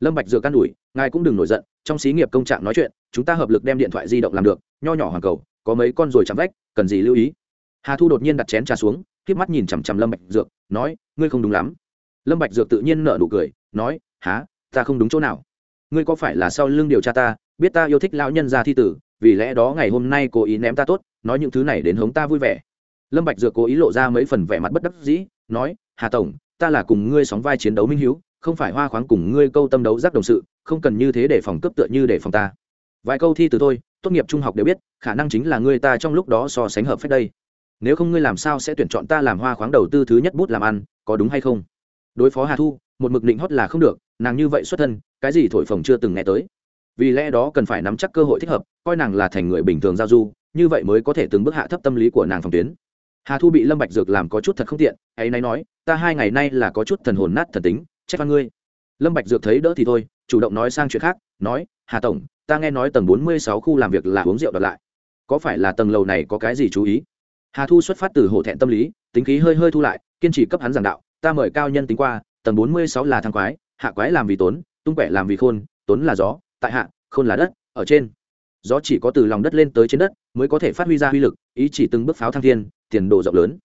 lâm bạch dược can đuổi ngài cũng đừng nổi giận, trong xí nghiệp công trạng nói chuyện, chúng ta hợp lực đem điện thoại di động làm được, nho nhỏ hoàn cầu, có mấy con rồi chạm vách, cần gì lưu ý? Hà thu đột nhiên đặt chén trà xuống, khép mắt nhìn chằm chằm lâm bạch dược, nói, ngươi không đúng lắm. Lâm bạch dược tự nhiên nở nụ cười, nói há ta không đúng chỗ nào. Ngươi có phải là sau lưng điều tra ta, biết ta yêu thích lão nhân gia thi tử, vì lẽ đó ngày hôm nay cố ý ném ta tốt, nói những thứ này đến hống ta vui vẻ. Lâm bạch dược cố ý lộ ra mấy phần vẻ mặt bất đắc dĩ, nói, hà tổng, ta là cùng ngươi sóng vai chiến đấu minh hiếu không phải hoa khoáng cùng ngươi câu tâm đấu giác đồng sự, không cần như thế để phòng cấp tựa như để phòng ta. Vài câu thi từ tôi tốt nghiệp trung học đều biết, khả năng chính là ngươi ta trong lúc đó so sánh hợp phép đây. Nếu không ngươi làm sao sẽ tuyển chọn ta làm hoa khoáng đầu tư thứ nhất bút làm ăn, có đúng hay không? Đối phó hà thu, một mực định hót là không được, nàng như vậy xuất thân, cái gì thổi phồng chưa từng nghe tới. Vì lẽ đó cần phải nắm chắc cơ hội thích hợp, coi nàng là thành người bình thường giao du, như vậy mới có thể từng bước hạ thấp tâm lý của nàng phòng tuyến. Hà thu bị lâm bạch dược làm có chút thật không tiện, ấy nay nói, ta hai ngày nay là có chút thần hồn nát thần tính trách văn ngươi. Lâm bạch dược thấy đỡ thì thôi, chủ động nói sang chuyện khác, nói, hà tổng, ta nghe nói tầng bốn mươi sáu khu làm việc là uống rượu đột lại. Có phải là tầng lầu này có cái gì chú ý? Hà thu xuất phát từ hổ thẹn tâm lý, tính khí hơi hơi thu lại, kiên trì cấp hắn giảng đạo, ta mời cao nhân tính qua, tầng bốn mươi sáu là thang quái, hạ quái làm vì tốn, tung quẻ làm vì khôn, tốn là gió, tại hạ, khôn là đất, ở trên. Gió chỉ có từ lòng đất lên tới trên đất mới có thể phát huy ra uy lực, ý chỉ từng bước pháo thăng thiên, tiền đồ rộng lớn.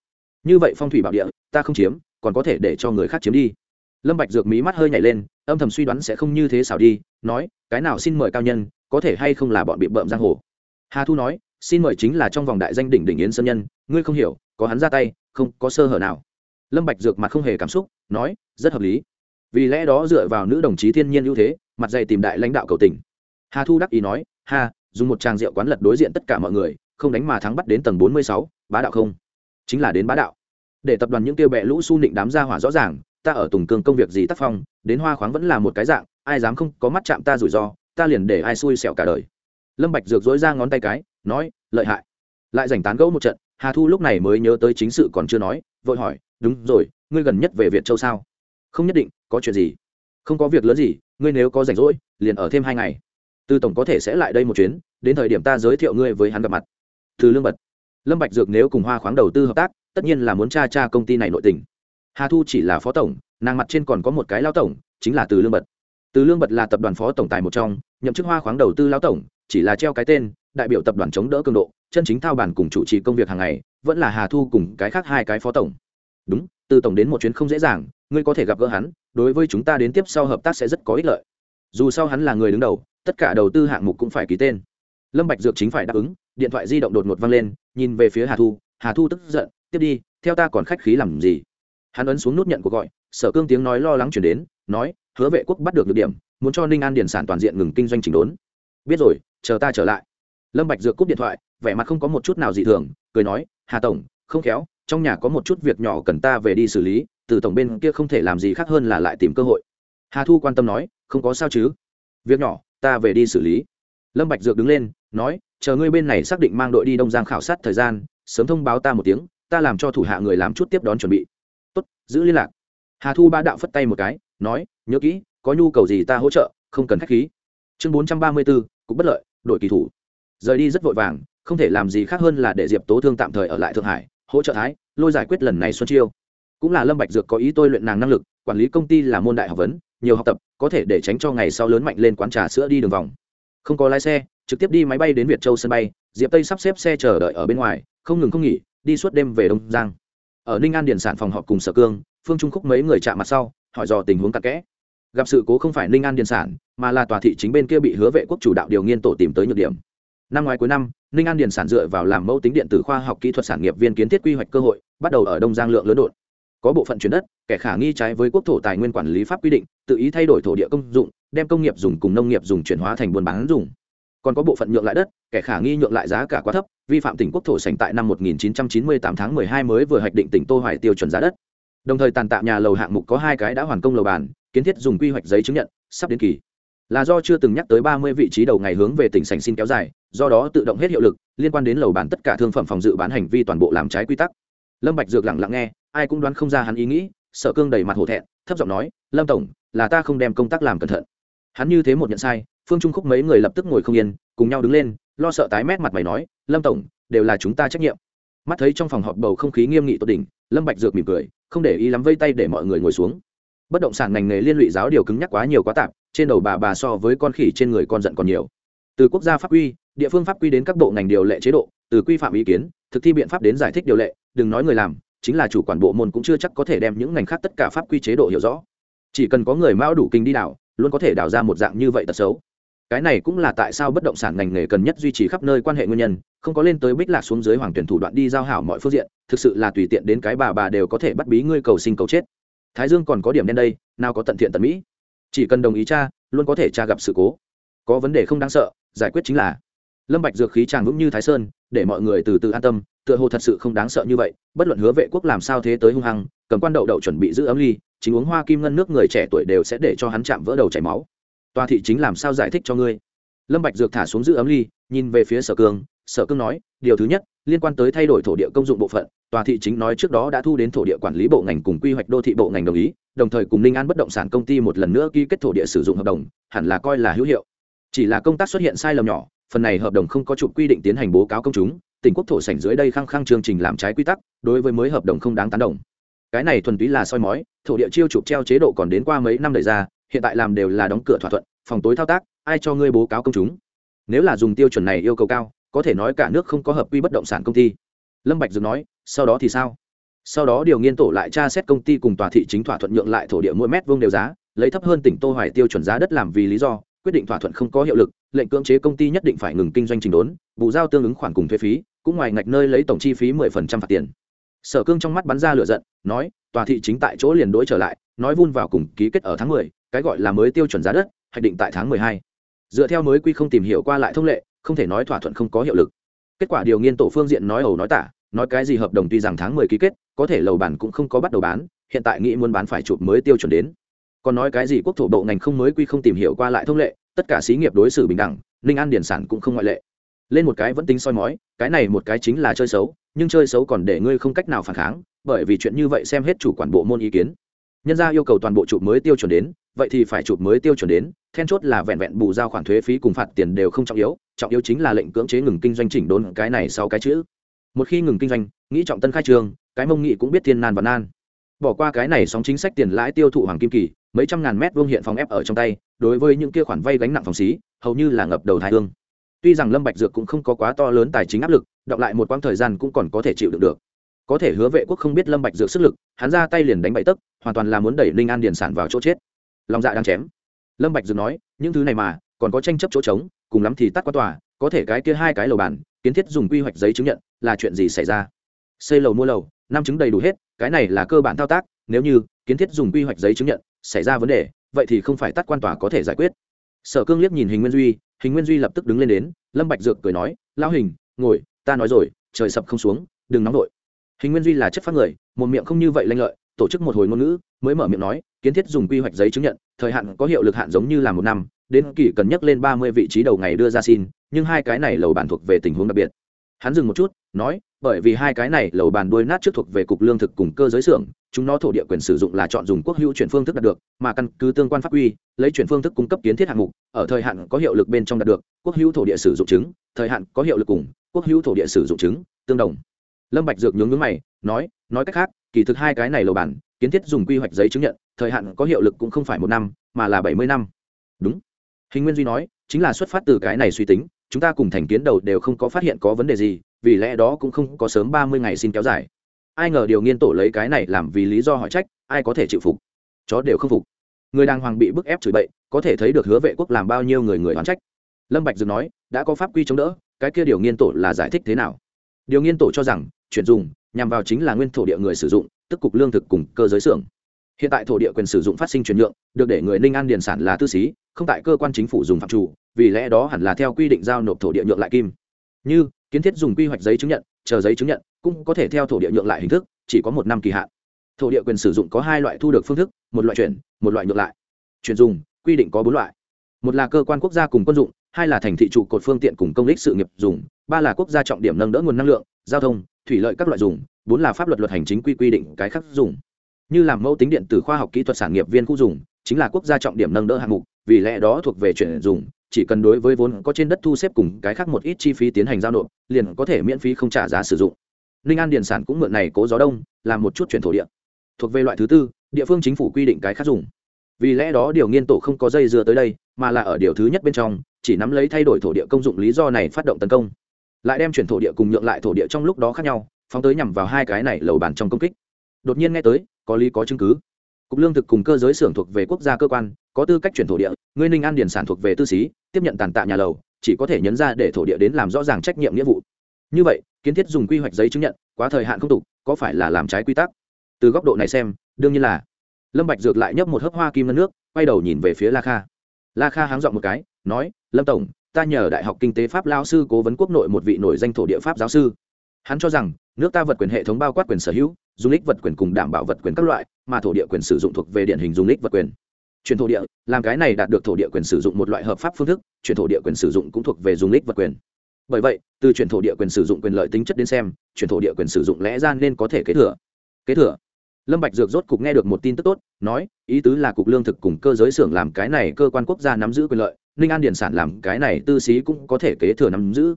Như vậy phong thủy bảo địa, ta không chiếm, còn có thể để cho người khác chiếm đi lâm bạch dược mí mắt hơi nhảy lên, âm thầm suy đoán sẽ không như thế xảo đi, nói, cái nào xin mời cao nhân, có thể hay không là bọn bị bợm giang hồ? Hà thu nói, xin mời chính là trong vòng đại danh đỉnh đỉnh yến sơn nhân, ngươi không hiểu, có hắn ra tay, không, có sơ hở nào. Lâm bạch dược mặt không hề cảm xúc, nói, rất hợp lý. Vì lẽ đó dựa vào nữ đồng chí thiên nhiên ưu thế, mặt dày tìm đại lãnh đạo cầu tỉnh hà thu đắc ý nói, ha, dùng một tràng rượu quán lật đối diện tất cả mọi người, không đánh mà thắng bắt đến tầng bốn mươi sáu, bá đạo không? Chính là đến bá đạo. Để tập đoàn những tiêu bệ lũ su nịnh đám ra hỏa rõ ràng ta ở tùng cương công việc gì tác phong, đến hoa khoáng vẫn là một cái dạng, ai dám không có mắt chạm ta rủi ro, ta liền để ai xui xẻo cả đời. Lâm bạch dược dối ra ngón tay cái, nói, lợi hại. Lại giành tán gẫu một trận, hà thu lúc này mới nhớ tới chính sự còn chưa nói, vội hỏi, đúng rồi, ngươi gần nhất về việt châu sao? Không nhất định, có chuyện gì? Không có việc lớn gì, ngươi nếu có rảnh rỗi, liền ở thêm hai ngày. Tư tổng có thể sẽ lại đây một chuyến, đến thời điểm ta giới thiệu ngươi với hắn gặp mặt. Từ lương bật. Lâm bạch dược nếu cùng hoa khoáng đầu tư hợp tác, tất nhiên là muốn tra tra công ty này nội tình hà thu chỉ là phó tổng, nàng mặt trên còn có một cái lao tổng, chính là từ lương bật. Từ lương bật là tập đoàn phó tổng tài một trong, nhậm chức hoa khoáng đầu tư lao tổng, chỉ là treo cái tên, đại biểu tập đoàn chống đỡ cường độ, chân chính thao bản cùng chủ trì công việc hàng ngày, vẫn là hà thu cùng cái khác hai cái phó tổng. Đúng, từ tổng đến một chuyến không dễ dàng, ngươi có thể gặp gỡ hắn, đối với chúng ta đến tiếp sau hợp tác sẽ rất có ích lợi. Dù sao hắn là người đứng đầu, tất cả đầu tư hạng mục cũng phải ký tên. Lâm bạch dược chính phải đáp ứng, điện thoại di động đột ngột vang lên, nhìn về phía hà thu hà thu tức giận, tiếp đi, theo ta còn khách khí làm gì? Hắn ấn xuống nút nhận cuộc gọi, sở cương tiếng nói lo lắng chuyển đến, nói, hứa vệ quốc bắt được được điểm, muốn cho ninh an điển sản toàn diện ngừng kinh doanh chỉnh đốn. Biết rồi, chờ ta trở lại. Lâm bạch dược cúp điện thoại, vẻ mặt không có một chút nào dị thường, cười nói, hà tổng, không khéo, trong nhà có một chút việc nhỏ cần ta về đi xử lý, từ tổng bên kia không thể làm gì khác hơn là lại tìm cơ hội. Hà thu quan tâm nói, không có sao chứ? Việc nhỏ, ta về đi xử lý. Lâm bạch dược đứng lên, nói, chờ ngươi bên này xác định mang đội đi đông giang khảo sát thời gian, sớm thông báo ta một tiếng, ta làm cho thủ hạ người làm chút tiếp đón chuẩn bị tốt, giữ liên lạc. Hà thu ba đạo phất tay một cái, nói, nhớ kỹ, có nhu cầu gì ta hỗ trợ, không cần khách khí. Chương bốn trăm ba mươi bốn cũng bất lợi đội kỳ thủ. Rời đi rất vội vàng, không thể làm gì khác hơn là để diệp tố thương tạm thời ở lại thượng hải, hỗ trợ thái, lôi giải quyết lần này xuân chiêu. Cũng là lâm bạch dược có ý tôi luyện nàng năng lực, quản lý công ty là môn đại học vấn, nhiều học tập, có thể để tránh cho ngày sau lớn mạnh lên quán trà sữa đi đường vòng. Không có lái xe, trực tiếp đi máy bay đến việt châu sân bay, diệp tây sắp xếp xe chờ đợi ở bên ngoài, không ngừng không nghỉ, đi suốt đêm về đông giang ở ninh an điền sản phòng họp cùng sở cương, phương trung khúc mấy người chạm mặt sau, hỏi dò tình huống tắc kẽ. Gặp sự cố không phải ninh an điền sản, mà là tòa thị chính bên kia bị hứa vệ quốc chủ đạo điều nghiên tổ tìm tới nhược điểm. Năm ngoái cuối năm, ninh an điền sản dựa vào làm mẫu tính điện tử khoa học kỹ thuật sản nghiệp viên kiến thiết quy hoạch cơ hội, bắt đầu ở đông giang lượng lớn đột. Có bộ phận chuyển đất, kẻ khả nghi trái với quốc thổ tài nguyên quản lý pháp quy định, tự ý thay đổi thổ địa công dụng, đem công nghiệp dùng cùng nông nghiệp dùng chuyển hóa thành buôn bán dùng còn có bộ phận nhượng lại đất, kẻ khả nghi nhượng lại giá cả quá thấp, vi phạm tỉnh quốc thổ sành tại năm 1998 tháng 12 mới vừa hoạch định tỉnh tô hoài tiêu chuẩn giá đất. Đồng thời tàn tạo nhà lầu hạng mục có hai cái đã hoàn công lầu bàn, kiến thiết dùng quy hoạch giấy chứng nhận, sắp đến kỳ. Là do chưa từng nhắc tới 30 vị trí đầu ngày hướng về tỉnh sành xin kéo dài, do đó tự động hết hiệu lực, liên quan đến lầu bàn tất cả thương phẩm phòng dự bán hành vi toàn bộ làm trái quy tắc. Lâm bạch dược lặng lặng nghe, ai cũng đoán không ra hắn ý nghĩ, sợ cương đầy mặt hổ thẹn, thấp giọng nói, lâm tổng, là ta không đem công tác làm cẩn thận. Hắn như thế một nhận sai phương trung khúc mấy người lập tức ngồi không yên, cùng nhau đứng lên, lo sợ tái mét mặt mày nói, lâm tổng, đều là chúng ta trách nhiệm. Mắt thấy trong phòng họp bầu không khí nghiêm nghị tốt đỉnh, lâm bạch dược mỉm cười, không để ý lắm vây tay để mọi người ngồi xuống. Bất động sản ngành nghề liên lụy giáo điều cứng nhắc quá nhiều quá tạm trên đầu bà bà so với con khỉ trên người con giận còn nhiều. Từ quốc gia pháp quy, địa phương pháp quy đến các bộ ngành điều lệ chế độ, từ quy phạm ý kiến, thực thi biện pháp đến giải thích điều lệ, đừng nói người làm, chính là chủ quản bộ môn cũng chưa chắc có thể đem những ngành khác tất cả pháp quy chế độ hiểu rõ. Chỉ cần có người mão đủ kinh đi đảo, luôn có thể đào ra một dạng như vậy tật xấu cái này cũng là tại sao bất động sản ngành nghề cần nhất duy trì khắp nơi quan hệ nguyên nhân, không có lên tới bích lạc xuống dưới hoàng tuyển thủ đoạn đi giao hảo mọi phương diện, thực sự là tùy tiện đến cái bà bà đều có thể bắt bí ngươi cầu sinh cầu chết. Thái dương còn có điểm đen đây, nào có tận thiện tận mỹ. Chỉ cần đồng ý cha, luôn có thể cha gặp sự cố. Có vấn đề không đáng sợ, giải quyết chính là. Lâm bạch dược khí tràng vững như thái sơn, để mọi người từ từ an tâm, tựa hồ thật sự không đáng sợ như vậy, bất luận hứa vệ quốc làm sao thế tới hung hăng, cầm quan đậu đậu chuẩn bị giữ ấm ly, chính uống hoa kim ngân nước người trẻ tuổi đều sẽ để cho hắn chạm vỡ đầu chảy máu tòa thị chính làm sao giải thích cho ngươi? Lâm bạch dược thả xuống giữ ấm ly, nhìn về phía sở cương. Sở cương nói, điều thứ nhất, liên quan tới thay đổi thổ địa công dụng bộ phận. Tòa thị chính nói trước đó đã thu đến thổ địa quản lý bộ ngành cùng quy hoạch đô thị bộ ngành đồng ý, đồng thời cùng ninh an bất động sản công ty một lần nữa ký kết thổ địa sử dụng hợp đồng, hẳn là coi là hữu hiệu. Chỉ là công tác xuất hiện sai lầm nhỏ, phần này hợp đồng không có chụp quy định tiến hành bố cáo công chúng. Tỉnh quốc thổ sảnh dưới đây khăng khăng chương trình làm trái quy tắc, đối với mới hợp đồng không đáng tán đồng. Cái này thuần túy là soi mói, thổ địa chiêu chụp treo chế độ còn đến qua mấy năm đời ra hiện tại làm đều là đóng cửa thỏa thuận phòng tối thao tác ai cho ngươi bố cáo công chúng? Nếu là dùng tiêu chuẩn này yêu cầu cao có thể nói cả nước không có hợp quy bất động sản công ty. Lâm bạch dừng nói sau đó thì sao? Sau đó điều nghiên tổ lại tra xét công ty cùng tòa thị chính thỏa thuận nhượng lại thổ địa mỗi mét vuông đều giá lấy thấp hơn tỉnh tô hoài tiêu chuẩn giá đất làm vì lý do quyết định thỏa thuận không có hiệu lực lệnh cưỡng chế công ty nhất định phải ngừng kinh doanh trình đốn bù giao tương ứng khoản cùng thuế phí cũng ngoài ngạch nơi lấy tổng chi phí 10% phạt tiền. Sở cương trong mắt bắn ra lửa giận nói tòa thị chính tại chỗ liền đối trở lại nói vun vào cùng ký kết ở tháng 10, cái gọi là mới tiêu chuẩn giá đất, hạch định tại tháng 12. dựa theo mới quy không tìm hiểu qua lại thông lệ, không thể nói thỏa thuận không có hiệu lực. Kết quả điều nghiên tổ phương diện nói ẩu nói tả, nói cái gì hợp đồng tuy rằng tháng 10 ký kết, có thể lầu bản cũng không có bắt đầu bán, hiện tại nghĩ muốn bán phải chụp mới tiêu chuẩn đến. Còn nói cái gì quốc thổ bộ ngành không mới quy không tìm hiểu qua lại thông lệ, tất cả xí nghiệp đối xử bình đẳng, ninh an điển sản cũng không ngoại lệ. Lên một cái vẫn tính soi mói, cái này một cái chính là chơi xấu, nhưng chơi xấu còn để ngươi không cách nào phản kháng, bởi vì chuyện như vậy xem hết chủ quản bộ môn ý kiến nhân ra yêu cầu toàn bộ chụp mới tiêu chuẩn đến, vậy thì phải chụp mới tiêu chuẩn đến, then chốt là vẹn vẹn bù giao khoản thuế phí cùng phạt tiền đều không trọng yếu trọng yếu chính là lệnh cưỡng chế ngừng kinh doanh chỉnh đốn cái này sau cái chữ. Một khi ngừng kinh doanh, nghĩ trọng tân khai trường, cái mông nghị cũng biết thiên nan và nan. Bỏ qua cái này sóng chính sách tiền lãi tiêu thụ hoàng kim kỳ, mấy trăm ngàn mét vuông hiện phòng ép ở trong tay, đối với những kia khoản vay gánh nặng phòng xí, hầu như là ngập đầu thái hương. Tuy rằng lâm bạch dược cũng không có quá to lớn tài chính áp lực, đọc lại một quãng thời gian cũng còn có thể chịu đựng được. Có thể hứa vệ quốc không biết lâm bạch dược sức lực, hắn ra tay liền đánh bậy tức hoàn toàn là muốn đẩy linh an điền sản vào chỗ chết. Lòng dạ đang chém. Lâm bạch dược nói, những thứ này mà, còn có tranh chấp chỗ trống, cùng lắm thì tắt qua tòa, có thể cái kia hai cái lầu bàn, kiến thiết dùng quy hoạch giấy chứng nhận, là chuyện gì xảy ra? Xây lầu mua lầu, năm chứng đầy đủ hết, cái này là cơ bản thao tác, nếu như kiến thiết dùng quy hoạch giấy chứng nhận, xảy ra vấn đề, vậy thì không phải tắt quan tòa có thể giải quyết. Sở cương liếc nhìn hình nguyên duy, hình nguyên duy lập tức đứng lên đến, lâm bạch dược cười nói, lão hình, ngồi, ta nói rồi, trời sập không xuống, đừng nóng nổi hình nguyên duy là chất phát người, một miệng không như vậy lanh lợi tổ chức một hồi ngôn ngữ, mới mở miệng nói, kiến thiết dùng quy hoạch giấy chứng nhận, thời hạn có hiệu lực hạn giống như là một năm, đến kỳ cần nhắc lên ba mươi vị trí đầu ngày đưa ra xin, nhưng hai cái này lầu bàn thuộc về tình huống đặc biệt. Hắn dừng một chút, nói, bởi vì hai cái này lầu bàn đuôi nát trước thuộc về cục lương thực cùng cơ giới xưởng, chúng nó thổ địa quyền sử dụng là chọn dùng quốc hữu chuyển phương thức đạt được, mà căn cứ tương quan pháp quy, lấy chuyển phương thức cung cấp kiến thiết hạng mục, ở thời hạn có hiệu lực bên trong đạt được, quốc hữu thổ địa sử dụng chứng, thời hạn có hiệu lực cùng, quốc hữu thổ địa sử dụng chứng, tương đồng. Lâm bạch dược nhướng nhướng mày, nói nói cách khác kỳ thực hai cái này lầu bản kiến thiết dùng quy hoạch giấy chứng nhận, thời hạn có hiệu lực cũng không phải một năm, mà là bảy mươi năm. Đúng. Hình nguyên duy nói, chính là xuất phát từ cái này suy tính, chúng ta cùng thành kiến đầu đều không có phát hiện có vấn đề gì, vì lẽ đó cũng không có sớm ba mươi ngày xin kéo dài. Ai ngờ điều nghiên tổ lấy cái này làm vì lý do hỏi trách, ai có thể chịu phục? Chó đều không phục. Người đàng hoàng bị bức ép chửi bậy, có thể thấy được hứa vệ quốc làm bao nhiêu người người oán trách. Lâm bạch dừng nói, đã có pháp quy chống đỡ, cái kia điều nghiên tổ là giải thích thế nào? Điều nghiên tổ cho rằng, chuyển dùng nhằm vào chính là nguyên thổ địa người sử dụng, tức cục lương thực cùng cơ giới xưởng. Hiện tại thổ địa quyền sử dụng phát sinh chuyển nhượng, được để người ninh an điền sản là tư xí, không tại cơ quan chính phủ dùng phạm chủ, vì lẽ đó hẳn là theo quy định giao nộp thổ địa nhượng lại kim. Như, kiến thiết dùng quy hoạch giấy chứng nhận, chờ giấy chứng nhận, cũng có thể theo thổ địa nhượng lại hình thức, chỉ có một năm kỳ hạn. Thổ địa quyền sử dụng có hai loại thu được phương thức, một loại chuyển, một loại nhượng lại. Chuyển dùng, quy định có bốn loại. Một là cơ quan quốc gia cùng quân dụng, hai là thành thị trụ cột phương tiện cùng công ích sự nghiệp dùng, ba là quốc gia trọng điểm nâng đỡ nguồn năng lượng giao thông, thủy lợi các loại dùng, bốn là pháp luật luật hành chính quy quy định cái khác dùng. Như làm mẫu tính điện tử khoa học kỹ thuật sản nghiệp viên khu dùng, chính là quốc gia trọng điểm nâng đỡ hạng mục, vì lẽ đó thuộc về chuyển dùng, chỉ cần đối với vốn có trên đất thu xếp cùng cái khác một ít chi phí tiến hành giao nộp, liền có thể miễn phí không trả giá sử dụng. Ninh an điện sản cũng mượn này cố gió đông, làm một chút chuyển thổ địa. Thuộc về loại thứ tư, địa phương chính phủ quy định cái khác dùng. Vì lẽ đó điều nghiên tổ không có dây dưa tới đây, mà là ở điều thứ nhất bên trong, chỉ nắm lấy thay đổi thổ địa công dụng lý do này phát động tấn công lại đem chuyển thổ địa cùng nhượng lại thổ địa trong lúc đó khác nhau, phóng tới nhằm vào hai cái này lầu bàn trong công kích. Đột nhiên nghe tới, có lý có chứng cứ. Cục lương thực cùng cơ giới xưởng thuộc về quốc gia cơ quan, có tư cách chuyển thổ địa, ngươi ninh an điển sản thuộc về tư xí, tiếp nhận tàn tạ nhà lầu, chỉ có thể nhấn ra để thổ địa đến làm rõ ràng trách nhiệm nghĩa vụ. Như vậy, kiến thiết dùng quy hoạch giấy chứng nhận, quá thời hạn không tục, có phải là làm trái quy tắc? Từ góc độ này xem, đương nhiên là. Lâm bạch dược lại nhấp một hớp hoa kim ngân nước, quay đầu nhìn về phía la kha. La kha háng dọn một cái, nói, lâm tổng ta nhờ đại học kinh tế pháp lao sư cố vấn quốc nội một vị nổi danh thổ địa pháp giáo sư. Hắn cho rằng, nước ta vật quyền hệ thống bao quát quyền sở hữu dung lích vật quyền cùng đảm bảo vật quyền các loại, mà thổ địa quyền sử dụng thuộc về điển hình dung lích vật quyền. Chuyển thổ địa, làm cái này đạt được thổ địa quyền sử dụng một loại hợp pháp phương thức, chuyển thổ địa quyền sử dụng cũng thuộc về dung lích vật quyền. Bởi vậy, từ chuyển thổ địa quyền sử dụng quyền lợi tính chất đến xem, chuyển thổ địa quyền sử dụng lẽ ra nên có thể kế thừa. Kế thừa. Lâm bạch dược rốt cục nghe được một tin tức tốt, nói, ý tứ là cục lương thực cùng cơ giới xưởng làm cái này cơ quan quốc gia nắm giữ quyền lợi ninh an điển sản làm cái này tư xí cũng có thể kế thừa nắm giữ.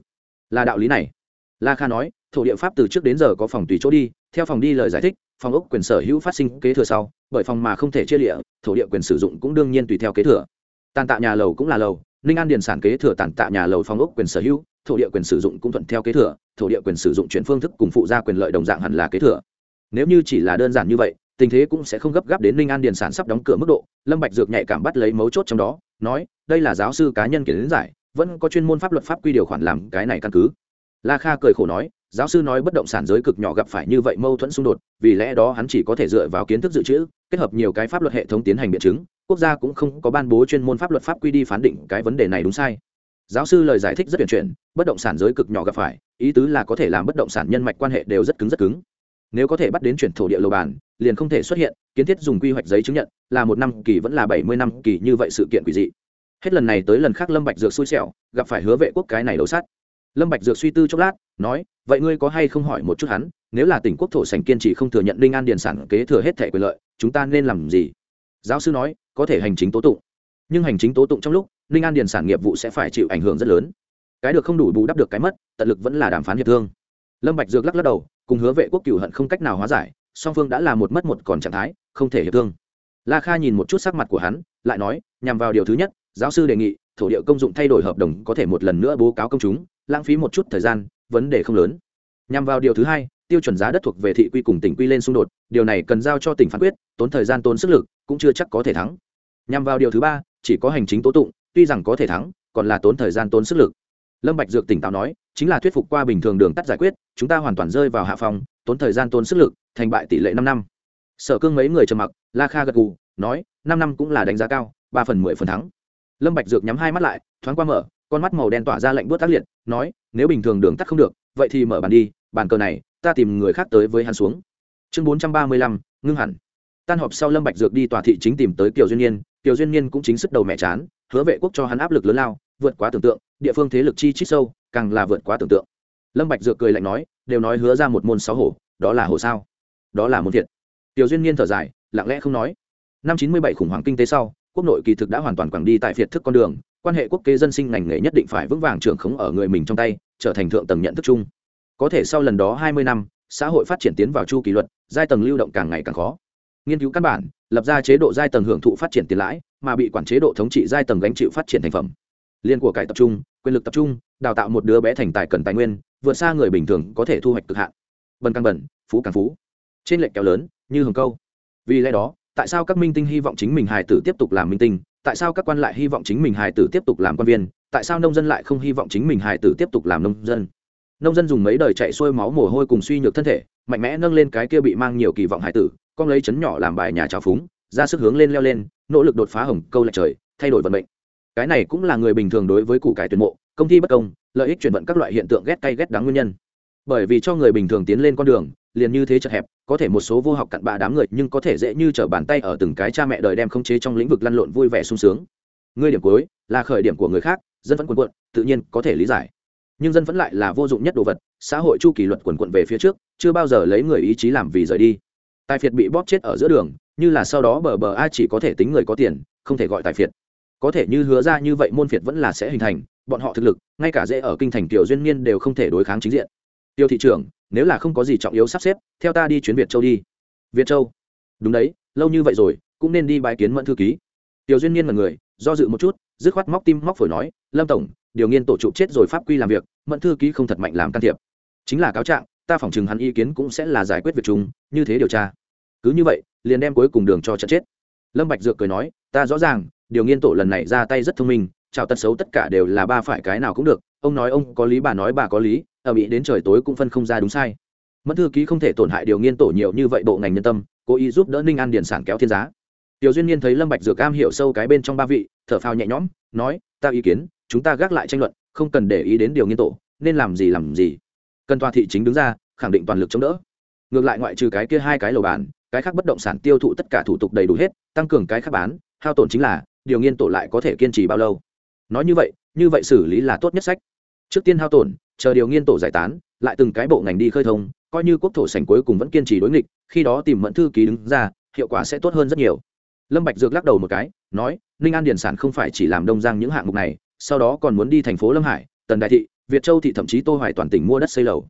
Là đạo lý này. La kha nói, thổ địa pháp từ trước đến giờ có phòng tùy chỗ đi, theo phòng đi lời giải thích, phòng ốc quyền sở hữu phát sinh kế thừa sau, bởi phòng mà không thể chia lịa, thổ địa quyền sử dụng cũng đương nhiên tùy theo kế thừa. Tàn tạ nhà lầu cũng là lầu, ninh an điền sản kế thừa tàn tạ nhà lầu phòng ốc quyền sở hữu, thổ địa quyền sử dụng cũng thuận theo kế thừa, thổ địa quyền sử dụng chuyển phương thức cùng phụ gia quyền lợi đồng dạng hẳn là kế thừa. Nếu như chỉ là đơn giản như vậy tình thế cũng sẽ không gấp gáp đến ninh an điền sản sắp đóng cửa mức độ, lâm bạch dược nhạy cảm bắt lấy mấu chốt trong đó, nói, đây là giáo sư cá nhân kiến giải, vẫn có chuyên môn pháp luật pháp quy điều khoản làm cái này căn cứ. La kha cười khổ nói, giáo sư nói bất động sản giới cực nhỏ gặp phải như vậy mâu thuẫn xung đột, vì lẽ đó hắn chỉ có thể dựa vào kiến thức dự trữ, kết hợp nhiều cái pháp luật hệ thống tiến hành biện chứng, quốc gia cũng không có ban bố chuyên môn pháp luật pháp quy đi phán định cái vấn đề này đúng sai. Giáo sư lời giải thích rất tuyển chuyển, bất động sản giới cực nhỏ gặp phải, ý tứ là có thể làm bất động sản nhân mạch quan hệ đều rất cứng rất cứng nếu có thể bắt đến chuyển thổ địa lầu bàn, liền không thể xuất hiện, kiến thiết dùng quy hoạch giấy chứng nhận, là một năm kỳ vẫn là bảy mươi năm kỳ như vậy sự kiện quỷ dị. Hết lần này tới lần khác lâm bạch dược xui xẻo, gặp phải hứa vệ quốc cái này đầu sát. Lâm bạch dược suy tư chốc lát, nói, vậy ngươi có hay không hỏi một chút hắn, nếu là tỉnh quốc thổ sành kiên trì không thừa nhận linh an điền sản kế thừa hết thẻ quyền lợi, chúng ta nên làm gì? Giáo sư nói, có thể hành chính tố tụng. Nhưng hành chính tố tụng trong lúc, linh an điền sản nghiệp vụ sẽ phải chịu ảnh hưởng rất lớn. Cái được không đủ bù đắp được cái mất, tận lực vẫn là đàm phán hiệp thương lâm bạch dược lắc lắc đầu, cùng hứa vệ quốc cửu hận không cách nào hóa giải, song phương đã là một mất một còn trạng thái, không thể hiệp thương. La kha nhìn một chút sắc mặt của hắn, lại nói, nhằm vào điều thứ nhất, giáo sư đề nghị, thổ địa công dụng thay đổi hợp đồng có thể một lần nữa bố cáo công chúng, lãng phí một chút thời gian, vấn đề không lớn. Nhằm vào điều thứ hai, tiêu chuẩn giá đất thuộc về thị quy cùng tỉnh quy lên xung đột, điều này cần giao cho tỉnh phán quyết, tốn thời gian tốn sức lực, cũng chưa chắc có thể thắng. Nhằm vào điều thứ ba, chỉ có hành chính tố tụng, tuy rằng có thể thắng, còn là tốn thời gian tốn sức lực lâm bạch dược tỉnh táo nói chính là thuyết phục qua bình thường đường tắt giải quyết chúng ta hoàn toàn rơi vào hạ phòng tốn thời gian tốn sức lực thành bại tỷ lệ năm năm. Sở cương mấy người trầm mặc la kha gật gù nói năm năm cũng là đánh giá cao ba phần mười phần thắng. Lâm bạch dược nhắm hai mắt lại thoáng qua mở con mắt màu đen tỏa ra lạnh buốt tác liệt nói nếu bình thường đường tắt không được vậy thì mở bàn đi bàn cờ này ta tìm người khác tới với hắn xuống. Chương bốn trăm ba mươi lăm ngưng hẳn. Tan họp sau lâm bạch dược đi tòa thị chính tìm tới kiều duyên niên, kiều duyên niên cũng chính sức đầu mẹ chán hứa vệ quốc cho hắn áp lực lớn lao vượt quá tưởng tượng, địa phương thế lực chi chít sâu, càng là vượt quá tưởng tượng. Lâm bạch dược cười lạnh nói, đều nói hứa ra một môn sáu hổ, đó là hổ sao? Đó là môn thiệt. Tiểu duyên niên thở dài, lặng lẽ không nói. Năm chín mươi bảy khủng hoảng kinh tế sau, quốc nội kỳ thực đã hoàn toàn quảng đi tại phiệt thức con đường, quan hệ quốc kế dân sinh ngành nghề nhất định phải vững vàng trưởng khống ở người mình trong tay, trở thành thượng tầng nhận thức chung. Có thể sau lần đó hai mươi năm, xã hội phát triển tiến vào chu kỳ luật, giai tầng lưu động càng ngày càng khó. Nghiên cứu căn bản, lập ra chế độ giai tầng hưởng thụ phát triển tiền lãi, mà bị quản chế độ thống trị giai tầng gánh chịu phát triển thành phẩm liên của cải tập trung, quyền lực tập trung, đào tạo một đứa bé thành tài cần tài nguyên, vượt xa người bình thường có thể thu hoạch cực hạn. Bần càng bẩn phú càng phú. Trên lệnh kéo lớn, như hồng câu. Vì lẽ đó, tại sao các minh tinh hy vọng chính mình hài tử tiếp tục làm minh tinh? Tại sao các quan lại hy vọng chính mình hài tử tiếp tục làm quan viên? Tại sao nông dân lại không hy vọng chính mình hài tử tiếp tục làm nông dân? Nông dân dùng mấy đời chạy xuôi máu mồ hôi cùng suy nhược thân thể, mạnh mẽ nâng lên cái kia bị mang nhiều kỳ vọng hài tử, con lấy chấn nhỏ làm bài nhà trào phúng, ra sức hướng lên leo lên, nỗ lực đột phá hồng câu lại trời, thay đổi vận mệnh cái này cũng là người bình thường đối với củ cải tuyển mộ, công ty bất công, lợi ích chuyển vận các loại hiện tượng ghét cay ghét đáng nguyên nhân. Bởi vì cho người bình thường tiến lên con đường, liền như thế chật hẹp, có thể một số vô học cặn bạ đám người nhưng có thể dễ như trở bàn tay ở từng cái cha mẹ đời đem khống chế trong lĩnh vực lăn lộn vui vẻ sung sướng. Ngươi điểm cuối, là khởi điểm của người khác, dân vẫn quần quận tự nhiên có thể lý giải. Nhưng dân vẫn lại là vô dụng nhất đồ vật, xã hội chu kỳ luật quần quận về phía trước, chưa bao giờ lấy người ý chí làm vì rời đi. Tài phiệt bị bóp chết ở giữa đường, như là sau đó bờ bờ ai chỉ có thể tính người có tiền, không thể gọi tài phiệt có thể như hứa ra như vậy môn phiệt vẫn là sẽ hình thành, bọn họ thực lực, ngay cả dễ ở kinh thành tiểu duyên niên đều không thể đối kháng chính diện. Tiêu thị trưởng, nếu là không có gì trọng yếu sắp xếp, theo ta đi chuyến việt châu đi. Việt châu? Đúng đấy, lâu như vậy rồi, cũng nên đi bài kiến mẫn thư ký. Tiểu duyên niên là người, do dự một chút, dứt khoát móc tim móc phổi nói, lâm tổng, điều nghiên tổ trụ chết rồi pháp quy làm việc, mẫn thư ký không thật mạnh làm can thiệp. Chính là cáo trạng, ta phỏng chừng hắn ý kiến cũng sẽ là giải quyết việc chúng như thế điều tra. Cứ như vậy, liền đem cuối cùng đường cho trận chết lâm bạch dược cười nói, ta rõ ràng, điều nghiên tổ lần này ra tay rất thông minh chào tật xấu tất cả đều là ba phải cái nào cũng được, ông nói ông có lý, bà nói bà có lý, ở mỹ đến trời tối cũng phân không ra đúng sai. Mất thư ký không thể tổn hại điều nghiên tổ nhiều như vậy bộ ngành nhân tâm, cố ý giúp đỡ ninh an điển sản kéo thiên giá. Tiểu duyên nhiên thấy lâm bạch dược cam hiểu sâu cái bên trong ba vị, thở phào nhẹ nhõm, nói, ta ý kiến, chúng ta gác lại tranh luận, không cần để ý đến điều nghiên tổ, nên làm gì làm gì. Cần tòa thị chính đứng ra, khẳng định toàn lực chống đỡ. Ngược lại ngoại trừ cái kia hai cái lầu bàn cái khác bất động sản tiêu thụ tất cả thủ tục đầy đủ hết, tăng cường cái khác bán, hao tổn chính là, điều nghiên tổ lại có thể kiên trì bao lâu. Nói như vậy như vậy xử lý là tốt nhất sách. Trước tiên hao tổn, chờ điều nghiên tổ giải tán, lại từng cái bộ ngành đi khơi thông, coi như quốc thổ sảnh cuối cùng vẫn kiên trì đối nghịch, khi đó tìm mẫn thư ký đứng ra, hiệu quả sẽ tốt hơn rất nhiều. Lâm bạch dược lắc đầu một cái, nói, ninh an điển sản không phải chỉ làm đông giang những hạng mục này, sau đó còn muốn đi thành phố lâm hải, tần đại thị, việt châu thị thậm chí tô hoài toàn tỉnh mua đất xây lầu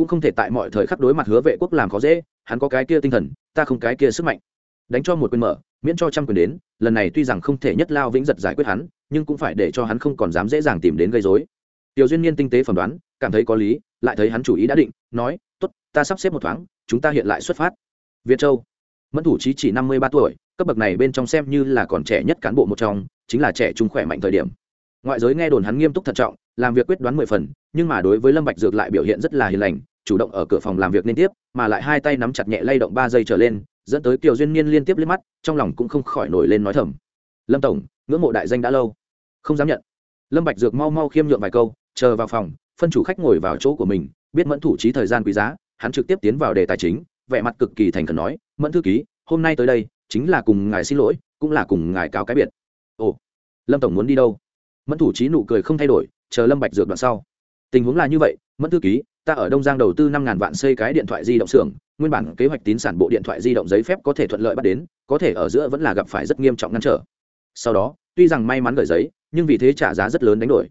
cũng không thể tại mọi thời khắc đối mặt hứa vệ quốc làm khó dễ, hắn có cái kia tinh thần, ta không cái kia sức mạnh. Đánh cho một quyền mở, miễn cho trăm quyền đến, lần này tuy rằng không thể nhất lao vĩnh giật giải quyết hắn, nhưng cũng phải để cho hắn không còn dám dễ dàng tìm đến gây rối. Tiểu duyên niên tinh tế phỏng đoán, cảm thấy có lý, lại thấy hắn chủ ý đã định, nói, tốt, ta sắp xếp một thoáng, chúng ta hiện lại xuất phát. Việt châu. Mẫn thủ trí chỉ năm mươi ba tuổi, cấp bậc này bên trong xem như là còn trẻ nhất cán bộ một trong, chính là trẻ trung khỏe mạnh thời điểm. Ngoại giới nghe đồn hắn nghiêm túc thận trọng, làm việc quyết đoán mười phần, nhưng mà đối với lâm bạch dược lại biểu hiện rất là hiền lành chủ động ở cửa phòng làm việc liên tiếp, mà lại hai tay nắm chặt nhẹ lay động ba giây trở lên, dẫn tới kiều duyên niên liên tiếp liếc mắt, trong lòng cũng không khỏi nổi lên nói thầm. Lâm tổng, ngưỡng mộ đại danh đã lâu, không dám nhận. Lâm bạch dược mau mau khiêm nhượng vài câu, chờ vào phòng, phân chủ khách ngồi vào chỗ của mình, biết mẫn thủ trí thời gian quý giá, hắn trực tiếp tiến vào đề tài chính, vẻ mặt cực kỳ thành khẩn nói, mẫn thư ký, hôm nay tới đây, chính là cùng ngài xin lỗi, cũng là cùng ngài cáo cái biệt. Ồ, lâm tổng muốn đi đâu? Mẫn thủ trí nụ cười không thay đổi, chờ lâm bạch dược đoạn sau. Tình huống là như vậy, mẫn thư ký ta ở đông giang đầu tư năm ngàn vạn xây cái điện thoại di động xưởng, nguyên bản kế hoạch tín sản bộ điện thoại di động giấy phép có thể thuận lợi bắt đến, có thể ở giữa vẫn là gặp phải rất nghiêm trọng ngăn trở. Sau đó, tuy rằng may mắn gửi giấy, nhưng vì thế trả giá rất lớn đánh đổi.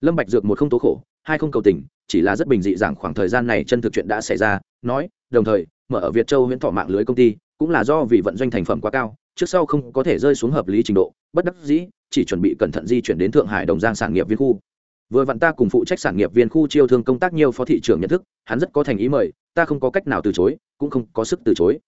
Lâm bạch dược một không tố khổ, hai không cầu tình, chỉ là rất bình dị rằng khoảng thời gian này chân thực chuyện đã xảy ra, nói, đồng thời, mở ở việt châu huyện thọ mạng lưới công ty, cũng là do vì vận doanh thành phẩm quá cao, trước sau không có thể rơi xuống hợp lý trình độ, bất đắc dĩ, chỉ chuẩn bị cẩn thận di chuyển đến thượng hải đồng giang sản nghiệp viên khu vừa vặn ta cùng phụ trách sản nghiệp viên khu chiêu thương công tác nhiều phó thị trưởng nhận thức, hắn rất có thành ý mời, ta không có cách nào từ chối, cũng không có sức từ chối.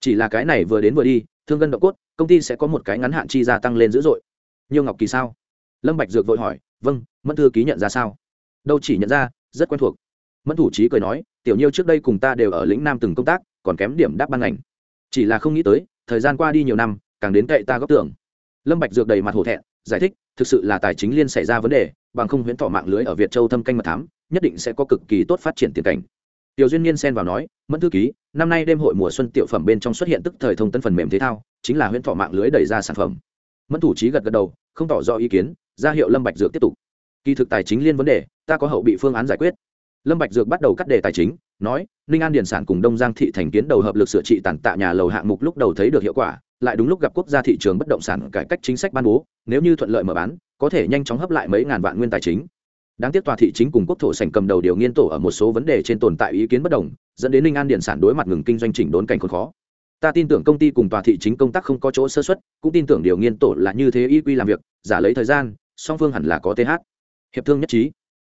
Chỉ là cái này vừa đến vừa đi, thương gân độ cốt, công ty sẽ có một cái ngắn hạn chi gia tăng lên dữ dội. Nhiều ngọc kỳ sao? Lâm bạch dược vội hỏi vâng mẫn thư ký nhận ra sao? Đâu chỉ nhận ra, rất quen thuộc. Mẫn thủ trí cười nói, tiểu nhiêu trước đây cùng ta đều ở lĩnh nam từng công tác, còn kém điểm đáp ban ngành. Chỉ là không nghĩ tới, thời gian qua đi nhiều năm, càng đến cậy ta góp tưởng. Lâm bạch dược đầy mặt hổ thẹn, giải thích, thực sự là tài chính liên xảy ra vấn đề bằng không huyễn thọ mạng lưới ở việt châu thâm canh mật thám, nhất định sẽ có cực kỳ tốt phát triển tiền cảnh. Tiểu duyên niên xen vào nói, mẫn thư ký, năm nay đêm hội mùa xuân tiểu phẩm bên trong xuất hiện tức thời thông tân phần mềm thể thao, chính là huyễn thọ mạng lưới đẩy ra sản phẩm. Mẫn thủ trí gật gật đầu, không tỏ rõ ý kiến, ra hiệu lâm bạch dược tiếp tục. Kỳ thực tài chính liên vấn đề, ta có hậu bị phương án giải quyết. Lâm bạch dược bắt đầu cắt đề tài chính nói, ninh an điển sản cùng đông giang thị thành kiến đầu hợp lực sửa trị tàn tạ nhà lầu hạng mục lúc đầu thấy được hiệu quả, lại đúng lúc gặp quốc gia thị trường bất động sản cải cách chính sách ban bố, nếu như thuận lợi mở bán, có thể nhanh chóng hấp lại mấy ngàn vạn nguyên tài chính. Đáng tiếc tòa thị chính cùng quốc thổ sành cầm đầu điều nghiên tổ ở một số vấn đề trên tồn tại ý kiến bất đồng, dẫn đến ninh an điện sản đối mặt ngừng kinh doanh chỉnh đốn cảnh khốn khó. Ta tin tưởng công ty cùng tòa thị chính công tác không có chỗ sơ xuất cũng tin tưởng điều nghiên tổ là như thế y quy làm việc, giả lấy thời gian, song phương hẳn là có th hiệp thương nhất trí.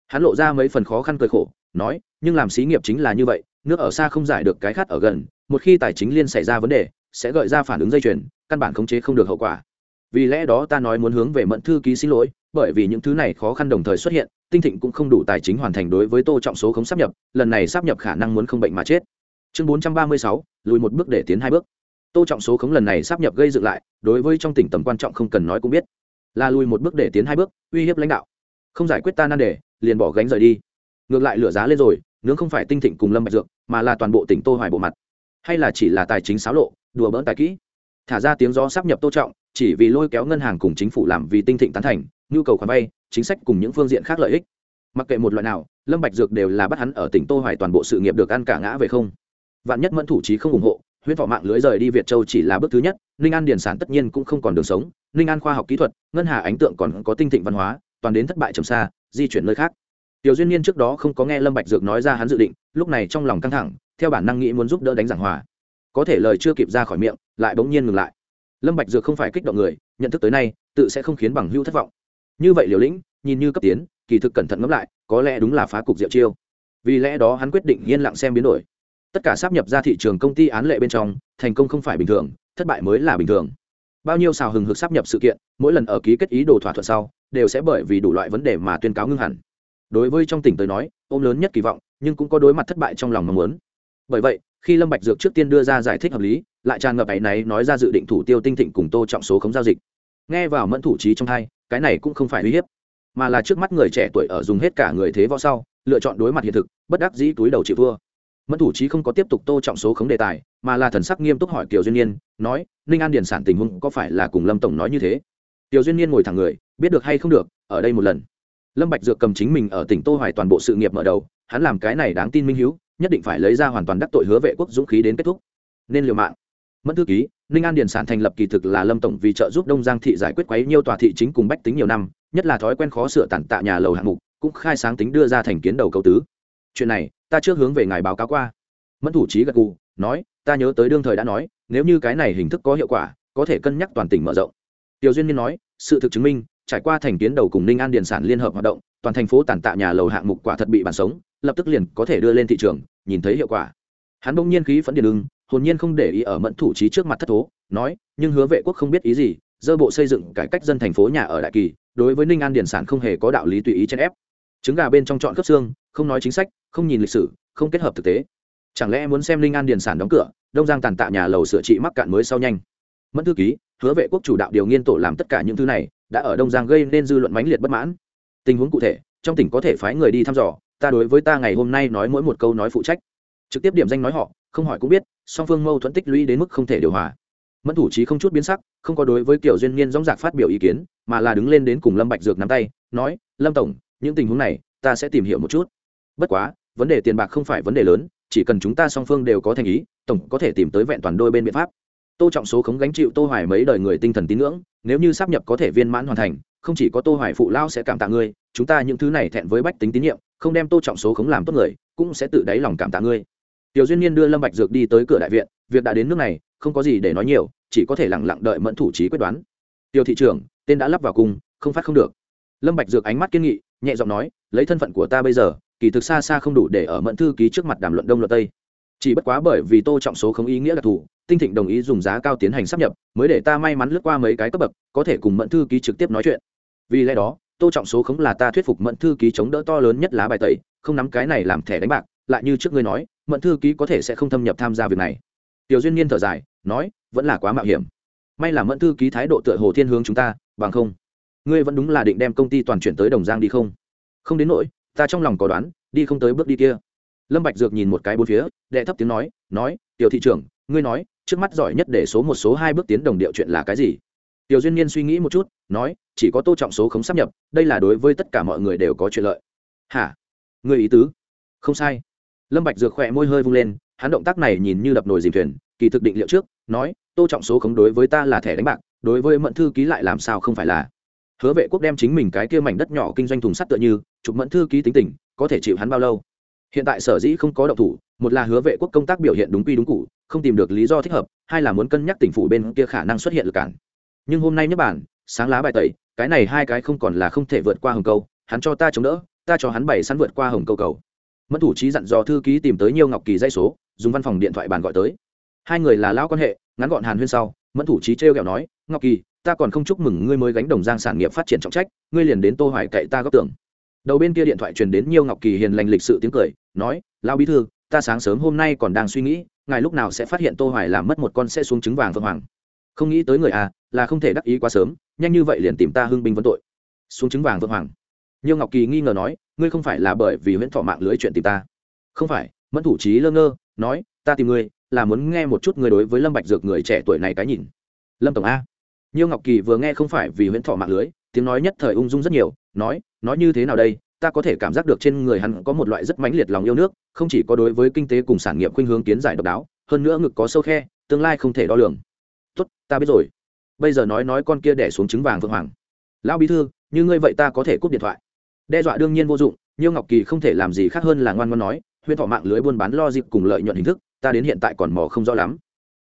Hắn lộ ra mấy phần khó khăn cười khổ, nói nhưng làm xí nghiệp chính là như vậy, nước ở xa không giải được cái khát ở gần, một khi tài chính liên xảy ra vấn đề, sẽ gợi ra phản ứng dây chuyền, căn bản khống chế không được hậu quả. Vì lẽ đó ta nói muốn hướng về mẫn thư ký xin lỗi, bởi vì những thứ này khó khăn đồng thời xuất hiện, tinh thịnh cũng không đủ tài chính hoàn thành đối với tô trọng số không sắp nhập, lần này sắp nhập khả năng muốn không bệnh mà chết. Chương bốn trăm ba mươi sáu, lùi một bước để tiến hai bước. Tô trọng số khống lần này sắp nhập gây dựng lại, đối với trong tỉnh tầm quan trọng không cần nói cũng biết. Là lùi một bước để tiến hai bước, uy hiếp lãnh đạo. Không giải quyết ta nan đề, liền bỏ gánh rời đi. Ngược lại lửa giá lên rồi nướng không phải tinh thịnh cùng lâm bạch dược, mà là toàn bộ tỉnh tô hoài bộ mặt. Hay là chỉ là tài chính xáo lộ, đùa bỡn tài kỹ. Thả ra tiếng gió sắp nhập tô trọng, chỉ vì lôi kéo ngân hàng cùng chính phủ làm vì tinh thịnh tán thành, nhu cầu khoản vay, chính sách cùng những phương diện khác lợi ích. Mặc kệ một loại nào, lâm bạch dược đều là bắt hắn ở tỉnh tô hoài toàn bộ sự nghiệp được ăn cả ngã về không. Vạn nhất mẫn thủ trí không ủng hộ, huyễn võ mạng lưới rời đi việt châu chỉ là bước thứ nhất, ninh an điển sản tất nhiên cũng không còn đường sống, ninh an khoa học kỹ thuật, ngân hà ánh tượng còn có tinh thịnh văn hóa, toàn đến thất bại trầm xa, di chuyển nơi khác tiểu duyên niên trước đó không có nghe lâm bạch dược nói ra hắn dự định, lúc này trong lòng căng thẳng, theo bản năng nghĩ muốn giúp đỡ đánh giảng hòa. Có thể lời chưa kịp ra khỏi miệng, lại bỗng nhiên ngừng lại. Lâm bạch dược không phải kích động người, nhận thức tới nay, tự sẽ không khiến bằng hữu thất vọng. Như vậy liều lĩnh, nhìn như cấp tiến, kỳ thực cẩn thận ngẫm lại, có lẽ đúng là phá cục diệu chiêu. Vì lẽ đó hắn quyết định yên lặng xem biến đổi. Tất cả sắp nhập ra thị trường công ty án lệ bên trong, thành công không phải bình thường, thất bại mới là bình thường. Bao nhiêu xào hừng hực sắp nhập sự kiện, mỗi lần ở ký kết ý đồ thỏa thuận sau, đều sẽ bởi vì đủ loại vấn đề mà tuyên cáo ngưng hẳn đối với trong tỉnh tới nói, ôm lớn nhất kỳ vọng, nhưng cũng có đối mặt thất bại trong lòng mong muốn. Bởi vậy, khi lâm bạch dược trước tiên đưa ra giải thích hợp lý, lại tràn ngập ấy này nói ra dự định thủ tiêu tinh thịnh cùng tô trọng số khống giao dịch. Nghe vào mẫn thủ trí trong thay cái này cũng không phải uy hiếp, mà là trước mắt người trẻ tuổi ở dùng hết cả người thế võ sau, lựa chọn đối mặt hiện thực, bất đắc dĩ túi đầu chịu thua mẫn thủ trí không có tiếp tục tô trọng số khống đề tài, mà là thần sắc nghiêm túc hỏi kiều duyên nhiên nói, ninh an điển sản tình huống có phải là cùng lâm tổng nói như thế? Kiều duyên nhiên ngồi thẳng người, biết được hay không được, ở đây một lần lâm bạch dược cầm chính mình ở tỉnh tô hoài toàn bộ sự nghiệp mở đầu, hắn làm cái này đáng tin minh hiếu, nhất định phải lấy ra hoàn toàn đắc tội hứa vệ quốc dũng khí đến kết thúc. Nên liều mạng. Mẫn thư ký, ninh an điền sản thành lập kỳ thực là lâm tổng vì trợ giúp đông giang thị giải quyết quấy nhiêu tòa thị chính cùng bách tính nhiều năm, nhất là thói quen khó sửa tản tạ nhà lầu hạng mục, cũng khai sáng tính đưa ra thành kiến đầu cầu tứ. Chuyện này, ta trước hướng về ngài báo cáo qua. Mẫn thủ trí gật gù, nói, ta nhớ tới đương thời đã nói, nếu như cái này hình thức có hiệu quả, có thể cân nhắc toàn tỉnh mở rộng. Tiểu duyên nhiên nói, sự thực chứng minh trải qua thành kiến đầu cùng ninh an điền sản liên hợp hoạt động, toàn thành phố tàn tạ nhà lầu hạng mục quả thật bị bản sống, lập tức liền có thể đưa lên thị trường, nhìn thấy hiệu quả. Hắn bỗng nhiên khí phẫn điện ưng, hồn nhiên không để ý ở mẫn thủ trí trước mặt thất thố, nói, nhưng hứa vệ quốc không biết ý gì, dơ bộ xây dựng cải cách dân thành phố nhà ở đại kỳ, đối với ninh an điển sản không hề có đạo lý tùy ý chen ép. Trứng gà bên trong chọn cấp xương, không nói chính sách, không nhìn lịch sử, không kết hợp thực tế. Chẳng lẽ muốn xem ninh an điển sản đóng cửa, đông giang tàn tạ nhà lầu sửa trị mắc cạn mới sau nhanh? Mẫn thư ký, hứa vệ quốc chủ đạo điều nghiên tổ làm tất cả những thứ này đã ở đông giang gây nên dư luận mãnh liệt bất mãn. Tình huống cụ thể, trong tỉnh có thể phái người đi thăm dò, ta đối với ta ngày hôm nay nói mỗi một câu nói phụ trách. Trực tiếp điểm danh nói họ, không hỏi cũng biết, song phương mâu thuẫn tích lũy đến mức không thể điều hòa. Mẫn thủ trí không chút biến sắc, không có đối với kiểu duyên niên dóng dạc phát biểu ý kiến, mà là đứng lên đến cùng lâm bạch dược nắm tay, nói, lâm tổng, những tình huống này, ta sẽ tìm hiểu một chút. Bất quá, vấn đề tiền bạc không phải vấn đề lớn, chỉ cần chúng ta song phương đều có thành ý, tổng có thể tìm tới vẹn toàn đôi bên biện pháp tô trọng số khống gánh chịu tô hoài mấy đời người tinh thần tín ngưỡng, nếu như sắp nhập có thể viên mãn hoàn thành, không chỉ có tô hoài phụ lao sẽ cảm tạ ngươi, chúng ta những thứ này thẹn với bách tính tín nhiệm, không đem tô trọng số khống làm tốt người, cũng sẽ tự đáy lòng cảm tạ ngươi. Tiểu duyên niên đưa lâm bạch dược đi tới cửa đại viện, việc đã đến nước này, không có gì để nói nhiều, chỉ có thể lặng lặng đợi mẫn thủ trí quyết đoán. Tiểu thị trưởng, tên đã lắp vào cung, không phát không được. Lâm bạch dược ánh mắt kiên nghị, nhẹ giọng nói, lấy thân phận của ta bây giờ, kỳ thực xa xa không đủ để ở mẫn thư ký trước mặt đàm luận đông luận tây. Chỉ bất quá bởi vì tô trọng số không ý nghĩa là thủ tinh thịnh đồng ý dùng giá cao tiến hành sắp nhập, mới để ta may mắn lướt qua mấy cái cấp bậc, có thể cùng mẫn thư ký trực tiếp nói chuyện. Vì lẽ đó, tô trọng số không là ta thuyết phục mẫn thư ký chống đỡ to lớn nhất lá bài tẩy, không nắm cái này làm thẻ đánh bạc, lại như trước ngươi nói, mẫn thư ký có thể sẽ không thâm nhập tham gia việc này. Tiểu duyên niên thở dài, nói, vẫn là quá mạo hiểm. May là mẫn thư ký thái độ tựa hồ thiên hướng chúng ta, bằng không, ngươi vẫn đúng là định đem công ty toàn chuyển tới đồng giang đi không? Không đến nỗi, ta trong lòng có đoán, đi không tới bước đi kia. Lâm bạch dược nhìn một cái bốn phía, đệ thấp tiếng nói nói, tiểu thị trưởng, ngươi nói trước mắt giỏi nhất để số một, số hai bước tiến đồng điệu chuyện là cái gì? Tiểu duyên niên suy nghĩ một chút, nói, chỉ có tô trọng số không sắp nhập, đây là đối với tất cả mọi người đều có chuyện lợi. Hả? Ngươi ý tứ? Không sai. Lâm bạch dược khỏe môi hơi vung lên, hắn động tác này nhìn như đập nồi dìm thuyền, kỳ thực định liệu trước, nói, tô trọng số khống đối với ta là thẻ đánh bạc, đối với mẫn thư ký lại làm sao không phải là? Hứa vệ quốc đem chính mình cái kia mảnh đất nhỏ kinh doanh thùng sắt tựa như, chụp mẫn thư ký tính tình, có thể chịu hắn bao lâu? Hiện tại sở dĩ không có động thủ, một là hứa vệ quốc công tác biểu hiện đúng quy đúng cụ không tìm được lý do thích hợp, hai là muốn cân nhắc tỉnh phủ bên kia khả năng xuất hiện lực cản. Nhưng hôm nay nhất bản sáng lá bài tẩy, cái này hai cái không còn là không thể vượt qua hồng câu hắn cho ta chống đỡ, ta cho hắn bày sẵn vượt qua hồng câu cầu. Mẫn thủ trí dặn dò thư ký tìm tới nhiều ngọc kỳ dây số, dùng văn phòng điện thoại bàn gọi tới. Hai người là lão quan hệ, ngắn gọn hàn huyên sau, mẫn thủ trí trêu kẹo nói, ngọc kỳ, ta còn không chúc mừng ngươi mới gánh đồng giang sản nghiệp phát triển trọng trách, ngươi liền đến tô hoài cậy ta góp tưởng. Đầu bên kia điện thoại truyền đến nhiều ngọc kỳ hiền lành lịch sự tiếng cười, nói, lão bí thư ta sáng sớm hôm nay còn đang suy nghĩ, ngài lúc nào sẽ phát hiện tô hoài làm mất một con sẽ xuống trứng vàng vượng hoàng. Không nghĩ tới người à là không thể đắc ý quá sớm, nhanh như vậy liền tìm ta hưng binh vấn tội. Xuống trứng vàng vượng hoàng. Nhiêu ngọc kỳ nghi ngờ nói, ngươi không phải là bởi vì huyễn thọ mạng lưới chuyện tìm ta. Không phải, mẫn thủ trí lơ ngơ, nói, ta tìm ngươi, là muốn nghe một chút ngươi đối với lâm bạch dược người trẻ tuổi này cái nhìn. Lâm tổng a. Nhiêu ngọc kỳ vừa nghe không phải vì huyễn thọ mạng lưới, tiếng nói nhất thời ung dung rất nhiều, nói nói như thế nào đây ta có thể cảm giác được trên người hắn có một loại rất mãnh liệt lòng yêu nước, không chỉ có đối với kinh tế cùng sản nghiệp khuynh hướng kiến giải độc đáo, hơn nữa ngực có sâu khe, tương lai không thể đo lường. Tốt, ta biết rồi. Bây giờ nói nói con kia đẻ xuống trứng vàng vượng hoàng. Lão bí thư, như ngươi vậy ta có thể cúp điện thoại. Đe dọa đương nhiên vô dụng, nhiêu ngọc kỳ không thể làm gì khác hơn là ngoan ngoan nói huyên thọ mạng lưới buôn bán lo dịp cùng lợi nhuận hình thức, ta đến hiện tại còn mò không rõ lắm.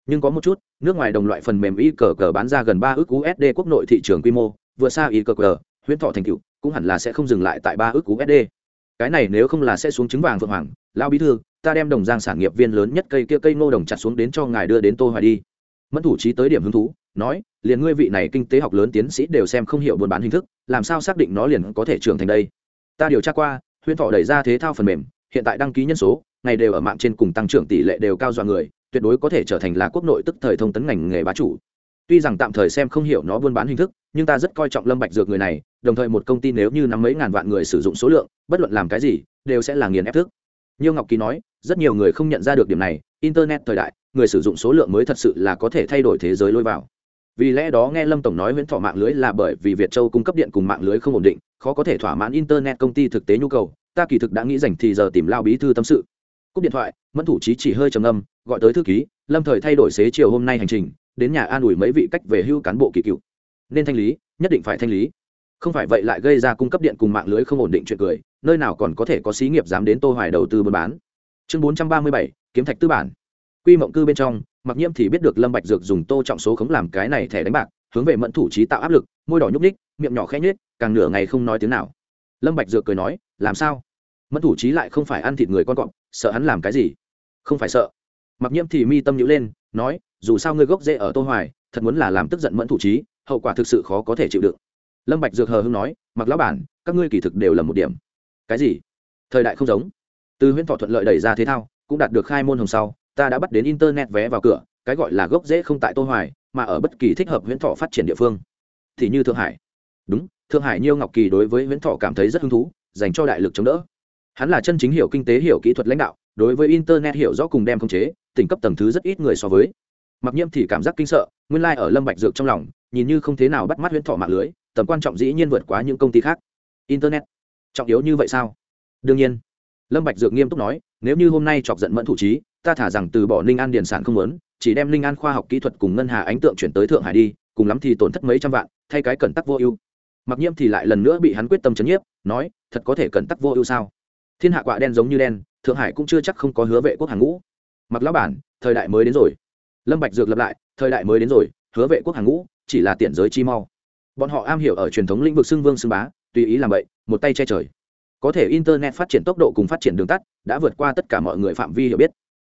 Nhưng có một chút, nước ngoài đồng loại phần mềm y cờ cờ bán ra gần ba ước usd quốc nội thị trường quy mô vừa xa y cờ cờ huyễn thọ thành cựu cũng hẳn là sẽ không dừng lại tại ba ước usd cái này nếu không là sẽ xuống trứng vàng vượng hoàng lao bí thư, ta đem đồng giang sản nghiệp viên lớn nhất cây kia cây ngô đồng chặt xuống đến cho ngài đưa đến tô hoài đi. Mẫn thủ trí tới điểm hứng thú, nói, liền ngươi vị này kinh tế học lớn tiến sĩ đều xem không hiểu buôn bán hình thức, làm sao xác định nó liền có thể trưởng thành đây? Ta điều tra qua huyên thọ đẩy ra thế thao phần mềm, hiện tại đăng ký nhân số, ngày đều ở mạng trên cùng tăng trưởng tỷ lệ đều cao dọa người, tuyệt đối có thể trở thành là quốc nội tức thời thông tấn ngành nghề bá chủ tuy rằng tạm thời xem không hiểu nó buôn bán hình thức, nhưng ta rất coi trọng lâm bạch dược người này, đồng thời một công ty nếu như nắm mấy ngàn vạn người sử dụng số lượng, bất luận làm cái gì, đều sẽ là nghiền ép thức. Nhiêu ngọc kỳ nói, rất nhiều người không nhận ra được điểm này, internet thời đại, người sử dụng số lượng mới thật sự là có thể thay đổi thế giới lôi vào. Vì lẽ đó nghe lâm tổng nói huyễn thọ mạng lưới là bởi vì việt châu cung cấp điện cùng mạng lưới không ổn định, khó có thể thỏa mãn internet công ty thực tế nhu cầu, ta kỳ thực đã nghĩ dành thì giờ tìm lao bí thư tâm sự. Cúp điện thoại, mẫn thủ trí chỉ hơi trầm âm gọi tới thư ký, lâm thời thay đổi xế chiều hôm nay hành trình đến nhà an ủi mấy vị cách về hưu cán bộ kỳ cựu. Nên thanh lý nhất định phải thanh lý. Không phải vậy lại gây ra cung cấp điện cùng mạng lưới không ổn định chuyện cười nơi nào còn có thể có xí nghiệp dám đến tô hoài đầu tư buôn bán. Chương 437, kiếm thạch tư bản. Quy mộng cư bên trong mặc nhiễm thì biết được lâm bạch dược dùng tô trọng số khống làm cái này thẻ đánh bạc hướng về mẫn thủ trí tạo áp lực môi đỏ nhúc ních miệng nhỏ khẽ nhếch càng nửa ngày không nói tiếng nào. Lâm bạch dược cười nói làm sao? Mẫn thủ trí lại không phải ăn thịt người con cọp sợ hắn làm cái gì? Không phải sợ. Mặc nhiễm thì mi tâm nhíu lên nói dù sao ngươi gốc rễ ở tô hoài, thật muốn là làm tức giận mẫn thủ trí, hậu quả thực sự khó có thể chịu đựng. Lâm bạch dược hờ hững nói, mặc lão bản, các ngươi kỳ thực đều là một điểm. Cái gì? Thời đại không giống. Từ huyễn thọ thuận lợi đẩy ra thế thao, cũng đạt được khai môn hồng sau, ta đã bắt đến internet vé vào cửa, cái gọi là gốc rễ không tại tô hoài, mà ở bất kỳ thích hợp huyễn thọ phát triển địa phương. Thì như thượng hải. Đúng, thượng hải nhiêu ngọc kỳ đối với huyễn thọ cảm thấy rất hứng thú, dành cho đại lực chống đỡ. Hắn là chân chính hiểu kinh tế, hiểu kỹ thuật lãnh đạo, đối với internet hiểu rõ cùng đem khống chế, tỉnh cấp tầng thứ rất ít người so với mặc nhiễm thì cảm giác kinh sợ, nguyên lai、like、ở ở lâm bạch dược trong lòng, nhìn như không thế nào bắt mắt huyễn thọ mạng lưới, tầm quan trọng dĩ nhiên vượt quá những công ty khác. Internet. Trọng yếu như vậy sao? Đương nhiên. Lâm bạch dược nghiêm túc nói, nếu như hôm nay chọc giận mẫn thủ trí, ta thả rằng từ bỏ ninh an điền sản không muốn, chỉ đem ninh an khoa học kỹ thuật cùng ngân hà ánh tượng chuyển tới thượng hải đi, cùng lắm thì tổn thất mấy trăm vạn, thay cái cẩn tắc vô ưu. Mặc nhiễm thì lại lần nữa bị hắn quyết tâm chấn nhiếp, nói, thật có thể cẩn tắc vô ưu sao? Thiên hạ quạ đen giống như đen, thượng hải cũng chưa chắc không có hứa vệ quốc hàng ngũ. Mặc lão bản, thời đại mới đến rồi lâm bạch dược lập lại, thời đại mới đến rồi, hứa vệ quốc hàng ngũ, chỉ là tiện giới chi mau. Bọn họ am hiểu ở truyền thống lĩnh vực xưng vương xưng bá, tùy ý làm vậy một tay che trời. Có thể internet phát triển tốc độ cùng phát triển đường tắt, đã vượt qua tất cả mọi người phạm vi hiểu biết.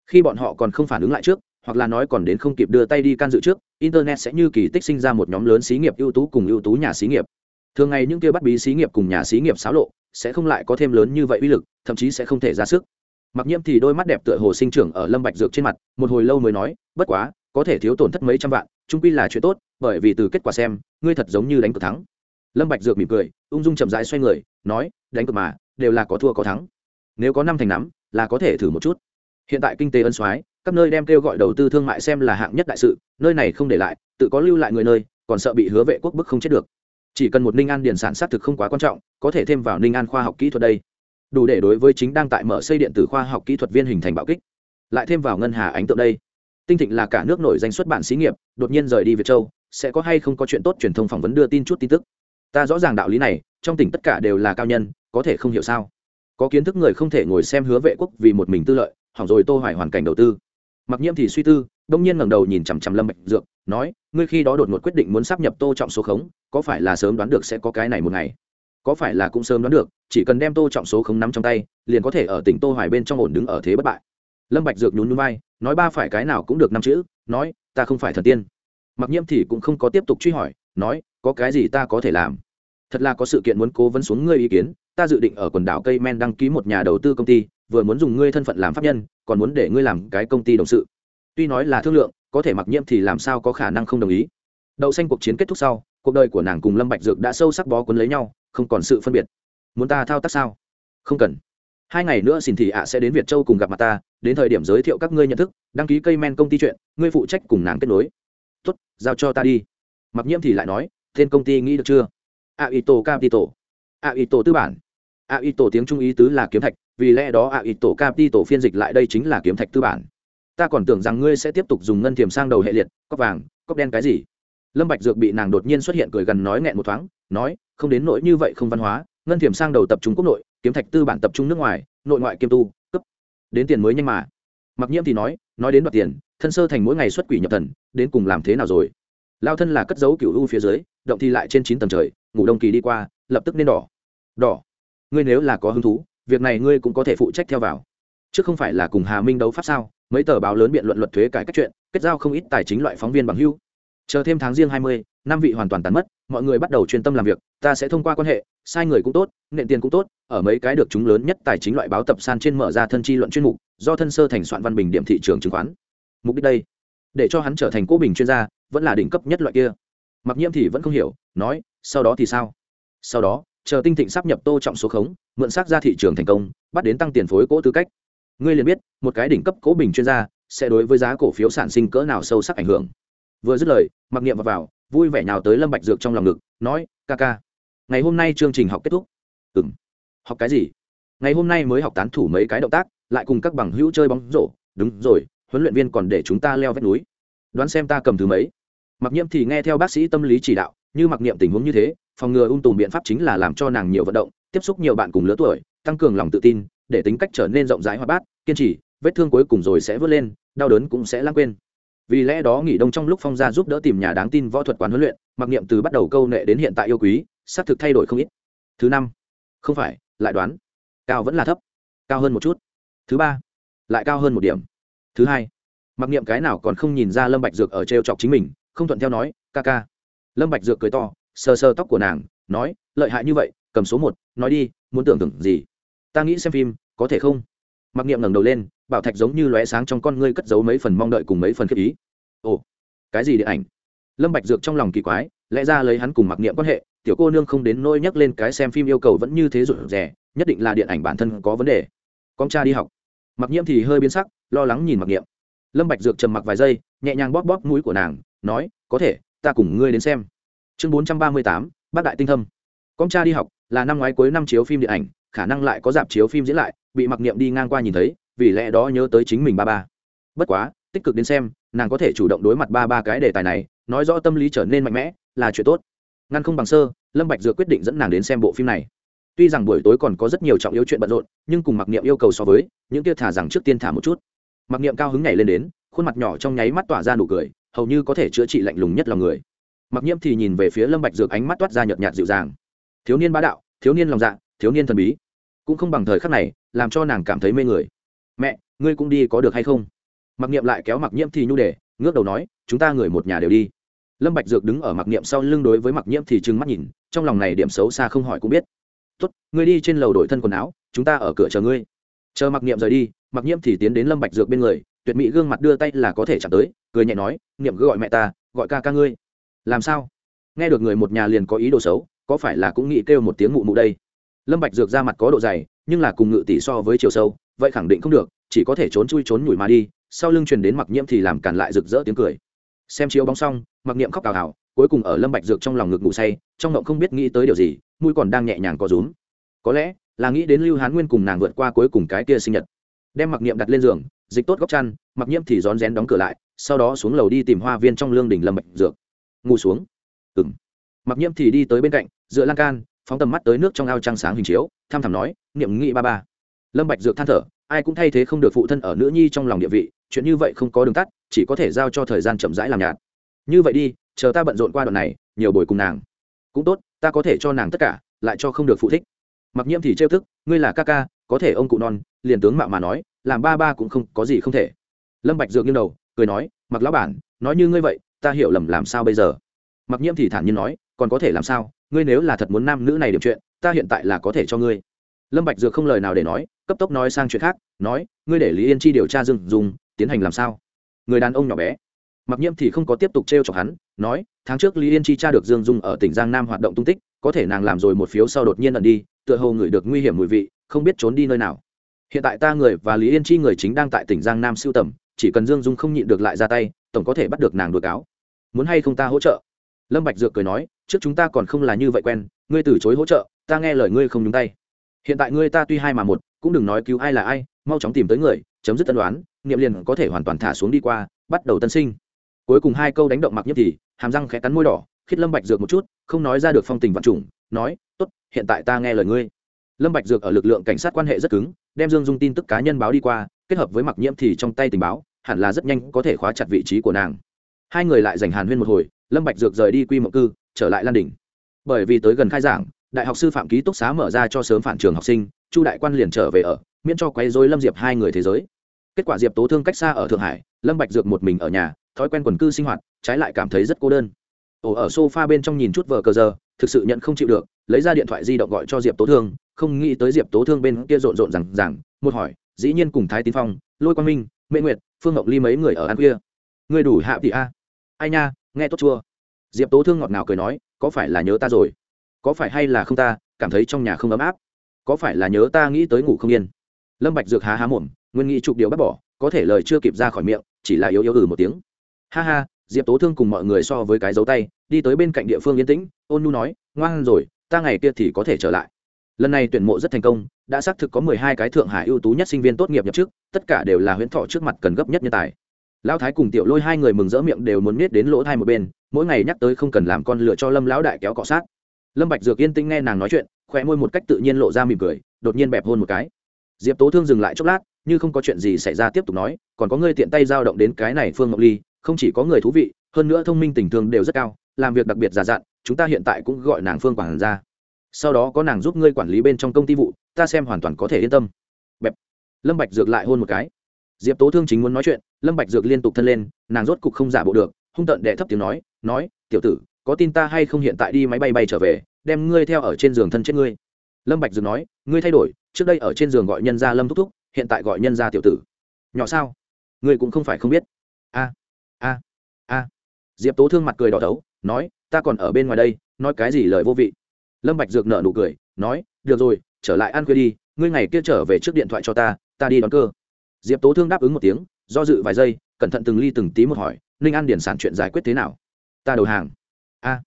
Khi bọn họ còn không phản ứng lại trước, hoặc là nói còn đến không kịp đưa tay đi can dự trước, internet sẽ như kỳ tích sinh ra một nhóm lớn xí nghiệp ưu tú cùng ưu tú nhà xí nghiệp. Thường ngày những kia bắt bí xí nghiệp cùng nhà xí nghiệp xáo lộ, sẽ không lại có thêm lớn như vậy uy lực, thậm chí sẽ không thể ra sức mặc nhiễm thì đôi mắt đẹp tựa hồ sinh trưởng ở lâm bạch dược trên mặt, một hồi lâu mới nói, bất quá, có thể thiếu tổn thất mấy trăm vạn, trung quy là chuyện tốt, bởi vì từ kết quả xem, ngươi thật giống như đánh cược thắng. Lâm bạch dược mỉm cười, ung dung chậm rãi xoay người, nói, đánh cược mà, đều là có thua có thắng. Nếu có năm thành nắm, là có thể thử một chút. Hiện tại kinh tế ân soái, các nơi đem kêu gọi đầu tư thương mại xem là hạng nhất đại sự, nơi này không để lại, tự có lưu lại người nơi, còn sợ bị hứa vệ quốc bức không chết được. Chỉ cần một ninh an điển sản sát thực không quá quan trọng, có thể thêm vào ninh an khoa học kỹ thuật đây đủ để đối với chính đang tại mở xây điện tử khoa học kỹ thuật viên hình thành bạo kích. Lại thêm vào ngân hà ánh tượng đây, tinh thịnh là cả nước nổi danh xuất bản xí nghiệp, đột nhiên rời đi việt châu, sẽ có hay không có chuyện tốt truyền thông phỏng vấn đưa tin chút tin tức. Ta rõ ràng đạo lý này, trong tỉnh tất cả đều là cao nhân, có thể không hiểu sao? Có kiến thức người không thể ngồi xem hứa vệ quốc vì một mình tư lợi, hỏng rồi tô hoài hoàn cảnh đầu tư. Mặc nhiễm thì suy tư, đông nhiên ngẩng đầu nhìn chằm chằm lâm bạch dược, nói, ngươi khi đó đột ngột quyết định muốn sắp nhập tô trọng số khống, có phải là sớm đoán được sẽ có cái này một ngày? Có phải là cũng sớm đoán được, chỉ cần đem tô trọng số không nắm trong tay, liền có thể ở tỉnh tô hoài bên trong ổn đứng ở thế bất bại. Lâm bạch dược nhún nhún vai, nói ba phải cái nào cũng được năm chữ, nói, ta không phải thần tiên. Mặc nhiễm thì cũng không có tiếp tục truy hỏi, nói, có cái gì ta có thể làm? Thật là có sự kiện muốn cố vấn xuống ngươi ý kiến, ta dự định ở quần đảo cây men đăng ký một nhà đầu tư công ty, vừa muốn dùng ngươi thân phận làm pháp nhân, còn muốn để ngươi làm cái công ty đồng sự. Tuy nói là thương lượng, có thể mặc nhiễm thì làm sao có khả năng không đồng ý. Đậu xanh cuộc chiến kết thúc sau cuộc đời của nàng cùng lâm bạch dược đã sâu sắc bó cuốn lấy nhau, không còn sự phân biệt. Muốn ta thao tác sao? Không cần. Hai ngày nữa xin thì ạ sẽ đến việt châu cùng gặp mặt ta, đến thời điểm giới thiệu các ngươi nhận thức, đăng ký cây men công ty chuyện, ngươi phụ trách cùng nàng kết nối. Tốt, giao cho ta đi. Mặc nhiễm thì lại nói, tên công ty nghĩ được chưa? A ito capital a ito tư bản. A ito tiếng trung ý tứ là kiếm thạch, vì lẽ đó a ito capital phiên dịch lại đây chính là kiếm thạch tư bản. Ta còn tưởng rằng ngươi sẽ tiếp tục dùng ngân thiềm sang đầu hệ liệt, cốc vàng, cốc đen cái gì? Lâm bạch dược bị nàng đột nhiên xuất hiện cười gần nói nghẹn một thoáng, nói, không đến nỗi như vậy không văn hóa, ngân thiểm sang đầu tập trung quốc nội, kiếm thạch tư bản tập trung nước ngoài, nội ngoại kiêm tu, cấp. Đến tiền mới nhanh mà. Mặc nhiễm thì nói nói đến đoạt tiền, thân sơ thành mỗi ngày xuất quỷ nhập thần, đến cùng làm thế nào rồi? Lao thân là cất giấu cửu u phía dưới, động thì lại trên chín tầng trời, ngủ đông kỳ đi qua, lập tức nên đỏ. Đỏ? Ngươi nếu là có hứng thú, việc này ngươi cũng có thể phụ trách theo vào. Chứ không phải là cùng hà minh đấu pháp sao? Mấy tờ báo lớn biện luận luật thuế cải cách chuyện, kết giao không ít tài chính loại phóng viên bằng hưu chờ thêm tháng riêng hai mươi, năm vị hoàn toàn tàn mất, mọi người bắt đầu chuyên tâm làm việc, ta sẽ thông qua quan hệ, sai người cũng tốt, nện tiền cũng tốt, ở mấy cái được chúng lớn nhất tài chính loại báo tập san trên mở ra thân chi luận chuyên mục, do thân sơ thành soạn văn bình điểm thị trường chứng khoán. Mục đích đây, để cho hắn trở thành cố bình chuyên gia, vẫn là đỉnh cấp nhất loại kia. Mặc nhiễm thì vẫn không hiểu, nói, sau đó thì sao? Sau đó, chờ tinh thịnh sắp nhập tô trọng số khống, mượn xác ra thị trường thành công, bắt đến tăng tiền phối cỗ tư cách. Ngươi liền biết, một cái đỉnh cấp cố bình chuyên gia, sẽ đối với giá cổ phiếu sản sinh cỡ nào sâu sắc ảnh hưởng vừa dứt lời mặc niệm vào, vào vui vẻ nào tới lâm bạch dược trong lòng ngực nói ca ca ngày hôm nay chương trình học kết thúc. Ừm học cái gì? Ngày hôm nay mới học tán thủ mấy cái động tác lại cùng các bằng hữu chơi bóng rổ. Đúng rồi huấn luyện viên còn để chúng ta leo vách núi. Đoán xem ta cầm thứ mấy? Mặc niệm thì nghe theo bác sĩ tâm lý chỉ đạo như mặc niệm tình huống như thế phòng ngừa ung tùm biện pháp chính là làm cho nàng nhiều vận động tiếp xúc nhiều bạn cùng lứa tuổi tăng cường lòng tự tin để tính cách trở nên rộng rãi hoạt bát kiên trì vết thương cuối cùng rồi sẽ vớt lên đau đớn cũng sẽ lãng quên vì lẽ đó nghỉ đông trong lúc phong gia giúp đỡ tìm nhà đáng tin võ thuật quán huấn luyện, mặc niệm từ bắt đầu câu nệ đến hiện tại yêu quý, xác thực thay đổi không ít. Thứ năm, không phải, lại đoán. Cao vẫn là thấp, cao hơn một chút. Thứ ba, lại cao hơn một điểm. Thứ hai, mặc niệm cái nào còn không nhìn ra lâm bạch dược ở treo chọc chính mình, không thuận theo nói, ca ca. Lâm bạch dược cười to, sờ sờ tóc của nàng, nói, lợi hại như vậy, cầm số một, nói đi, muốn tưởng tượng gì? Ta nghĩ xem phim, có thể không? Mặc niệm ngẩng đầu lên bảo thạch giống như lóe sáng trong con ngươi cất giấu mấy phần mong đợi cùng mấy phần khiếp ý. Ồ, cái gì điện ảnh? Lâm bạch dược trong lòng kỳ quái, lẽ ra lấy hắn cùng mặc niệm quan hệ, tiểu cô nương không đến nỗi nhắc lên cái xem phim yêu cầu vẫn như thế rụt rè, nhất định là điện ảnh bản thân có vấn đề. Con cha đi học. Mặc nhiễm thì hơi biến sắc, lo lắng nhìn mặc niệm. Lâm bạch dược trầm mặc vài giây, nhẹ nhàng bóp bóp mũi của nàng, nói, có thể, ta cùng ngươi đến xem. Chương bốn trăm ba mươi tám, bác đại tinh thâm. Con cha đi học là năm ngoái cuối năm chiếu phim điện ảnh, khả năng lại có dạp chiếu phim diễn lại, bị mặc niệm đi ngang qua nhìn thấy vì lẽ đó nhớ tới chính mình ba ba. Bất quá, tích cực đến xem, nàng có thể chủ động đối mặt ba ba cái đề tài này, nói rõ tâm lý trở nên mạnh mẽ, là chuyện tốt. Ngăn không bằng sơ, lâm bạch dược quyết định dẫn nàng đến xem bộ phim này. Tuy rằng buổi tối còn có rất nhiều trọng yếu chuyện bận rộn, nhưng cùng mặc niệm yêu cầu so với, những kia thả rằng trước tiên thả một chút. Mặc niệm cao hứng nhảy lên đến, khuôn mặt nhỏ trong nháy mắt tỏa ra nụ cười, hầu như có thể chữa trị lạnh lùng nhất lòng người. Mặc niệm thì nhìn về phía lâm bạch dược ánh mắt toát ra nhợt nhạt dịu dàng. Thiếu niên bá đạo, thiếu niên lòng dạ thiếu niên thần bí. Cũng không bằng thời khắc này, làm cho nàng cảm thấy mê người mẹ, ngươi cũng đi có được hay không? Mặc niệm lại kéo mặc nhiễm thì nhu đề ngước đầu nói, chúng ta người một nhà đều đi. Lâm bạch dược đứng ở mặc niệm sau lưng đối với mặc nhiễm thì trừng mắt nhìn, trong lòng này điểm xấu xa không hỏi cũng biết. Tốt, ngươi đi trên lầu đổi thân quần áo, chúng ta ở cửa chờ ngươi. Chờ mặc niệm rời đi mặc nhiễm thì tiến đến lâm bạch dược bên người, tuyệt mỹ gương mặt đưa tay là có thể chạm tới, cười nhẹ nói, niệm cứ gọi mẹ ta, gọi ca ca ngươi. Làm sao? Nghe được người một nhà liền có ý đồ xấu, có phải là cũng nghĩ kêu một tiếng mụ mụ đây? Lâm bạch dược ra mặt có độ dày, nhưng là cùng ngự tỷ so với chiều sâu vậy khẳng định không được, chỉ có thể trốn chui trốn nhủi mà đi, sau lưng truyền đến mặc nhiễm thì làm cản lại rực rỡ tiếng cười. Xem chiếu bóng xong, mặc nhiễm khóc cào hào cuối cùng ở lâm bạch dược trong lòng ngực ngủ say, trong ngộng không biết nghĩ tới điều gì, mũi còn đang nhẹ nhàng có rúm. Có lẽ là nghĩ đến lưu hán nguyên cùng nàng vượt qua cuối cùng cái kia sinh nhật. Đem mặc niệm đặt lên giường, dịch tốt góc chăn, mặc nhiễm thì rón rén đóng cửa lại, sau đó xuống lầu đi tìm hoa viên trong lương đỉnh lâm bạch dược. Ngủ xuống. Ừm. Mặc nhiễm thì đi tới bên cạnh, dựa lan can, phóng tầm mắt tới nước trong ao trăng sáng hình chiếu tham thầm nói, niệm nghị ba ba lâm bạch dược than thở, ai cũng thay thế không được phụ thân ở nữ nhi trong lòng địa vị, chuyện như vậy không có đường tắt, chỉ có thể giao cho thời gian chậm rãi làm nhạt. Như vậy đi, chờ ta bận rộn qua đoạn này, nhiều buổi cùng nàng. Cũng tốt, ta có thể cho nàng tất cả, lại cho không được phụ thích. Mặc nhiễm thì trêu thức, ngươi là ca ca, có thể ông cụ non, liền tướng mạo mà nói, làm ba ba cũng không có gì không thể. Lâm bạch dược nghiêng đầu, cười nói, mặc lão bản, nói như ngươi vậy, ta hiểu lầm làm sao bây giờ? Mặc nhiễm thì thản nhiên nói, còn có thể làm sao? Ngươi nếu là thật muốn nam nữ này điểm chuyện, ta hiện tại là có thể cho ngươi. Lâm bạch dược không lời nào để nói cấp tốc nói sang chuyện khác, nói, ngươi để lý yên chi điều tra dương dùng tiến hành làm sao? Người đàn ông nhỏ bé. Mặc nhiễm thì không có tiếp tục treo chọc hắn, nói, tháng trước lý yên chi tra được dương dung ở tỉnh giang nam hoạt động tung tích, có thể nàng làm rồi một phiếu sau đột nhiên ẩn đi, tựa hồ ngửi được nguy hiểm mùi vị, không biết trốn đi nơi nào. Hiện tại ta người và lý yên chi người chính đang tại tỉnh giang nam siêu tầm, chỉ cần dương dung không nhịn được lại ra tay, tổng có thể bắt được nàng đuổi cáo. Muốn hay không ta hỗ trợ? Lâm bạch dược cười nói, trước chúng ta còn không là như vậy quen, ngươi từ chối hỗ trợ, ta nghe lời ngươi không nhúng tay hiện tại ngươi ta tuy hai mà một, cũng đừng nói cứu ai là ai, mau chóng tìm tới người, chấm dứt tân đoán, niệm liền có thể hoàn toàn thả xuống đi qua, bắt đầu tân sinh. Cuối cùng hai câu đánh động mặc nhất thì, hàm răng khẽ cắn môi đỏ, khít lâm bạch dược một chút, không nói ra được phong tình vạn trùng, nói, tốt, hiện tại ta nghe lời ngươi. Lâm bạch dược ở lực lượng cảnh sát quan hệ rất cứng, đem dương dung tin tức cá nhân báo đi qua, kết hợp với mặc nhiễm thì trong tay tình báo, hẳn là rất nhanh có thể khóa chặt vị trí của nàng. Hai người lại giành hàn huyên một hồi, lâm bạch dược rời đi quy mộng cư, trở lại lan đỉnh. Bởi vì tới gần khai giảng đại học sư phạm ký túc xá mở ra cho sớm phản trường học sinh, chu đại quan liền trở về ở, miễn cho quấy dối lâm diệp hai người thế giới. Kết quả diệp tố thương cách xa ở thượng hải, lâm bạch dược một mình ở nhà, thói quen quần cư sinh hoạt, trái lại cảm thấy rất cô đơn. Ổ ở sofa bên trong nhìn chút vờ cờ giờ, thực sự nhận không chịu được, lấy ra điện thoại di động gọi cho diệp tố thương, không nghĩ tới diệp tố thương bên kia rộn rộn rằng rằng một hỏi, dĩ nhiên cùng thái tín phong, lôi quang minh, mễ nguyệt, phương ngọc ly mấy người ở ăn kia người đủ hạ thì a. Ai nha, nghe tốt chua diệp tố thương ngọt ngào cười nói, có phải là nhớ ta rồi? Có phải hay là không ta, cảm thấy trong nhà không ấm áp? Có phải là nhớ ta nghĩ tới ngủ không yên? Lâm bạch dược há há mồm, nguyên nghĩ chụp điều bắt bỏ, có thể lời chưa kịp ra khỏi miệng, chỉ là yếu yếu ừ một tiếng. Ha ha, diệp tố thương cùng mọi người so với cái dấu tay, đi tới bên cạnh địa phương yên tĩnh, ôn nhu nói, ngoan rồi, ta ngày kia thì có thể trở lại. Lần này tuyển mộ rất thành công, đã xác thực có mười hai cái thượng hải ưu tú nhất sinh viên tốt nghiệp nhập chức, tất cả đều là huyễn thọ trước mặt cần gấp nhất nhân tài. Lão thái cùng tiểu lôi hai người mừng rỡ miệng đều muốn biết đến lỗ thai một bên, mỗi ngày nhắc tới không cần làm con lựa cho lâm lão đại kéo cọ sát lâm bạch dược yên tĩnh nghe nàng nói chuyện khoe môi một cách tự nhiên lộ ra mỉm cười, đột nhiên bẹp hôn một cái. Diệp tố thương dừng lại chốc lát, như không có chuyện gì xảy ra tiếp tục nói, còn có ngươi tiện tay giao động đến cái này phương ngọc ly, không chỉ có người thú vị, hơn nữa thông minh tình thương đều rất cao, làm việc đặc biệt giả dặn, chúng ta hiện tại cũng gọi nàng phương quản ra sau đó có nàng giúp ngươi quản lý bên trong công ty vụ, ta xem hoàn toàn có thể yên tâm. Bẹp. Lâm bạch dược lại hôn một cái. Diệp tố thương chính muốn nói chuyện, lâm bạch dược liên tục thân lên, nàng rốt cục không giả bộ được, hung tận đệ thấp tiếng nói nói, tiểu tử có tin ta hay không hiện tại đi máy bay bay trở về, đem ngươi theo ở trên giường thân chết ngươi. Lâm bạch dược nói, ngươi thay đổi, trước đây ở trên giường gọi nhân gia lâm thúc thúc, hiện tại gọi nhân gia tiểu tử. Nhỏ sao? Ngươi cũng không phải không biết. A a a. Diệp tố thương mặt cười đỏ đấu, nói, ta còn ở bên ngoài đây, nói cái gì lời vô vị. Lâm bạch dược nở nụ cười, nói, được rồi, trở lại ăn khuya đi, ngươi ngày kia trở về trước điện thoại cho ta ta đi đón cơ. Diệp tố thương đáp ứng một tiếng, do dự vài giây, cẩn thận từng ly từng tí một hỏi, ninh an điển sản chuyện giải quyết thế nào? Ta đầu hàng a.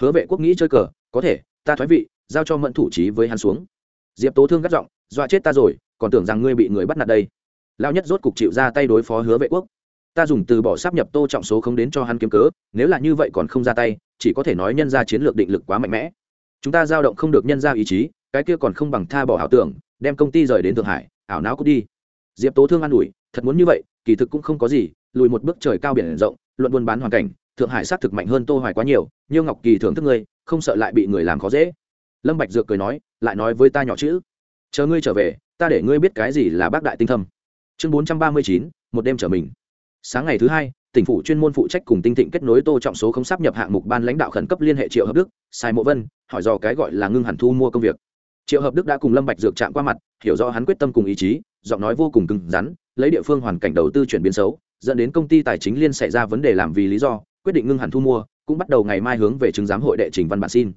Hứa vệ quốc nghĩ chơi cờ, có thể, ta thoái vị, giao cho mẫn thủ trí với hắn xuống. Diệp tố thương gắt giọng, dọa chết ta rồi, còn tưởng rằng ngươi bị người bắt nạt đây. Lao nhất rốt cục chịu ra tay đối phó hứa vệ quốc. Ta dùng từ bỏ sắp nhập tô trọng số không đến cho hắn kiếm cớ, nếu là như vậy còn không ra tay, chỉ có thể nói nhân ra chiến lược định lực quá mạnh mẽ. Chúng ta giao động không được nhân ra ý chí, cái kia còn không bằng tha bỏ ảo tưởng, đem công ty rời đến thượng hải, ảo não cút đi. Diệp tố thương an ủi, thật muốn như vậy, kỳ thực cũng không có gì, lùi một bước trời cao biển rộng, luận buôn bán hoàn cảnh thượng hải xác thực mạnh hơn tô hoài quá nhiều nhiêu ngọc kỳ thưởng thức ngươi không sợ lại bị người làm khó dễ. Lâm bạch dược cười nói lại nói với ta nhỏ chữ. Chờ ngươi trở về ta để ngươi biết cái gì là bác đại tinh thâm. Chương 439, một đêm trở mình. Sáng ngày thứ hai tỉnh phủ chuyên môn phụ trách cùng tinh thịnh kết nối tô trọng số không sắp nhập hạng mục ban lãnh đạo khẩn cấp liên hệ triệu hợp đức sai mộ vân hỏi do cái gọi là ngưng hẳn thu mua công việc. Triệu hợp đức đã cùng lâm bạch dược chạm qua mặt hiểu rõ hắn quyết tâm cùng ý chí giọng nói vô cùng cứng rắn lấy địa phương hoàn cảnh đầu tư chuyển biến xấu dẫn đến công ty tài chính liên xảy ra vấn đề làm vì lý do quyết định ngưng hẳn thu mua, cũng bắt đầu ngày mai hướng về chứng giám hội đệ trình văn bản xin.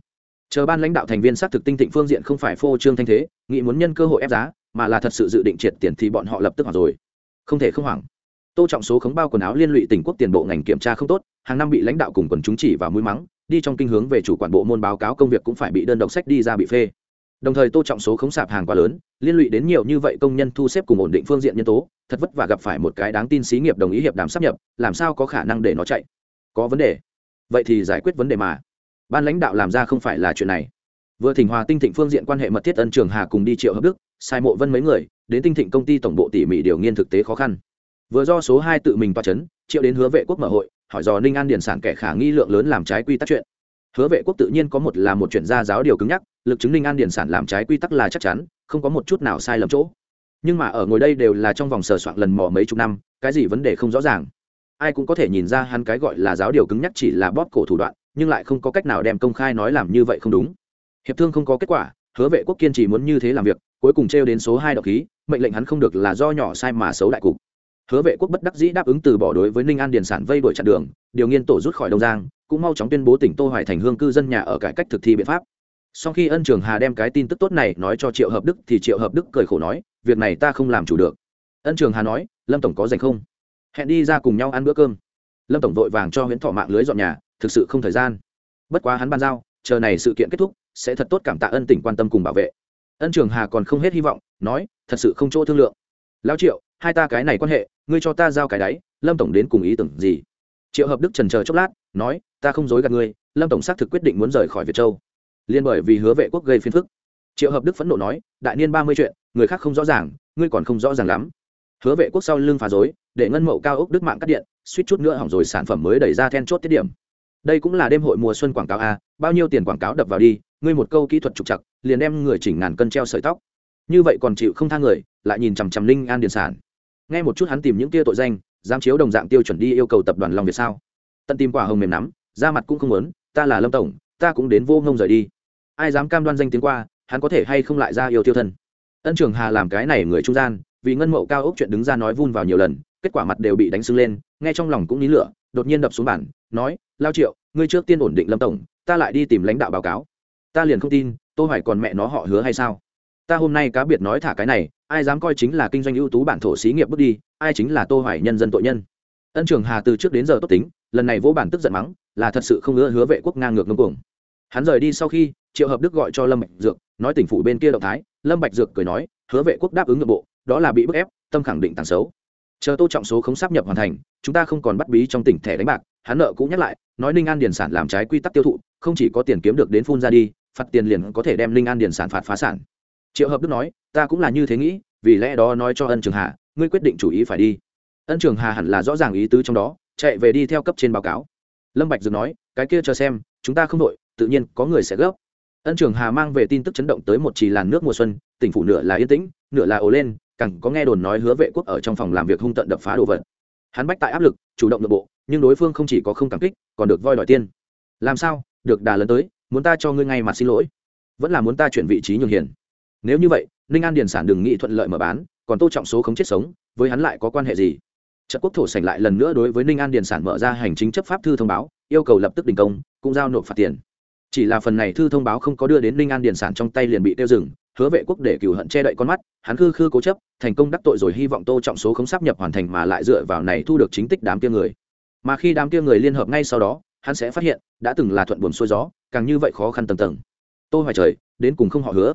Chờ ban lãnh đạo thành viên xác thực tinh thịnh phương diện không phải phô trương thanh thế, nghị muốn nhân cơ hội ép giá, mà là thật sự dự định triệt tiền thì bọn họ lập tức hoảng rồi. Không thể không hoảng. Tô trọng số khống bao quần áo liên lụy tỉnh quốc tiền bộ ngành kiểm tra không tốt, hàng năm bị lãnh đạo cùng quần chúng chỉ và mũi mắng, đi trong kinh hướng về chủ quản bộ môn báo cáo công việc cũng phải bị đơn độc sách đi ra bị phê. Đồng thời tô trọng số khống sạp hàng quá lớn, liên lụy đến nhiều như vậy công nhân thu xếp cùng ổn định phương diện nhân tố, thật vất vả gặp phải một cái đáng tin xí nghiệp đồng ý hiệp đàm sắp nhập, làm sao có khả năng để nó chạy? Có vấn đề. Vậy thì giải quyết vấn đề mà. Ban lãnh đạo làm ra không phải là chuyện này. Vừa thỉnh hòa tinh thịnh phương diện quan hệ mật thiết ân trường hà cùng đi triệu hợp đức, sai mộ vân mấy người, đến tinh thịnh công ty tổng bộ tỉ mỉ điều nghiên thực tế khó khăn. Vừa do số hai tự mình toa chấn, triệu đến hứa vệ quốc mở hội, hỏi dò ninh an điển sản kẻ khả nghi lượng lớn làm trái quy tắc chuyện. Hứa vệ quốc tự nhiên có một là một chuyển gia giáo điều cứng nhắc, lực chứng ninh an điển sản làm trái quy tắc là chắc chắn, không có một chút nào sai lầm chỗ. Nhưng mà ở ngồi đây đều là trong vòng sờ soạn lần mò mấy chục năm, cái gì vấn đề không rõ ràng ai cũng có thể nhìn ra hắn cái gọi là giáo điều cứng nhắc chỉ là bóp cổ thủ đoạn, nhưng lại không có cách nào đem công khai nói làm như vậy không đúng. Hiệp thương không có kết quả, hứa vệ quốc kiên trì muốn như thế làm việc, cuối cùng trêu đến số hai độc khí, mệnh lệnh hắn không được là do nhỏ sai mà xấu đại cục. Hứa vệ quốc bất đắc dĩ đáp ứng từ bỏ đối với ninh an điền sản vây đuổi chặn đường, điều nghiên tổ rút khỏi đông giang, cũng mau chóng tuyên bố tỉnh tô hoài thành hương cư dân nhà ở cải cách thực thi biện pháp. Sau khi ân trường hà đem cái tin tức tốt này nói cho triệu hợp đức thì triệu hợp đức cười khổ nói, việc này ta không làm chủ được. Ân trường hà nói, lâm tổng có dành không? Hẹn đi ra cùng nhau ăn bữa cơm. Lâm tổng vội vàng cho huyễn thọ mạng lưới dọn nhà, thực sự không thời gian. Bất quá hắn ban giao, chờ này sự kiện kết thúc, sẽ thật tốt cảm tạ ân tỉnh quan tâm cùng bảo vệ. Ân trường hà còn không hết hy vọng, nói, thật sự không chỗ thương lượng. Lão triệu, hai ta cái này quan hệ, ngươi cho ta giao cái đáy, lâm tổng đến cùng ý tưởng gì? Triệu hợp đức trần chờ chốc lát, nói, ta không dối gạt ngươi, lâm tổng xác thực quyết định muốn rời khỏi việt châu. Liên bởi vì hứa vệ quốc gây phiền phức. Triệu hợp đức phẫn nộ nói, đại niên ba mươi chuyện, người khác không rõ ràng, ngươi còn không rõ ràng lắm. Hứa vệ quốc sau lưng phá dối để ngân mậu cao ốc đức mạng cắt điện, suýt chút nữa hỏng rồi sản phẩm mới đẩy ra then chốt tiết điểm. Đây cũng là đêm hội mùa xuân quảng cáo a, bao nhiêu tiền quảng cáo đập vào đi, ngươi một câu kỹ thuật trục chặt liền đem người chỉnh ngàn cân treo sợi tóc. Như vậy còn chịu không tha người, lại nhìn chằm chằm linh an điện sản. Nghe một chút hắn tìm những tia tội danh dám chiếu đồng dạng tiêu chuẩn đi yêu cầu tập đoàn long việt sao? Tận tìm quả hồng mềm nắm ra mặt cũng không muốn, ta là lâm tổng, ta cũng đến vô ngông rời đi. Ai dám cam đoan danh tiếng qua, hắn có thể hay không lại ra yêu tiêu thân? Ân trường hà làm cái này người trung gian, vì ngân mậu cao ốc chuyện đứng ra nói vun vào nhiều lần kết quả mặt đều bị đánh sưng lên, nghe trong lòng cũng ní lửa, đột nhiên đập xuống bản nói, lao triệu, ngươi trước tiên ổn định lâm tổng, ta lại đi tìm lãnh đạo báo cáo. Ta liền không tin tôi hỏi còn mẹ nó họ hứa hay sao? Ta hôm nay cá biệt nói thả cái này, ai dám coi chính là kinh doanh ưu tú bản thổ xí nghiệp bước đi, ai chính là tô hoài nhân dân tội nhân. Ân trường hà từ trước đến giờ tốt tính, lần này vô bản tức giận mắng, là thật sự không ưa hứa vệ quốc ngang ngược ngông cuồng. Hắn rời đi sau khi, triệu hợp đức gọi cho lâm bạch dược, nói tỉnh phủ bên kia động thái, lâm bạch dược cười nói, hứa vệ quốc đáp ứng nội bộ, đó là bị bức ép, tâm khẳng định tàn xấu chờ tô trọng số không sắp nhập hoàn thành, chúng ta không còn bắt bí trong tỉnh thẻ đánh bạc, hắn nợ cũng nhắc lại, nói ninh an điền sản làm trái quy tắc tiêu thụ, không chỉ có tiền kiếm được đến phun ra đi, phạt tiền liền có thể đem ninh an điền sản phạt phá sản. Triệu hợp đức nói, ta cũng là như thế nghĩ, vì lẽ đó nói cho ân trường hà, ngươi quyết định chủ ý phải đi. Ân trường hà hẳn là rõ ràng ý tứ trong đó, chạy về đi theo cấp trên báo cáo. Lâm bạch dừng nói, cái kia chờ xem, chúng ta không đội, tự nhiên có người sẽ gấp. Ân trường hà mang về tin tức chấn động tới một trì làn nước mùa xuân, tỉnh phủ nửa là yên tĩnh, nửa là ồ lên cẳng có nghe đồn nói hứa vệ quốc ở trong phòng làm việc hung tận đập phá đồ vật. Hắn bách tại áp lực, chủ động nội bộ, nhưng đối phương không chỉ có không cảm kích, còn được voi đòi tiên làm sao? Được đà lớn tới, muốn ta cho ngươi ngay mặt xin lỗi. Vẫn là muốn ta chuyển vị trí nhường hiền. Nếu như vậy, ninh an điền sản đừng nghĩ thuận lợi mở bán, còn tô trọng số không chết sống, với hắn lại có quan hệ gì? Trận quốc thổ sảnh lại lần nữa đối với ninh an điền sản mở ra hành chính chấp pháp thư thông báo, yêu cầu lập tức đình công, cũng giao nộp phạt tiền. Chỉ là phần này thư thông báo không có đưa đến ninh an điền sản trong tay liền bị tiêu dừng hứa vệ quốc để cửu hận che đậy con mắt, hắn khư khư cố chấp, thành công đắc tội rồi hy vọng tô trọng số không sắp nhập hoàn thành mà lại dựa vào này thu được chính tích đám kia người. Mà khi đám kia người liên hợp ngay sau đó, hắn sẽ phát hiện, đã từng là thuận buồn xuôi gió, càng như vậy khó khăn tầng tầng. Tô hoài trời, đến cùng không họ hứa.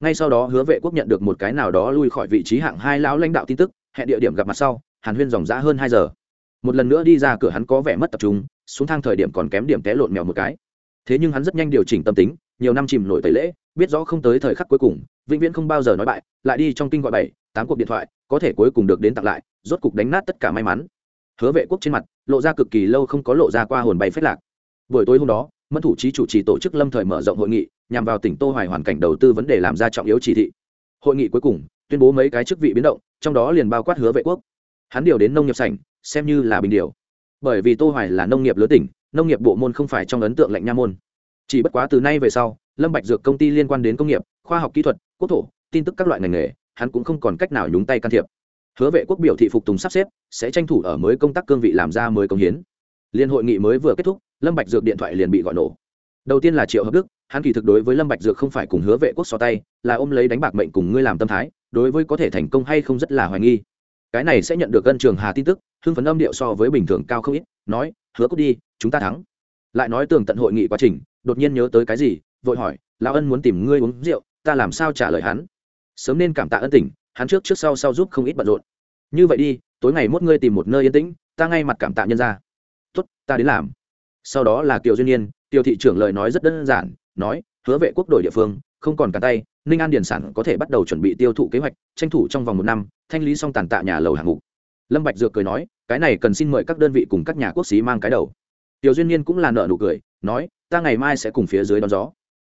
Ngay sau đó hứa vệ quốc nhận được một cái nào đó lui khỏi vị trí hạng hai lão lãnh đạo tin tức, hẹn địa điểm gặp mặt sau, hàn huyên dòng dã hơn hai giờ. Một lần nữa đi ra cửa hắn có vẻ mất tập trung, xuống thang thời điểm còn kém điểm té lộn mèo một cái. Thế nhưng hắn rất nhanh điều chỉnh tâm tính, nhiều năm chìm nổi tẩy lễ biết rõ không tới thời khắc cuối cùng, vĩnh viễn không bao giờ nói bại, lại đi trong kinh gọi bảy, tám cuộc điện thoại, có thể cuối cùng được đến tặng lại, rốt cục đánh nát tất cả may mắn. Hứa vệ quốc trên mặt, lộ ra cực kỳ lâu không có lộ ra qua hồn bay phết lạc. Buổi tối hôm đó, mẫn thủ trí chủ trì tổ chức lâm thời mở rộng hội nghị, nhằm vào tỉnh tô hoài hoàn cảnh đầu tư vấn đề làm ra trọng yếu chỉ thị. Hội nghị cuối cùng, tuyên bố mấy cái chức vị biến động, trong đó liền bao quát hứa vệ quốc. Hắn điều đến nông nghiệp sảnh, xem như là bình điều. Bởi vì tô hoài là nông nghiệp lứa tỉnh, nông nghiệp bộ môn không phải trong ấn tượng lệnh nha môn. Chỉ bất quá từ nay về sau lâm bạch dược công ty liên quan đến công nghiệp, khoa học kỹ thuật, quốc thổ, tin tức các loại ngành nghề, hắn cũng không còn cách nào nhúng tay can thiệp. Hứa vệ quốc biểu thị phục tùng sắp xếp, sẽ tranh thủ ở mới công tác cương vị làm ra mới công hiến. Liên hội nghị mới vừa kết thúc, lâm bạch dược điện thoại liền bị gọi nổ. Đầu tiên là triệu hợp đức, hắn kỳ thực đối với lâm bạch dược không phải cùng hứa vệ quốc so tay, là ôm lấy đánh bạc mệnh cùng ngươi làm tâm thái, đối với có thể thành công hay không rất là hoài nghi. Cái này sẽ nhận được ngân trường hà tin tức, hưng phấn âm điệu so với bình thường cao không ít, nói, hứa cút đi, chúng ta thắng. Lại nói tường tận hội nghị quá trình, đột nhiên nhớ tới cái gì vội hỏi, lão ân muốn tìm ngươi uống rượu, ta làm sao trả lời hắn? Sớm nên cảm tạ ân tình, hắn trước trước sau sau giúp không ít bận rộn. Như vậy đi, tối ngày mốt ngươi tìm một nơi yên tĩnh, ta ngay mặt cảm tạ nhân ra tốt, ta đến làm. Sau đó là kiều duyên nhiên tiêu thị trưởng lời nói rất đơn giản, nói, hứa vệ quốc đội địa phương, không còn cả tay, ninh an điển sản có thể bắt đầu chuẩn bị tiêu thụ kế hoạch, tranh thủ trong vòng một năm, thanh lý xong tàn tạ nhà lầu hạng mục. Lâm bạch dược cười nói, cái này cần xin mời các đơn vị cùng các nhà quốc sĩ mang cái đầu. Tiểu duyên niên cũng là nợ nụ cười, nói, ta ngày mai sẽ cùng phía dưới đón gió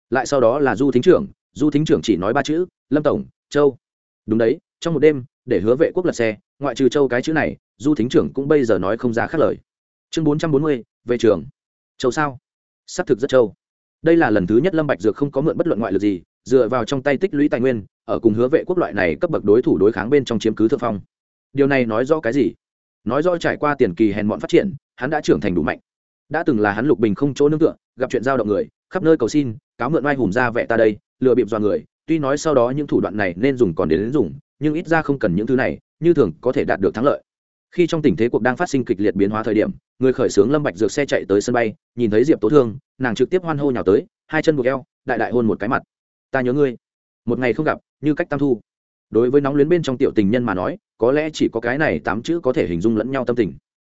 lại sau đó là du thính trưởng, du thính trưởng chỉ nói ba chữ, lâm tổng, châu. Đúng đấy, trong một đêm, để hứa vệ quốc lật xe, ngoại trừ châu cái chữ này, du thính trưởng cũng bây giờ nói không ra khác lời. Chương bốn trăm bốn mươi, về trường. Châu sao? Xác thực rất châu. Đây là lần thứ nhất lâm bạch dược không có mượn bất luận ngoại lực gì, dựa vào trong tay tích lũy tài nguyên, ở cùng hứa vệ quốc loại này cấp bậc đối thủ đối kháng bên trong chiếm cứ thượng phong. Điều này nói rõ cái gì? Nói rõ trải qua tiền kỳ hèn mọn phát triển, hắn đã trưởng thành đủ mạnh. Đã từng là hắn lục bình không chỗ nương tựa, gặp chuyện giao động người, khắp nơi cầu xin cáo mượn oai hùng ra vẽ ta đây lừa bịp dọa người tuy nói sau đó những thủ đoạn này nên dùng còn đến, đến dùng nhưng ít ra không cần những thứ này như thường có thể đạt được thắng lợi. Khi trong tình thế cuộc đang phát sinh kịch liệt biến hóa thời điểm người khởi xướng lâm bạch dược xe chạy tới sân bay nhìn thấy diệp tố thương nàng trực tiếp hoan hô nhào tới hai chân buộc eo đại đại hôn một cái mặt. Ta nhớ ngươi. Một ngày không gặp như cách tam thu. Đối với nóng luyến bên trong tiểu tình nhân mà nói có lẽ chỉ có cái này tám chữ có thể hình dung lẫn nhau tâm tình.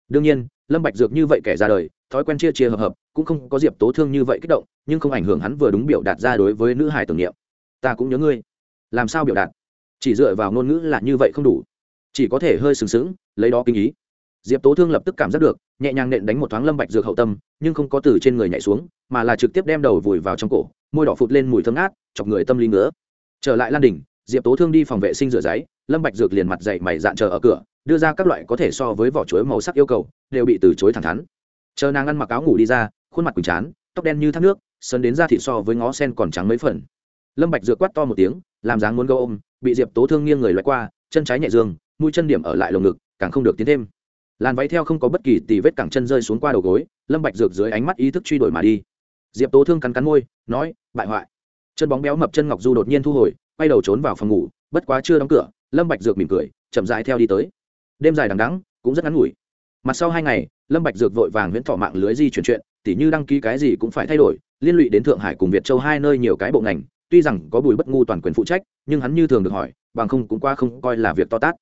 Đương nhiên lâm bạch dược như vậy kẻ ra đời thói quen chia chia hợp hợp cũng không có diệp tố thương như vậy kích động nhưng không ảnh hưởng hắn vừa đúng biểu đạt ra đối với nữ hài tưởng niệm ta cũng nhớ ngươi làm sao biểu đạt chỉ dựa vào ngôn ngữ là như vậy không đủ chỉ có thể hơi sừng sững lấy đó kinh ý diệp tố thương lập tức cảm giác được nhẹ nhàng nện đánh một thoáng lâm bạch dược hậu tâm nhưng không có từ trên người nhảy xuống mà là trực tiếp đem đầu vùi vào trong cổ môi đỏ phụt lên mùi thơm ngát chọc người tâm lý ngứa trở lại lan đỉnh diệp tố thương đi phòng vệ sinh rửa giấy lâm bạch dược liền mặt dậy mày dạn chờ ở cửa đưa ra các loại có thể so với vỏ chuối màu sắc yêu cầu đều bị từ chối thẳng thắn chờ nàng ăn mặc áo ngủ đi ra khuôn mặt quỳnh chán tóc đen như thác nước sơn đến da thịt so với ngó sen còn trắng mấy phần. Lâm bạch dược quát to một tiếng, làm dáng muốn gâu ôm, bị diệp tố thương nghiêng người loại qua, chân trái nhẹ dương, mũi chân điểm ở lại lồng ngực, càng không được tiến thêm. Làn váy theo không có bất kỳ tì vết cẳng chân rơi xuống qua đầu gối, lâm bạch dược dưới ánh mắt ý thức truy đuổi mà đi. Diệp tố thương cắn cắn môi, nói, bại hoại. Chân bóng béo mập chân ngọc du đột nhiên thu hồi, quay đầu trốn vào phòng ngủ, bất quá chưa đóng cửa, lâm bạch dược mỉm cười, chậm rãi theo đi tới. Đêm dài đằng đẵng, cũng rất ngắn ngủi. Mặt sau hai ngày, lâm bạch dược vội vàng huyễn thọ mạng lưới di chuyển chuyện tỉ như đăng ký cái gì cũng phải thay đổi, liên lụy đến thượng hải cùng việt châu hai nơi nhiều cái bộ ngành, tuy rằng có bùi bất ngu toàn quyền phụ trách, nhưng hắn như thường được hỏi, bằng không cũng qua không coi là việc to tát.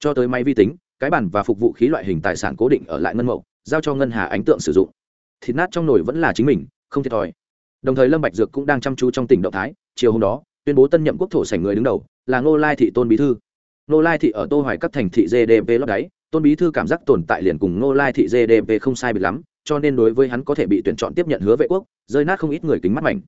Cho tới máy vi tính, cái bản và phục vụ khí loại hình tài sản cố định ở lại ngân mậu giao cho ngân hà ánh tượng sử dụng. Thịt nát trong nồi vẫn là chính mình, không thiệt thòi. Đồng thời lâm bạch dược cũng đang chăm chú trong tỉnh động thái, chiều hôm đó, tuyên bố tân nhậm quốc thổ sảnh người đứng đầu, là ngô lai thị tôn bí thư. Ngô lai thị ở tô hoài các thành thị gdp lót đáy, tôn bí thư cảm giác tồn tại liền cùng ngô lai thị gdp không sai biệt lắm cho nên đối với hắn có thể bị tuyển chọn tiếp nhận hứa vệ quốc, rơi nát không ít người kính mắt mảnh.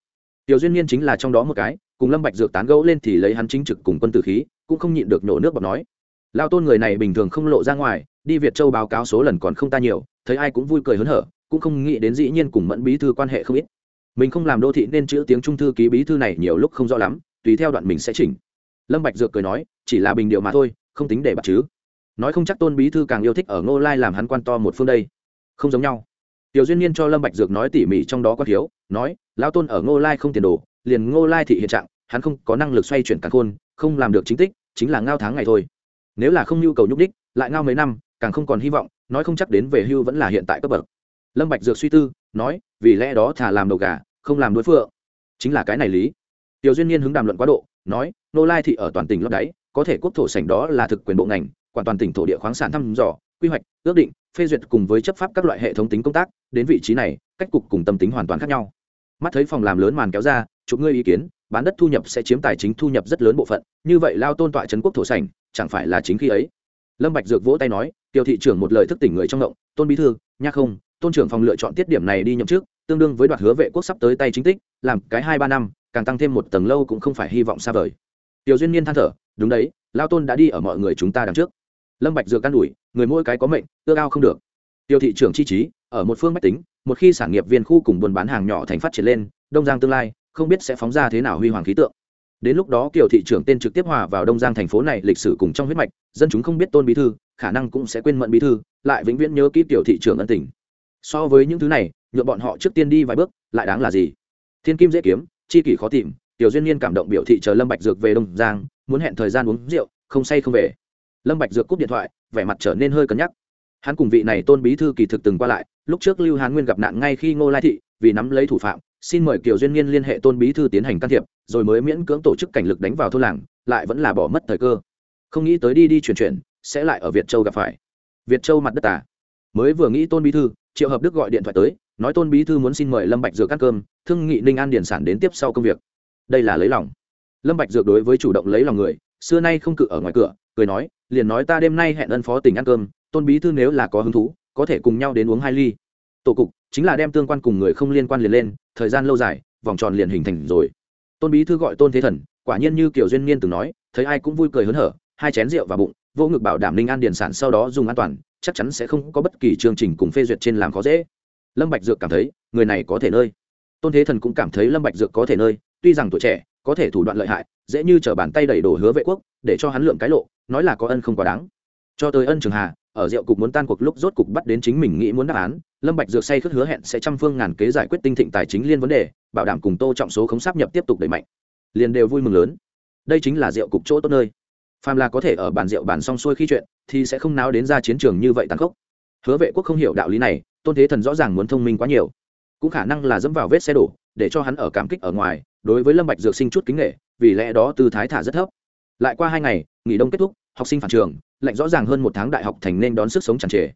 Tiểu duyên niên chính là trong đó một cái, cùng lâm bạch dược tán gẫu lên thì lấy hắn chính trực cùng quân tử khí, cũng không nhịn được nhổ nước bọt nói. Lao tôn người này bình thường không lộ ra ngoài, đi việt châu báo cáo số lần còn không ta nhiều, thấy ai cũng vui cười hớn hở, cũng không nghĩ đến dĩ nhiên cùng mẫn bí thư quan hệ không ít. Mình không làm đô thị nên chữ tiếng trung thư ký bí thư này nhiều lúc không rõ lắm, tùy theo đoạn mình sẽ chỉnh. Lâm bạch dược cười nói, chỉ là bình điệu mà thôi, không tính để bạc chứ. Nói không chắc tôn bí thư càng yêu thích ở ngô lai làm hắn quan to một phương đây. Không giống nhau tiểu duyên niên cho lâm bạch dược nói tỉ mỉ trong đó có thiếu, nói, lão tôn ở ngô lai không tiền đồ, liền ngô lai thị hiện trạng, hắn không có năng lực xoay chuyển càn khôn, không làm được chính tích, chính là ngao tháng ngày thôi. Nếu là không nhu cầu nhúc đích lại ngao mấy năm, càng không còn hy vọng, nói không chắc đến về hưu vẫn là hiện tại cấp bậc. Lâm bạch dược suy tư, nói, vì lẽ đó thả làm đầu gà, không làm đối phượng chính là cái này lý. Tiểu duyên niên hứng đàm luận quá độ, nói nô lai thị ở toàn tỉnh lót đáy, có thể quốc thổ sảnh đó là thực quyền bộ ngành, quản toàn tỉnh thổ địa khoáng sản thăm dò, quy hoạch, ước định phê duyệt cùng với chấp pháp các loại hệ thống tính công tác, đến vị trí này, cách cục cùng tâm tính hoàn toàn khác nhau. Mắt thấy phòng làm lớn màn kéo ra, chụp ngươi ý kiến, bán đất thu nhập sẽ chiếm tài chính thu nhập rất lớn bộ phận, như vậy lao tôn tọa trấn quốc thổ sảnh, chẳng phải là chính khi ấy? Lâm bạch dược vỗ tay nói tiểu thị trưởng một lời thức tỉnh người trong động, tôn bí thư, nha không, tôn trưởng phòng lựa chọn tiết điểm này đi nhậm chức, tương đương với đoạt hứa vệ quốc sắp tới tay chính tích, làm cái hai ba năm, càng tăng thêm một tầng lâu cũng không phải hy vọng xa vời. Tiểu duyên niên than thở, đúng đấy, lao tôn đã đi ở mọi người chúng ta đằng trước lâm bạch dược can đuổi người mỗi cái có mệnh ưa cao không được. Tiêu thị trưởng chi trí, ở một phương bách tính, một khi sản nghiệp viên khu cùng buôn bán hàng nhỏ thành phát triển lên, đông giang tương lai, không biết sẽ phóng ra thế nào huy hoàng khí tượng. Đến lúc đó kiều thị trưởng tên trực tiếp hòa vào đông giang thành phố này lịch sử cùng trong huyết mạch, dân chúng không biết tôn bí thư, khả năng cũng sẽ quên mận bí thư, lại vĩnh viễn nhớ kỹ tiểu thị trưởng ân tình. So với những thứ này nhuộm bọn họ trước tiên đi vài bước, lại đáng là gì? Thiên kim dễ kiếm, chi kỷ khó tìm, tiểu duyên niên cảm động biểu thị chờ lâm bạch dược về đông giang, muốn hẹn thời gian uống rượu, không say không về lâm bạch dược cúp điện thoại, vẻ mặt trở nên hơi cân nhắc. Hắn cùng vị này tôn bí thư kỳ thực từng qua lại, lúc trước lưu hán nguyên gặp nạn ngay khi ngô lai thị, vì nắm lấy thủ phạm, xin mời kiều duyên niên liên hệ tôn bí thư tiến hành can thiệp, rồi mới miễn cưỡng tổ chức cảnh lực đánh vào thôn làng, lại vẫn là bỏ mất thời cơ. Không nghĩ tới đi đi chuyển chuyển, sẽ lại ở việt châu gặp phải. Việt châu mặt đất tà. Mới vừa nghĩ tôn bí thư, triệu hợp đức gọi điện thoại tới, nói tôn bí thư muốn xin mời lâm bạch dược ăn cơm, thương nghị ninh an điển sản đến tiếp sau công việc. Đây là lấy lòng. Lâm bạch dược đối với chủ động lấy lòng người xưa nay không cự ở ngoài cửa, cười nói, liền nói ta đêm nay hẹn ân phó tỉnh ăn cơm, tôn bí thư nếu là có hứng thú, có thể cùng nhau đến uống hai ly. Tổ cục, chính là đem tương quan cùng người không liên quan liền lên, thời gian lâu dài, vòng tròn liền hình thành rồi. Tôn bí thư gọi tôn thế thần, quả nhiên như kiều duyên niên từng nói, thấy ai cũng vui cười hớn hở, hai chén rượu vào bụng, vô ngực bảo đảm linh an điền sản sau đó dùng an toàn, chắc chắn sẽ không có bất kỳ chương trình cùng phê duyệt trên làm khó dễ. Lâm bạch dược cảm thấy, người này có thể nơi. Tôn thế thần cũng cảm thấy lâm bạch dược có thể nơi, tuy rằng tuổi trẻ có thể thủ đoạn lợi hại, dễ như trở bàn tay đẩy đổ hứa vệ quốc, để cho hắn lượng cái lộ, nói là có ân không quá đáng. Cho tới ân trường hà, ở rượu cục muốn tan cuộc lúc rốt cục bắt đến chính mình nghĩ muốn đáp án, lâm bạch dược say khướt hứa hẹn sẽ trăm phương ngàn kế giải quyết tinh thịnh tài chính liên vấn đề, bảo đảm cùng tô trọng số khống sáp nhập tiếp tục đẩy mạnh. Liền đều vui mừng lớn. Đây chính là rượu cục chỗ tốt nơi. Phàm là có thể ở bàn rượu bàn xong xuôi khi chuyện, thì sẽ không náo đến ra chiến trường như vậy tàn khốc. Hứa vệ quốc không hiểu đạo lý này, tôn thế thần rõ ràng muốn thông minh quá nhiều. Cũng khả năng là dẫm vào vết xe đổ, để cho hắn ở cảm kích ở ngoài đối với lâm bạch dược sinh chút kính nghệ, vì lẽ đó tư thái thả rất thấp. Lại qua hai ngày, nghỉ đông kết thúc, học sinh phản trường, lạnh rõ ràng hơn một tháng đại học thành nên đón sức sống tràn trề.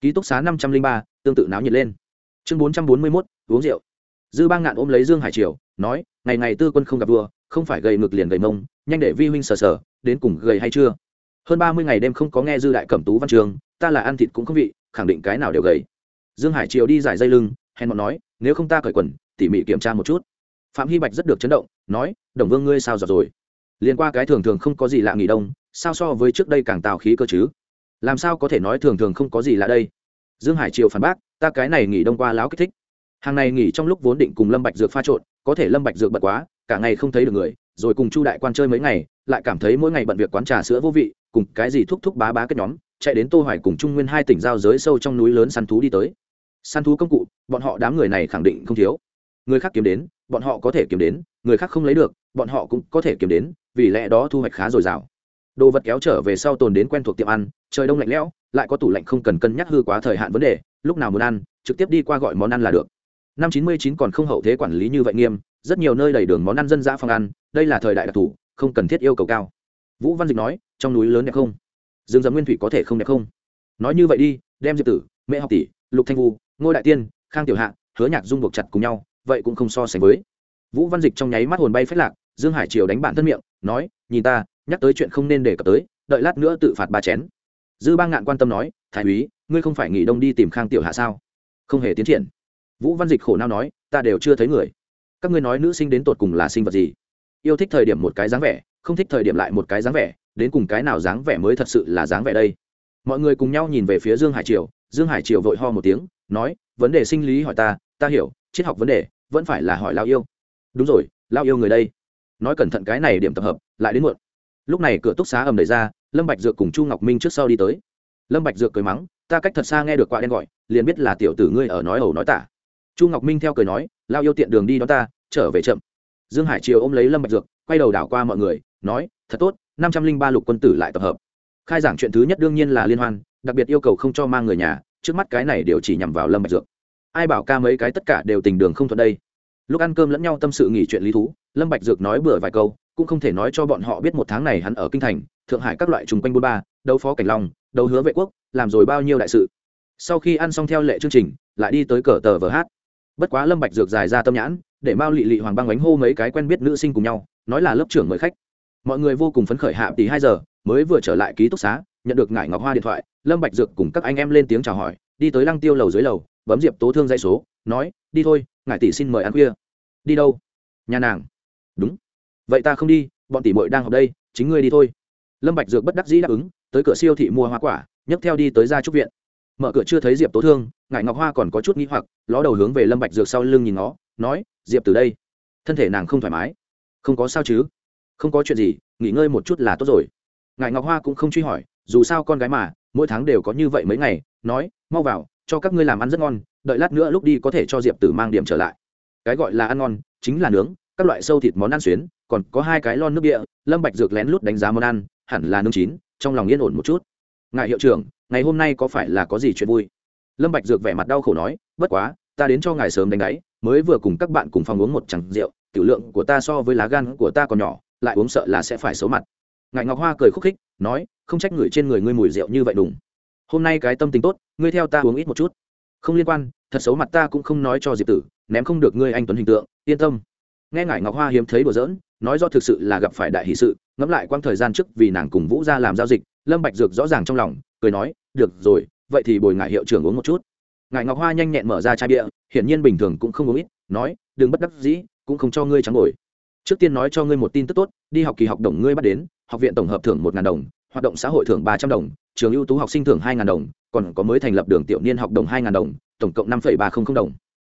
Ký túc xá năm trăm linh ba, tương tự náo nhiệt lên. Chương bốn trăm bốn mươi mốt, uống rượu. Dư ba ngạn ôm lấy dương hải triều, nói, ngày ngày tư quân không gặp vua, không phải gầy ngực liền gầy mông, nhanh để vi huynh sờ sờ, đến cùng gầy hay chưa? Hơn ba mươi ngày đêm không có nghe dư đại cẩm tú văn trường, ta là ăn thịt cũng không vị, khẳng định cái nào đều gầy. Dương hải triều đi giải dây lưng, hèn mọn nói, nếu không ta cởi quần, tỉ mỉ kiểm tra một chút phạm hy bạch rất được chấn động, nói, đồng vương ngươi sao giọt rồi? Liên qua cái thường thường không có gì lạ nghỉ đông, sao so với trước đây càng tào khí cơ chứ? Làm sao có thể nói thường thường không có gì lạ đây? Dương hải triều phản bác, ta cái này nghỉ đông qua láo kích thích. Hàng này nghỉ trong lúc vốn định cùng lâm bạch dược pha trộn, có thể lâm bạch dược bận quá, cả ngày không thấy được người, rồi cùng chu đại quan chơi mấy ngày, lại cảm thấy mỗi ngày bận việc quán trà sữa vô vị, cùng cái gì thúc thúc bá bá kết nhóm, chạy đến tô hoài cùng trung nguyên hai tỉnh giao giới sâu trong núi lớn săn thú đi tới. Săn thú công cụ, bọn họ đám người này khẳng định không thiếu. Người khác kiếm đến bọn họ có thể kiếm đến, người khác không lấy được, bọn họ cũng có thể kiếm đến, vì lẽ đó thu hoạch khá dồi dào. Đồ vật kéo trở về sau tồn đến quen thuộc tiệm ăn, trời đông lạnh lẽo, lại có tủ lạnh không cần cân nhắc hư quá thời hạn vấn đề, lúc nào muốn ăn, trực tiếp đi qua gọi món ăn là được. Năm chín mươi chín còn không hậu thế quản lý như vậy nghiêm, rất nhiều nơi đầy đường món ăn dân dã phòng ăn, đây là thời đại đặc thù, không cần thiết yêu cầu cao. Vũ văn dịch nói, trong núi lớn đẹp không? Dương dấm nguyên thủy có thể không đẹp không? Nói như vậy đi, đem diệp tử, mẹ học tỷ, lục thanh vu, ngô đại tiên, khang tiểu hạ, hứa nhạc dung buộc chặt cùng nhau vậy cũng không so sánh với. Vũ văn dịch trong nháy mắt hồn bay phách lạc, dương hải triều đánh bản thân miệng, nói, nhìn ta, nhắc tới chuyện không nên để cập tới, đợi lát nữa tự phạt ba chén. Dư ba ngạn quan tâm nói, thái úy, ngươi không phải nghỉ đông đi tìm khang tiểu hạ sao? Không hề tiến triển. Vũ văn dịch khổ não nói, ta đều chưa thấy người. Các ngươi nói nữ sinh đến tột cùng là sinh vật gì? Yêu thích thời điểm một cái dáng vẻ, không thích thời điểm lại một cái dáng vẻ, đến cùng cái nào dáng vẻ mới thật sự là dáng vẻ đây? Mọi người cùng nhau nhìn về phía dương hải triều, dương hải triều vội ho một tiếng, nói, vấn đề sinh lý hỏi ta ta hiểu, triết học vấn đề vẫn phải là hỏi lao yêu. Đúng rồi, lao yêu người đây. Nói cẩn thận cái này điểm tập hợp, lại đến muộn. Lúc này cửa túc xá ầm đẩy ra, lâm bạch dược cùng chu ngọc minh trước sau đi tới. Lâm bạch dược cười mắng, ta cách thật xa nghe được quạ đen gọi, liền biết là tiểu tử ngươi ở nói ẩu nói tả. Chu ngọc minh theo cười nói, lao yêu tiện đường đi đó ta, trở về chậm. Dương hải triều ôm lấy lâm bạch dược, quay đầu đảo qua mọi người, nói, thật tốt, năm trăm linh ba lục quân tử lại tập hợp. Khai giảng chuyện thứ nhất đương nhiên là liên hoan, đặc biệt yêu cầu không cho mang người nhà, trước mắt cái này đều chỉ nhằm vào lâm bạch dược ai bảo ca mấy cái tất cả đều tình đường không thuận đây. Lúc ăn cơm lẫn nhau tâm sự nghỉ chuyện lý thú, lâm bạch dược nói bừa vài câu, cũng không thể nói cho bọn họ biết một tháng này hắn ở kinh thành, thượng hải các loại trùng quanh buôn ba, đấu phó cảnh long, đấu hứa vệ quốc, làm rồi bao nhiêu đại sự. Sau khi ăn xong theo lệ chương trình, lại đi tới cờ tờ vờ hát. Bất quá lâm bạch dược dài ra tâm nhãn, để mao lị lị hoàng băng bánh hô mấy cái quen biết nữ sinh cùng nhau, nói là lớp trưởng mời khách. Mọi người vô cùng phấn khởi hạ tỷ hai giờ, mới vừa trở lại ký túc xá, nhận được ngải ngọc hoa điện thoại, lâm bạch dược cùng các anh em lên tiếng chào hỏi, đi tới lăng tiêu lầu dưới lầu bấm diệp tố thương dây số, nói, đi thôi, ngài tỷ xin mời ăn khuya. Đi đâu? Nhà nàng. Đúng. Vậy ta không đi, bọn tỷ muội đang học đây, chính ngươi đi thôi. Lâm bạch dược bất đắc dĩ đáp ứng, tới cửa siêu thị mua hoa quả, nhấc theo đi tới gia trúc viện. Mở cửa chưa thấy diệp tố thương, ngài ngọc hoa còn có chút nghi hoặc, ló đầu hướng về lâm bạch dược sau lưng nhìn nó nói, diệp từ đây. Thân thể nàng không thoải mái. Không có sao chứ? Không có chuyện gì, nghỉ ngơi một chút là tốt rồi. Ngài ngọc hoa cũng không truy hỏi, dù sao con gái mà, mỗi tháng đều có như vậy mấy ngày, nói, mau vào cho các ngươi làm ăn rất ngon, đợi lát nữa lúc đi có thể cho diệp tử mang điểm trở lại. Cái gọi là ăn ngon chính là nướng, các loại sâu thịt món ăn xuyến, còn có hai cái lon nước địa, lâm bạch dược lén lút đánh giá món ăn, hẳn là nướng chín, trong lòng yên ổn một chút. Ngài hiệu trưởng, ngày hôm nay có phải là có gì chuyện vui? Lâm bạch dược vẻ mặt đau khổ nói, bất quá, ta đến cho ngài sớm đánh đáy, mới vừa cùng các bạn cùng phòng uống một chặng rượu, tiểu lượng của ta so với lá gan của ta còn nhỏ, lại uống sợ là sẽ phải xấu mặt. Ngài ngọc hoa cười khúc khích, nói, không trách người trên người ngươi mùi rượu như vậy đùng hôm nay cái tâm tình tốt, ngươi theo ta uống ít một chút. Không liên quan, thật xấu mặt ta cũng không nói cho diệp tử, ném không được ngươi anh tuấn hình tượng, yên tâm. Nghe ngài ngọc hoa hiếm thấy đùa giỡn, nói do thực sự là gặp phải đại hỷ sự, ngẫm lại quãng thời gian trước vì nàng cùng vũ ra làm giao dịch, lâm bạch dược rõ ràng trong lòng, cười nói, được rồi, vậy thì bồi ngải hiệu trưởng uống một chút. Ngài ngọc hoa nhanh nhẹn mở ra chai bia, hiển nhiên bình thường cũng không uống ít, nói, đừng bất đắc dĩ, cũng không cho ngươi trắng ngồi. Trước tiên nói cho ngươi một tin tức tốt, đi học kỳ học đồng ngươi bắt đến, học viện tổng hợp thưởng một đồng, hoạt động xã hội thưởng ba trăm đồng trường ưu tú học sinh thưởng hai đồng, còn có mới thành lập đường tiểu niên học đồng hai đồng, tổng cộng năm ba trăm linh đồng.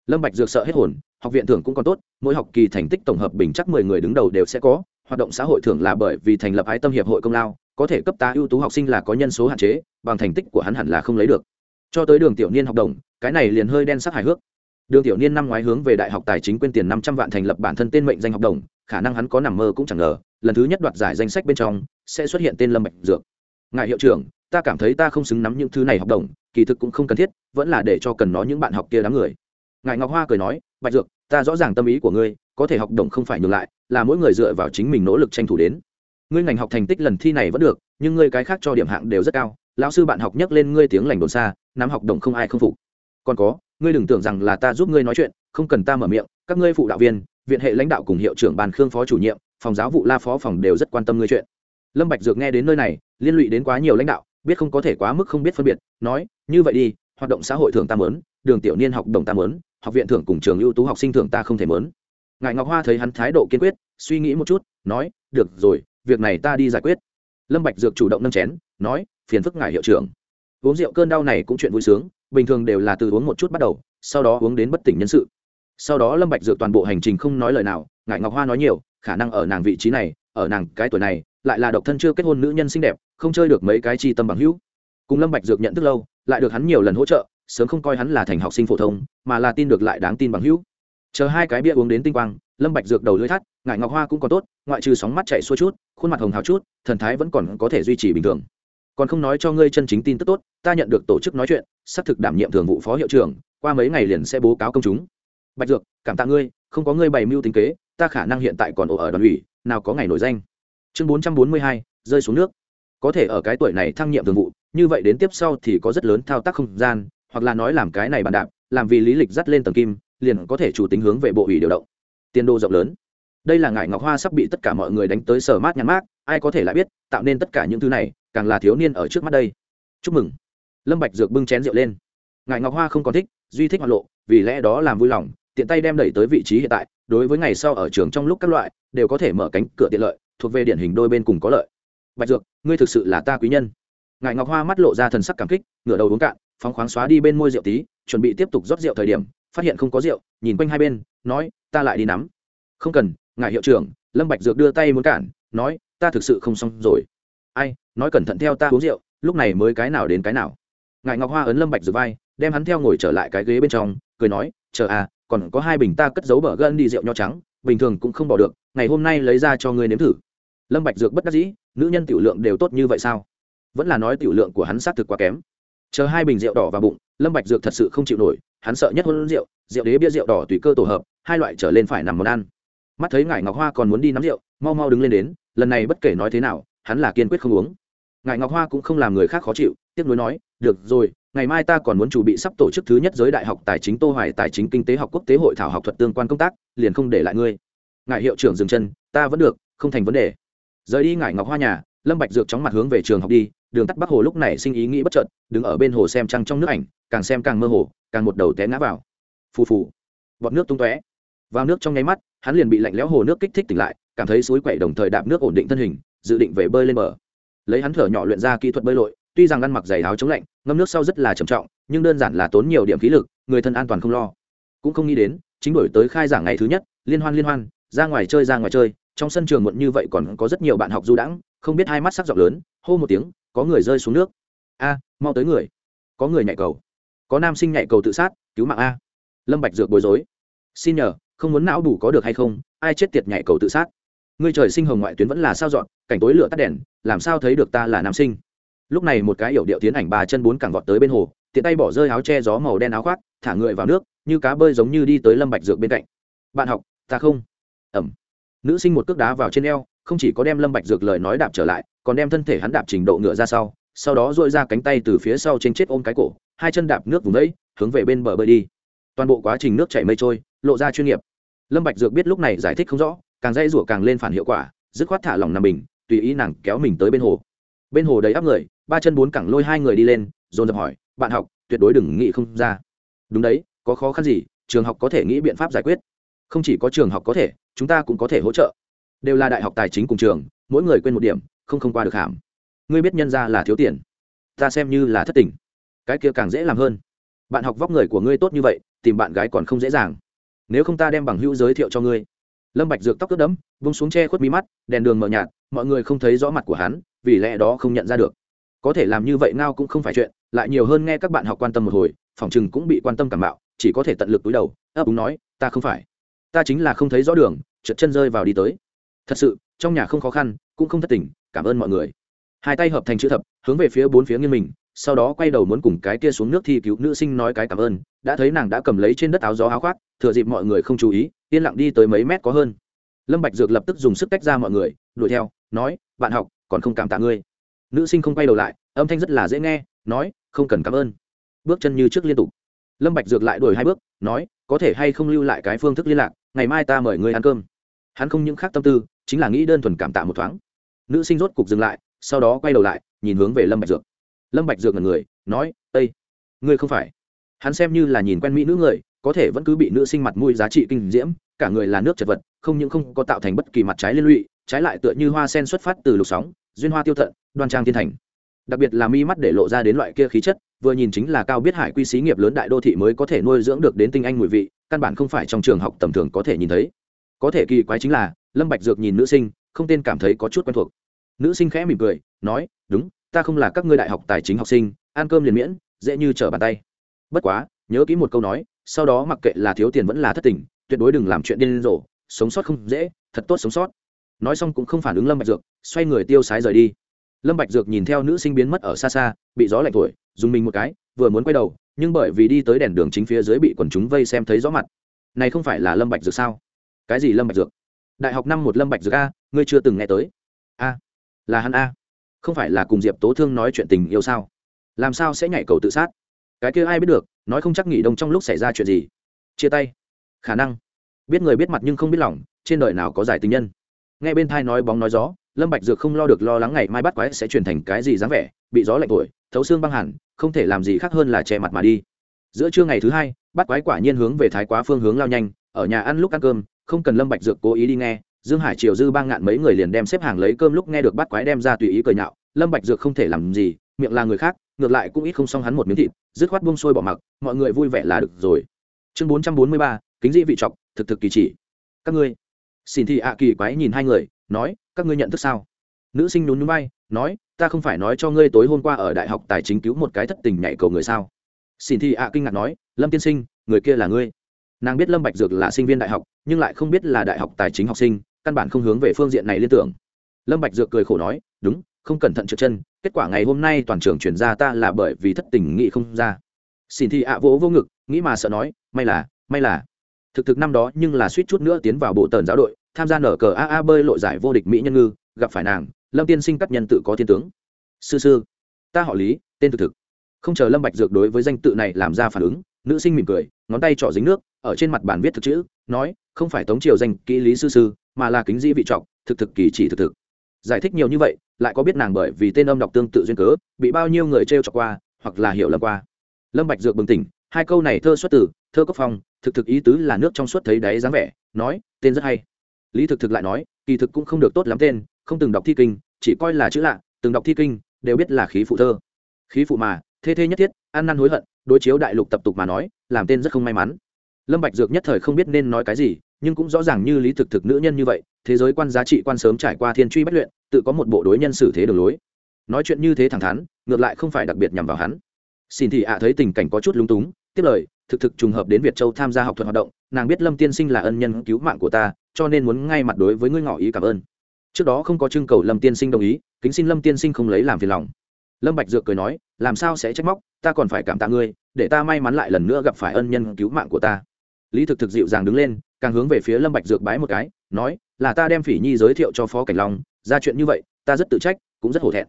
Lâm bạch dược sợ hết hồn, học viện thưởng cũng còn tốt, mỗi học kỳ thành tích tổng hợp bình chắc mười người đứng đầu đều sẽ có, hoạt động xã hội thưởng là bởi vì thành lập ái tâm hiệp hội công lao, có thể cấp tá ưu tú học sinh là có nhân số hạn chế, bằng thành tích của hắn hẳn là không lấy được. Cho tới đường tiểu niên học đồng, cái này liền hơi đen sắc hài hước. Đường tiểu niên năm ngoái hướng về đại học tài chính quyên tiền năm trăm vạn thành lập bản thân tên mệnh danh học đồng, khả năng hắn có nằm mơ cũng chẳng ngờ, lần thứ nhất đoạt giải danh sách bên trong, sẽ xuất hiện tên lâm bạch dược. Ngài hiệu trưởng ta cảm thấy ta không xứng nắm những thứ này học đồng, kỳ thực cũng không cần thiết, vẫn là để cho cần nó những bạn học kia đám người. Ngài ngọc hoa cười nói, bạch dược, ta rõ ràng tâm ý của ngươi, có thể học đồng không phải nhường lại, là mỗi người dựa vào chính mình nỗ lực tranh thủ đến. Ngươi ngành học thành tích lần thi này vẫn được, nhưng ngươi cái khác cho điểm hạng đều rất cao, lão sư bạn học nhắc lên ngươi tiếng lành đồn xa, nắm học đồng không ai không phục còn có, ngươi đừng tưởng rằng là ta giúp ngươi nói chuyện, không cần ta mở miệng, các ngươi phụ đạo viên, viện hệ lãnh đạo cùng hiệu trưởng bàn khương phó chủ nhiệm, phòng giáo vụ la phó phòng đều rất quan tâm ngươi chuyện. Lâm bạch dược nghe đến nơi này, liên lụy đến quá nhiều lãnh đạo biết không có thể quá mức không biết phân biệt, nói, như vậy đi, hoạt động xã hội thường ta mớn, đường tiểu niên học đồng ta mớn, học viện thưởng cùng trường ưu tú học sinh thưởng ta không thể mớn. Ngài ngọc hoa thấy hắn thái độ kiên quyết, suy nghĩ một chút, nói, được rồi, việc này ta đi giải quyết. Lâm bạch dược chủ động nâng chén, nói, phiền phức ngài hiệu trưởng. Uống rượu cơn đau này cũng chuyện vui sướng, bình thường đều là từ uống một chút bắt đầu, sau đó uống đến bất tỉnh nhân sự. Sau đó lâm bạch dược toàn bộ hành trình không nói lời nào, ngài ngọc hoa nói nhiều, khả năng ở nàng vị trí này, ở nàng cái tuổi này lại là độc thân chưa kết hôn nữ nhân xinh đẹp, không chơi được mấy cái chi tâm bằng hữu. Cùng lâm bạch dược nhận thức lâu, lại được hắn nhiều lần hỗ trợ, sớm không coi hắn là thành học sinh phổ thông, mà là tin được lại đáng tin bằng hữu. Chờ hai cái bia uống đến tinh quang, lâm bạch dược đầu lưỡi thắt ngại ngọc hoa cũng còn tốt, ngoại trừ sóng mắt chảy xuôi chút, khuôn mặt hồng hào chút, thần thái vẫn còn có thể duy trì bình thường. Còn không nói cho ngươi chân chính tin tức tốt, ta nhận được tổ chức nói chuyện sắp thực đảm nhiệm thường vụ phó hiệu trưởng, qua mấy ngày liền sẽ bố cáo công chúng. Bạch dược, cảm tạ ngươi, không có ngươi bày mưu tính kế, ta khả năng hiện tại còn ổ ở đoàn ủy, nào có ngày nổi danh chương bốn trăm bốn mươi hai, rơi xuống nước. Có thể ở cái tuổi này thăng nhiệm thường vụ, như vậy đến tiếp sau thì có rất lớn thao tác không gian, hoặc là nói làm cái này bàn đạp, làm vì lý lịch dắt lên tầng kim, liền có thể chủ tính hướng về bộ ủy điều động. Tiền đô rộng lớn. Đây là ngải ngọc hoa sắp bị tất cả mọi người đánh tới sở mát nhắn mát, ai có thể lại biết, tạo nên tất cả những thứ này, càng là thiếu niên ở trước mắt đây. Chúc mừng. Lâm bạch dược bưng chén rượu lên. Ngải ngọc hoa không còn thích, duy thích hoạt lộ, vì lẽ đó làm vui lòng, tiện tay đem đẩy tới vị trí hiện tại, đối với ngày sau ở trường trong lúc các loại, đều có thể mở cánh cửa tiện lợi thuộc về điển hình đôi bên cùng có lợi. Bạch dược, ngươi thực sự là ta quý nhân. Ngài ngọc hoa mắt lộ ra thần sắc cảm kích, ngửa đầu uống cạn, phóng khoáng xóa đi bên môi rượu tí, chuẩn bị tiếp tục rót rượu thời điểm, phát hiện không có rượu, nhìn quanh hai bên, nói, ta lại đi nắm. Không cần ngài hiệu trưởng. Lâm bạch dược đưa tay muốn cản, nói, ta thực sự không xong rồi. Ai, nói cẩn thận theo ta uống rượu, lúc này mới cái nào đến cái nào. Ngài ngọc hoa ấn lâm bạch dược vai, đem hắn theo ngồi trở lại cái ghế bên trong, cười nói, chờ à còn có hai bình ta cất giấu bờ gân đi rượu nho trắng, bình thường cũng không bỏ được ngày hôm nay lấy ra cho ngươi nếm thử. Lâm bạch dược bất đắc dĩ, nữ nhân tiểu lượng đều tốt như vậy sao? Vẫn là nói tiểu lượng của hắn xác thực quá kém. Chờ hai bình rượu đỏ vào bụng, lâm bạch dược thật sự không chịu nổi, hắn sợ nhất hôn rượu rượu đế bia rượu đỏ tùy cơ tổ hợp, hai loại trở lên phải nằm món ăn. Mắt thấy ngải ngọc hoa còn muốn đi nắm rượu, mau mau đứng lên đến, lần này bất kể nói thế nào, hắn là kiên quyết không uống. Ngải ngọc hoa cũng không làm người khác khó chịu tiếp nối nói, được rồi, ngày mai ta còn muốn chuẩn bị sắp tổ chức thứ nhất giới đại học tài chính tô hoài tài chính kinh tế học quốc tế hội thảo học thuật tương quan công tác, liền không để lại ngươi ngài hiệu trưởng dừng chân, ta vẫn được, không thành vấn đề. Rời đi ngải ngọc hoa nhà, lâm bạch dược chóng mặt hướng về trường học đi, đường tắt bắc hồ lúc này sinh ý nghĩ bất chợt, đứng ở bên hồ xem trăng trong nước ảnh, càng xem càng mơ hồ, càng một đầu té ngã vào. Phù phù, bọt nước tung tóe. Vào nước trong nháy mắt, hắn liền bị lạnh lẽo hồ nước kích thích tỉnh lại, cảm thấy suối quậy đồng thời đạp nước ổn định thân hình, dự định về bơi lên bờ. Lấy hắn thở nhỏ luyện ra kỹ thuật bơi lội, tuy rằng ăn mặc giày áo chống lạnh, ngâm nước sau rất là trầm trọng, nhưng đơn giản là tốn nhiều điểm khí lực, người thân an toàn không lo. Cũng không nghĩ đến, chính đổi tới khai giảng ngày thứ nhất, liên hoan liên hoan ra ngoài chơi, ra ngoài chơi. Trong sân trường muộn như vậy còn có rất nhiều bạn học du đãng, không biết hai mắt sắc giọng lớn, hô một tiếng, có người rơi xuống nước. A, mau tới người. Có người nhảy cầu. Có nam sinh nhảy cầu tự sát, cứu mạng a. Lâm bạch dược bối rối. Xin nhờ, không muốn não đủ có được hay không, ai chết tiệt nhảy cầu tự sát. Ngươi trời sinh hồng ngoại tuyến vẫn là sao dọn, cảnh tối lửa tắt đèn, làm sao thấy được ta là nam sinh? Lúc này một cái yểu điệu tiến ảnh ba chân bốn cẳng vọt tới bên hồ, tiện tay bỏ rơi áo che gió màu đen áo khoác, thả người vào nước, như cá bơi giống như đi tới lâm bạch dược bên cạnh. Bạn học, ta không ẩm. Nữ sinh một cước đá vào trên eo, không chỉ có đem lâm bạch dược lời nói đạp trở lại, còn đem thân thể hắn đạp trình độ ngựa ra sau sau đó dội ra cánh tay từ phía sau trên chết ôm cái cổ, hai chân đạp nước vùng đấy hướng về bên bờ bơi đi. Toàn bộ quá trình nước chảy mây trôi, lộ ra chuyên nghiệp. Lâm bạch dược biết lúc này giải thích không rõ, càng dây rủa càng lên phản hiệu quả, dứt khoát thả lòng nằm bình tùy ý nàng kéo mình tới bên hồ. Bên hồ đầy áp người, ba chân bốn cẳng lôi hai người đi lên, dồn dập hỏi, bạn học, tuyệt đối đừng nghĩ không ra. Đúng đấy, có khó khăn gì, trường học có thể nghĩ biện pháp giải quyết không chỉ có trường học có thể, chúng ta cũng có thể hỗ trợ. Đều là đại học tài chính cùng trường, mỗi người quên một điểm, không không qua được hàm. Ngươi biết nhân ra là thiếu tiền. Ta xem như là thất tình. Cái kia càng dễ làm hơn. Bạn học vóc người của ngươi tốt như vậy, tìm bạn gái còn không dễ dàng. Nếu không ta đem bằng hữu giới thiệu cho ngươi. Lâm bạch dược tóc ướt đẫm vung xuống che khuất mí mắt, đèn đường mờ nhạt, mọi người không thấy rõ mặt của hắn, vì lẽ đó không nhận ra được. Có thể làm như vậy ngao cũng không phải chuyện, lại nhiều hơn nghe các bạn học quan tâm một hồi, phòng chừng cũng bị quan tâm cảm bạo, chỉ có thể tận lực túi đầu, ấp úng nói, ta không phải ta chính là không thấy rõ đường trượt chân rơi vào đi tới. Thật sự, trong nhà không khó khăn, cũng không thất tình, cảm ơn mọi người. Hai tay hợp thành chữ thập, hướng về phía bốn phía nghiêng mình, sau đó quay đầu muốn cùng cái kia xuống nước thi cứu nữ sinh nói cái cảm ơn, đã thấy nàng đã cầm lấy trên đất áo gió áo khoác, thừa dịp mọi người không chú ý, yên lặng đi tới mấy mét có hơn. Lâm bạch dược lập tức dùng sức tách ra mọi người, đuổi theo, nói, bạn học, còn không cảm tạ ngươi. Nữ sinh không quay đầu lại, âm thanh rất là dễ nghe, nói, không cần cảm ơn. Bước chân như trước liên tục. Lâm bạch dược lại đuổi hai bước, nói, có thể hay không lưu lại cái phương thức liên lạc ngày mai ta mời ngươi ăn cơm. Hắn không những khác tâm tư, chính là nghĩ đơn thuần cảm tạ một thoáng. Nữ sinh rốt cục dừng lại, sau đó quay đầu lại, nhìn hướng về lâm bạch dược. Lâm bạch dược ngẩn người, nói ây ngươi không phải. Hắn xem như là nhìn quen mỹ nữ người, có thể vẫn cứ bị nữ sinh mặt mũi giá trị kinh diễm, cả người là nước chật vật, không những không có tạo thành bất kỳ mặt trái liên lụy, trái lại tựa như hoa sen xuất phát từ lục sóng, duyên hoa tiêu thận, đoan trang thiên thành. Đặc biệt là mi mắt để lộ ra đến loại kia khí chất, vừa nhìn chính là cao biết hải quy xí nghiệp lớn đại đô thị mới có thể nuôi dưỡng được đến tinh anh mùi vị căn bản không phải trong trường học tầm thường có thể nhìn thấy. Có thể kỳ quái chính là, lâm bạch dược nhìn nữ sinh, không tên cảm thấy có chút quen thuộc. Nữ sinh khẽ mỉm cười, nói, đúng, ta không là các ngươi đại học tài chính học sinh, ăn cơm liền miễn, dễ như trở bàn tay. Bất quá, nhớ kỹ một câu nói, sau đó mặc kệ là thiếu tiền vẫn là thất tình, tuyệt đối đừng làm chuyện điên rồ, sống sót không dễ, thật tốt sống sót. Nói xong cũng không phản ứng lâm bạch dược, xoay người tiêu sái rời đi. Lâm bạch dược nhìn theo nữ sinh biến mất ở xa xa, bị gió lạnh thổi, dùng mình một cái, vừa muốn quay đầu nhưng bởi vì đi tới đèn đường chính phía dưới bị quần chúng vây xem thấy rõ mặt. Này không phải là lâm bạch dược sao? Cái gì lâm bạch dược? Đại học năm một lâm bạch dược a, ngươi chưa từng nghe tới. A, là hắn a. Không phải là cùng diệp tố thương nói chuyện tình yêu sao? Làm sao sẽ nhảy cầu tự sát? Cái kia ai biết được, nói không chắc nghỉ đông trong lúc xảy ra chuyện gì. Chia tay. Khả năng. Biết người biết mặt nhưng không biết lòng, trên đời nào có giải tình nhân. Nghe bên thai nói bóng nói gió, lâm bạch dược không lo được lo lắng ngày mai bắt quái sẽ chuyển thành cái gì dáng vẻ, bị gió lạnh thổi, thấu xương băng hẳn không thể làm gì khác hơn là che mặt mà đi. Giữa trưa ngày thứ hai bắt quái quả nhiên hướng về thái quá phương hướng lao nhanh, ở nhà ăn lúc ăn cơm, không cần lâm bạch dược cố ý đi nghe, dương hải triều dư bang ngạn mấy người liền đem xếp hàng lấy cơm lúc nghe được bắt quái đem ra tùy ý cười nhạo, lâm bạch dược không thể làm gì, miệng là người khác, ngược lại cũng ít không xong hắn một miếng thịt, dứt khoát buông xuôi bỏ mặc, mọi người vui vẻ là được rồi. Chương bốn trăm bốn mươi ba, kính dị vị trọc, thực thực kỳ chỉ. Các ngươi xin thị ạ kỳ quái nhìn hai người, nói, các ngươi nhận thức sao? Nữ sinh nhún nhún bay, nói ta không phải nói cho ngươi tối hôm qua ở đại học tài chính cứu một cái thất tình nhảy cầu người sao? Xin thị ạ kinh ngạc nói, lâm tiên sinh, người kia là ngươi. Nàng biết lâm bạch dược là sinh viên đại học, nhưng lại không biết là đại học tài chính học sinh, căn bản không hướng về phương diện này liên tưởng. Lâm bạch dược cười khổ nói, đúng, không cẩn thận trượt chân, kết quả ngày hôm nay toàn trường chuyển ra ta là bởi vì thất tình nghĩ không ra. Xin thị ạ vỗ vô ngực, nghĩ mà sợ nói, may là may là. Thực thực năm đó nhưng là suýt chút nữa tiến vào bộ tần giáo đội, tham gia nở cờ aa bơi lội giải vô địch mỹ nhân ngư, gặp phải nàng lâm tiên sinh các nhân tự có thiên tướng. Sư sư, ta họ lý, tên thực thực. Không chờ lâm bạch dược đối với danh tự này làm ra phản ứng, nữ sinh mỉm cười, ngón tay trỏ dính nước, ở trên mặt bàn viết thực chữ, nói, không phải tống triều danh kỹ lý sư sư, mà là kính dĩ vị trọng thực thực kỳ chỉ thực thực. Giải thích nhiều như vậy, lại có biết nàng bởi vì tên âm đọc tương tự duyên cớ, bị bao nhiêu người trêu chọc qua, hoặc là hiểu lầm qua. Lâm bạch dược bừng tỉnh, hai câu này thơ xuất từ, thơ cấp phong, thực thực ý tứ là nước trong suốt thấy đáy dáng vẻ, nói, tên rất hay. Lý thực thực lại nói, kỳ thực cũng không được tốt lắm tên, không từng đọc thi kinh chỉ coi là chữ lạ, từng đọc thi kinh, đều biết là khí phụ thơ. Khí phụ mà, thê thê nhất thiết, ăn năn hối hận, đối chiếu đại lục tập tục mà nói, làm tên rất không may mắn. Lâm bạch dược nhất thời không biết nên nói cái gì, nhưng cũng rõ ràng như lý thực thực nữ nhân như vậy, thế giới quan giá trị quan sớm trải qua thiên truy bách luyện, tự có một bộ đối nhân xử thế đường lối. Nói chuyện như thế thẳng thắn, ngược lại không phải đặc biệt nhằm vào hắn. Xin thị ạ à thấy tình cảnh có chút lung túng, tiếp lời, thực thực trùng hợp đến việt châu tham gia học thuật hoạt động, nàng biết lâm tiên sinh là ân nhân cứu mạng của ta, cho nên muốn ngay mặt đối với ngươi ngỏ ý cảm ơn trước đó không có trưng cầu lâm tiên sinh đồng ý, kính xin lâm tiên sinh không lấy làm phiền lòng. Lâm bạch dược cười nói, làm sao sẽ trách móc, ta còn phải cảm tạ ngươi, để ta may mắn lại lần nữa gặp phải ân nhân cứu mạng của ta. Lý thực thực dịu dàng đứng lên, càng hướng về phía lâm bạch dược bái một cái, nói, là ta đem phỉ nhi giới thiệu cho phó cảnh long, ra chuyện như vậy, ta rất tự trách, cũng rất hổ thẹn.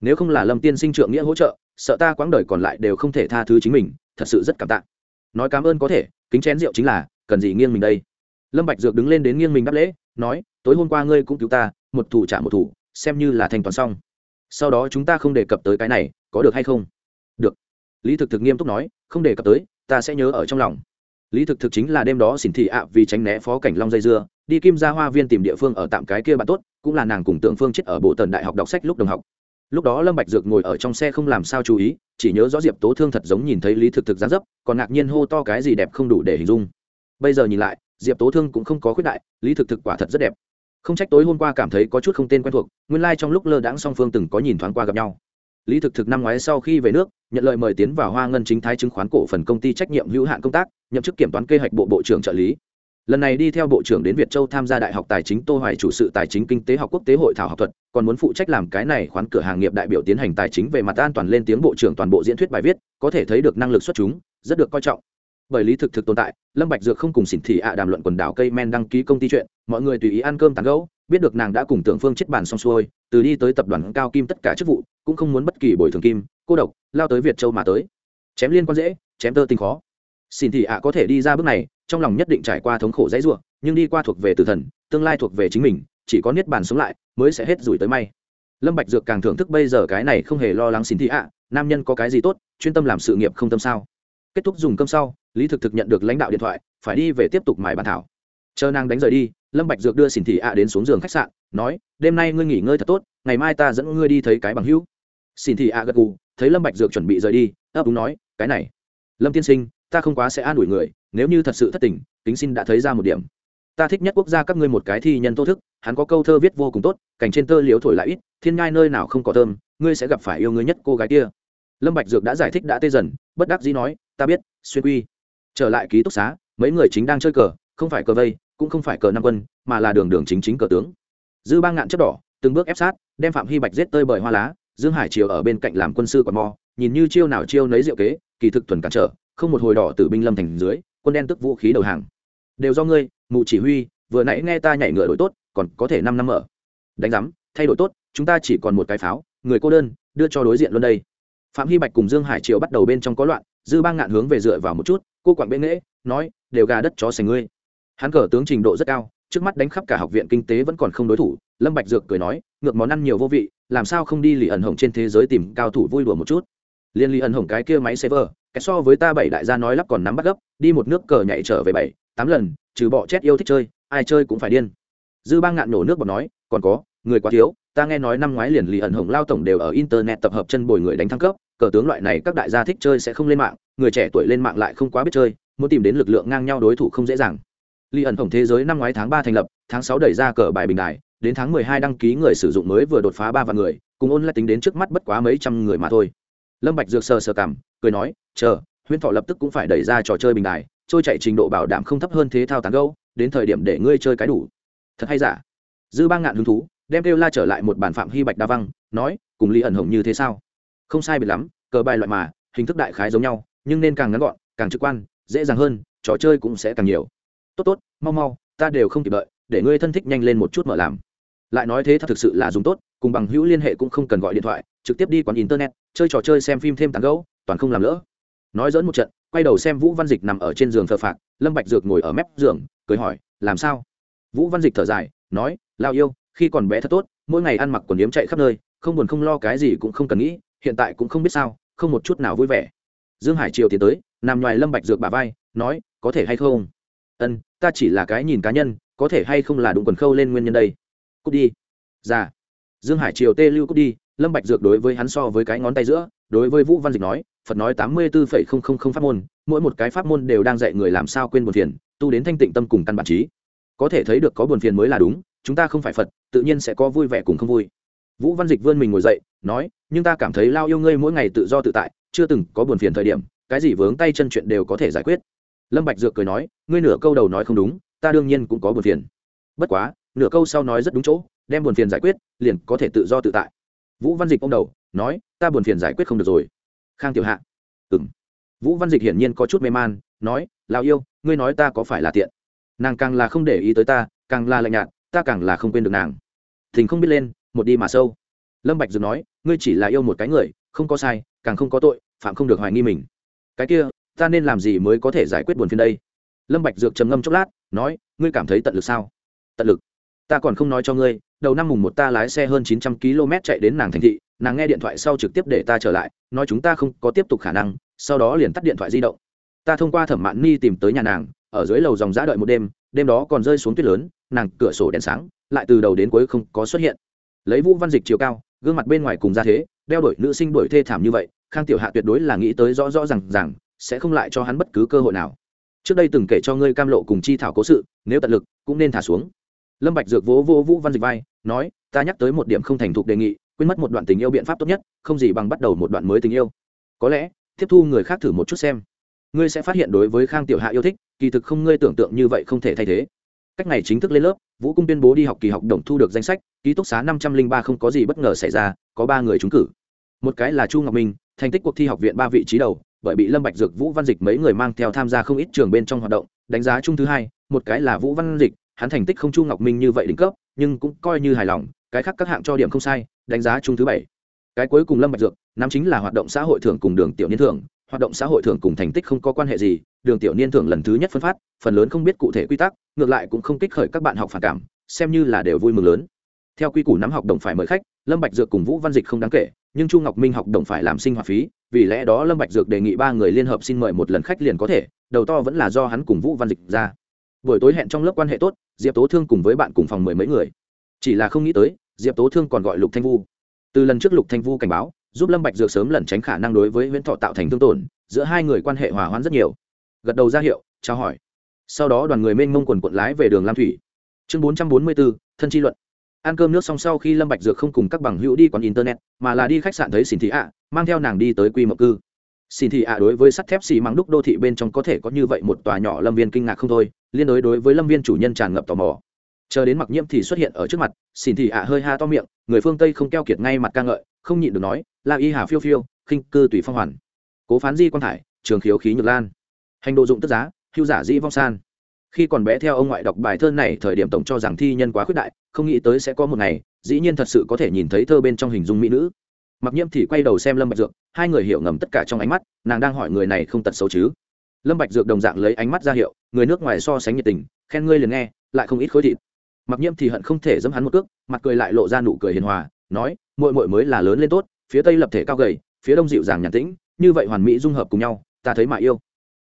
Nếu không là lâm tiên sinh trượng nghĩa hỗ trợ, sợ ta quãng đời còn lại đều không thể tha thứ chính mình, thật sự rất cảm tạ. Nói cảm ơn có thể, kính chén rượu chính là, cần gì nghiêng mình đây? Lâm bạch dược đứng lên đến nghiêng mình đáp lễ, nói, tối hôm qua ngươi cũng cứu ta một thủ trả một thủ, xem như là thanh toán xong. Sau đó chúng ta không đề cập tới cái này, có được hay không? Được. Lý thực thực nghiêm túc nói, không đề cập tới, ta sẽ nhớ ở trong lòng. Lý thực thực chính là đêm đó xỉn thị ạ, vì tránh né phó cảnh long dây dưa, đi kim ra hoa viên tìm địa phương ở tạm cái kia bạn tốt, cũng là nàng cùng tượng phương chết ở bộ tần đại học đọc sách lúc đồng học. Lúc đó lâm bạch dược ngồi ở trong xe không làm sao chú ý, chỉ nhớ rõ diệp tố thương thật giống nhìn thấy lý thực thực ra dấp, còn ngạc nhiên hô to cái gì đẹp không đủ để hình dung. Bây giờ nhìn lại, diệp tố thương cũng không có khuyết đại, lý thực thực quả thật rất đẹp không trách tối hôm qua cảm thấy có chút không tên quen thuộc, nguyên lai trong lúc lơ đãng song phương từng có nhìn thoáng qua gặp nhau. Lý thực thực năm ngoái sau khi về nước, nhận lời mời tiến vào hoa ngân chính thái chứng khoán cổ phần công ty trách nhiệm hữu hạn công tác, nhậm chức kiểm toán kế hoạch bộ bộ trưởng trợ lý. Lần này đi theo bộ trưởng đến việt châu tham gia đại học tài chính tô hoài chủ sự tài chính kinh tế học quốc tế hội thảo học thuật, còn muốn phụ trách làm cái này khoán cửa hàng nghiệp đại biểu tiến hành tài chính về mặt an toàn lên tiếng bộ trưởng toàn bộ diễn thuyết bài viết, có thể thấy được năng lực xuất chúng, rất được coi trọng bởi lý thực thực tồn tại, lâm bạch dược không cùng xỉn thị ạ đàm luận quần đảo cây men đăng ký công ty chuyện, mọi người tùy ý ăn cơm tán gẫu, biết được nàng đã cùng tưởng phương chết bàn xong xuôi, từ đi tới tập đoàn cao kim tất cả chức vụ, cũng không muốn bất kỳ bồi thường kim, cô độc, lao tới việt châu mà tới. Chém liên quan dễ, chém tơ tình khó. Xin thị ạ có thể đi ra bước này, trong lòng nhất định trải qua thống khổ dãy ruộng nhưng đi qua thuộc về tử thần, tương lai thuộc về chính mình, chỉ có niết bàn sống lại mới sẽ hết rủi tới may. Lâm bạch dược càng thưởng thức bây giờ cái này không hề lo lắng xin thị ạ, nam nhân có cái gì tốt, chuyên tâm làm sự nghiệp không tâm sao? Kết thúc dùng cơm sau, lý thực thực nhận được lãnh đạo điện thoại, phải đi về tiếp tục mài bàn thảo. Chờ nàng đánh rời đi, lâm bạch dược đưa Xỉn thị ạ đến xuống giường khách sạn, nói, đêm nay ngươi nghỉ ngơi thật tốt, ngày mai ta dẫn ngươi đi thấy cái bằng hữu. Xỉn thị ạ gật gù, thấy lâm bạch dược chuẩn bị rời đi, ấp úng nói, cái này, lâm tiên sinh, ta không quá sẽ an ủi người, nếu như thật sự thất tình, kính xin đã thấy ra một điểm. Ta thích nhất quốc gia các ngươi một cái thi nhân tô thức, hắn có câu thơ viết vô cùng tốt cảnh trên tơ liếu thổi lại ít, thiên ngai nơi nào không có thơm, ngươi sẽ gặp phải yêu ngươi nhất cô gái kia lâm bạch dược đã giải thích đã tê dần, bất đắc dĩ nói, ta biết, xuyên quy. Trở lại ký túc xá, mấy người chính đang chơi cờ, không phải cờ vây, cũng không phải cờ năm quân, mà là đường đường chính chính cờ tướng. Dư ba ngạn chất đỏ, từng bước ép sát, đem phạm hy bạch giết tơi bởi hoa lá, dương hải triều ở bên cạnh làm quân sư còn mò, nhìn như chiêu nào chiêu nấy diệu kế, kỳ thực thuần cản trở, không một hồi đỏ từ binh lâm thành dưới, quân đen tức vũ khí đầu hàng. Đều do ngươi, mụ chỉ huy, vừa nãy nghe ta nhảy ngựa đổi tốt, còn có thể năm năm mở. đánh giám, thay đổi tốt, chúng ta chỉ còn một cái pháo, người cô đơn, đưa cho đối diện luôn đây phạm hy bạch cùng dương hải triều bắt đầu bên trong có loạn, dư ba ngạn hướng về dựa vào một chút, cô quảng bên nghễ, nói, đều gà đất chó sành ngươi. Hắn cờ tướng trình độ rất cao, trước mắt đánh khắp cả học viện kinh tế vẫn còn không đối thủ, lâm bạch dược cười nói, ngược món ăn nhiều vô vị, làm sao không đi lì ẩn hồng trên thế giới tìm cao thủ vui đùa một chút? Liên lì ẩn hồng cái kia máy server cái so với ta bảy đại gia nói lắp còn nắm bắt gấp, đi một nước cờ nhảy trở về bảy, tám lần, trừ bỏ chết yêu thích chơi, ai chơi cũng phải điên. Dư bang ngạn nổ nước bọt nói, còn có, người quá thiếu ta nghe nói năm ngoái liền lì ẩn hồng lao tổng đều ở internet tập hợp chân bồi người đánh thăng cấp, cờ tướng loại này các đại gia thích chơi sẽ không lên mạng, người trẻ tuổi lên mạng lại không quá biết chơi, muốn tìm đến lực lượng ngang nhau đối thủ không dễ dàng. Lì ẩn hồng thế giới năm ngoái tháng ba thành lập, tháng sáu đẩy ra cờ bài bình đài, đến tháng mười hai đăng ký người sử dụng mới vừa đột phá ba vạn người, cùng ôn lại tính đến trước mắt bất quá mấy trăm người mà thôi. Lâm bạch dược sờ sờ cảm cười nói, chờ, huyễn thọ lập tức cũng phải đẩy ra trò chơi bình đài, trôi chạy trình độ bảo đảm không thấp hơn thế thao tán gâu đến thời điểm để ngươi chơi cái đủ. Thật hay giả? Dư bang ngạn hứng thú đem kêu la trở lại một bản phạm hy bạch đa văng nói, cùng lý ẩn hồng như thế sao? Không sai biệt lắm, cờ bài loại mà, hình thức đại khái giống nhau, nhưng nên càng ngắn gọn, càng trực quan, dễ dàng hơn, trò chơi cũng sẽ càng nhiều. Tốt tốt, mau mau, ta đều không kịp đợi, để ngươi thân thích nhanh lên một chút mở làm. Lại nói thế thật thực sự là dùng tốt, cùng bằng hữu liên hệ cũng không cần gọi điện thoại, trực tiếp đi quán internet, chơi trò chơi xem phim thêm tán gấu toàn không làm lỡ. Nói dẫn một trận, quay đầu xem vũ văn dịch nằm ở trên giường thờ phạt, lâm bạch dược ngồi ở mép giường, cười hỏi, làm sao? Vũ văn dịch thở dài, nói, lao yêu khi còn bé thật tốt, mỗi ngày ăn mặc quần yếm chạy khắp nơi, không buồn không lo cái gì cũng không cần nghĩ, hiện tại cũng không biết sao, không một chút nào vui vẻ. Dương hải triều tiến tới, nằm ngoài lâm bạch dược bà vai, nói, có thể hay không? Ân, ta chỉ là cái nhìn cá nhân, có thể hay không là đúng quần khâu lên nguyên nhân đây? Cút đi. Ra dạ. dương hải triều tê lưu cút đi, lâm bạch dược đối với hắn so với cái ngón tay giữa, đối với vũ văn dịch nói, phật nói tám mươi bốn pháp môn, mỗi một cái pháp môn đều đang dạy người làm sao quên buồn phiền, tu đến thanh tịnh tâm cùng căn bản trí. Có thể thấy được có buồn phiền mới là đúng chúng ta không phải phật, tự nhiên sẽ có vui vẻ cùng không vui. Vũ văn dịch vươn mình ngồi dậy, nói, nhưng ta cảm thấy lao yêu ngươi mỗi ngày tự do tự tại, chưa từng có buồn phiền thời điểm, cái gì vướng tay chân chuyện đều có thể giải quyết. Lâm bạch dược cười nói, ngươi nửa câu đầu nói không đúng, ta đương nhiên cũng có buồn phiền. Bất quá, nửa câu sau nói rất đúng chỗ, đem buồn phiền giải quyết, liền có thể tự do tự tại. Vũ văn dịch ông đầu, nói, ta buồn phiền giải quyết không được rồi. Khang tiểu hạ. Ừm. Vũ văn dịch hiển nhiên có chút mê man, nói, lao yêu, ngươi nói ta có phải là tiện? Nàng càng là không để ý tới ta, càng là lạnh nhạt ta càng là không quên được nàng. Thình không biết lên, một đi mà sâu. Lâm bạch dược nói, ngươi chỉ là yêu một cái người, không có sai, càng không có tội, phạm không được hoài nghi mình. Cái kia, ta nên làm gì mới có thể giải quyết buồn phiền đây? Lâm bạch dược trầm ngâm chốc lát, nói, ngươi cảm thấy tận lực sao? Tận lực. Ta còn không nói cho ngươi, đầu năm mùng một ta lái xe hơn chín trăm km chạy đến nàng thành thị, nàng nghe điện thoại sau trực tiếp để ta trở lại, nói chúng ta không có tiếp tục khả năng, sau đó liền tắt điện thoại di động. Ta thông qua thẩm mạn ni tìm tới nhà nàng, ở dưới lầu dòng giã đợi một đêm đêm đó còn rơi xuống tuyết lớn, nàng cửa sổ đèn sáng, lại từ đầu đến cuối không có xuất hiện. Lấy vũ văn dịch chiều cao, gương mặt bên ngoài cùng ra thế, đeo đổi nữ sinh đổi thê thảm như vậy, khang tiểu hạ tuyệt đối là nghĩ tới rõ rõ r à n g rằng sẽ không lại cho hắn bất cứ cơ hội nào. Trước đây từng kể cho ngươi cam lộ cùng chi thảo cố sự, nếu tận lực, cũng nên thả xuống. Lâm bạch dược vỗ vô vũ văn dịch vai, nói, ta nhắc tới một điểm không thành thục đề nghị, quên mất một đoạn tình yêu biện pháp tốt nhất, không gì bằng bắt đầu một đoạn mới tình yêu. Có lẽ, tiếp thu người khác thử một chút xem ngươi sẽ phát hiện đối với khang tiểu hạ yêu thích, kỳ thực không ngươi tưởng tượng như vậy không thể thay thế. Cách ngày chính thức lên lớp, vũ cung tuyên bố đi học kỳ học đồng thu được danh sách, ký túc xá năm trăm linh ba không có gì bất ngờ xảy ra, có ba người trúng cử. Một cái là chu ngọc minh, thành tích cuộc thi học viện ba vị trí đầu, bởi bị lâm bạch dược vũ văn dịch mấy người mang theo tham gia không ít trường bên trong hoạt động, đánh giá chung thứ hai, một cái là vũ văn dịch, hắn thành tích không chu ngọc minh như vậy đỉnh cấp, nhưng cũng coi như hài lòng, cái khác các hạng cho điểm không sai, đánh giá chung thứ bảy. Cái cuối cùng lâm bạch dược nắm chính là hoạt động xã hội thưởng cùng đường tiểu niên thưởng hoạt động xã hội thưởng cùng thành tích không có quan hệ gì, đường tiểu niên thưởng lần thứ nhất phân phát, phần lớn không biết cụ thể quy tắc, ngược lại cũng không kích khởi các bạn học phản cảm, xem như là đều vui mừng lớn. Theo quy củ nắm học đồng phải mời khách, lâm bạch dược cùng vũ văn dịch không đáng kể, nhưng chu ngọc minh học đồng phải làm sinh hoạt phí, vì lẽ đó lâm bạch dược đề nghị ba người liên hợp xin mời một lần khách liền có thể, đầu to vẫn là do hắn cùng vũ văn dịch ra. Buổi tối hẹn trong lớp quan hệ tốt, diệp tố thương cùng với bạn cùng phòng mười mấy người. Chỉ là không nghĩ tới, diệp tố thương còn gọi lục thanh vu. Từ lần trước lục thanh vu cảnh báo giúp lâm bạch dược sớm lẩn tránh khả năng đối với nguyễn thọ tạo thành thương tổn, giữa hai người quan hệ hòa hoãn rất nhiều. Gật đầu ra hiệu, chào hỏi. Sau đó đoàn người mênh mông quần quận lái về đường lam thủy. Chương bốn trăm bốn mươi bốn thân chi luận. Ăn cơm nước xong sau khi lâm bạch dược không cùng các bằng hữu đi quán internet, mà là đi khách sạn thấy xin thị ạ, mang theo nàng đi tới quy mộc cư. Xin thị ạ đối với sắt thép xì măng đúc đô thị bên trong có thể có như vậy một tòa nhỏ lâm viên kinh ngạc không thôi, liên đối đối với lâm viên chủ nhân tràn ngập tò mò. Chờ đến mặc nhiễm thì xuất hiện ở trước mặt xin thị ạ hơi ha to miệng, người phương tây không keo kiệt ngay mặt ca ngợi, không nhịn được nói là y hà phiêu phiêu, khinh cư tùy phong hoàn. Cố phán di quan thải, trường khiếu khí nhược lan. Hành đồ dụng tức giá, hưu giả dĩ vong san. Khi còn bé theo ông ngoại đọc bài thơ này, thời điểm tổng cho rằng thi nhân quá khuyết đại, không nghĩ tới sẽ có một ngày, dĩ nhiên thật sự có thể nhìn thấy thơ bên trong hình dung mỹ nữ. Mặc nhiễm thì quay đầu xem lâm bạch dược, hai người hiểu ngầm tất cả trong ánh mắt, nàng đang hỏi người này không tật xấu chứ? Lâm bạch dược đồng dạng lấy ánh mắt ra hiệu, người nước ngoài so sánh nhiệt tình, khen ngươi liền nghe, lại không ít khối thịt. Mặc nhiễm thì hận không thể dẫm hắn một cước, mặt cười lại lộ ra nụ cười hiền hòa, nói, muội muội mới là lớn lên tốt phía tây lập thể cao gầy, phía đông dịu dàng nhàn tĩnh, như vậy hoàn mỹ dung hợp cùng nhau, ta thấy mà yêu.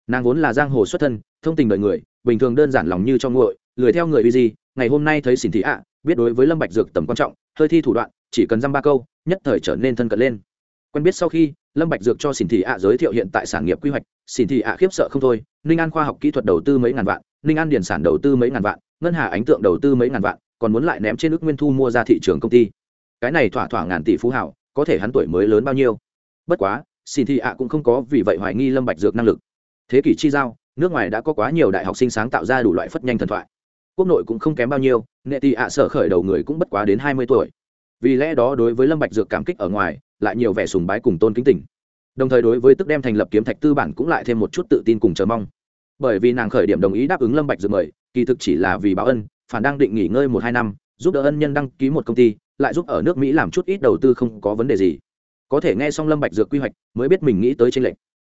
Nàng vốn là giang hồ xuất thân, thông tình đời người, bình thường đơn giản lòng như cho nguội, lười theo người uy gì ngày hôm nay thấy xỉn thị ạ, biết đối với lâm bạch dược tầm quan trọng, hơi thi thủ đoạn, chỉ cần dăm ba câu, nhất thời trở nên thân cận lên. Quen biết sau khi, lâm bạch dược cho xỉn thị ạ giới thiệu hiện tại sản nghiệp quy hoạch, xỉn thị ạ khiếp sợ không thôi, ninh an khoa học kỹ thuật đầu tư mấy ngàn vạn, ninh an điển sản đầu tư mấy ngàn vạn, ngân hà ánh tượng đầu tư mấy ngàn vạn, còn muốn lại ném trên nước nguyên thu mua ra thị trường công ty. Cái này thỏa thỏa ngàn tỷ phú hảo có thể hắn tuổi mới lớn bao nhiêu. Bất quá, xin thị ạ cũng không có vì vậy hoài nghi lâm bạch dược năng lực. Thế kỷ chi giao, nước ngoài đã có quá nhiều đại học sinh sáng tạo ra đủ loại phất nhanh thần thoại. Quốc nội cũng không kém bao nhiêu nghệ tị ạ sở khởi đầu người cũng bất quá đến hai mươi tuổi. Vì lẽ đó đối với lâm bạch dược cảm kích ở ngoài, lại nhiều vẻ sùng bái cùng tôn kính tình. Đồng thời đối với tức đem thành lập kiếm thạch tư bản cũng lại thêm một chút tự tin cùng chờ mong. Bởi vì nàng khởi điểm đồng ý đáp ứng lâm bạch dược mời, kỳ thực chỉ là vì báo ân, phản đang định nghỉ ngơi một hai năm, giúp đỡ ân nhân đăng ký một công ty lại giúp ở nước mỹ làm chút ít đầu tư không có vấn đề gì. Có thể nghe xong lâm bạch dược quy hoạch, mới biết mình nghĩ tới trên lệnh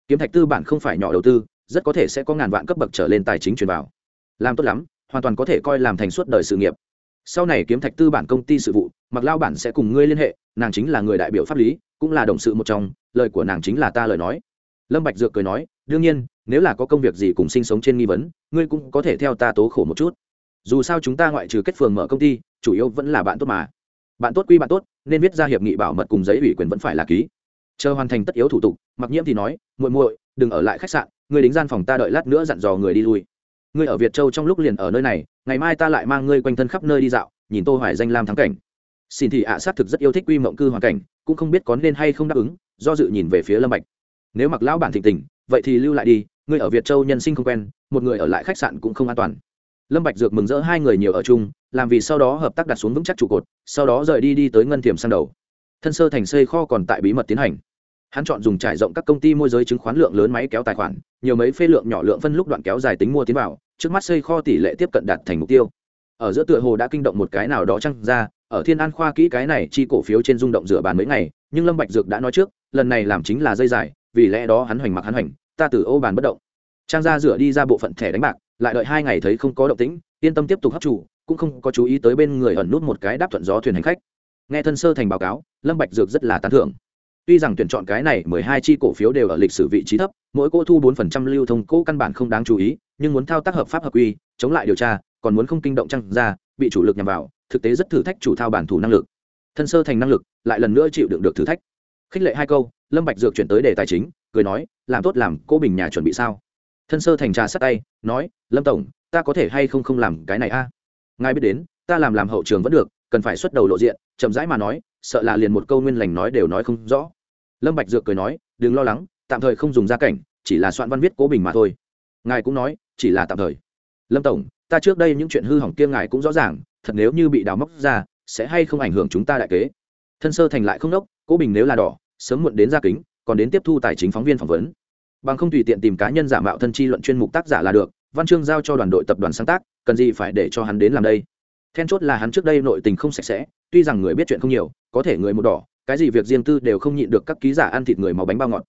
kiếm thạch tư bản không phải nhỏ đầu tư, rất có thể sẽ có ngàn vạn cấp bậc trở lên tài chính truyền vào. Làm tốt lắm, hoàn toàn có thể coi làm thành suốt đời sự nghiệp. Sau này kiếm thạch tư bản công ty sự vụ mặc lao bản sẽ cùng ngươi liên hệ, nàng chính là người đại biểu pháp lý, cũng là đồng sự một trong, lời của nàng chính là ta lời nói. Lâm bạch dược cười nói, đương nhiên, nếu là có công việc gì cùng sinh sống trên nghi vấn, ngươi cũng có thể theo ta tố khổ một chút. Dù sao chúng ta ngoại trừ kết phường mở công ty, chủ yếu vẫn là bạn tốt mà bạn tốt quy bạn tốt, nên viết ra hiệp nghị bảo mật cùng giấy ủy quyền vẫn phải là ký. Chờ hoàn thành tất yếu thủ tục mặc nhiễm thì nói, muội muội, đừng ở lại khách sạn, người đính gian phòng ta đợi lát nữa dặn dò người đi lui. Ngươi ở việt châu trong lúc liền ở nơi này, ngày mai ta lại mang ngươi quanh thân khắp nơi đi dạo, nhìn tô hoài danh lam thắng cảnh. Xin thì ạ sát thực rất yêu thích quy mộng cư hoàn cảnh, cũng không biết có nên hay không đáp ứng, do dự nhìn về phía lâm bạch. Nếu mặc lão bản thịnh tình, vậy thì lưu lại đi, ngươi ở việt châu nhân sinh không quen, một người ở lại khách sạn cũng không an toàn lâm bạch dược mừng rỡ hai người nhiều ở chung, làm vì sau đó hợp tác đặt xuống vững chắc trụ cột, sau đó rời đi đi tới ngân thiểm sang đầu. Thân sơ thành xây kho còn tại bí mật tiến hành. Hắn chọn dùng trải rộng các công ty môi giới chứng khoán lượng lớn máy kéo tài khoản, nhiều mấy phê lượng nhỏ lượng phân lúc đoạn kéo dài tính mua tiến vào, trước mắt xây kho tỷ lệ tiếp cận đạt thành mục tiêu. Ở giữa tựa hồ đã kinh động một cái nào đó chăng ra, ở thiên an khoa kỹ cái này chi cổ phiếu trên rung động rửa bàn mấy ngày, nhưng lâm bạch dược đã nói trước, lần này làm chính là dây dài, vì lẽ đó hắn hoành mặc hắn hoành, ta từ ô bàn bất động. Trang ra rửa đi ra bộ phận thẻ đánh bạc lại đợi hai ngày thấy không có động tĩnh, yên tâm tiếp tục hấp chủ, cũng không có chú ý tới bên người ẩn nút một cái đáp thuận gió thuyền hành khách. Nghe thân sơ thành báo cáo, lâm bạch dược rất là tán thưởng. Tuy rằng tuyển chọn cái này mười hai chi cổ phiếu đều ở lịch sử vị trí thấp, mỗi cô thu bốn phần trăm lưu thông cổ căn bản không đáng chú ý, nhưng muốn thao tác hợp pháp hợp quy, chống lại điều tra, còn muốn không kinh động trăng ra, bị chủ lực nhằm vào, thực tế rất thử thách chủ thao bản thủ năng lực. Thân sơ thành năng lực, lại lần nữa chịu đựng được thử thách. Khích lệ hai câu, lâm bạch dược chuyển tới đề tài chính, cười nói, làm tốt làm, cô bình nhà chuẩn bị sao? Thân sơ thành trà sát tay, nói, lâm tổng, ta có thể hay không không làm cái này a? Ngài biết đến, ta làm làm hậu trường vẫn được, cần phải xuất đầu lộ diện, chậm rãi mà nói, sợ là liền một câu nguyên lành nói đều nói không rõ. Lâm bạch dược cười nói, đừng lo lắng, tạm thời không dùng gia cảnh, chỉ là soạn văn viết cố bình mà thôi. Ngài cũng nói, chỉ là tạm thời. Lâm tổng, ta trước đây những chuyện hư hỏng kia ngài cũng rõ ràng, thật nếu như bị đào móc ra, sẽ hay không ảnh hưởng chúng ta đại kế? Thân sơ thành lại không đốc, cố bình nếu là đỏ, sớm muộn đến gia kính, còn đến tiếp thu tài chính phóng viên phỏng vấn bằng không tùy tiện tìm cá nhân giả mạo thân chi luận chuyên mục tác giả là được, văn chương giao cho đoàn đội tập đoàn sáng tác, cần gì phải để cho hắn đến làm đây? Then chốt là hắn trước đây nội tình không sạch sẽ, tuy rằng người biết chuyện không nhiều, có thể người một đỏ, cái gì việc riêng tư đều không nhịn được các ký giả ăn thịt người màu bánh bao ngọt.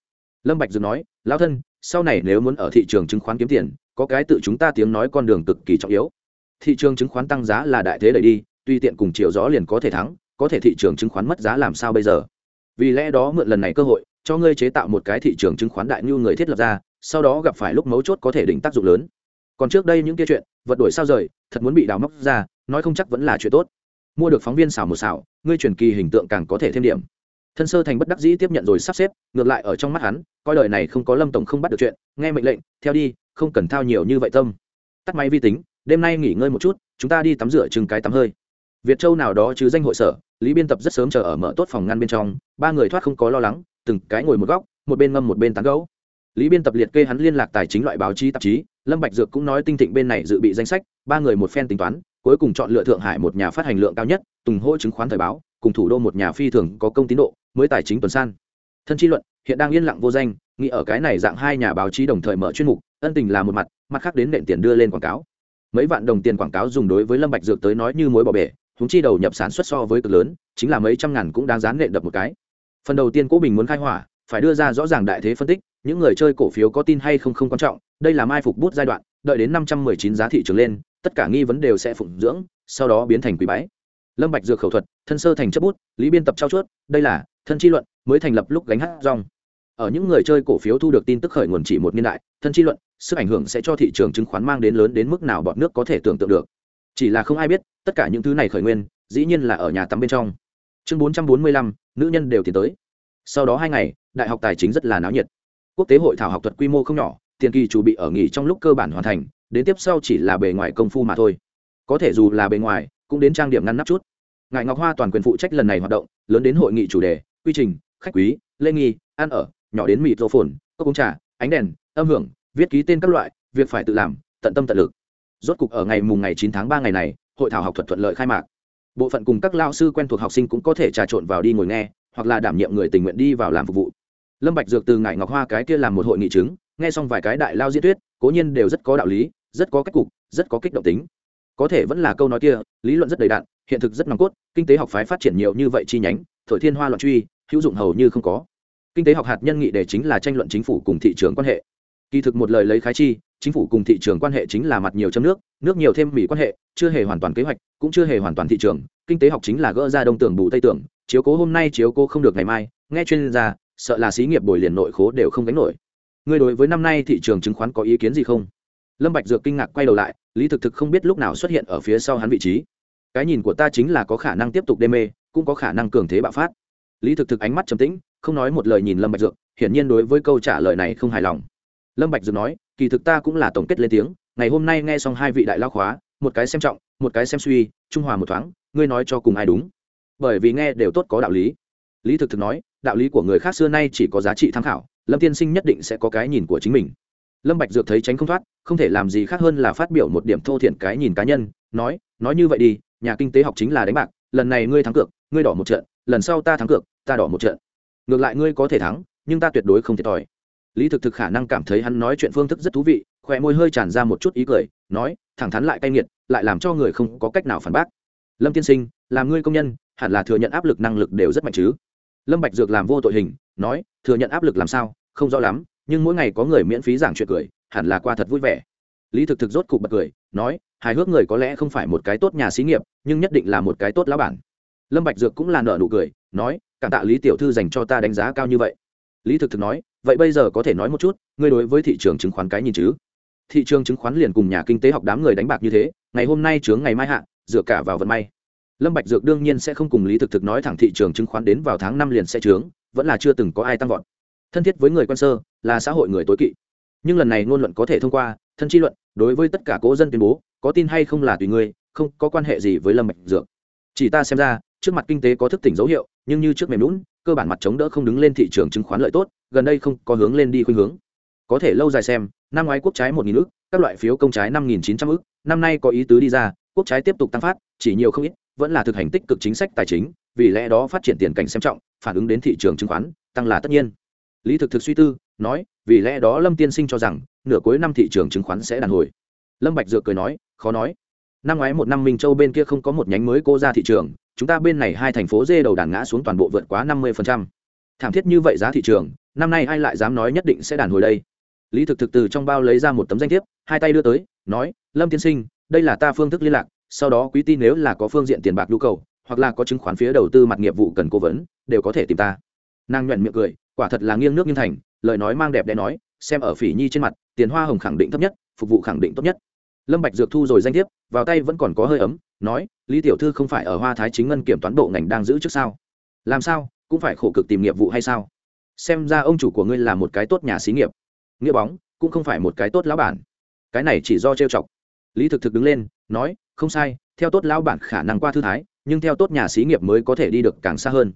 Lâm bạch dừng nói, lão thân, sau này nếu muốn ở thị trường chứng khoán kiếm tiền, có cái tự chúng ta tiếng nói con đường cực kỳ trọng yếu. Thị trường chứng khoán tăng giá là đại thế đẩy đi, tuy tiện cùng chiều gió liền có thể thắng, có thể thị trường chứng khoán mất giá làm sao bây giờ? Vì lẽ đó mượn lần này cơ hội cho ngươi chế tạo một cái thị trường chứng khoán đại như người thiết lập ra, sau đó gặp phải lúc mấu chốt có thể đỉnh tác dụng lớn. Còn trước đây những kia chuyện, vật đổi sao rời, thật muốn bị đào móc ra, nói không chắc vẫn là chuyện tốt. Mua được phóng viên xảo một xảo, ngươi truyền kỳ hình tượng càng có thể thêm điểm. Thân sơ thành bất đắc dĩ tiếp nhận rồi sắp xếp, ngược lại ở trong mắt hắn, coi lời này không có lâm tổng không bắt được chuyện, nghe mệnh lệnh, theo đi, không cần thao nhiều như vậy tâm. Tắt máy vi tính, đêm nay nghỉ ngơi một chút, chúng ta đi tắm rửa chừng cái tắm hơi. Việt châu nào đó chứ danh hội sở, lý biên tập rất sớm chờ ở mở tốt phòng ngăn bên trong, ba người thoát không có lo lắng từng cái ngồi một góc, một bên ngâm một bên tán gấu lý biên tập liệt kê hắn liên lạc tài chính loại báo chí tạp chí, lâm bạch dược cũng nói tinh thịnh bên này dự bị danh sách, ba người một phen tính toán, cuối cùng chọn lựa thượng hải một nhà phát hành lượng cao nhất, tùng hỗ chứng khoán thời báo, cùng thủ đô một nhà phi thường có công tín độ, mới tài chính tuần san. Thân chi luận, hiện đang yên lặng vô danh, nghĩ ở cái này dạng hai nhà báo chí đồng thời mở chuyên mục, ân tình là một mặt mặt khác đến nện tiền đưa lên quảng cáo. Mấy vạn đồng tiền quảng cáo dùng đối với lâm bạch dược tới nói như mối bỏ bể chúng chi đầu nhập sản xuất so với cực lớn, chính là mấy trăm ngàn cũng đáng dán nện đập một cái phần đầu tiên cố bình muốn khai hỏa, phải đưa ra rõ ràng đại thế phân tích, những người chơi cổ phiếu có tin hay không không quan trọng, đây là mai phục bút giai đoạn, đợi đến năm trăm mười chín giá thị trường lên, tất cả nghi vấn đều sẽ phụng dưỡng, sau đó biến thành quý bái. Lâm bạch dược khẩu thuật, thân sơ thành chấp bút, lý biên tập trao chuốt, đây là thân chi luận, mới thành lập lúc gánh hát rong. Ở những người chơi cổ phiếu thu được tin tức khởi nguồn chỉ một niên đại, thân chi luận, sức ảnh hưởng sẽ cho thị trường chứng khoán mang đến lớn đến mức nào bọn nước có thể tưởng tượng được. Chỉ là không ai biết, tất cả những thứ này khởi nguyên, dĩ nhiên là ở nhà tắm bên trong. Chương bốn trăm bốn mươi lăm nữ nhân đều tiến tới. Sau đó hai ngày, đại học tài chính rất là náo nhiệt. Quốc tế hội thảo học thuật quy mô không nhỏ, tiền kỳ chủ bị ở nghỉ trong lúc cơ bản hoàn thành, đến tiếp sau chỉ là bề ngoài công phu mà thôi. Có thể dù là bề ngoài, cũng đến trang điểm ngăn nắp chút. Ngài ngọc hoa toàn quyền phụ trách lần này hoạt động, lớn đến hội nghị chủ đề, quy trình, khách quý, lễ nghi, ăn ở, nhỏ đến mịt rô phồn cốc uống trà, ánh đèn, âm hưởng, viết ký tên các loại, việc phải tự làm, tận tâm tận lực. Rốt cục ở ngày mùng ngày chín tháng ba ngày này, hội thảo học thuật thuận lợi khai mạc bộ phận cùng các lao sư quen thuộc học sinh cũng có thể trà trộn vào đi ngồi nghe, hoặc là đảm nhiệm người tình nguyện đi vào làm phục vụ. Lâm bạch dược từ ngải ngọc hoa cái kia làm một hội nghị chứng, nghe xong vài cái đại lao diễn thuyết, cố nhiên đều rất có đạo lý, rất có cách cục, rất có kích động tính. Có thể vẫn là câu nói kia, lý luận rất đầy đặn, hiện thực rất nòng cốt, kinh tế học phái phát triển nhiều như vậy chi nhánh, thổi thiên hoa loạn truy, hữu dụng hầu như không có. Kinh tế học hạt nhân nghị đề chính là tranh luận chính phủ cùng thị trường quan hệ. Kỳ thực một lời lấy khái chi chính phủ cùng thị trường quan hệ chính là mặt nhiều chấm nước nước nhiều thêm mỹ quan hệ, chưa hề hoàn toàn kế hoạch, cũng chưa hề hoàn toàn thị trường, kinh tế học chính là gỡ ra đông tưởng bù tây tưởng chiếu cố hôm nay chiếu cố không được ngày mai, nghe chuyên gia, sợ là xí nghiệp bồi liền nội khố đều không gánh nổi. Ngươi đối với năm nay thị trường chứng khoán có ý kiến gì không? Lâm bạch dược kinh ngạc quay đầu lại, lý thực thực không biết lúc nào xuất hiện ở phía sau hắn vị trí. Cái nhìn của ta chính là có khả năng tiếp tục đê mê, cũng có khả năng cường thế bạo phát. Lý thực thực ánh mắt trầm tĩnh, không nói một lời nhìn lâm bạch dược, hiển nhiên đối với câu trả lời này không hài lòng. Lâm bạch dược nói kỳ thực ta cũng là tổng kết lên tiếng, ngày hôm nay nghe xong hai vị đại lao khóa, một cái xem trọng, một cái xem suy, trung hòa một thoáng, ngươi nói cho cùng ai đúng. Bởi vì nghe đều tốt có đạo lý. Lý thực thực nói, đạo lý của người khác xưa nay chỉ có giá trị tham khảo, lâm tiên sinh nhất định sẽ có cái nhìn của chính mình. Lâm bạch dược thấy tránh không thoát, không thể làm gì khác hơn là phát biểu một điểm thô thiển cái nhìn cá nhân, nói nói như vậy đi, nhà kinh tế học chính là đánh bạc, lần này ngươi thắng cược, ngươi đỏ một trận, lần sau ta thắng cược, ta đỏ một trận. Ngược lại ngươi có thể thắng, nhưng ta tuyệt đối không thiệt thòi lý thực thực khả năng cảm thấy hắn nói chuyện phương thức rất thú vị khỏe môi hơi tràn ra một chút ý cười, nói, thẳng thắn lại cay nghiệt, lại làm cho người không có cách nào phản bác. Lâm tiên sinh làm ngươi công nhân, hẳn là thừa nhận áp lực năng lực đều rất mạnh chứ? Lâm bạch dược làm vô tội hình, nói, thừa nhận áp lực làm sao, không rõ lắm, nhưng mỗi ngày có người miễn phí giảng chuyện cười, hẳn là qua thật vui vẻ. Lý thực thực rốt cục bật cười, nói, hài hước người có lẽ không phải một cái tốt nhà xí nghiệp, nhưng nhất định là một cái tốt lão bản. Lâm bạch dược cũng là nở nụ cười, nói, cảm tạ lý tiểu thư dành cho ta đánh giá cao như vậy. Lý thực thực nói vậy bây giờ có thể nói một chút, ngươi đối với thị trường chứng khoán cái nhìn chứ? Thị trường chứng khoán liền cùng nhà kinh tế học đám người đánh bạc như thế, ngày hôm nay chướng ngày mai hạ, dựa cả vào vận may. Lâm bạch dược đương nhiên sẽ không cùng lý thực thực nói thẳng thị trường chứng khoán đến vào tháng năm liền sẽ chướng, vẫn là chưa từng có ai tăng vọt. Thân thiết với người quan sơ, là xã hội người tối kỵ. Nhưng lần này ngôn luận có thể thông qua, thân chi luận, đối với tất cả cố dân tuyên bố, có tin hay không là tùy ngươi, không có quan hệ gì với lâm bạch dược. Chỉ ta xem ra trước mặt kinh tế có thức tỉnh dấu hiệu, nhưng như trước mềm lún cơ bản mặt chống đỡ không đứng lên thị trường chứng khoán lợi tốt, gần đây không có hướng lên đi khuynh hướng. Có thể lâu dài xem, năm ngoái quốc trái một nghìn ước các loại phiếu công trái năm nghìn chín trăm ước năm nay có ý tứ đi ra, quốc trái tiếp tục tăng phát, chỉ nhiều không ít, vẫn là thực hành tích cực chính sách tài chính, vì lẽ đó phát triển tiền cảnh xem trọng, phản ứng đến thị trường chứng khoán, tăng là tất nhiên. Lý thực thực suy tư, nói, vì lẽ đó lâm tiên sinh cho rằng, nửa cuối năm thị trường chứng khoán sẽ đàn hồi. Lâm bạch dược cười nói, khó nói. Năm ngoái một năm minh châu bên kia không có một nhánh mới cô ra thị trường chúng ta bên này hai thành phố dê đầu đàn ngã xuống toàn bộ vượt quá năm mươi thảm thiết như vậy giá thị trường, năm nay ai lại dám nói nhất định sẽ đàn hồi đây? Lý thực thực từ trong bao lấy ra một tấm danh thiếp, hai tay đưa tới, nói, lâm tiên sinh, đây là ta phương thức liên lạc, sau đó quý tin nếu là có phương diện tiền bạc nhu cầu, hoặc là có chứng khoán phía đầu tư mặt nghiệp vụ cần cố vấn, đều có thể tìm ta. Nàng nhuận miệng cười, quả thật là nghiêng nước nghiêng thành, lời nói mang đẹp đẽ nói, xem ở phỉ nhi trên mặt, tiền hoa hồng khẳng định thấp nhất, phục vụ khẳng định tốt nhất. Lâm bạch dược thu rồi danh thiếp, vào tay vẫn còn có hơi ấm nói, lý tiểu thư không phải ở hoa thái chính ngân kiểm toán bộ ngành đang giữ trước sao? Làm sao, cũng phải khổ cực tìm nghiệp vụ hay sao? Xem ra ông chủ của ngươi là một cái tốt nhà xí nghiệp. Nghĩa bóng, cũng không phải một cái tốt lão bản. Cái này chỉ do trêu chọc. Lý thực thực đứng lên, nói, không sai, theo tốt lão bản khả năng qua thư thái, nhưng theo tốt nhà xí nghiệp mới có thể đi được càng xa hơn.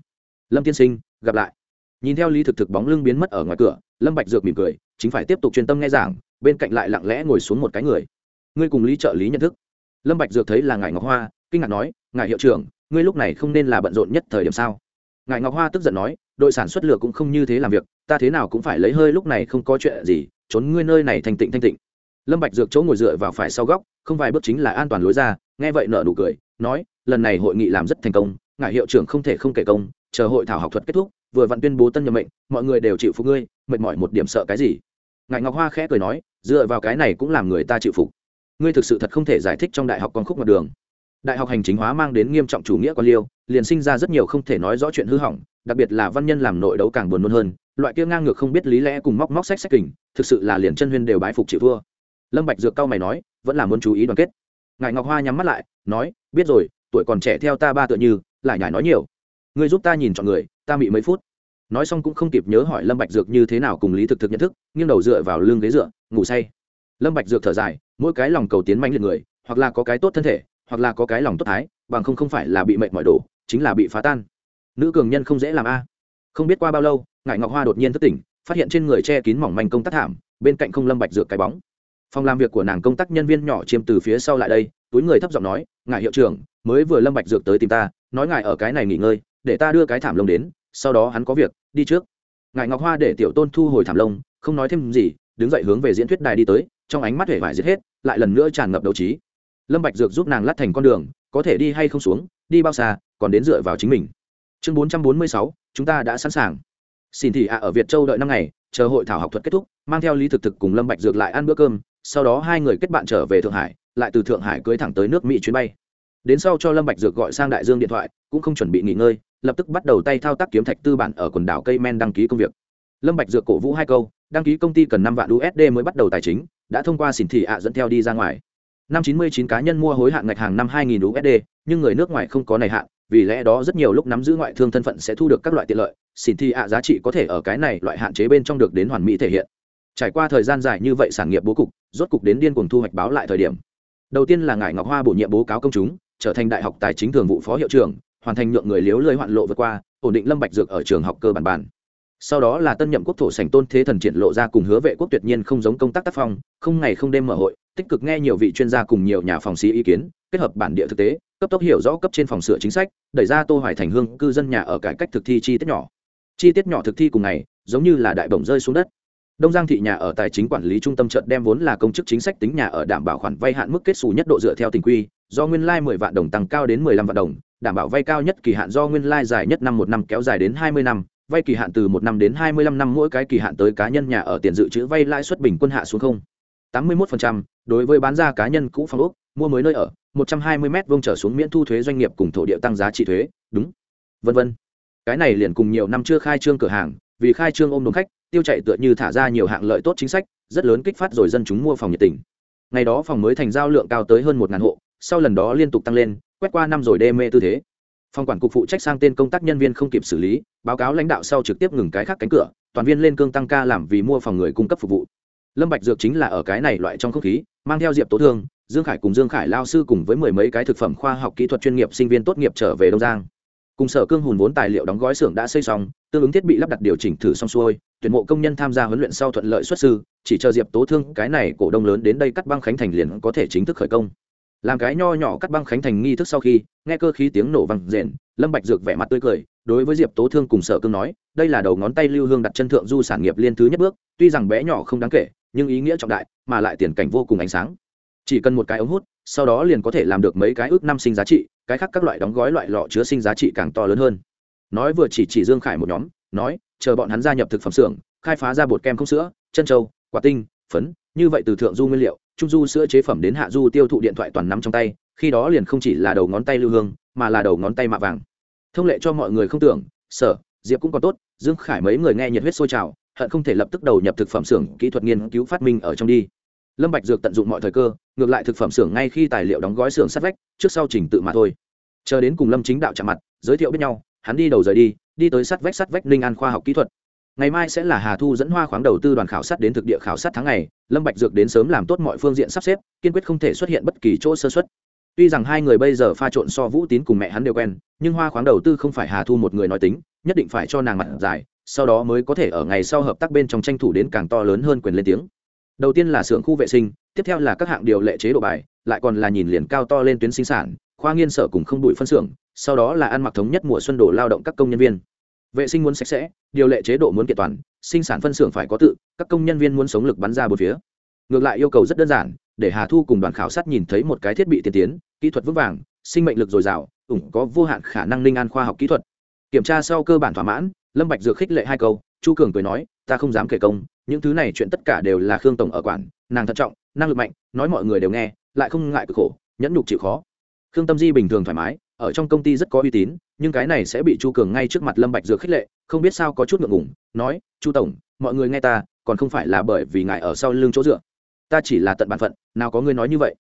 Lâm tiên sinh, gặp lại. Nhìn theo lý thực thực bóng lưng biến mất ở ngoài cửa, lâm bạch dược mỉm cười, chính phải tiếp tục truyền tâm nghe giảng, bên cạnh lại lặng lẽ ngồi xuống một cái người. Ngươi cùng lý trợ lý nhận thức lâm bạch dược thấy là ngài ngọc hoa, kinh ngạc nói ngài hiệu trưởng, ngươi lúc này không nên là bận rộn nhất thời điểm sao? Ngài ngọc hoa tức giận nói, đội sản xuất lửa cũng không như thế làm việc, ta thế nào cũng phải lấy hơi lúc này không có chuyện gì, trốn ngươi nơi này thanh tịnh thanh tịnh. Lâm bạch dược chỗ ngồi dựa vào phải sau góc, không vài bước chính là an toàn lối ra, nghe vậy nở nụ cười, nói, lần này hội nghị làm rất thành công ngài hiệu trưởng không thể không kể công, chờ hội thảo học thuật kết thúc, vừa vặn tuyên bố tân nhậm mệnh, mọi người đều chịu phục ngươi, mệt mỏi một điểm sợ cái gì? Ngài ngọc hoa khẽ cười nói, dựa vào cái này cũng làm người ta chịu phục ngươi thực sự thật không thể giải thích trong đại học con khúc mặt đường. Đại học hành chính hóa mang đến nghiêm trọng chủ nghĩa quan liêu, liền sinh ra rất nhiều không thể nói rõ chuyện hư hỏng, đặc biệt là văn nhân làm nội đấu càng buồn nôn hơn, loại kia ngang ngược không biết lý lẽ cùng móc móc sách sách kình, thực sự là liền chân huyên đều bái phục chịu thua. Lâm bạch dược cao mày nói, vẫn là muốn chú ý đoàn kết. Ngài ngọc hoa nhắm mắt lại, nói, biết rồi, tuổi còn trẻ theo ta ba tựa như, lại nhải nói nhiều. Ngươi giúp ta nhìn chọn người, ta bị mấy phút. Nói xong cũng không kịp nhớ hỏi lâm bạch dược như thế nào cùng lý thực thực nhận thức, nghiêng đầu dựa vào lưng ghế dựa, ngủ say lâm bạch dược thở dài, mỗi cái lòng cầu tiến mạnh liệt người, hoặc là có cái tốt thân thể, hoặc là có cái lòng tốt thái, bằng không không phải là bị mệt mỏi đổ, chính là bị phá tan. Nữ cường nhân không dễ làm a. À. Không biết qua bao lâu, ngải ngọc hoa đột nhiên thức tỉnh, phát hiện trên người che kín mỏng manh công tác thảm, bên cạnh không lâm bạch dược cái bóng. Phòng làm việc của nàng công tác nhân viên nhỏ chiêm từ phía sau lại đây, túi người thấp giọng nói ngài hiệu trưởng, mới vừa lâm bạch dược tới tìm ta, nói ngài ở cái này nghỉ ngơi, để ta đưa cái thảm lông đến, sau đó hắn có việc, đi trước. Ngài ngọc hoa để tiểu tôn thu hồi thảm lông, không nói thêm gì, đứng dậy hướng về diễn thuyết đài đi tới trong ánh mắt hể vải giết hết, lại lần nữa tràn ngập đấu trí. Lâm bạch dược giúp nàng lát thành con đường, có thể đi hay không xuống, đi bao xa, còn đến dựa vào chính mình. Chương bốn trăm bốn mươi sáu, chúng ta đã sẵn sàng. Xin thị ạ, ở việt châu đợi năm ngày, chờ hội thảo học thuật kết thúc, mang theo lý thực thực cùng lâm bạch dược lại ăn bữa cơm, sau đó hai người kết bạn trở về thượng hải, lại từ thượng hải cưỡi thẳng tới nước mỹ chuyến bay. Đến sau cho lâm bạch dược gọi sang đại dương điện thoại, cũng không chuẩn bị nghỉ ngơi, lập tức bắt đầu tay thao tác kiếm thạch tư bản ở quần đảo cây men đăng ký công việc. Lâm bạch dược cổ vũ hai câu đăng ký công ty cần năm vạn usd mới bắt đầu tài chính, đã thông qua xỉn thị ạ dẫn theo đi ra ngoài. Năm chín mươi chín cá nhân mua hối hạn ngạch hàng năm hai nghìn usd nhưng người nước ngoài không có này hạn, vì lẽ đó rất nhiều lúc nắm giữ ngoại thương thân phận sẽ thu được các loại tiện lợi, xỉn thị ạ giá trị có thể ở cái này loại hạn chế bên trong được đến hoàn mỹ thể hiện. Trải qua thời gian dài như vậy sản nghiệp bố cục, rốt cục đến điên cuồng thu hoạch báo lại thời điểm. Đầu tiên là ngài ngọc hoa bổ nhiệm bố cáo công chúng, trở thành đại học tài chính thường vụ phó hiệu trưởng, hoàn thành nhượng người liếu lơi hoạn lộ vượt qua, ổn định lâm bạch dược ở trường học cơ bản bản sau đó là tân nhậm quốc thổ sảnh tôn thế thần triển lộ ra cùng hứa vệ quốc tuyệt nhiên không giống công tác tác phong, không ngày không đêm mở hội, tích cực nghe nhiều vị chuyên gia cùng nhiều nhà phòng sĩ ý kiến, kết hợp bản địa thực tế, cấp tốc hiểu rõ cấp trên phòng sửa chính sách, đẩy ra tô hoài thành hương cư dân nhà ở cải cách thực thi chi tiết nhỏ. Chi tiết nhỏ thực thi cùng ngày, giống như là đại bổng rơi xuống đất. Đông giang thị nhà ở tài chính quản lý trung tâm trận đem vốn là công chức chính sách tính nhà ở đảm bảo khoản vay hạn mức kết xù nhất độ dựa theo tình quy, do nguyên lai like 10 vạn đồng tăng cao đến 15 vạn đồng, đảm bảo vay cao nhất kỳ hạn do nguyên lai like dài nhất năm một năm kéo dài đến 20 năm vay kỳ hạn từ một năm đến 25 năm mỗi cái kỳ hạn tới cá nhân nhà ở tiền dự trữ vay lãi suất bình quân hạ xuống không. 81%, đối với bán ra cá nhân cũ phòng ốc mua mới nơi ở 120 mét vuông trở xuống miễn thu thuế doanh nghiệp cùng thổ địa tăng giá trị thuế đúng. Vân vân. Cái này liền cùng nhiều năm chưa khai trương cửa hàng vì khai trương ôm đồn khách tiêu chạy tựa như thả ra nhiều hạng lợi tốt chính sách rất lớn kích phát rồi dân chúng mua phòng nhiệt tình. Ngày đó phòng mới thành giao lượng cao tới hơn một ngàn hộ sau lần đó liên tục tăng lên quét qua năm rồi đê mê tư thế phòng quản cục phụ trách sang tên công tác nhân viên không kịp xử lý, báo cáo lãnh đạo sau trực tiếp ngừng cái khác cánh cửa, toàn viên lên cương tăng ca làm vì mua phòng người cung cấp phục vụ. Lâm bạch dược chính là ở cái này loại trong không khí, mang theo diệp tố thương, dương khải cùng dương khải lao sư cùng với mười mấy cái thực phẩm khoa học kỹ thuật chuyên nghiệp sinh viên tốt nghiệp trở về đông giang. Cùng sở cương hùn vốn tài liệu đóng gói xưởng đã xây xong, tương ứng thiết bị lắp đặt điều chỉnh thử xong xuôi, tuyển mộ công nhân tham gia huấn luyện sau thuận lợi xuất sư, chỉ chờ diệp tố thương, cái này cổ đông lớn đến đây cắt băng khánh thành liền có thể chính thức khởi công làm cái nho nhỏ cắt băng khánh thành nghi thức sau khi, nghe cơ khí tiếng nổ vang rền, lâm bạch dược vẻ mặt tươi cười, đối với diệp tố thương cùng sở cương nói, đây là đầu ngón tay lưu hương đặt chân thượng du sản nghiệp liên thứ nhất bước, tuy rằng bé nhỏ không đáng kể, nhưng ý nghĩa trọng đại, mà lại tiền cảnh vô cùng ánh sáng. Chỉ cần một cái ống hút, sau đó liền có thể làm được mấy cái ước năm sinh giá trị, cái khác các loại đóng gói loại lọ chứa sinh giá trị càng to lớn hơn. Nói vừa chỉ chỉ dương khải một nhóm, nói, chờ bọn hắn gia nhập thực phẩm xưởng, khai phá ra bột kem không sữa, chân trâu, quả tinh, phấn, như vậy từ thượng du nguyên liệu trung du sữa chế phẩm đến hạ du tiêu thụ điện thoại toàn nắm trong tay, khi đó liền không chỉ là đầu ngón tay lưu hương, mà là đầu ngón tay mạ vàng. Thông lệ cho mọi người không tưởng, sở, diệp cũng còn tốt, dương khải mấy người nghe nhiệt huyết sôi trào, hận không thể lập tức đầu nhập thực phẩm xưởng kỹ thuật nghiên cứu phát minh ở trong đi. Lâm bạch dược tận dụng mọi thời cơ, ngược lại thực phẩm xưởng ngay khi tài liệu đóng gói xưởng sát vách, trước sau chỉnh tự mà thôi. Chờ đến cùng lâm chính đạo chạm mặt, giới thiệu biết nhau, hắn đi đầu rời đi đi tới sát vách sát vách ninh an khoa học kỹ thuật ngày mai sẽ là hà thu dẫn hoa khoáng đầu tư đoàn khảo sát đến thực địa khảo sát tháng ngày, lâm bạch dược đến sớm làm tốt mọi phương diện sắp xếp, kiên quyết không thể xuất hiện bất kỳ chỗ sơ suất. Tuy rằng hai người bây giờ pha trộn so vũ tín cùng mẹ hắn đều quen, nhưng hoa khoáng đầu tư không phải hà thu một người nói tính, nhất định phải cho nàng mặt dài, sau đó mới có thể ở ngày sau hợp tác bên trong tranh thủ đến càng to lớn hơn quyền lên tiếng. Đầu tiên là xưởng khu vệ sinh, tiếp theo là các hạng điều lệ chế độ bài, lại còn là nhìn liền cao to lên tuyến sinh sản, khoa nghiên sở cùng không đuổi phân xưởng, sau đó là ăn mặc thống nhất mùa xuân đồ lao động các công nhân viên vệ sinh muốn sạch sẽ, điều lệ chế độ muốn kiện toàn, sinh sản phân xưởng phải có tự, các công nhân viên muốn sống lực bắn ra một phía. Ngược lại yêu cầu rất đơn giản, để hà thu cùng đoàn khảo sát nhìn thấy một cái thiết bị tiên tiến, kỹ thuật vững vàng, sinh mệnh lực dồi dào, ủng có vô hạn khả năng linh an khoa học kỹ thuật. Kiểm tra sau cơ bản thỏa mãn, lâm bạch dược khích lệ hai câu, chu cường cười nói, ta không dám kể công, những thứ này chuyện tất cả đều là khương tổng ở quản, nàng thận trọng, năng lực mạnh, nói mọi người đều nghe, lại không ngại cực khổ, nhẫn nhục chịu khó. Khương tâm di bình thường thoải mái ở trong công ty rất có uy tín, nhưng cái này sẽ bị chu cường ngay trước mặt lâm bạch dược khích lệ, không biết sao có chút ngượng ngùng, nói, chu tổng, mọi người nghe ta, còn không phải là bởi vì ngài ở sau lưng chỗ dựa. Ta chỉ là tận bản phận, nào có người nói như vậy.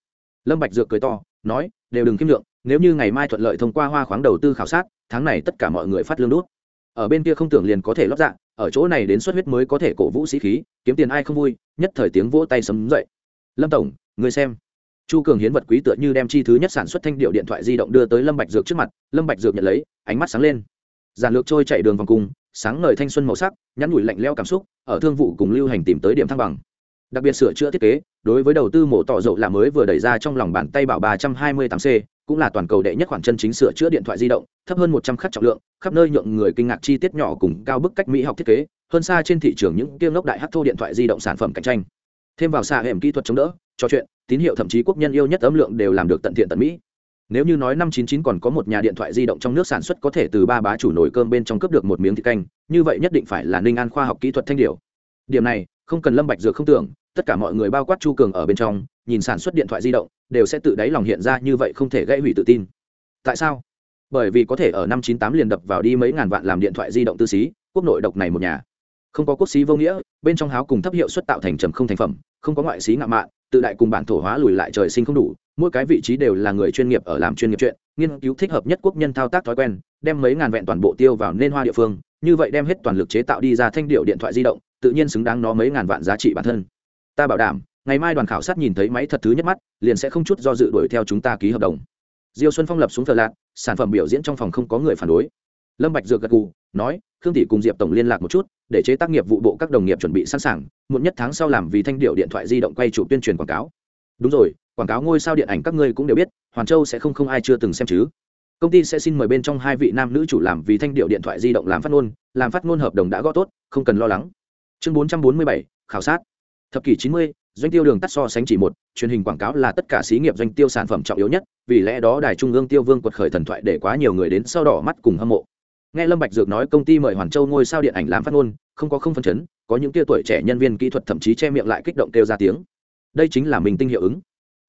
Lâm bạch dược cười to, nói, đều đừng kiêm lượng nếu như ngày mai thuận lợi thông qua hoa khoáng đầu tư khảo sát, tháng này tất cả mọi người phát lương đốt ở bên kia không tưởng liền có thể lót dạ ở chỗ này đến xuất huyết mới có thể cổ vũ sĩ khí, kiếm tiền ai không vui, nhất thời tiếng vỗ tay sấm dậy. Lâm tổng người xem chu cường hiến vật quý tựa như đem chi thứ nhất sản xuất thanh điệu điện thoại di động đưa tới lâm bạch dược trước mặt, lâm bạch dược nhận lấy, ánh mắt sáng lên. Giản lược trôi chạy đường vòng cung, sáng ngời thanh xuân màu sắc, nhắn nhủi lạnh lẽo cảm xúc, ở thương vụ cùng lưu hành tìm tới điểm thăng bằng. Đặc biệt sửa chữa thiết kế, đối với đầu tư mổ tỏ dậu là mới vừa đẩy ra trong lòng bàn tay bảo 328 c, cũng là toàn cầu đệ nhất khoản chân chính sửa chữa điện thoại di động, thấp hơn 100 khắc trọng lượng, khắp nơi nhượng người kinh ngạc chi tiết nhỏ cùng cao bức cách mỹ học thiết kế, hơn xa trên thị trường những kiêng ngốc đại hắc thô điện thoại di động sản phẩm cạnh tranh. Thêm vào xa hẻm kỹ thuật chống đỡ cho chuyện, tín hiệu thậm chí quốc nhân yêu nhất âm lượng đều làm được tận thiện tận mỹ. Nếu như nói năm 99 còn có một nhà điện thoại di động trong nước sản xuất có thể từ ba bá chủ nồi cơm bên trong cướp được một miếng thịt canh, như vậy nhất định phải là ninh an khoa học kỹ thuật thanh điệu điểm này, không cần lâm bạch dược không tưởng, tất cả mọi người bao quát chu cường ở bên trong, nhìn sản xuất điện thoại di động, đều sẽ tự đáy lòng hiện ra như vậy không thể gãy hủy tự tin. Tại sao? Bởi vì có thể ở năm 98 liền đập vào đi mấy ngàn vạn làm điện thoại di động tư xí, quốc nội độc này một nhà. Không có quốc xí vô nghĩa, bên trong háo cùng thấp hiệu suất tạo thành trầm không thành phẩm, không có ngoại xí ngạo mạn tự đại cùng bản thổ hóa lùi lại trời sinh không đủ, mỗi cái vị trí đều là người chuyên nghiệp ở làm chuyên nghiệp chuyện, nghiên cứu thích hợp nhất quốc nhân thao tác thói quen, đem mấy ngàn vẹn toàn bộ tiêu vào nên hoa địa phương, như vậy đem hết toàn lực chế tạo đi ra thanh điệu điện thoại di động, tự nhiên xứng đáng nó mấy ngàn vạn giá trị bản thân. Ta bảo đảm, ngày mai đoàn khảo sát nhìn thấy máy thật thứ nhất mắt, liền sẽ không chút do dự đuổi theo chúng ta ký hợp đồng. Diêu xuân phong lập xuống thờ lạc, sản phẩm biểu diễn trong phòng không có người phản đối lâm bạch dược gật gù, nói, khương tỷ cùng diệp tổng liên lạc một chút, để chế tác nghiệp vụ bộ các đồng nghiệp chuẩn bị sẵn sàng, muộn nhất tháng sau làm vì thanh điệu điện thoại di động quay chụp tuyên truyền quảng cáo. Đúng rồi, quảng cáo ngôi sao điện ảnh các ngươi cũng đều biết, hoàn châu sẽ không không ai chưa từng xem chứ. Công ty sẽ xin mời bên trong hai vị nam nữ chủ làm vì thanh điệu điện thoại di động làm phát ngôn, làm phát ngôn hợp đồng đã gõ tốt, không cần lo lắng. Chương bốn trăm bốn mươi bảy, khảo sát. Thập kỷ chín mươi, doanh tiêu đường tắt so sánh chỉ một, truyền hình quảng cáo là tất cả xí nghiệp doanh tiêu sản phẩm trọng yếu nhất, vì lẽ đó đài trung ương tiêu vương quật khởi thần thoại để quá nhiều người đến sau đỏ mắt cùng hâm mộ nghe lâm bạch dược nói công ty mời hoàn châu ngôi sao điện ảnh làm phát ngôn, không có không phân chấn, có những tia tuổi trẻ nhân viên kỹ thuật thậm chí che miệng lại kích động kêu ra tiếng. Đây chính là mình tinh hiệu ứng.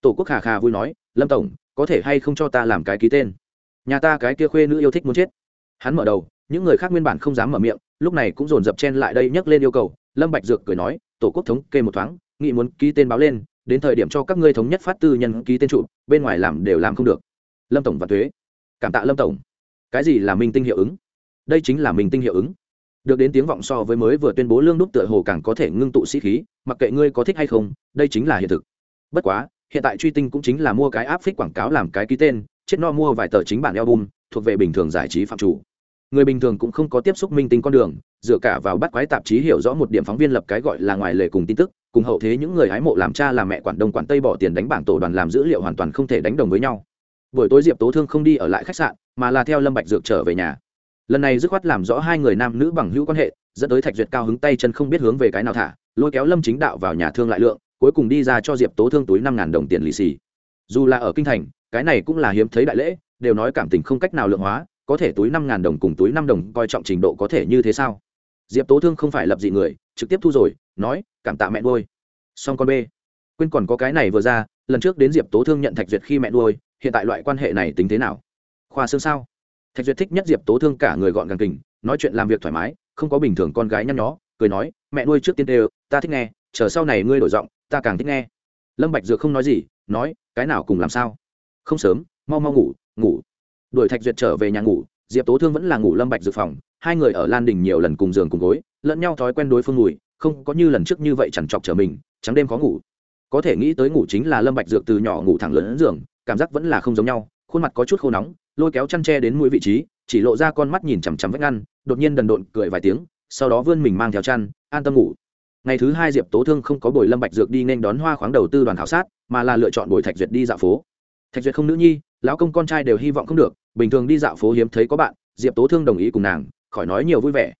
Tổ quốc khà khà vui nói, lâm tổng, có thể hay không cho ta làm cái ký tên? Nhà ta cái kia khuê nữ yêu thích muốn chết. Hắn mở đầu, những người khác nguyên bản không dám mở miệng, lúc này cũng dồn dập chen lại đây nhấc lên yêu cầu. Lâm bạch dược cười nói, tổ quốc thống kê một thoáng nghị muốn ký tên báo lên, đến thời điểm cho các ngươi thống nhất phát tư nhân ký tên trụ, bên ngoài làm đều làm không được. Lâm tổng và thuế. Cảm tạ lâm tổng. Cái gì là minh tinh hiệu ứng? Đây chính là minh tinh hiệu ứng. Được đến tiếng vọng so với mới vừa tuyên bố lương đúc tựa hồ càng có thể ngưng tụ sĩ khí, mặc kệ ngươi có thích hay không, đây chính là hiện thực. Bất quá, hiện tại truy tinh cũng chính là mua cái áp phích quảng cáo làm cái ký tên, chết no mua vài tờ chính bản album, thuộc về bình thường giải trí phạm chủ. Người bình thường cũng không có tiếp xúc minh tinh con đường, dựa cả vào bắt quái tạp chí hiểu rõ một điểm phóng viên lập cái gọi là ngoài lề cùng tin tức, cùng hậu thế những người hái mộ làm cha làm mẹ quản đông quản tây bỏ tiền đánh bảng tổ đoàn làm dữ liệu hoàn toàn không thể đánh đồng với nhau. Buổi tối diệp tố thương không đi ở lại khách sạn, mà là theo lâm bạch dược trở về nhà lần này dứt khoát làm rõ hai người nam nữ bằng hữu quan hệ, dẫn tới thạch duyệt cao hứng tay chân không biết hướng về cái nào thả, lôi kéo lâm chính đạo vào nhà thương lại lượng, cuối cùng đi ra cho diệp tố thương túi năm ngàn đồng tiền lì xì. Dù là ở kinh thành, cái này cũng là hiếm thấy đại lễ, đều nói cảm tình không cách nào lượng hóa, có thể túi năm ngàn đồng cùng túi năm đồng coi trọng trình độ có thể như thế sao? Diệp tố thương không phải lập dị người, trực tiếp thu rồi, nói, cảm tạ mẹ nuôi. Song con b quên còn có cái này vừa ra, lần trước đến diệp tố thương nhận thạch duyệt khi mẹ nuôi, hiện tại loại quan hệ này tính thế nào? Khoa xương sao? Thạch duyệt thích nhất diệp tố thương cả người gọn gàng kình, nói chuyện làm việc thoải mái, không có bình thường con gái nhăn nhó, cười nói, mẹ nuôi trước tiên đều, ta thích nghe, chờ sau này ngươi đổi giọng, ta càng thích nghe. Lâm bạch dược không nói gì, nói, cái nào cùng làm sao? Không sớm, mau mau ngủ ngủ. Đuổi thạch duyệt trở về nhà ngủ, diệp tố thương vẫn là ngủ lâm bạch dược phòng, hai người ở lan đình nhiều lần cùng giường cùng gối, lẫn nhau thói quen đối phương ngủ, không có như lần trước như vậy chẳng chọc trở mình, trắng đêm khó ngủ. Có thể nghĩ tới ngủ chính là lâm bạch dược từ nhỏ ngủ thẳng lớn giường, cảm giác vẫn là không giống nhau, khuôn mặt có chút khô nóng lôi kéo chăn tre đến mũi vị trí, chỉ lộ ra con mắt nhìn chằm chằm vách ngăn, đột nhiên đần độn cười vài tiếng, sau đó vươn mình mang theo chăn, an tâm ngủ. Ngày thứ hai diệp tố thương không có bồi lâm bạch dược đi nên đón hoa khoáng đầu tư đoàn khảo sát, mà là lựa chọn bồi thạch duyệt đi dạo phố. Thạch duyệt không nữ nhi, lão công con trai đều hy vọng không được, bình thường đi dạo phố hiếm thấy có bạn, diệp tố thương đồng ý cùng nàng, khỏi nói nhiều vui vẻ.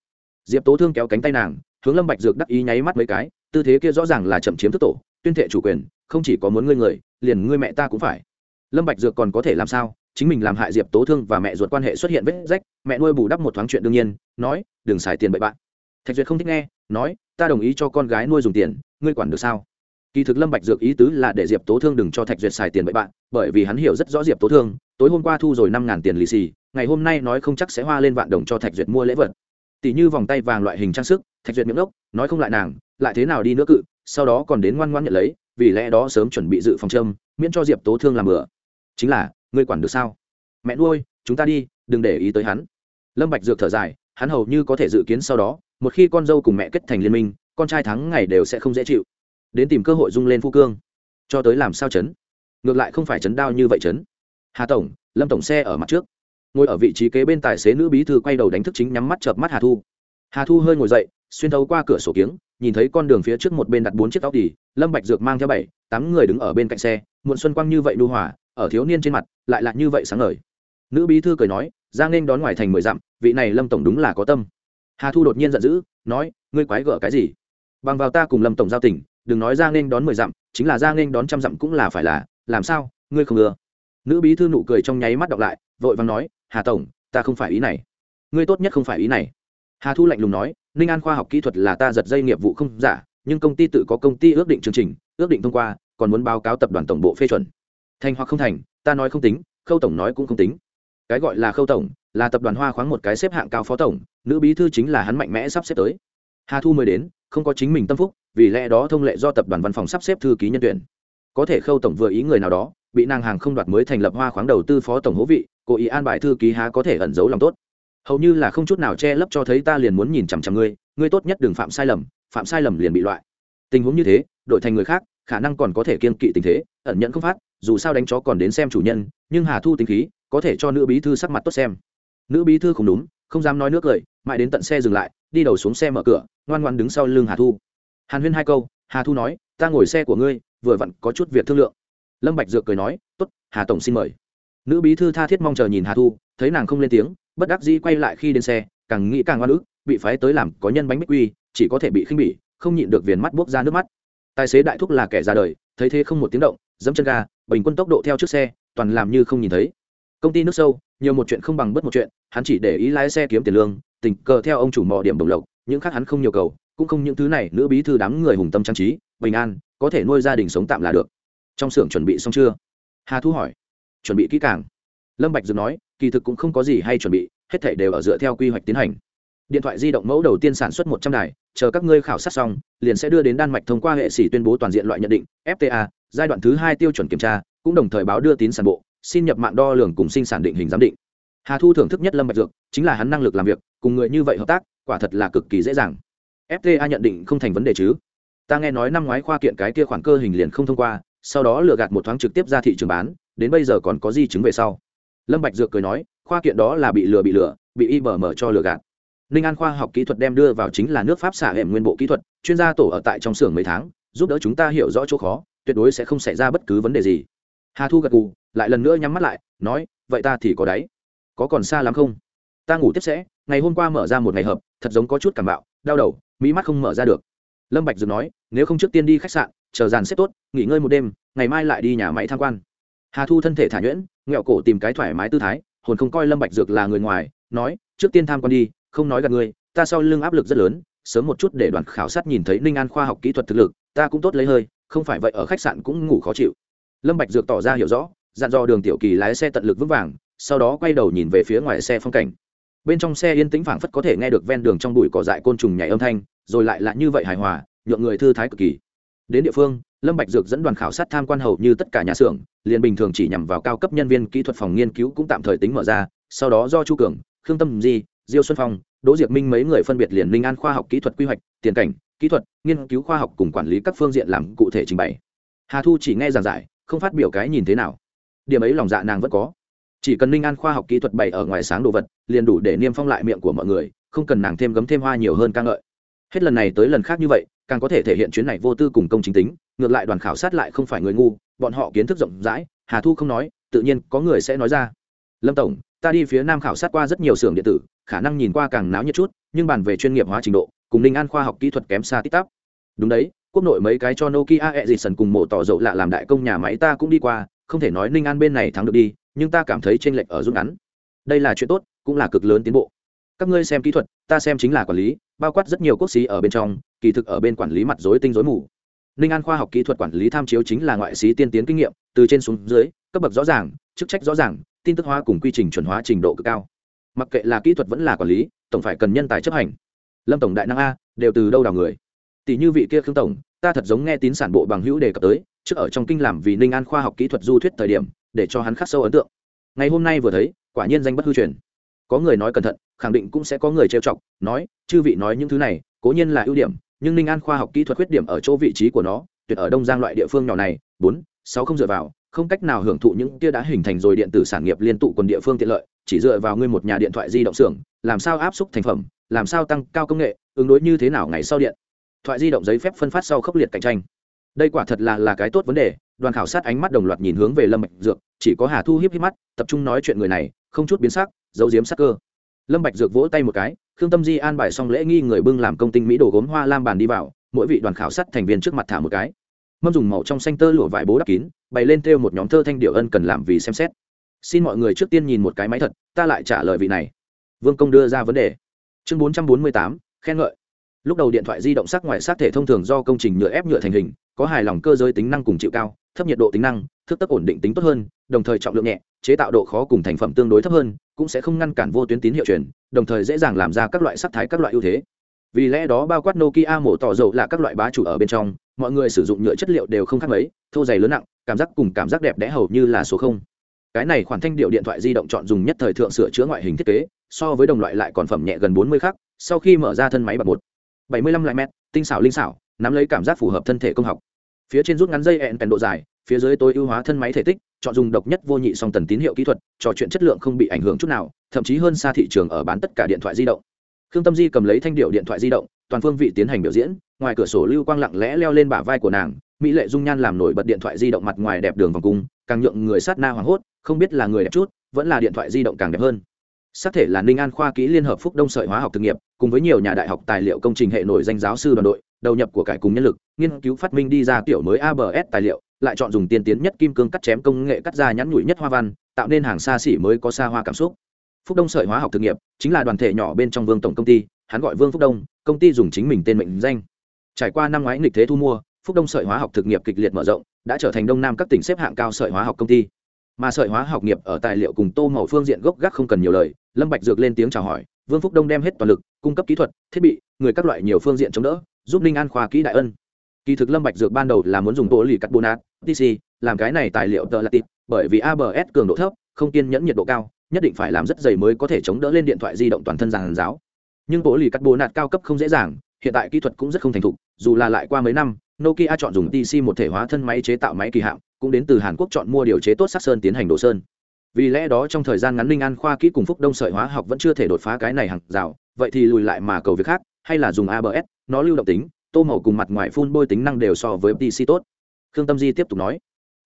Diệp tố thương kéo cánh tay nàng, hướng lâm bạch dược đắc ý nháy mắt mấy cái, tư thế kia rõ ràng là chậm chiếm thức tổ, tuyên thệ chủ quyền, không chỉ có muốn ngươi người, liền ngươi mẹ ta cũng phải. Lâm bạch dược còn có thể làm sao? Chính mình làm hại diệp tố thương và mẹ ruột quan hệ xuất hiện vết rách, mẹ nuôi bù đắp một thoáng chuyện đương nhiên, nói, đừng xài tiền bậy bạn. Thạch duyệt không thích nghe, nói, ta đồng ý cho con gái nuôi dùng tiền, ngươi quản được sao? Kỳ thực lâm bạch dược ý tứ là để diệp tố thương đừng cho thạch duyệt xài tiền bậy bạn, bởi vì hắn hiểu rất rõ diệp tố thương, tối hôm qua thu rồi năm ngàn tiền lì xì, ngày hôm nay nói không chắc sẽ hoa lên vạn đồng cho thạch duyệt mua lễ vật. Tỷ như vòng tay vàng loại hình trang sức, thạch duyệt miệng ốc nói không lại nàng, lại thế nào đi nữa cự, sau đó còn đến ngoan ngoãn nhận lấy, vì lẽ đó sớm chuẩn bị dự phòng châm, miễn cho diệp tố thương làm bừa. Chính là ngươi quản được sao? Mẹ nuôi, chúng ta đi, đừng để ý tới hắn. Lâm bạch dược thở dài, hắn hầu như có thể dự kiến sau đó, một khi con dâu cùng mẹ kết thành liên minh, con trai thắng ngày đều sẽ không dễ chịu. Đến tìm cơ hội dung lên phu cương. Cho tới làm sao chấn? Ngược lại không phải chấn đao như vậy chấn. Hà tổng, lâm tổng xe ở mặt trước. Ngồi ở vị trí kế bên tài xế nữ bí thư quay đầu đánh thức chính nhắm mắt chợp mắt hà thu. Hà thu hơi ngồi dậy, xuyên thấu qua cửa sổ kiếng, nhìn thấy con đường phía trước một bên đặt bốn chiếc tóc đỉ lâm bạch dược mang theo bảy, tám người đứng ở bên cạnh xe, muộn xuân quang như vậy lưu hòa ở thiếu niên trên mặt, lại là như vậy sáng ngời. Nữ bí thư cười nói giang nên đón ngoài thành mười dặm, vị này lâm tổng đúng là có tâm. Hà thu đột nhiên giận dữ, nói, ngươi quái gở cái gì? Bằng vào ta cùng lâm tổng giao tình, đừng nói giang nên đón mười dặm, chính là giang nên đón trăm dặm cũng là phải là, làm sao, ngươi không ưa nữ bí thư nụ cười trong nháy mắt đọc lại, vội vàng nói, hà tổng, ta không phải ý này. Ngươi tốt nhất không phải ý này. Hà thu lạnh lùng nói, ninh an khoa học kỹ thuật là ta giật dây nghiệp vụ không giả, nhưng công ty tự có công ty ước định chương trình, ước định thông qua, còn muốn báo cáo tập đoàn tổng bộ phê chuẩn thành hoặc không thành, ta nói không tính, khâu tổng nói cũng không tính. Cái gọi là khâu tổng, là tập đoàn hoa khoáng một cái xếp hạng cao phó tổng, nữ bí thư chính là hắn mạnh mẽ sắp xếp tới. Hà thu mới đến, không có chính mình tâm phúc, vì lẽ đó thông lệ do tập đoàn văn phòng sắp xếp thư ký nhân tuyển. Có thể khâu tổng vừa ý người nào đó, bị nàng hàng không đoạt mới thành lập hoa khoáng đầu tư phó tổng hố vị, cố ý an bài thư ký há có thể ẩn giấu lòng tốt. Hầu như là không chút nào che lấp cho thấy ta liền muốn nhìn chằm chằm ngươi ngươi tốt nhất đừng phạm sai lầm, phạm sai lầm liền bị loại. Tình huống như thế, đổi thành người khác, khả năng còn có thể kiên kỵ tình thế, ẩn nhận không phát dù sao đánh chó còn đến xem chủ nhân, nhưng hà thu tính khí, có thể cho nữ bí thư sắc mặt tốt xem. Nữ bí thư không đúng, không dám nói nước cười, mãi đến tận xe dừng lại, đi đầu xuống xe mở cửa, ngoan ngoan đứng sau lưng hà thu. Hàn huyên hai câu, hà thu nói, ta ngồi xe của ngươi, vừa vặn có chút việc thương lượng. Lâm bạch dược cười nói, tốt, hà tổng xin mời. Nữ bí thư tha thiết mong chờ nhìn hà thu, thấy nàng không lên tiếng, bất đắc dĩ quay lại khi đến xe, càng nghĩ càng oan ức, bị phái tới làm có nhân bánh bích quy, chỉ có thể bị khinh bỉ, không nhịn được viền mắt buốc ra nước mắt. Tài xế đại thúc là kẻ ra đời, thấy thế không một tiếng động dẫm chân ga, bình quân tốc độ theo trước xe, toàn làm như không nhìn thấy. Công ty nước sâu, nhiều một chuyện không bằng bất một chuyện, hắn chỉ để ý lái xe kiếm tiền lương, tình cờ theo ông chủ mò điểm đồng lộc, những khác hắn không nhiều cầu, cũng không những thứ này, nữ bí thư đám người hùng tâm trang trí, bình an, có thể nuôi gia đình sống tạm là được. Trong xưởng chuẩn bị xong chưa? Hà thu hỏi. Chuẩn bị kỹ càng. Lâm bạch dừng nói, kỳ thực cũng không có gì hay chuẩn bị, hết thảy đều ở dựa theo quy hoạch tiến hành. Điện thoại di động mẫu đầu tiên sản xuất một trăm đài, chờ các ngươi khảo sát xong, liền sẽ đưa đến đan mạch thông qua hệ sĩ tuyên bố toàn diện loại nhận định fta giai đoạn thứ hai tiêu chuẩn kiểm tra, cũng đồng thời báo đưa tín sản bộ, xin nhập mạng đo lường cùng sinh sản định hình giám định. Hà thu thưởng thức nhất lâm bạch dược, chính là hắn năng lực làm việc, cùng người như vậy hợp tác, quả thật là cực kỳ dễ dàng. Fta nhận định không thành vấn đề chứ? Ta nghe nói năm ngoái khoa kiện cái kia khoản cơ hình liền không thông qua, sau đó lừa gạt một thoáng trực tiếp ra thị trường bán, đến bây giờ còn có di chứng về sau. Lâm bạch dược cười nói, khoa kiện đó là bị lừa bị lừa, bị ibm cho lừa gạt. Ninh an khoa học kỹ thuật đem đưa vào chính là nước pháp xả hẻm nguyên bộ kỹ thuật, chuyên gia tổ ở tại trong xưởng mấy tháng, giúp đỡ chúng ta hiểu rõ chỗ khó tuyệt đối sẽ không xảy ra bất cứ vấn đề gì. Hà thu gật gù, lại lần nữa nhắm mắt lại, nói, vậy ta thì có đáy. Có còn xa lắm không? Ta ngủ tiếp sẽ, ngày hôm qua mở ra một ngày hợp, thật giống có chút cảm bạo, đau đầu, mỹ mắt không mở ra được. Lâm bạch dừng nói, nếu không trước tiên đi khách sạn, chờ dàn xếp tốt, nghỉ ngơi một đêm, ngày mai lại đi nhà máy tham quan. Hà thu thân thể thả nhuyễn, nghẹo cổ tìm cái thoải mái tư thái, hồn không coi lâm bạch dược là người ngoài, nói, trước tiên tham quan đi, không nói gạt ngươi ta sau lưng áp lực rất lớn, sớm một chút để đoàn khảo sát nhìn thấy ninh an khoa học kỹ thuật thực lực, ta cũng tốt lấy hơi không phải vậy ở khách sạn cũng ngủ khó chịu. Lâm bạch dược tỏ ra hiểu rõ, dặn dò đường tiểu kỳ lái xe tận lực vững vàng, sau đó quay đầu nhìn về phía ngoài xe phong cảnh. Bên trong xe yên tĩnh phảng phất có thể nghe được ven đường trong bụi cỏ dại côn trùng nhảy âm thanh, rồi lại là như vậy hài hòa, nhượng người thư thái cực kỳ. Đến địa phương, lâm bạch dược dẫn đoàn khảo sát tham quan hầu như tất cả nhà xưởng, liền bình thường chỉ nhằm vào cao cấp nhân viên kỹ thuật phòng nghiên cứu cũng tạm thời tính mở ra, sau đó do chu cường, khương tâm di, diêu xuân phong, đỗ diệc minh mấy người phân biệt liền linh an khoa học kỹ thuật quy hoạch, tiền cảnh kỹ thuật, nghiên cứu khoa học cùng quản lý các phương diện làm cụ thể trình bày. Hà thu chỉ nghe giảng giải, không phát biểu cái nhìn thế nào. Điểm ấy lòng dạ nàng vẫn có. Chỉ cần linh an khoa học kỹ thuật bày ở ngoài sáng đồ vật, liền đủ để niêm phong lại miệng của mọi người, không cần nàng thêm gấm thêm hoa nhiều hơn ca ngợi. Hết lần này tới lần khác như vậy, càng có thể thể hiện chuyến này vô tư cùng công chính tính, ngược lại đoàn khảo sát lại không phải người ngu, bọn họ kiến thức rộng rãi, hà thu không nói, tự nhiên có người sẽ nói ra. Lâm tổng, ta đi phía nam khảo sát qua rất nhiều xưởng điện tử khả năng nhìn qua càng náo nhiệt chút, nhưng bàn về chuyên nghiệp hóa trình độ, cùng ninh an khoa học kỹ thuật kém xa tít tắp. Đúng đấy, quốc nội mấy cái cho nokia e gì sần cùng mộ tỏ dậu lạ làm đại công nhà máy ta cũng đi qua, không thể nói ninh an bên này thắng được đi, nhưng ta cảm thấy t r ê n lệch ở rút ngắn. Đây là chuyện tốt, cũng là cực lớn tiến bộ. Các ngươi xem kỹ thuật, ta xem chính là quản lý, bao quát rất nhiều quốc xí ở bên trong, kỳ thực ở bên quản lý mặt dối tinh dối mù. Ninh an khoa học kỹ thuật quản lý tham chiếu chính là ngoại xí tiên tiến kinh nghiệm, từ trên xuống dưới, cấp bậc rõ ràng, chức trách rõ ràng, tin tức hóa cùng quy trình chuẩn hóa trình độ cực cao mặc kệ là kỹ thuật vẫn là quản lý, tổng phải cần nhân tài chấp hành. Lâm tổng đại năng a, đều từ đâu đào người? Tỷ như vị kia khương tổng, ta thật giống nghe tín sản bộ bằng hữu đề cập tới, trước ở trong kinh làm vì ninh an khoa học kỹ thuật du thuyết thời điểm, để cho hắn khắc sâu ấn tượng. Ngày hôm nay vừa thấy, quả nhiên danh bất hư truyền. Có người nói cẩn thận, khẳng định cũng sẽ có người trêu chọc, nói, chư vị nói những thứ này, cố nhiên là ưu điểm, nhưng ninh an khoa học kỹ thuật khuyết điểm ở chỗ vị trí của nó, tuyệt ở đông giang loại địa phương nhỏ này, bốn, sáu không dựa vào, không cách nào hưởng thụ những kia đã hình thành rồi điện tử sản nghiệp liên tụ quần địa phương tiện lợi chỉ dựa vào ngươi một nhà điện thoại di động xưởng, làm sao áp suất thành phẩm, làm sao tăng cao công nghệ, ứng đối như thế nào ngày sau điện. Thoại di động giấy phép phân phát sau khốc liệt cạnh tranh. Đây quả thật là là cái tốt vấn đề, đoàn khảo sát ánh mắt đồng loạt nhìn hướng về lâm bạch dược, chỉ có hà thu hiếp hiếp mắt, tập trung nói chuyện người này, không chút biến sắc, giấu giếm sắc cơ. Lâm bạch dược vỗ tay một cái, khương tâm di an bài xong lễ nghi người bưng làm công tinh mỹ đồ gốm hoa lam bàn đi vào, mỗi vị đoàn khảo sát thành viên trước mặt thả một cái. Mâm dùng màu trong xanh tơ lụa vải bố đắp kín, bày lên theo một nhóm thơ thanh điệu ân cần làm vì xem xét xin mọi người trước tiên nhìn một cái máy thật, ta lại trả lời vị này. Vương công đưa ra vấn đề. Chương bốn trăm bốn mươi tám, khen ngợi. Lúc đầu điện thoại di động sắc ngoài sắc thể thông thường do công trình nhựa ép nhựa thành hình, có hài lòng cơ giới tính năng cùng chịu cao, thấp nhiệt độ tính năng, thức tấp ổn định tính tốt hơn, đồng thời trọng lượng nhẹ, chế tạo độ khó cùng thành phẩm tương đối thấp hơn, cũng sẽ không ngăn cản vô tuyến tín hiệu truyền, đồng thời dễ dàng làm ra các loại sắc thái các loại ưu thế. Vì lẽ đó bao quát nokia mổ tỏ dầu là các loại bá chủ ở bên trong, mọi người sử dụng nhựa chất liệu đều không khác mấy, thô dày lớn nặng, cảm giác cùng cảm giác đẹp đẽ hầu như là số không cái này khoản thanh điệu điện thoại di động chọn dùng nhất thời thượng sửa chữa ngoại hình thiết kế, so với đồng loại lại còn phẩm nhẹ gần bốn mươi khắc, sau khi mở ra thân máy bạc một. bảy mươi lăm lại mét, tinh xảo linh xảo, nắm lấy cảm giác phù hợp thân thể công học. Phía trên rút ngắn dây ẹn kèn độ dài, phía dưới tối ưu hóa thân máy thể tích, chọn dùng độc nhất vô nhị song tần tín hiệu kỹ thuật, trò chuyện chất lượng không bị ảnh hưởng chút nào, thậm chí hơn xa thị trường ở bán tất cả điện thoại di động. Khương tâm di cầm lấy thanh điệu điện thoại di động, toàn phương vị tiến hành biểu diễn, ngoài cửa sổ lưu quang lặng lẽ leo lên bả vai của nàng, mỹ lệ dung nhan làm nổi bật điện thoại di động mặt ngoài đẹp đường vòng cung, càng nhượng người sát na hoảng hốt không biết là người đẹp chút, vẫn là điện thoại di động càng đẹp hơn. Xác thể là ninh an khoa kỹ liên hợp phúc đông sợi hóa học thực nghiệp, cùng với nhiều nhà đại học tài liệu công trình hệ nổi danh giáo sư đoàn đội, đầu nhập của cải cùng nhân lực, nghiên cứu phát minh đi ra kiểu mới abs tài liệu, lại chọn dùng tiên tiến nhất kim cương cắt chém công nghệ cắt ra nhắn nhủi nhất hoa văn, tạo nên hàng xa xỉ mới có xa hoa cảm xúc. Phúc đông sợi hóa học thực nghiệp chính là đoàn thể nhỏ bên trong vương tổng công ty, hắn gọi vương phúc đông, công ty dùng chính mình tên mệnh danh. Trải qua năm ngoái nghịch thế thu mua, phúc đông sợi hóa học thực nghiệp kịch liệt mở rộng, đã trở thành đông nam các tỉnh xếp hạng cao sợi hóa học công ty mà sợi hóa học nghiệp ở tài liệu cùng tô màu phương diện gốc gác không cần nhiều lời, lâm bạch dược lên tiếng chào hỏi, vương phúc đông đem hết toàn lực, cung cấp kỹ thuật, thiết bị, người các loại nhiều phương diện chống đỡ, giúp ninh an khoa kỹ đại ân. Kỳ thực lâm bạch dược ban đầu là muốn dùng bộ lì cắt carbonat tc làm cái này tài liệu tờ là tịt, bởi vì abs cường độ thấp, không kiên nhẫn nhiệt độ cao, nhất định phải làm rất dày mới có thể chống đỡ lên điện thoại di động toàn thân giàn giáo. Nhưng bộ lì cắt carbonat cao cấp không dễ dàng, hiện tại kỹ thuật cũng rất không thành thục, dù là lại qua mấy năm nokia chọn dùng tc một thể hóa thân máy chế tạo máy kỳ hạm, cũng đến từ hàn quốc chọn mua điều chế tốt sắc sơn tiến hành đổ sơn. Vì lẽ đó trong thời gian ngắn ninh an khoa kỹ cùng phúc đông sợi hóa học vẫn chưa thể đột phá cái này hàng rào, vậy thì lùi lại mà cầu việc khác, hay là dùng abs nó lưu động tính, tô màu cùng mặt ngoài phun bôi tính năng đều so với pc tốt. Khương tâm di tiếp tục nói,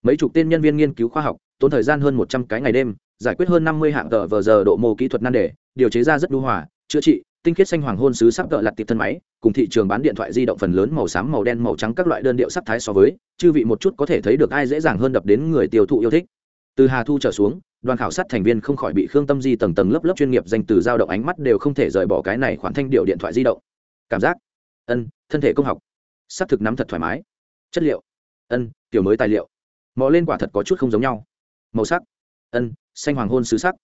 mấy chục tên nhân viên nghiên cứu khoa học, tốn thời gian hơn một trăm cái ngày đêm, giải quyết hơn năm mươi hạng tờ vờ giờ độ mô kỹ thuật nan đề, điều chế ra rất đu hòa, chữa trị, tinh khiết xanh hoàng hôn sứ sắp tợ lặt tiệp thân máy cùng thị trường bán điện thoại di động phần lớn màu xám, màu đen, màu trắng các loại đơn điệu sắc thái so với, chư vị một chút có thể thấy được ai dễ dàng hơn đập đến người tiêu thụ yêu thích. Từ hà thu trở xuống, đoàn khảo sát thành viên không khỏi bị khương tâm di tầng tầng lớp lớp chuyên nghiệp danh từ dao động ánh mắt đều không thể rời bỏ cái này khoản thanh điệu điện thoại di động. Cảm giác? Ân, thân thể công học. S ắ c thực nắm thật thoải mái. Chất liệu? Ân, kiểu mới tài liệu. Mò lên quả thật có chút không giống nhau. Màu sắc? Ân, xanh hoàng hôn xứ sắc.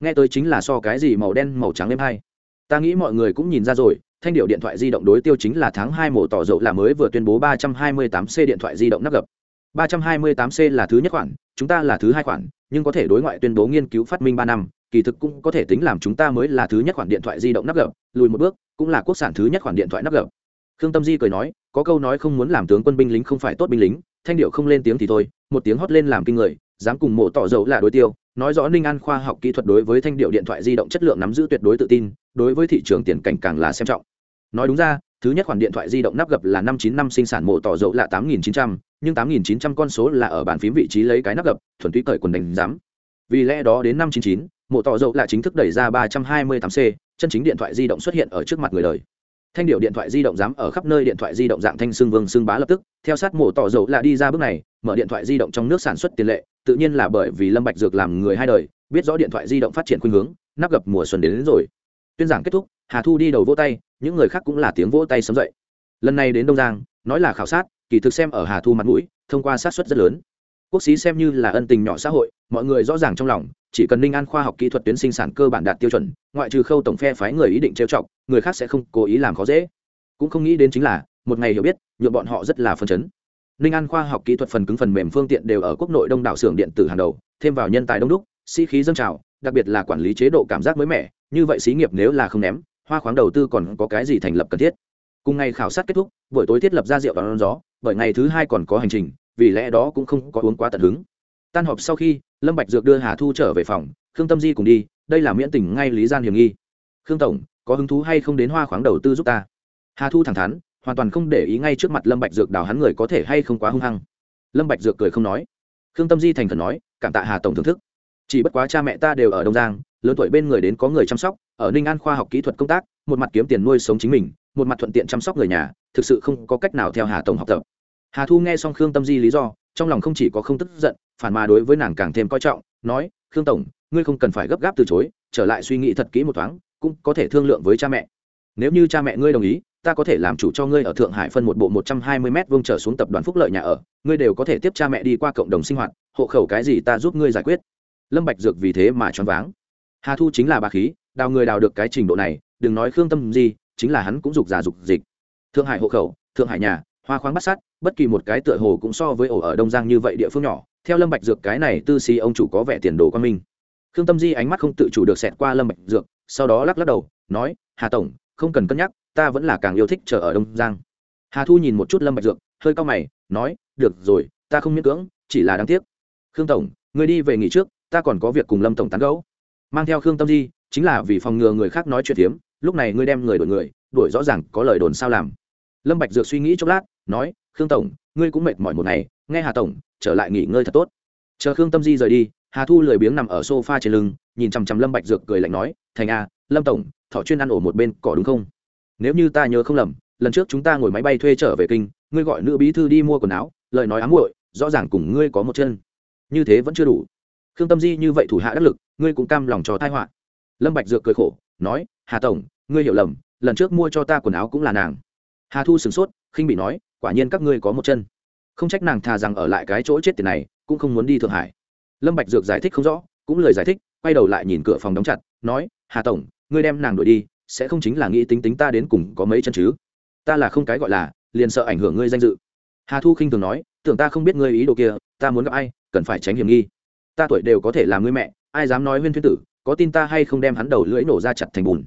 Nghe tới chính là so cái gì màu đen, màu trắng êm hay. Ta nghĩ mọi người cũng nhìn ra rồi thanh điệu điện thoại di động đối tiêu chính là tháng hai mổ tỏ dầu là mới vừa tuyên bố ba trăm hai mươi tám c điện thoại di động nắp gập ba trăm hai mươi tám c là thứ nhất khoản, chúng ta là thứ hai khoản, nhưng có thể đối ngoại tuyên bố nghiên cứu phát minh ba năm, kỳ thực cũng có thể tính làm chúng ta mới là thứ nhất khoản điện thoại di động nắp gập lùi một bước, cũng là quốc sản thứ nhất khoản điện thoại nắp gập khương tâm di cười nói, có câu nói không muốn làm tướng quân binh lính không phải tốt binh lính, thanh điệu không lên tiếng thì thôi, một tiếng hót lên làm kinh người, dám cùng mổ tỏ dầu là đối tiêu nói rõ ninh an khoa học kỹ thuật đối với thanh điệu điện thoại di động chất lượng nắm giữ tuyệt đối tự tin, đối với thị trường tiền cảnh càng là xem trọng. Nói đúng ra, thứ nhất khoản điện thoại di động nắp gập là năm chín năm sinh sản mổ tỏ dầu là tám nghìn chín trăm, nhưng tám nghìn chín trăm con số là ở bàn phím vị trí lấy cái nắp gập, thuần túy cởi quần đánh giám. Vì lẽ đó đến năm chín chín, mổ tỏ dầu là chính thức đẩy ra ba trăm hai mươi tám c, chân chính điện thoại di động xuất hiện ở trước mặt người đời. Thanh điệu điện thoại di động dám ở khắp nơi điện thoại di động dạng thanh xương vương xương bá lập tức, theo sát mổ tỏ dầu là đi ra bước này, mở điện thoại di động trong nước sản xuất tiền lệ tự nhiên là bởi vì lâm bạch dược làm người hai đời biết rõ điện thoại di động phát triển khuynh hướng nắp gập mùa xuân đến, đến rồi. Tuyên giảng kết thúc hà thu đi đầu vỗ tay những người khác cũng là tiếng vỗ tay sớm dậy. Lần này đến đông giang nói là khảo sát kỳ thực xem ở hà thu mặt mũi thông qua sát xuất rất lớn. Quốc sĩ xem như là ân tình nhỏ xã hội mọi người rõ ràng trong lòng chỉ cần ninh an khoa học kỹ thuật tuyến sinh sản cơ bản đạt tiêu chuẩn ngoại trừ khâu tổng phe phái người ý định trêu chọc người khác sẽ không cố ý làm khó dễ. Cũng không nghĩ đến chính là một ngày hiểu biết nhuộm bọn họ rất là phân chấn ninh an khoa học kỹ thuật phần cứng phần mềm phương tiện đều ở quốc nội đông đảo xưởng điện tử hàng đầu, thêm vào nhân tài đông đúc, sĩ、si、khí dâng trào, đặc biệt là quản lý chế độ cảm giác mới mẻ, như vậy xí nghiệp nếu là không ném, hoa khoáng đầu tư còn có cái gì thành lập cần thiết? Cùng ngày khảo sát kết thúc, buổi tối thiết lập ra rượu đón gió, bởi ngày thứ hai còn có hành trình, vì lẽ đó cũng không có uống quá tận hứng. Tan họp sau khi, lâm bạch dược đưa hà thu trở về phòng, khương tâm di cùng đi, đây là miễn tình ngay lý gian hiểm nghi. Khương tổng, có hứng thú hay không đến hoa khoáng đầu tư giúp ta? Hà thu thẳng thắn hoàn toàn không để ý ngay trước mặt lâm bạch dược đào hắn người có thể hay không quá hung hăng. Lâm bạch dược cười không nói. Khương tâm di thành khẩn nói, cảm tạ hà tổng thưởng thức. Chỉ bất quá cha mẹ ta đều ở đông giang, lớn tuổi bên người đến có người chăm sóc, ở ninh an khoa học kỹ thuật công tác, một mặt kiếm tiền nuôi sống chính mình, một mặt thuận tiện chăm sóc người nhà, thực sự không có cách nào theo hà tổng học tập. Hà thu nghe xong khương tâm di lý do, trong lòng không chỉ có không tức giận, phản mà đối với nàng càng thêm coi trọng, nói, khương tổng, ngươi không cần phải gấp gáp từ chối, trở lại suy nghĩ thật kỹ một thoáng, cũng có thể thương lượng với cha mẹ. Nếu như cha mẹ ngươi đồng ý ta có thể làm chủ cho ngươi ở thượng hải phân một bộ một trăm hai mươi m vông trở xuống tập đoàn phúc lợi nhà ở, ngươi đều có thể tiếp cha mẹ đi qua cộng đồng sinh hoạt, hộ khẩu cái gì ta giúp ngươi giải quyết. Lâm bạch dược vì thế mà choáng váng. Hà thu chính là bà khí, đào người đào được cái trình độ này, đừng nói khương tâm gì, chính là hắn cũng dục giả dục dịch. Thượng hải hộ khẩu, thượng hải nhà, hoa khoáng bắt sát, bất kỳ một cái tựa hồ cũng so với ổ ở đông giang như vậy địa phương nhỏ. Theo lâm bạch dược, cái này tư xí ông chủ có vẻ tiền đồ quan minh. Khương tâm di ánh mắt không tự chủ được xẹt qua lâm bạch dược, sau đó lắc lắc đầu, nói, hà tổng, không cần cân nhắc ta vẫn là càng yêu thích chờ ở đông giang. Hà thu nhìn một chút lâm bạch dược, hơi cao mày, nói, được rồi, ta không miễn cưỡng, chỉ là đáng tiếc. Khương tổng, ngươi đi về nghỉ trước, ta còn có việc cùng lâm tổng tán gẫu. Mang theo khương tâm di, chính là vì phòng ngừa người khác nói chuyện tiếm lúc này ngươi đem người đổi người, đuổi rõ ràng có lời đồn sao làm. Lâm bạch dược suy nghĩ chốc lát, nói, khương tổng, ngươi cũng mệt mỏi một ngày, nghe hà tổng, trở lại nghỉ ngơi thật tốt. Chờ khương tâm di rời đi, hà thu lười biếng nằm ở sofa trên lưng, nhìn chằm chằm lâm bạch dược cười lạnh nói, thành a lâm tổng thọ chuyên ăn ổ một bên cỏ đúng không? Nếu như ta nhớ không lầm, lần trước chúng ta ngồi máy bay thuê trở về kinh, ngươi gọi nữ bí thư đi mua quần áo, lời nói ám muội, rõ ràng cùng ngươi có một chân. Như thế vẫn chưa đủ. Khương tâm di như vậy thủ hạ đắc lực, ngươi cũng cam lòng cho tai họa. Lâm bạch dược cười khổ, nói, hà tổng, ngươi hiểu lầm, lần trước mua cho ta quần áo cũng là nàng. Hà thu sửng sốt, khinh bị nói, quả nhiên các ngươi có một chân. Không trách nàng thà rằng ở lại cái chỗ chết tiền này, cũng không muốn đi thượng hải. Lâm bạch dược giải thích không rõ, cũng lời giải thích, quay đầu lại nhìn cửa phòng đóng chặt, nói, hà tổng, ngươi đem nàng đuổi đi sẽ không chính là nghĩ tính tính ta đến cùng có mấy chân chứ? Ta là không cái gọi là, liền sợ ảnh hưởng ngươi danh dự. Hà thu khinh thường nói, tưởng ta không biết ngươi ý đồ kia, ta muốn gặp ai, cần phải tránh hiểm nghi. Ta tuổi đều có thể làm ngươi mẹ, ai dám nói huyên thuyên tử, có tin ta hay không đem hắn đầu lưỡi nổ ra chặt thành bùn.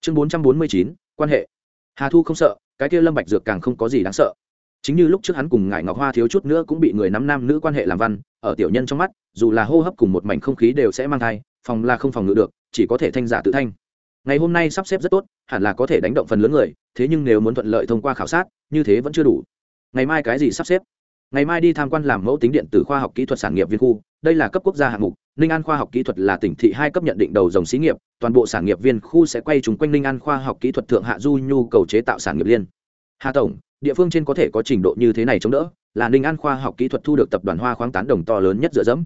Chương bốn trăm bốn mươi chín, quan hệ. Hà thu không sợ, cái kia lâm bạch dược càng không có gì đáng sợ. Chính như lúc trước hắn cùng ngải ngọc hoa thiếu chút nữa cũng bị người nắm nam nữ quan hệ làm văn, ở tiểu nhân trong mắt, dù là hô hấp cùng một mảnh không khí đều sẽ mang thai, phòng là không phòng ngự được, chỉ có thể thanh giả tự thanh ngày hôm nay sắp xếp rất tốt, hẳn là có thể đánh động phần lớn người, thế nhưng nếu muốn thuận lợi thông qua khảo sát, như thế vẫn chưa đủ. Ngày mai cái gì sắp xếp? Ngày mai đi tham quan làm mẫu tính điện tử khoa học kỹ thuật sản nghiệp viên khu, đây là cấp quốc gia hạng mục, ninh an khoa học kỹ thuật là tỉnh thị hai cấp nhận định đầu dòng xí nghiệp, toàn bộ sản nghiệp viên khu sẽ quay trúng quanh ninh an khoa học kỹ thuật thượng hạ du nhu cầu chế tạo sản nghiệp liên. Hà tổng, địa phương trên có thể có trình độ như thế này chống đỡ, là ninh an khoa học kỹ thuật thu được tập đoàn hoa khoáng tán đồng to lớn nhất dựa dẫm.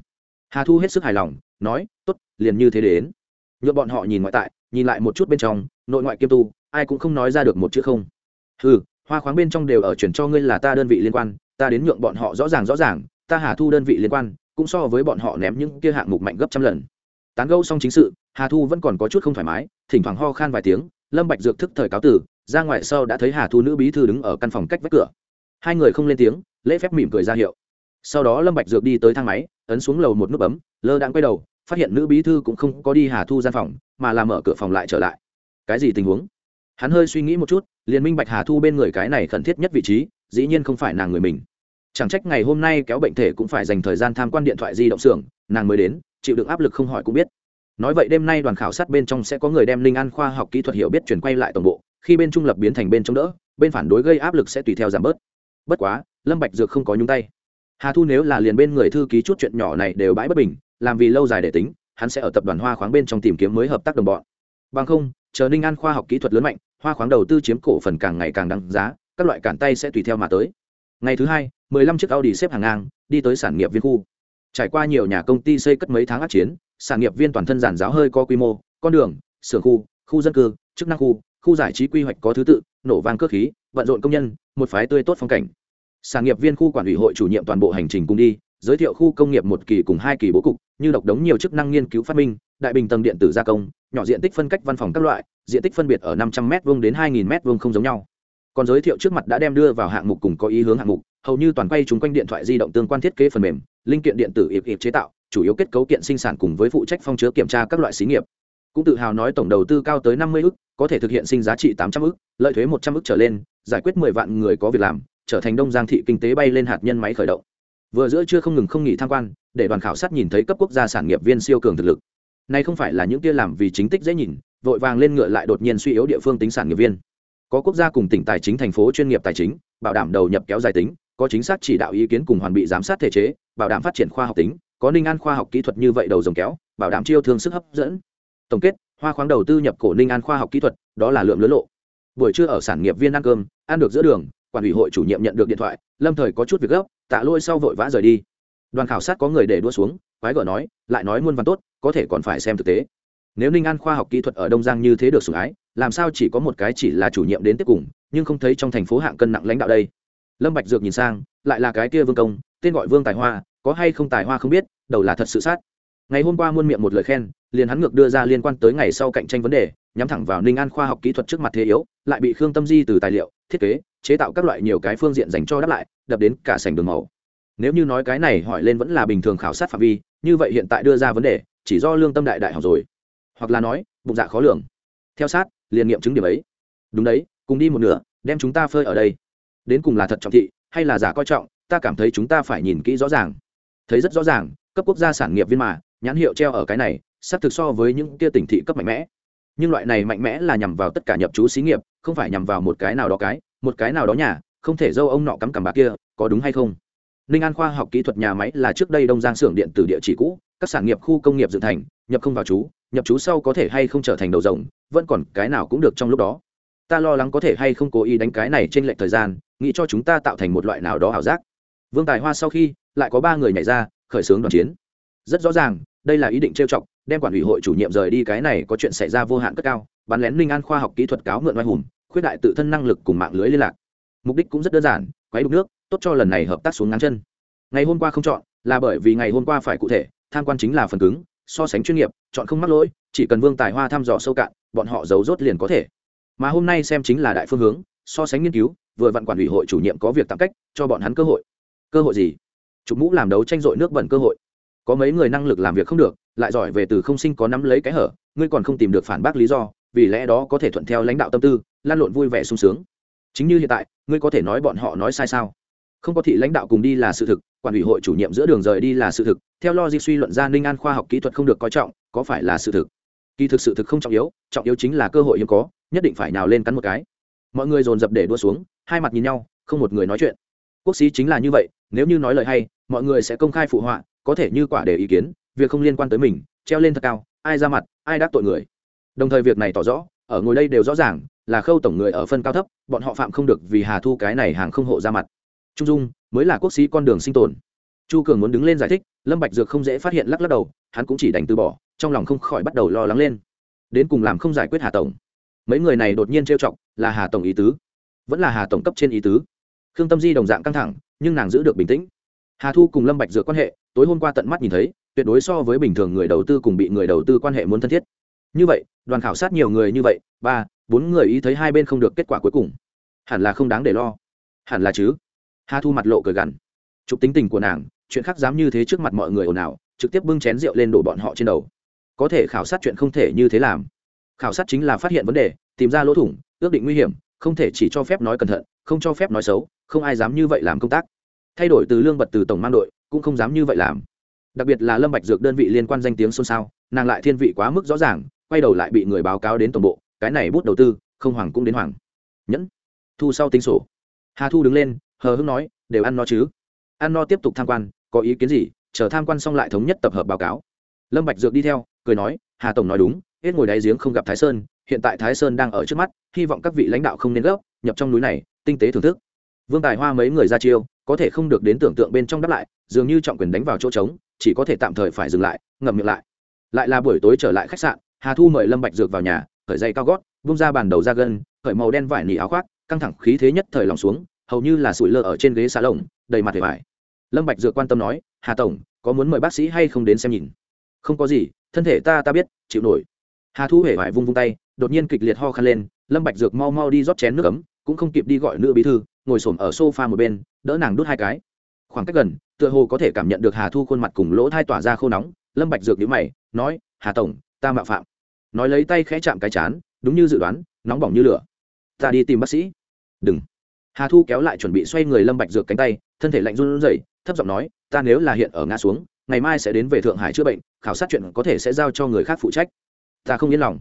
Hà thu hết sức hài lòng, nói, tốt, liền như thế đến. Nhuộm bọn họ nhìn ngoại tại nhìn lại một chút bên trong, nội ngoại kiêm tu, ai cũng không nói ra được một chữ không. Ừ hoa khoáng bên trong đều ở chuyển cho ngươi là ta đơn vị liên quan, ta đến nhượng bọn họ rõ ràng rõ ràng, ta hà thu đơn vị liên quan, cũng so với bọn họ ném những kia hạng mục mạnh gấp trăm lần. Tán gẫu xong chính sự, hà thu vẫn còn có chút không thoải mái, thỉnh thoảng ho khan vài tiếng, lâm bạch dược thức thời cáo tử, ra ngoài sau đã thấy hà thu nữ bí thư đứng ở căn phòng cách vách cửa. Hai người không lên tiếng, lễ phép mỉm cười ra hiệu. Sau đó lâm bạch dược đi tới thang máy, ấn xuống lầu một nút bấm, lơ đang quay đầu phát hiện nữ bí thư cũng không có đi hà thu gian phòng, mà là mở cửa phòng lại trở lại. Cái gì tình huống? Hắn hơi suy nghĩ một chút, liền minh bạch hà thu bên người cái này khẩn thiết nhất vị trí, dĩ nhiên không phải nàng người mình. Chẳng trách ngày hôm nay kéo bệnh thể cũng phải dành thời gian tham quan điện thoại di động xưởng, nàng mới đến, chịu đựng áp lực không hỏi cũng biết. Nói vậy đêm nay đoàn khảo sát bên trong sẽ có người đem linh an khoa học kỹ thuật hiểu biết chuyển quay lại toàn bộ, khi bên trung lập biến thành bên chống đỡ, bên phản đối gây áp lực sẽ tùy theo giảm bớt. Bất quá, lâm bạch dược không có nhúng tay. Hà thu nếu là liền bên người thư ký chút chuyện nhỏ này đều bãi bất bình làm vì lâu dài để tính, hắn sẽ ở tập đoàn hoa khoáng bên trong tìm kiếm mới hợp tác đồng bọn. Bằng không, chờ ninh an khoa học kỹ thuật lớn mạnh, hoa khoáng đầu tư chiếm cổ phần càng ngày càng đăng giá, các loại cản tay sẽ tùy theo mà tới. Ngày thứ hai, mười lăm chiếc audi xếp hàng ngang, đi tới sản nghiệp viên khu. Trải qua nhiều nhà công ty xây cất mấy tháng át chiến, sản nghiệp viên toàn thân giản giáo hơi có quy mô, con đường, xưởng khu khu dân cư, chức năng khu khu giải trí quy hoạch có thứ tự, nổ vang cơ khí bận rộn công nhân, một phái tươi tốt phong cảnh. Sản nghiệp viên khu quản ủy hội chủ nhiệm toàn bộ hành trình cùng đi giới thiệu khu công nghiệp một kỳ cùng hai kỳ bố cục, như độc đống nhiều chức năng nghiên cứu phát minh, đại bình tầng điện tử gia công, nhỏ diện tích phân cách văn phòng các loại, diện tích phân biệt ở năm trăm m hai đến hai nghìn m hai không giống nhau. Còn giới thiệu trước mặt đã đem đưa vào hạng mục cùng có ý hướng hạng mục, hầu như toàn quay chúng quanh điện thoại di động tương quan thiết kế phần mềm, linh kiện điện tử ịp ịp chế tạo, chủ yếu kết cấu kiện sinh sản cùng với phụ trách phong chứa kiểm tra các loại xí nghiệp. Cũng tự hào nói tổng đầu tư cao tới năm mươi ức, có thể thực hiện sinh giá trị tám trăm ức, lợi thuế một trăm ức trở lên, giải quyết mười vạn người có việc làm, trở thành đông giang thị kinh tế bay lên hạt nhân máy khởi động vừa giữa chưa không ngừng không nghỉ tham quan, để đoàn khảo sát nhìn thấy cấp quốc gia sản nghiệp viên siêu cường thực lực. Nay không phải là những kia làm vì chính tích dễ nhìn, vội vàng lên ngựa lại đột nhiên suy yếu địa phương tính sản nghiệp viên. Có quốc gia cùng tỉnh tài chính thành phố chuyên nghiệp tài chính, bảo đảm đầu nhập kéo dài tính, có chính xác chỉ đạo ý kiến cùng hoàn bị giám sát thể chế, bảo đảm phát triển khoa học tính, có ninh an khoa học kỹ thuật như vậy đầu dòng kéo, bảo đảm chiêu thương sức hấp dẫn. Tổng kết, hoa khoáng đầu tư nhập cổ ninh an khoa học kỹ thuật, đó là lượng lớn lộ. Buổi trưa ở sản nghiệp viên ăn cơm, ăn được giữa đường, quản ủy hội chủ nhiệm nhận được điện thoại, lâm thời có chút việc gấp tạ lôi sau vội vã rời đi. Đoàn khảo sát có người để đua xuống, quái gở nói, lại nói muôn văn tốt, có thể còn phải xem thực tế. Nếu ninh an khoa học kỹ thuật ở đông giang như thế được sủng ái, làm sao chỉ có một cái chỉ là chủ nhiệm đến tiếp cùng, nhưng không thấy trong thành phố hạng cân nặng lãnh đạo đây. Lâm bạch dược nhìn sang, lại là cái kia vương công, tên gọi vương tài hoa, có hay không tài hoa không biết, đầu là thật sự sát. Ngày hôm qua muôn miệng một lời khen liền hắn ngược đưa ra liên quan tới ngày sau cạnh tranh vấn đề, nhắm thẳng vào ninh an khoa học kỹ thuật trước mặt thế yếu, lại bị khương tâm di từ tài liệu, thiết kế, chế tạo các loại nhiều cái phương diện dành cho đáp lại, đập đến cả sành đường màu. Nếu như nói cái này hỏi lên vẫn là bình thường khảo sát phạm vi, như vậy hiện tại đưa ra vấn đề, chỉ do lương tâm đại đại học rồi. Hoặc là nói, bụng dạ khó lường. Theo sát, liền nghiệm chứng điểm ấy. Đúng đấy, cùng đi một nửa, đem chúng ta phơi ở đây. Đến cùng là thật trọng thị, hay là giả coi trọng, ta cảm thấy chúng ta phải nhìn kỹ rõ ràng. Thấy rất rõ ràng, cấp quốc gia sản nghiệp viên mà, nhãn hiệu treo ở cái này xác thực so với những kia tỉnh thị cấp mạnh mẽ. Nhưng loại này mạnh mẽ là nhằm vào tất cả nhập chú xí nghiệp, không phải nhằm vào một cái nào đó cái, một cái nào đó nhà, không thể dâu ông nọ cắm cằm bà kia, có đúng hay không? Ninh an khoa học kỹ thuật nhà máy là trước đây đông giang xưởng điện tử địa chỉ cũ, các sản nghiệp khu công nghiệp dựng thành, nhập không vào chú nhập chú sau có thể hay không trở thành đầu rồng, vẫn còn cái nào cũng được trong lúc đó. Ta lo lắng có thể hay không cố ý đánh cái này trên lệch thời gian, nghĩ cho chúng ta tạo thành một loại nào đó ảo giác. Vương tài hoa sau khi, lại có ba người nhảy ra, khởi xướng đoàn chiến. Rất rõ ràng, đây là ý định trêu chọc đem quản ủy hội chủ nhiệm rời đi, cái này có chuyện xảy ra vô hạn cất cao, bắn lén linh an khoa học kỹ thuật cáo mượn oai hùng, khuyết đại tự thân năng lực cùng mạng lưới liên lạc. Mục đích cũng rất đơn giản, quấy đục nước, tốt cho lần này hợp tác xuống ngắn chân. Ngày hôm qua không chọn, là bởi vì ngày hôm qua phải cụ thể, tham quan chính là phần cứng, so sánh chuyên nghiệp, chọn không mắc lỗi, chỉ cần vương tài hoa thăm dò sâu cạn, bọn họ giấu rốt liền có thể. Mà hôm nay xem chính là đại phương hướng, so sánh nghiên cứu, vừa vặn quản ủy hội chủ nhiệm có việc tạm cách, cho bọn hắn cơ hội. Cơ hội gì? Chụp mũ làm đấu tranh dội nước bẩn cơ hội. Có mấy người năng lực làm việc không được lại giỏi về từ không sinh có nắm lấy cái hở, ngươi còn không tìm được phản bác lý do, vì lẽ đó có thể thuận theo lãnh đạo tâm tư, lan lộn vui vẻ sung sướng. Chính như hiện tại, ngươi có thể nói bọn họ nói sai sao? Không có thị lãnh đạo cùng đi là sự thực, quản ủy hội chủ nhiệm giữa đường rời đi là sự thực, theo logic suy luận ra ninh an khoa học kỹ thuật không được coi trọng, có phải là sự thực? Kỳ thực sự thực không trọng yếu trọng yếu chính là cơ hội hiếm có, nhất định phải nào lên cắn một cái. Mọi người dồn dập để đua xuống, hai mặt nhìn nhau, không một người nói chuyện. Quốc sĩ chính là như vậy, nếu như nói lời hay, mọi người sẽ công khai phụ họa, có thể như quả để ý kiến việc không liên quan tới mình, treo lên thật cao, ai ra mặt, ai đắc tội người. Đồng thời việc này tỏ rõ, ở ngồi đây đều rõ ràng, là khâu tổng người ở phân cao thấp, bọn họ phạm không được vì hà thu cái này hàng không hộ ra mặt. Trung dung, mới là quốc sĩ con đường sinh tồn. Chu cường muốn đứng lên giải thích, lâm bạch dược không dễ phát hiện lắc lắc đầu, hắn cũng chỉ đành từ bỏ, trong lòng không khỏi bắt đầu lo lắng lên. Đến cùng làm không giải quyết hà tổng. Mấy người này đột nhiên trêu chọc, là hà tổng ý tứ. Vẫn là hà tổng cấp trên ý tứ. Khương tâm di đồng dạng căng thẳng, nhưng nàng giữ được bình tĩnh. Hà thu cùng lâm bạch dược quan hệ, tối hôm qua tận mắt nhìn thấy tuyệt đối so với bình thường người đầu tư cùng bị người đầu tư quan hệ muốn thân thiết. Như vậy, đoàn khảo sát nhiều người như vậy, ba, bốn người ý thấy hai bên không được kết quả cuối cùng. Hẳn là không đáng để lo. Hẳn là chứ. Hà thu mặt lộ cười gằn. Chụp tính tình của nàng, chuyện khác dám như thế trước mặt mọi người ồn ào, trực tiếp bưng chén rượu lên đổ bọn họ trên đầu. Có thể khảo sát chuyện không thể như thế làm. Khảo sát chính là phát hiện vấn đề, tìm ra lỗ thủng, ước định nguy hiểm, không thể chỉ cho phép nói cẩn thận, không cho phép nói xấu, không ai dám như vậy làm công tác. Thay đổi từ lương bật từ tổng mang đội, cũng không dám như vậy làm đặc biệt là lâm bạch dược đơn vị liên quan danh tiếng xôn xao, nàng lại thiên vị quá mức rõ ràng, quay đầu lại bị người báo cáo đến tổng bộ, cái này bút đầu tư, không hoàng cũng đến hoàng. Nhẫn. Thu sau tính sổ. Hà thu đứng lên, hờ hững nói, đều ăn no chứ? Ăn no tiếp tục tham quan, có ý kiến gì? Chờ tham quan xong lại thống nhất tập hợp báo cáo. Lâm bạch dược đi theo, cười nói, hà tổng nói đúng, hết ngồi đáy giếng không gặp thái sơn, hiện tại thái sơn đang ở trước mắt, hy vọng các vị lãnh đạo không nên gấp, nhập trong núi này, tinh tế thưởng thức. Vương tài hoa mấy người ra chiêu, có thể không được đến tưởng tượng bên trong đáp lại, dường như trọng quyền đánh vào chỗ trống chỉ có thể tạm thời phải dừng lại, ngậm miệng lại. Lại là buổi tối trở lại khách sạn, hà thu mời lâm bạch dược vào nhà khởi dây cao gót vung ra bàn đầu ra gân khởi màu đen vải nỉ áo khoác, căng thẳng khí thế nhất thời lòng xuống, hầu như là sủi lơ ở trên ghế xà lồng đầy mặt vẻ vải lâm bạch dược quan tâm nói, hà tổng, có muốn mời bác sĩ hay không đến xem nhìn? Không có gì, thân thể ta ta biết, chịu nổi. Hà thu hề vải vung vung tay, đột nhiên kịch liệt ho khăn lên, lâm bạch dược mau mau đi rót chén nước ấm, cũng không kịp đi gọi nữ bí thư, ngồi sồn ở sofa một bên, đỡ nàng đút hai cái. Khoảng cách gần tựa hồ có thể cảm nhận được hà thu khuôn mặt cùng lỗ thai tỏa ra khô nóng, lâm bạch dược nhíu mày, nói, hà tổng, ta mạo phạm. Nói lấy tay khẽ chạm cái chán, đúng như dự đoán, nóng bỏng như lửa. Ta đi tìm bác sĩ. Đừng. Hà thu kéo lại chuẩn bị xoay người lâm bạch dược cánh tay, thân thể lạnh run rẩy, thấp giọng nói, ta nếu là hiện ở ngã xuống, ngày mai sẽ đến về thượng hải chữa bệnh, khảo sát chuyện có thể sẽ giao cho người khác phụ trách. Ta không yên lòng.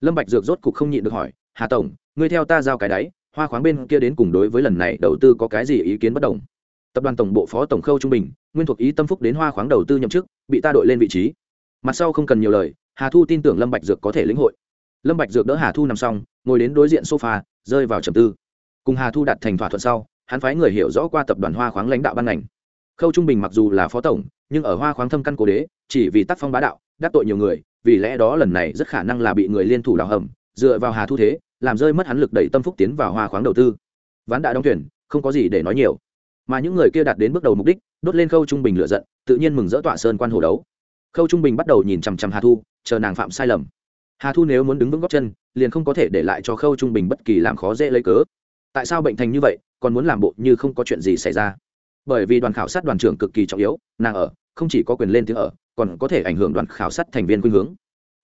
Lâm bạch dược rốt cục không nhịn được hỏi, hà tổng, ngươi theo ta giao cái đấy. hoa khoáng bên kia đến cùng đối với lần này đầu tư có cái gì ý kiến bất đồng? Tập đoàn tổng bộ phó tổng khâu trung bình nguyên thuộc ý tâm phúc đến hoa khoáng đầu tư nhậm chức bị ta đội lên vị trí. Mặt sau không cần nhiều lời hà thu tin tưởng lâm bạch dược có thể lĩnh hội. Lâm bạch dược đỡ hà thu nằm xong ngồi đến đối diện sofa rơi vào trầm tư. Cùng hà thu đặt thành thỏa thuận sau hắn phái người hiểu rõ qua tập đoàn hoa khoáng lãnh đạo ban ngành. Khâu trung bình mặc dù là phó tổng nhưng ở hoa khoáng thâm căn cố đế chỉ vì tác phong bá đạo đắc tội nhiều người vì lẽ đó lần này rất khả năng là bị người liên thủ đào hầm dựa vào hà thu thế làm rơi mất hắn lực đẩy tâm phúc tiến vào hoa khoáng đầu tư. Ván đã đóng thuyền, không có gì để nói nhiều mà những người kia đạt đến bước đầu mục đích, đốt lên khâu trung bình lựa giận, tự nhiên mừng rỡ tọa sơn quan hồ đấu. Khâu trung bình bắt đầu nhìn chằm chằm hà thu, chờ nàng phạm sai lầm. Hà thu nếu muốn đứng vững góc chân, liền không có thể để lại cho khâu trung bình bất kỳ làm khó dễ lấy cớ. Tại sao bệnh thành như vậy, còn muốn làm bộ như không có chuyện gì xảy ra? Bởi vì đoàn khảo sát đoàn trưởng cực kỳ trọng yếu, nàng ở, không chỉ có quyền lên tiếng ở, còn có thể ảnh hưởng đoàn khảo sát thành viên khuynh hướng.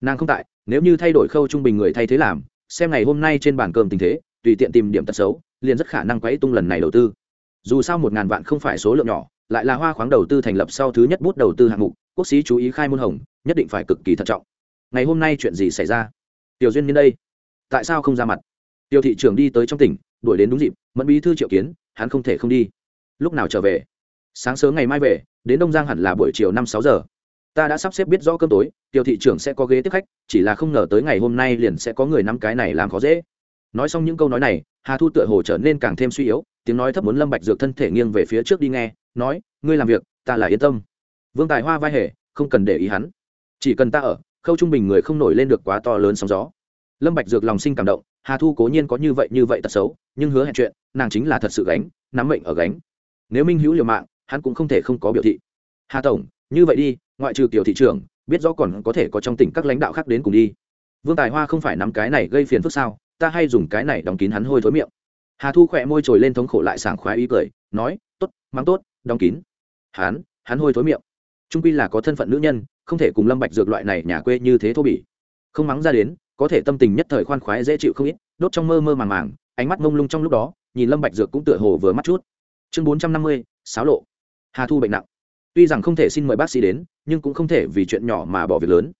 Nàng không tại, nếu như thay đổi khâu trung bình người thay thế làm, xem ngày hôm nay trên bàn cơm tình thế, tùy tiện tìm điểm tật xấu, liền rất khả năng quấy tung lần này đầu tư dù sao một ngàn vạn không phải số lượng nhỏ, lại là hoa khoáng đầu tư thành lập sau thứ nhất bút đầu tư hạng mục, quốc sĩ chú ý khai môn hồng, nhất định phải cực kỳ thận trọng. Ngày hôm nay chuyện gì xảy ra? Tiểu duyên đến đây. Tại sao không ra mặt? Tiểu thị trưởng đi tới trong tỉnh, đuổi đến đúng dịp, mẫn bí thư triệu kiến, hắn không thể không đi. Lúc nào trở về? Sáng sớm ngày mai về, đến đông giang hẳn là buổi chiều năm sáu giờ. Ta đã sắp xếp biết rõ cơm tối tiểu thị trưởng sẽ có ghế tiếp khách, chỉ là không ngờ tới ngày hôm nay liền sẽ có người năm cái này làm khó dễ nói xong những câu nói này, hà thu tựa hồ trở nên càng thêm suy yếu, tiếng nói thấp muốn lâm bạch dược thân thể nghiêng về phía trước đi nghe, nói, ngươi làm việc, ta là yên tâm. Vương tài hoa vai hề, không cần để ý hắn. Chỉ cần ta ở, khâu trung bình người không nổi lên được quá to lớn sóng gió. Lâm bạch dược lòng sinh cảm động, hà thu cố nhiên có như vậy như vậy tật xấu, nhưng hứa hẹn chuyện, nàng chính là thật sự gánh, nắm mệnh ở gánh. Nếu minh hữu liều mạng, hắn cũng không thể không có biểu thị. Hà tổng, như vậy đi, ngoại trừ tiểu thị trưởng, biết rõ còn có thể có trong tỉnh các lãnh đạo khác đến cùng đi. Vương tài hoa không phải nắm cái này gây phiền phức sao? Ta hay dùng cái này đóng kín hắn hôi thối miệng. Hà thu khỏe môi trồi lên thống khổ lại sảng khoái ý cười, nói t ố t mắng tốt, đóng kín. Hắn hắn hôi thối miệng. Trung pi là có thân phận nữ nhân, không thể cùng lâm bạch dược loại này nhà quê như thế thô bỉ. Không mắng ra đến, có thể tâm tình nhất thời khoan khoái dễ chịu không ít, đốt trong mơ mơ màng màng, ánh mắt mông lung trong lúc đó, nhìn lâm bạch dược cũng tựa hồ vừa mắt chút. Chương bốn trăm năm mươi sáo lộ. Hà thu bệnh nặng. Tuy rằng không thể xin mời bác sĩ đến, nhưng cũng không thể vì chuyện nhỏ mà bỏ việc lớn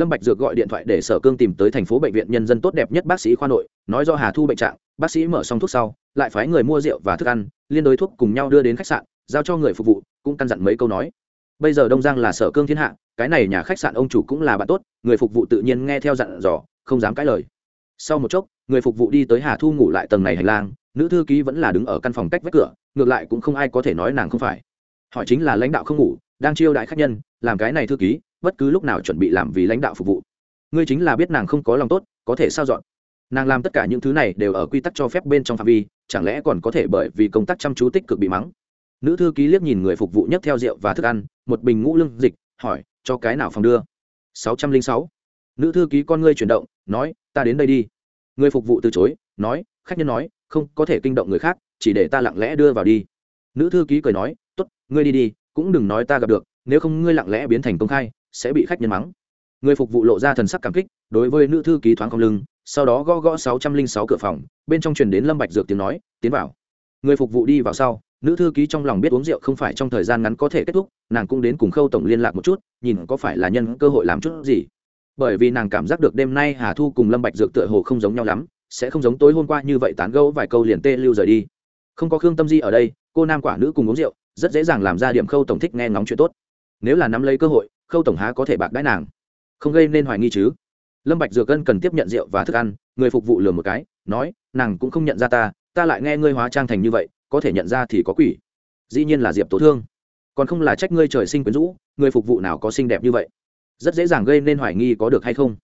lâm bạch dược gọi điện thoại để sở cương tìm tới thành phố bệnh viện nhân dân tốt đẹp nhất bác sĩ khoa nội, nói do hà thu bệnh trạng, bác sĩ mở xong thuốc sau, lại phái người mua rượu và thức ăn, liên đối thuốc cùng nhau đưa đến khách sạn, giao cho người phục vụ, cũng căn dặn mấy câu nói. Bây giờ đông giang là sở cương thiên hạ, cái này nhà khách sạn ông chủ cũng là bạn tốt, người phục vụ tự nhiên nghe theo dặn dò, không dám cãi lời. Sau một chốc, người phục vụ đi tới hà thu ngủ lại tầng này hành lang, nữ thư ký vẫn là đứng ở căn phòng cách vách cửa, ngược lại cũng không ai có thể nói nàng không phải. Họ chính là lãnh đạo không ngủ, đang chiêu đại khách nhân, làm cái này thư ký bất cứ lúc nào chuẩn bị làm vì lãnh đạo phục vụ. Ngươi chính là biết nàng không có lòng tốt, có thể sao dọn. Nàng làm tất cả những thứ này đều ở quy tắc cho phép bên trong phạm vi, chẳng lẽ còn có thể bởi vì công tác chăm chú tích cực bị mắng? Nữ thư ký liếc nhìn người phục vụ nhất theo rượu và thức ăn, một bình ngũ lương dịch, hỏi, cho cái nào phòng đưa? sáu trăm linh sáu. Nữ thư ký con ngươi chuyển động, nói, ta đến đây đi. Người phục vụ từ chối, nói, khách nhân nói, không có thể kinh động người khác, chỉ để ta lặng lẽ đưa vào đi. Nữ thư ký cười nói t ố t ngươi đi đi, cũng đừng nói ta gặp được, nếu không ngươi lặng lẽ biến thành công khai sẽ bị khách nhân mắng. Người phục vụ lộ ra thần sắc cảm kích, đối với nữ thư ký thoáng không lưng, sau đó gõ gõ sáu trăm linh sáu cửa phòng, bên trong truyền đến lâm bạch dược tiếng nói, tiến vào. Người phục vụ đi vào sau, nữ thư ký trong lòng biết uống rượu không phải trong thời gian ngắn có thể kết thúc, nàng cũng đến cùng khâu tổng liên lạc một chút, nhìn có phải là nhân cơ hội làm chút gì. Bởi vì nàng cảm giác được đêm nay hà thu cùng lâm bạch dược tựa hồ không giống nhau lắm, sẽ không giống tối hôm qua như vậy tán gẫu vài câu liền tê lưu rời đi. Không có khương tâm di ở đây, cô nam quả nữ cùng uống rượu, rất dễ dàng làm ra điểm khâu tổng thích nghe ngóng chuyện tốt. Nếu là nắm lấy cơ hội khâu tổng há có thể bạc đãi nàng. Không gây nên hoài nghi chứ? Lâm bạch dược cân cần tiếp nhận rượu và thức ăn, người phục vụ lừa một cái, nói, nàng cũng không nhận ra ta ta lại nghe ngươi hóa trang thành như vậy, có thể nhận ra thì có quỷ. Dĩ nhiên là diệp tố thương. Còn không là trách ngươi trời sinh quyến rũ, người phục vụ nào có xinh đẹp như vậy? Rất dễ dàng gây nên hoài nghi có được hay không?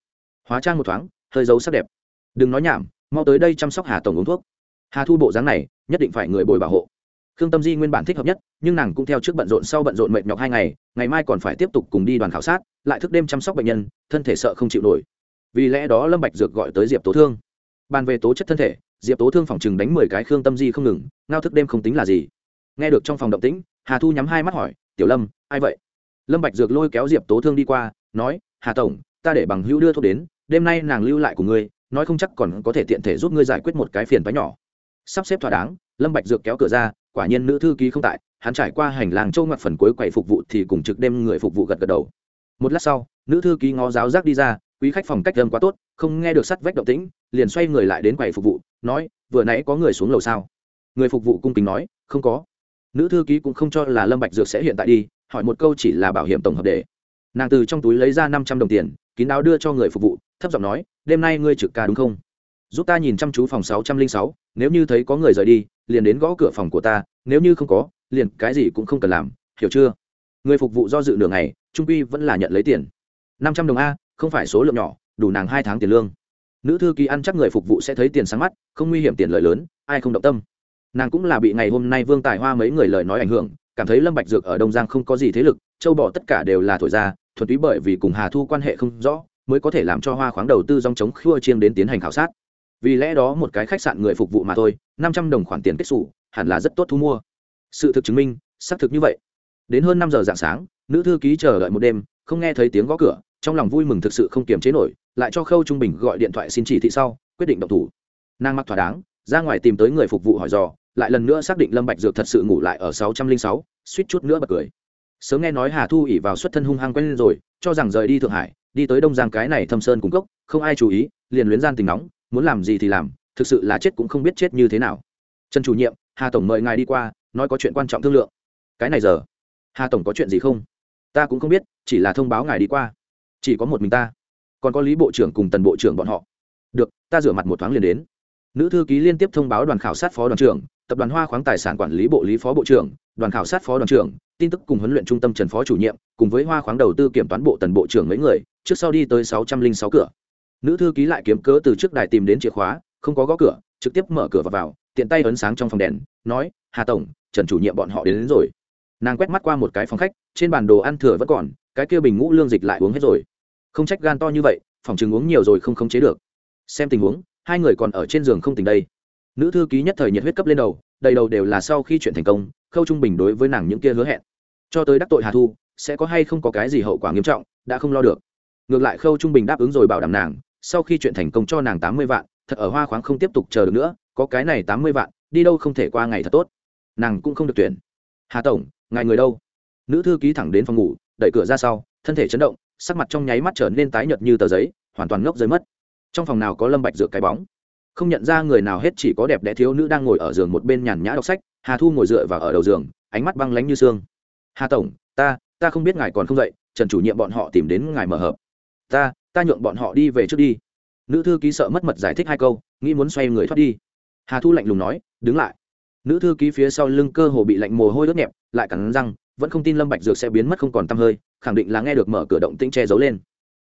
Hóa trang một thoáng, hơi giấu sắc đẹp. Đừng nói nhảm, mau tới đây chăm sóc hà tổng uống thuốc. Hà thu bộ dáng này, nhất định phải người bồi bảo hộ khương tâm di nguyên bản thích hợp nhất, nhưng nàng cũng theo trước bận rộn sau bận rộn mệt nhọc hai ngày ngày mai còn phải tiếp tục cùng đi đoàn khảo sát, lại thức đêm chăm sóc bệnh nhân, thân thể sợ không chịu nổi. Vì lẽ đó lâm bạch dược gọi tới diệp tố thương. Bàn về tố chất thân thể, diệp tố thương phòng chừng đánh mười cái khương tâm di không ngừng, ngao thức đêm không tính là gì. Nghe được trong phòng động tĩnh, hà thu nhắm hai mắt hỏi, tiểu lâm, ai vậy? Lâm bạch dược lôi kéo diệp tố thương đi qua, nói, hà tổng, ta để bằng hữu đưa thuốc đến, đêm nay nàng lưu lại của ngươi, nói không chắc còn có thể tiện thể giúp ngươi giải quyết một cái phiền toái nhỏ. Sắp xếp thỏa đáng, lâm bạch dược kéo cửa ra quả nhiên nữ thư ký không tại, hắn trải qua hành lang châu ngoặt phần cuối quầy phục vụ thì cùng trực đêm người phục vụ gật gật đầu. Một lát sau, nữ thư ký ngó giáo giác đi ra, quý khách phòng cách âm quá tốt, không nghe được sắt vách động tĩnh, liền xoay người lại đến quầy phục vụ, nói, vừa nãy có người xuống lầu sao? Người phục vụ cung kính nói, không có. Nữ thư ký cũng không cho là lâm bạch dược sẽ hiện tại đi, hỏi một câu chỉ là bảo hiểm tổng hợp để. Nàng từ trong túi lấy ra năm trăm đồng tiền, kín đáo đưa cho người phục vụ, thấp giọng nói, đêm nay ngươi trực ca đúng không? Giúp ta nhìn chăm chú phòng sáu trăm linh sáu, nếu như thấy có người rời đi liền đến gõ cửa phòng của ta, nếu như không có, liền cái gì cũng không cần làm, hiểu chưa? Người phục vụ do dự nửa ngày, trung quy vẫn là nhận lấy tiền. Năm trăm đồng a, không phải số lượng nhỏ, đủ nàng hai tháng tiền lương. Nữ thư ký ăn chắc người phục vụ sẽ thấy tiền sáng mắt, không nguy hiểm tiền lợi lớn, ai không động tâm. Nàng cũng là bị ngày hôm nay vương tài hoa mấy người lời nói ảnh hưởng, cảm thấy lâm bạch dược ở đông giang không có gì thế lực, châu bỏ tất cả đều là thổi ra, thuần túy bởi vì cùng hà thu quan hệ không rõ, mới có thể làm cho hoa khoáng đầu tư dòng chống khua chiêng đến tiến hành khảo sát vì lẽ đó một cái khách sạn người phục vụ mà thôi, năm trăm đồng khoản tiền kết xù, hẳn là rất tốt thu mua. Sự thực chứng minh, xác thực như vậy. Đến hơn năm giờ dạng sáng, nữ thư ký chờ đợi một đêm, không nghe thấy tiếng gõ cửa, trong lòng vui mừng thực sự không kiềm chế nổi, lại cho khâu trung bình gọi điện thoại xin chỉ thị sau, quyết định động thủ. Nàng mặc thỏa đáng, ra ngoài tìm tới người phục vụ hỏi dò, lại lần nữa xác định lâm bạch dược thật sự ngủ lại ở sáu trăm linh sáu, suýt chút nữa bật cười. Sớm nghe nói hà thu ỉ vào xuất thân hung hăng quen lên rồi, cho rằng rời đi thượng hải, đi tới đông giang cái này thâm sơn cung cốc, không ai chú ý, liền luyến gian tình nóng muốn làm gì thì làm, thực sự là chết cũng không biết chết như thế nào. Trần chủ nhiệm, hà tổng mời ngài đi qua, nói có chuyện quan trọng thương lượng. Cái này giờ, hà tổng có chuyện gì không? Ta cũng không biết, chỉ là thông báo ngài đi qua. Chỉ có một mình ta. Còn có lý bộ trưởng cùng tần bộ trưởng bọn họ. Được, ta rửa mặt một thoáng liền đến. Nữ thư ký liên tiếp thông báo đoàn khảo sát phó đoàn trưởng, tập đoàn hoa khoáng tài sản quản lý bộ lý phó bộ trưởng, đoàn khảo sát phó đoàn trưởng, tin tức cùng huấn luyện trung tâm trần phó chủ nhiệm, cùng với hoa khoáng đầu tư kiểm toán bộ tần bộ trưởng mấy người, trước sau đi tới sáu trăm linh sáu cửa nữ thư ký lại kiếm cớ từ trước đài tìm đến chìa khóa không có gõ cửa trực tiếp mở cửa và vào tiện tay ấn sáng trong phòng đèn nói hà tổng trần chủ nhiệm bọn họ đến, đến rồi. Nàng quét mắt qua một cái phòng khách trên bản đồ ăn thừa vẫn còn cái kia bình ngũ lương dịch lại uống hết rồi. Không trách gan to như vậy phòng chừng uống nhiều rồi không khống chế được. Xem tình huống hai người còn ở trên giường không tỉnh đây. Nữ thư ký nhất thời nhiệt huyết cấp lên đầu đầy đầu đều là sau khi chuyện thành công khâu trung bình đối với nàng những kia hứa hẹn. Cho tới đắc tội hà thu sẽ có hay không có cái gì hậu quả nghiêm trọng đã không lo được. Ngược lại khâu trung bình đáp ứng rồi bảo đảm nàng sau khi chuyện thành công cho nàng tám mươi vạn, thật ở hoa khoáng không tiếp tục chờ được nữa, có cái này tám mươi vạn, đi đâu không thể qua ngày thật tốt. Nàng cũng không được tuyển. Hà tổng, ngài người đâu? Nữ thư ký thẳng đến phòng ngủ, đẩy cửa ra sau, thân thể chấn động, sắc mặt trong nháy mắt trở nên tái nhợt như tờ giấy, hoàn toàn ngốc rơi mất. Trong phòng nào có lâm bạch dược cái bóng? Không nhận ra người nào hết, chỉ có đẹp đẽ thiếu nữ đang ngồi ở giường một bên nhàn nhã đọc sách, hà thu ngồi dựa vào ở đầu giường, ánh mắt băng lánh như xương. Hà tổng, ta ta không biết ngài còn không dậy, trần chủ nhiệm bọn họ tìm đến ngài mở hợp ta ta nhượng bọn họ đi về trước đi. Nữ thư ký sợ mất mật giải thích hai câu, nghĩ muốn xoay người thoát đi. Hà thu lạnh lùng nói, đứng lại. Nữ thư ký phía sau lưng cơ hồ bị lạnh mồ hôi ướt nhẹp, lại cắn răng, vẫn không tin lâm bạch dược sẽ biến mất không còn tăm hơi, khẳng định là nghe được mở cửa động tĩnh che giấu lên.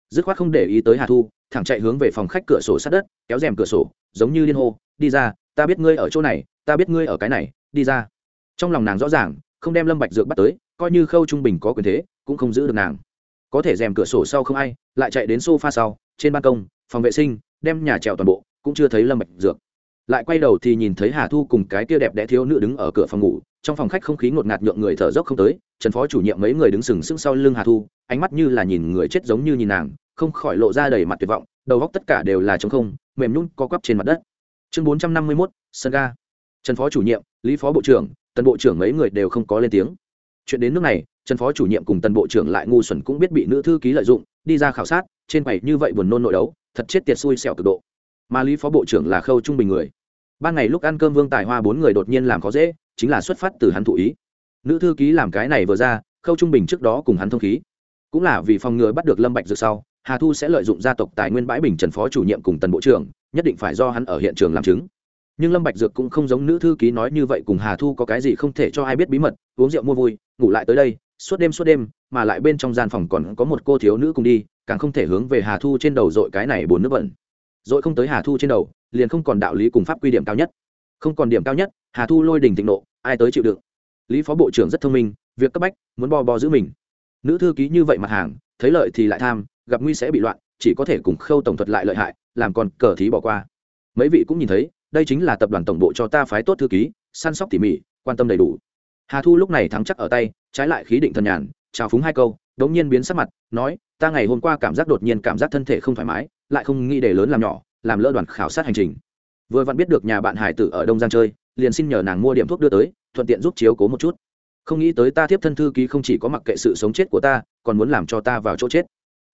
Dứt khoát không để ý tới hà thu, thẳng chạy hướng về phòng khách cửa sổ sát đất, kéo rèm cửa sổ, giống như liên hô, đi ra, ta biết ngươi ở chỗ này, ta biết ngươi ở cái này, đi ra. Trong lòng nàng rõ ràng, không đem lâm bạch dược bắt tới, coi như khâu trung bình có quyền thế, cũng không giữ được nàng có thể rèm cửa sổ sau không ai lại chạy đến sofa sau trên ban công phòng vệ sinh đem nhà trèo toàn bộ cũng chưa thấy lâm bạch dược. Lại quay đầu thì nhìn thấy hà thu cùng cái kia đẹp đẽ thiếu nữ đứng ở cửa phòng ngủ trong phòng khách không khí ngột ngạt nhượng người thở dốc không tới trần phó chủ nhiệm mấy người đứng sừng sững sau lưng hà thu ánh mắt như là nhìn người chết giống như nhìn nàng không khỏi lộ ra đầy mặt tuyệt vọng đầu góc tất cả đều là trống không mềm nhún co quắp trên mặt đất. Chương bốn trăm năm mươi 451, sân ga. Trần phó chủ nhiệm lý phó bộ trưởng tần bộ trưởng mấy người đều không có lên tiếng. Chuyện đến nước này trần phó chủ nhiệm cùng tần bộ trưởng lại ngu xuẩn cũng biết bị nữ thư ký lợi dụng, đi ra khảo sát, trên quầy như vậy buồn nôn nội đấu, thật chết tiệt xui xẻo cực độ. Mà lý phó bộ trưởng là khâu trung bình người. Ban ngày lúc ăn cơm vương tài hoa bốn người đột nhiên làm khó dễ, chính là xuất phát từ hắn thụ ý. Nữ thư ký làm cái này vừa ra, khâu trung bình trước đó cùng hắn thông khí. Cũng là vì phòng ngừa bắt được lâm bạch dược sau, hà thu sẽ lợi dụng gia tộc tài nguyên bãi bình trần phó chủ nhiệm cùng tần bộ trưởng, nhất định phải do hắn ở hiện trường làm chứng. Nhưng lâm bạch dược cũng không giống nữ thư ký nói như vậy cùng hà thu có cái gì không thể cho ai biết bí mật, uống rượu mua vui, ngủ lại tới đây suốt đêm suốt đêm, mà lại bên trong gian phòng còn có một cô thiếu nữ cùng đi, càng không thể hướng về hà thu trên đầu dội cái này bốn nước bẩn. Dội không tới hà thu trên đầu, liền không còn đạo lý cùng pháp quy điểm cao nhất. Không còn điểm cao nhất, hà thu lôi đình thịnh nộ, ai tới chịu đựng? Lý phó bộ trưởng rất thông minh, việc cấp bách, muốn bo bo giữ mình. Nữ thư ký như vậy mặt hàng, thấy lợi thì lại tham, gặp nguy sẽ bị loạn, chỉ có thể cùng khâu tổng thuật lại lợi hại, làm còn cờ thí bỏ qua. Mấy vị cũng nhìn thấy, đây chính là tập đoàn tổng bộ cho ta phái tốt thư ký, săn sóc tỉ mỉ, quan tâm đầy đủ hà thu lúc này thắng chắc ở tay, trái lại khí định thần nhàn, chào phúng hai câu, đống nhiên biến sắc mặt, nói, ta ngày hôm qua cảm giác đột nhiên cảm giác thân thể không thoải mái, lại không nghĩ để lớn làm nhỏ, làm lỡ đoàn khảo sát hành trình. Vừa vặn biết được nhà bạn hải tử ở đông giang chơi, liền xin nhờ nàng mua điểm thuốc đưa tới, thuận tiện giúp chiếu cố một chút. Không nghĩ tới ta tiếp thân thư ký không chỉ có mặc kệ sự sống chết của ta, còn muốn làm cho ta vào chỗ chết.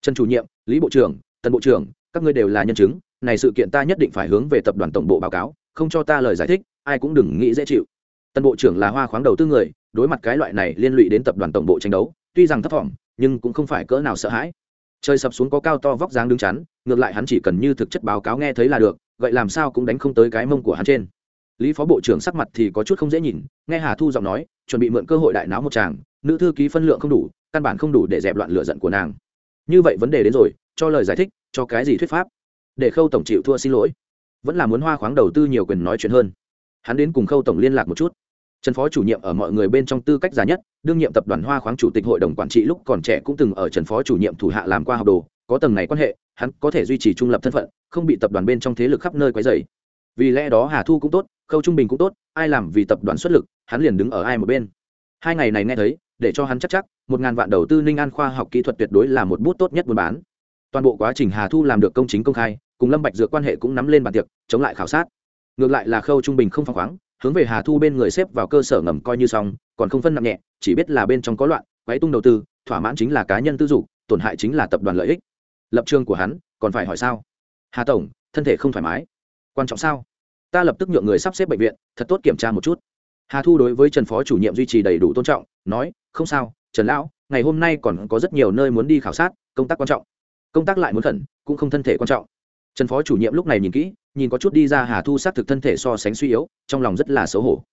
Trần chủ nhiệm, lý bộ trưởng tân bộ trưởng, các ngươi đều là nhân chứng, này sự kiện ta nhất định phải hướng về tập đoàn tổng bộ báo cáo, không cho ta lời giải thích, ai cũng đừng nghĩ dễ chịu tân bộ trưởng là hoa khoáng đầu tư người, đối mặt cái loại này liên lụy đến tập đoàn tổng bộ tranh đấu, tuy rằng thấp thỏm, nhưng cũng không phải cỡ nào sợ hãi. Trời sập xuống có cao to vóc dáng đứng chắn, ngược lại hắn chỉ cần như thực chất báo cáo nghe thấy là được, vậy làm sao cũng đánh không tới cái mông của hắn trên. Lý phó bộ trưởng sắc mặt thì có chút không dễ nhìn, nghe hà thu giọng nói, chuẩn bị mượn cơ hội đại náo một chàng nữ thư ký phân lượng không đủ, căn bản không đủ để dẹp loạn lửa giận của nàng. Như vậy vấn đề đến rồi, cho lời giải thích, cho cái gì thuyết pháp? Để khâu tổng chịu thua xin lỗi. Vẫn là muốn hoa khoáng đầu tư nhiều quyền nói chuyện hơn hắn đến cùng khâu tổng liên lạc một chút. Trần phó chủ nhiệm ở mọi người bên trong tư cách già nhất, đương nhiệm tập đoàn hoa khoáng chủ tịch hội đồng quản trị lúc còn trẻ cũng từng ở trần phó chủ nhiệm thủ hạ làm qua học đồ, có tầng này quan hệ, hắn có thể duy trì trung lập thân phận, không bị tập đoàn bên trong thế lực khắp nơi quấy dày vì lẽ đó hà thu cũng tốt, khâu trung bình cũng tốt, ai làm vì tập đoàn xuất lực, hắn liền đứng ở ai một bên. Hai ngày này nghe thấy, để cho hắn chắc chắc, một ngàn vạn đầu tư ninh an khoa học kỹ thuật tuyệt đối là một bút tốt nhất buôn bán. Toàn bộ quá trình hà thu làm được công chính công khai, cùng lâm bạch dược quan hệ cũng nắm lên bàn tiệc, chống lại khảo sát ngược lại là khâu trung bình không phăng khoáng, hướng về hà thu bên người xếp vào cơ sở ngầm coi như xong, còn không phân nặng nhẹ, chỉ biết là bên trong có loạn, quấy tung đầu tư, thỏa mãn chính là cá nhân tư dục, tổn hại chính là tập đoàn lợi ích. Lập trường của hắn, còn phải hỏi sao? Hà tổng, thân thể không thoải mái. Quan trọng sao? Ta lập tức nhượng người sắp xếp bệnh viện, thật tốt kiểm tra một chút. Hà thu đối với trần phó chủ nhiệm duy trì đầy đủ tôn trọng, nói, không sao, trần lão, ngày hôm nay còn có rất nhiều nơi muốn đi khảo sát, công tác quan trọng. Công tác lại muốn khẩn, cũng không thân thể quan trọng trần phó chủ nhiệm lúc này nhìn kỹ, nhìn có chút đi ra hà thu sát thực thân thể so sánh suy yếu, trong lòng rất là xấu hổ.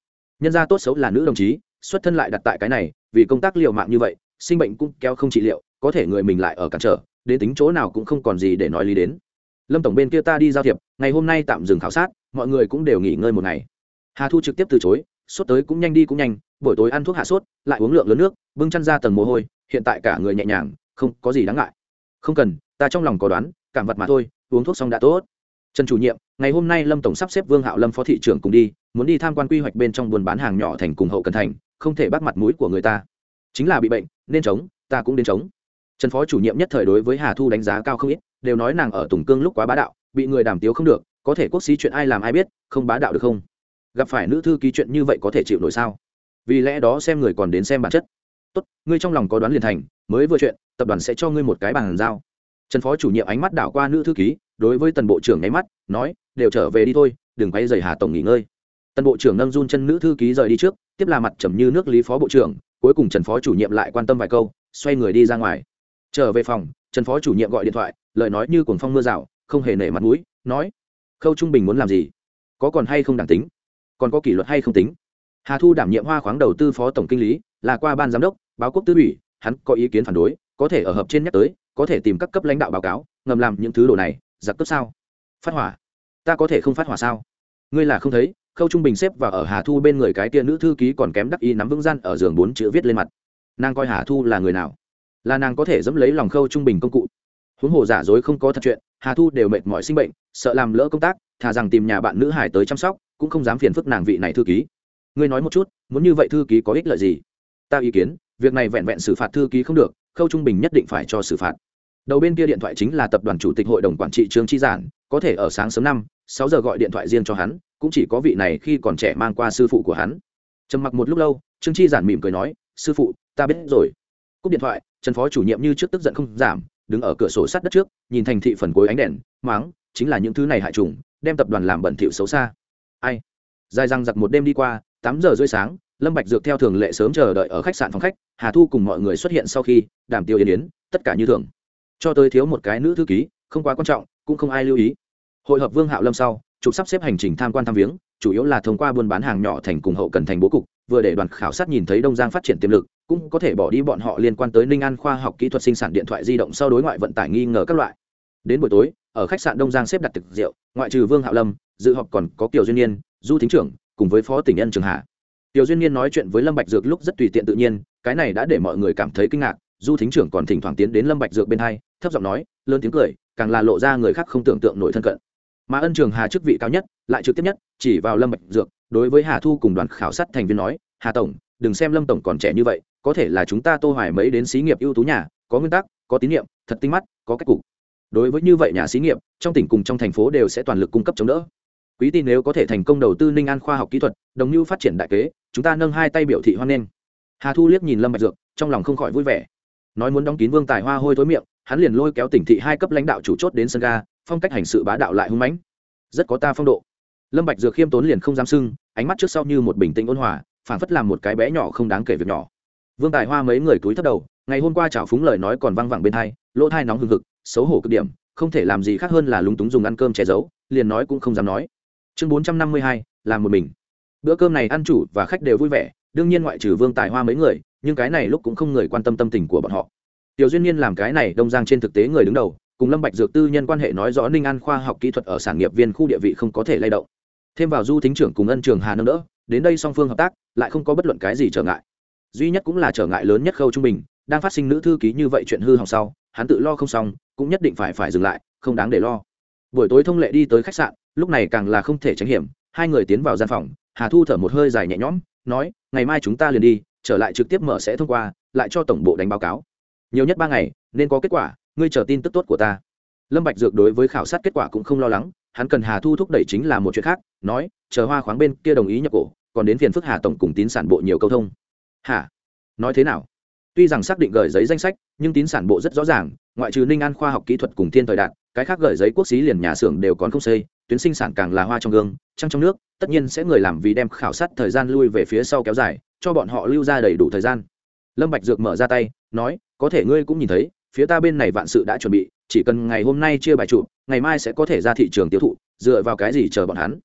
Nhân gia tốt xấu là nữ đồng chí, xuất thân lại đặt tại cái này, vì công tác liệu mạng như vậy, sinh bệnh cũng kéo không trị liệu, có thể người mình lại ở cản trở, đến tính chỗ nào cũng không còn gì để nói lý đến. Lâm tổng bên kia ta đi giao thiệp, ngày hôm nay tạm dừng khảo sát, mọi người cũng đều nghỉ ngơi một ngày. Hà thu trực tiếp từ chối, sốt tới cũng nhanh đi cũng nhanh, buổi tối ăn thuốc hạ sốt, lại uống lượng lớn nước, bưng chăn ra tầng mồ hôi, hiện tại cả người nhẹ nhàng, không có gì đáng ngại. Không cần, ta trong lòng có đoán, cảm vật mà thôi uống thuốc xong đã tốt. Trần chủ nhiệm, ngày hôm nay lâm tổng sắp xếp vương hạo lâm phó thị trưởng cùng đi, muốn đi tham quan quy hoạch bên trong buôn bán hàng nhỏ thành cùng hậu cần thành, không thể bắt mặt mũi của người ta. Chính là bị bệnh, nên chống, ta cũng đến chống. Trần phó chủ nhiệm nhất thời đối với hà thu đánh giá cao không ít, đều nói nàng ở tùng cương lúc quá bá đạo, bị người đàm tiếu không được, có thể quốc sĩ chuyện ai làm ai biết, không bá đạo được không? Gặp phải nữ thư ký chuyện như vậy có thể chịu nổi sao? Vì lẽ đó xem người còn đến xem bản chất. Tốt, ngươi trong lòng có đoán liền thành, mới vừa chuyện, tập đoàn sẽ cho ngươi một cái bàn giao trần phó chủ nhiệm ánh mắt đảo qua nữ thư ký, đối với tần bộ trưởng nháy mắt, nói, đều trở về đi thôi, đừng quay dày hà tổng nghỉ ngơi. Tần bộ trưởng nâng run chân nữ thư ký rời đi trước, tiếp là mặt trầm như nước lý phó bộ trưởng, cuối cùng trần phó chủ nhiệm lại quan tâm vài câu, xoay người đi ra ngoài. Trở về phòng, trần phó chủ nhiệm gọi điện thoại, lời nói như cuồng phong mưa rào, không hề nể mặt mũi, nói, khâu trung bình muốn làm gì? Có còn hay không đảng tính? Còn có kỷ luật hay không tính? Hà thu đảm nhiệm hoa khoáng đầu tư phó tổng kinh lý, là qua ban giám đốc, báo quốc tư ủy, hắn có ý kiến phản đối, có thể ở hợp trên nhắc tới có thể tìm các cấp lãnh đạo báo cáo, ngầm làm những thứ đồ này, giặc cấp sao? Phát hỏa. Ta có thể không phát hỏa sao? Ngươi là không thấy, khâu trung bình xếp và ở hà thu bên người cái tia nữ thư ký còn kém đắc y nắm vững gian ở giường bốn chữ viết lên mặt. Nàng coi hà thu là người nào? Là nàng có thể dẫm lấy lòng khâu trung bình công cụ. Huống hồ giả dối không có thật chuyện, hà thu đều mệt mỏi sinh bệnh, sợ làm lỡ công tác, thà rằng tìm nhà bạn nữ hải tới chăm sóc, cũng không dám phiền phức nàng vị này thư ký. Ngươi nói một chút, muốn như vậy thư ký có ích lợi gì? Ta ý kiến, việc này vẹn vẹn xử phạt thư ký không được khâu trung bình nhất định phải cho xử phạt. Đầu bên kia điện thoại chính là tập đoàn chủ tịch hội đồng quản trị trương chi giản, có thể ở sáng sớm năm, sáu giờ gọi điện thoại riêng cho hắn, cũng chỉ có vị này khi còn trẻ mang qua sư phụ của hắn. Trầm mặc một lúc lâu, trương chi giản mỉm cười nói, sư phụ, ta biết rồi. Cúp điện thoại, trần phó chủ nhiệm như trước tức giận không giảm, đứng ở cửa sổ sát đất trước, nhìn thành thị phần cuối ánh đèn, máng, chính là những thứ này hại trùng đem tập đoàn làm bẩn thỉu xấu xa. Ai? Dài răng giặc một đêm đi qua, tám giờ rưỡi sáng lâm bạch dược theo thường lệ sớm chờ đợi ở khách sạn phòng khách hà thu cùng mọi người xuất hiện sau khi đàm tiêu yên yến tất cả như thường. Cho tới thiếu một cái nữ thư ký không quá quan trọng cũng không ai lưu ý. Hội hợp vương hạo lâm sau chụp sắp xếp hành trình tham quan tham viếng chủ yếu là thông qua buôn bán hàng nhỏ thành cùng hậu cần thành bố cục vừa để đoàn khảo sát nhìn thấy đông giang phát triển tiềm lực cũng có thể bỏ đi bọn họ liên quan tới ninh an khoa học kỹ thuật sinh sản điện thoại di động sau đối ngoại vận tải nghi ngờ các loại. Đến buổi tối ở khách sạn đông giang xếp đặt thực rượu ngoại trừ vương hạo lâm dự họp còn có kiều duyên niên, du thính trưởng cùng với phó tỉnh nhân trường hạ tiểu duyên Niên nói chuyện với lâm bạch dược lúc rất tùy tiện tự nhiên, cái này đã để mọi người cảm thấy kinh ngạc, du thính trưởng còn thỉnh thoảng tiến đến lâm bạch dược bên hai, thấp giọng nói, lớn tiếng cười, càng là lộ ra người khác không tưởng tượng nổi thân cận. Mà ân trường hà chức vị cao nhất, lại trực tiếp nhất, chỉ vào lâm bạch dược, đối với hà thu cùng đoàn khảo sát thành viên nói, hà tổng, đừng xem lâm tổng còn trẻ như vậy, có thể là chúng ta tô hoài mấy đến xí nghiệp ưu tú nhà, có nguyên tắc, có tín nhiệm, thật tinh mắt, có cách cục. Đối với như vậy nhà xí nghiệp, trong tỉnh cùng trong thành phố đều sẽ toàn lực cung cấp chống đỡ quý tin nếu có thể thành công đầu tư ninh an khoa học kỹ thuật đồng như phát triển đại kế chúng ta nâng hai tay biểu thị hoan nghênh. Hà thu liếc nhìn lâm bạch dược trong lòng không khỏi vui vẻ. Nói muốn đóng kín vương tài hoa hôi thối miệng hắn liền lôi kéo tỉnh thị hai cấp lãnh đạo chủ chốt đến sân ga phong cách hành sự bá đạo lại hung mãnh. Rất có ta phong độ. Lâm bạch dược khiêm tốn liền không dám sưng ánh mắt trước sau như một bình tĩnh ôn hòa phản phất làm một cái bé nhỏ không đáng kể việc nhỏ. Vương tài hoa mấy người cúi thấp đầu ngày hôm qua chảo phúng lời nói còn văng vẳng bên thay, lỗ thay nóng hừng hực xấu hổ cực điểm không thể làm gì khác hơn là lúng túng dùng ăn cơm che giấu liền nói cũng không dám nói chương bốn trăm năm mươi hai, làm một mình. Bữa cơm này ăn chủ và khách đều vui vẻ, đương nhiên ngoại trừ vương tài hoa mấy người, nhưng cái này lúc cũng không người quan tâm tâm tình của bọn họ. Tiểu duyên nhiên làm cái này đông giang trên thực tế người đứng đầu, cùng lâm bạch dược tư nhân quan hệ nói rõ ninh an khoa học kỹ thuật ở sản nghiệp viên khu địa vị không có thể lay động. Thêm vào du thính trưởng cùng ân trường hà nâng đỡ, đến đây song phương hợp tác, lại không có bất luận cái gì trở ngại. Duy nhất cũng là trở ngại lớn nhất khâu trung bình, đang phát sinh nữ thư ký như vậy chuyện hư hỏng sau, hắn tự lo không xong, cũng nhất định phải phải dừng lại, không đáng để lo. Buổi tối thông lệ đi tới khách sạn lúc này càng là không thể tránh hiểm, hai người tiến vào gian phòng, hà thu thở một hơi dài nhẹ nhõm, nói, ngày mai chúng ta liền đi, trở lại trực tiếp mở sẽ thông qua, lại cho tổng bộ đánh báo cáo. Nhiều nhất ba ngày, nên có kết quả, ngươi chờ tin tức tốt của ta. Lâm bạch dược đối với khảo sát kết quả cũng không lo lắng, hắn cần hà thu thúc đẩy chính là một chuyện khác, nói, chờ hoa khoáng bên kia đồng ý nhập cổ, còn đến phiền phức hà tổng cùng tín sản bộ nhiều câu thông. Hả? Nói thế nào? Tuy rằng xác định gửi giấy danh sách, nhưng tín sản bộ rất rõ ràng, ngoại trừ ninh an khoa học kỹ thuật cùng thiên thời đạt cái khác gửi giấy quốc xí liền nhà xưởng đều còn không xây tuyến sinh sản càng là hoa trong gương, trăng trong nước, tất nhiên sẽ người làm vì đem khảo sát thời gian lui về phía sau kéo dài, cho bọn họ lưu ra đầy đủ thời gian. Lâm bạch dược mở ra tay, nói, có thể ngươi cũng nhìn thấy, phía ta bên này vạn sự đã chuẩn bị, chỉ cần ngày hôm nay chia bài trụ, ngày mai sẽ có thể ra thị trường tiêu thụ, dựa vào cái gì chờ bọn hắn?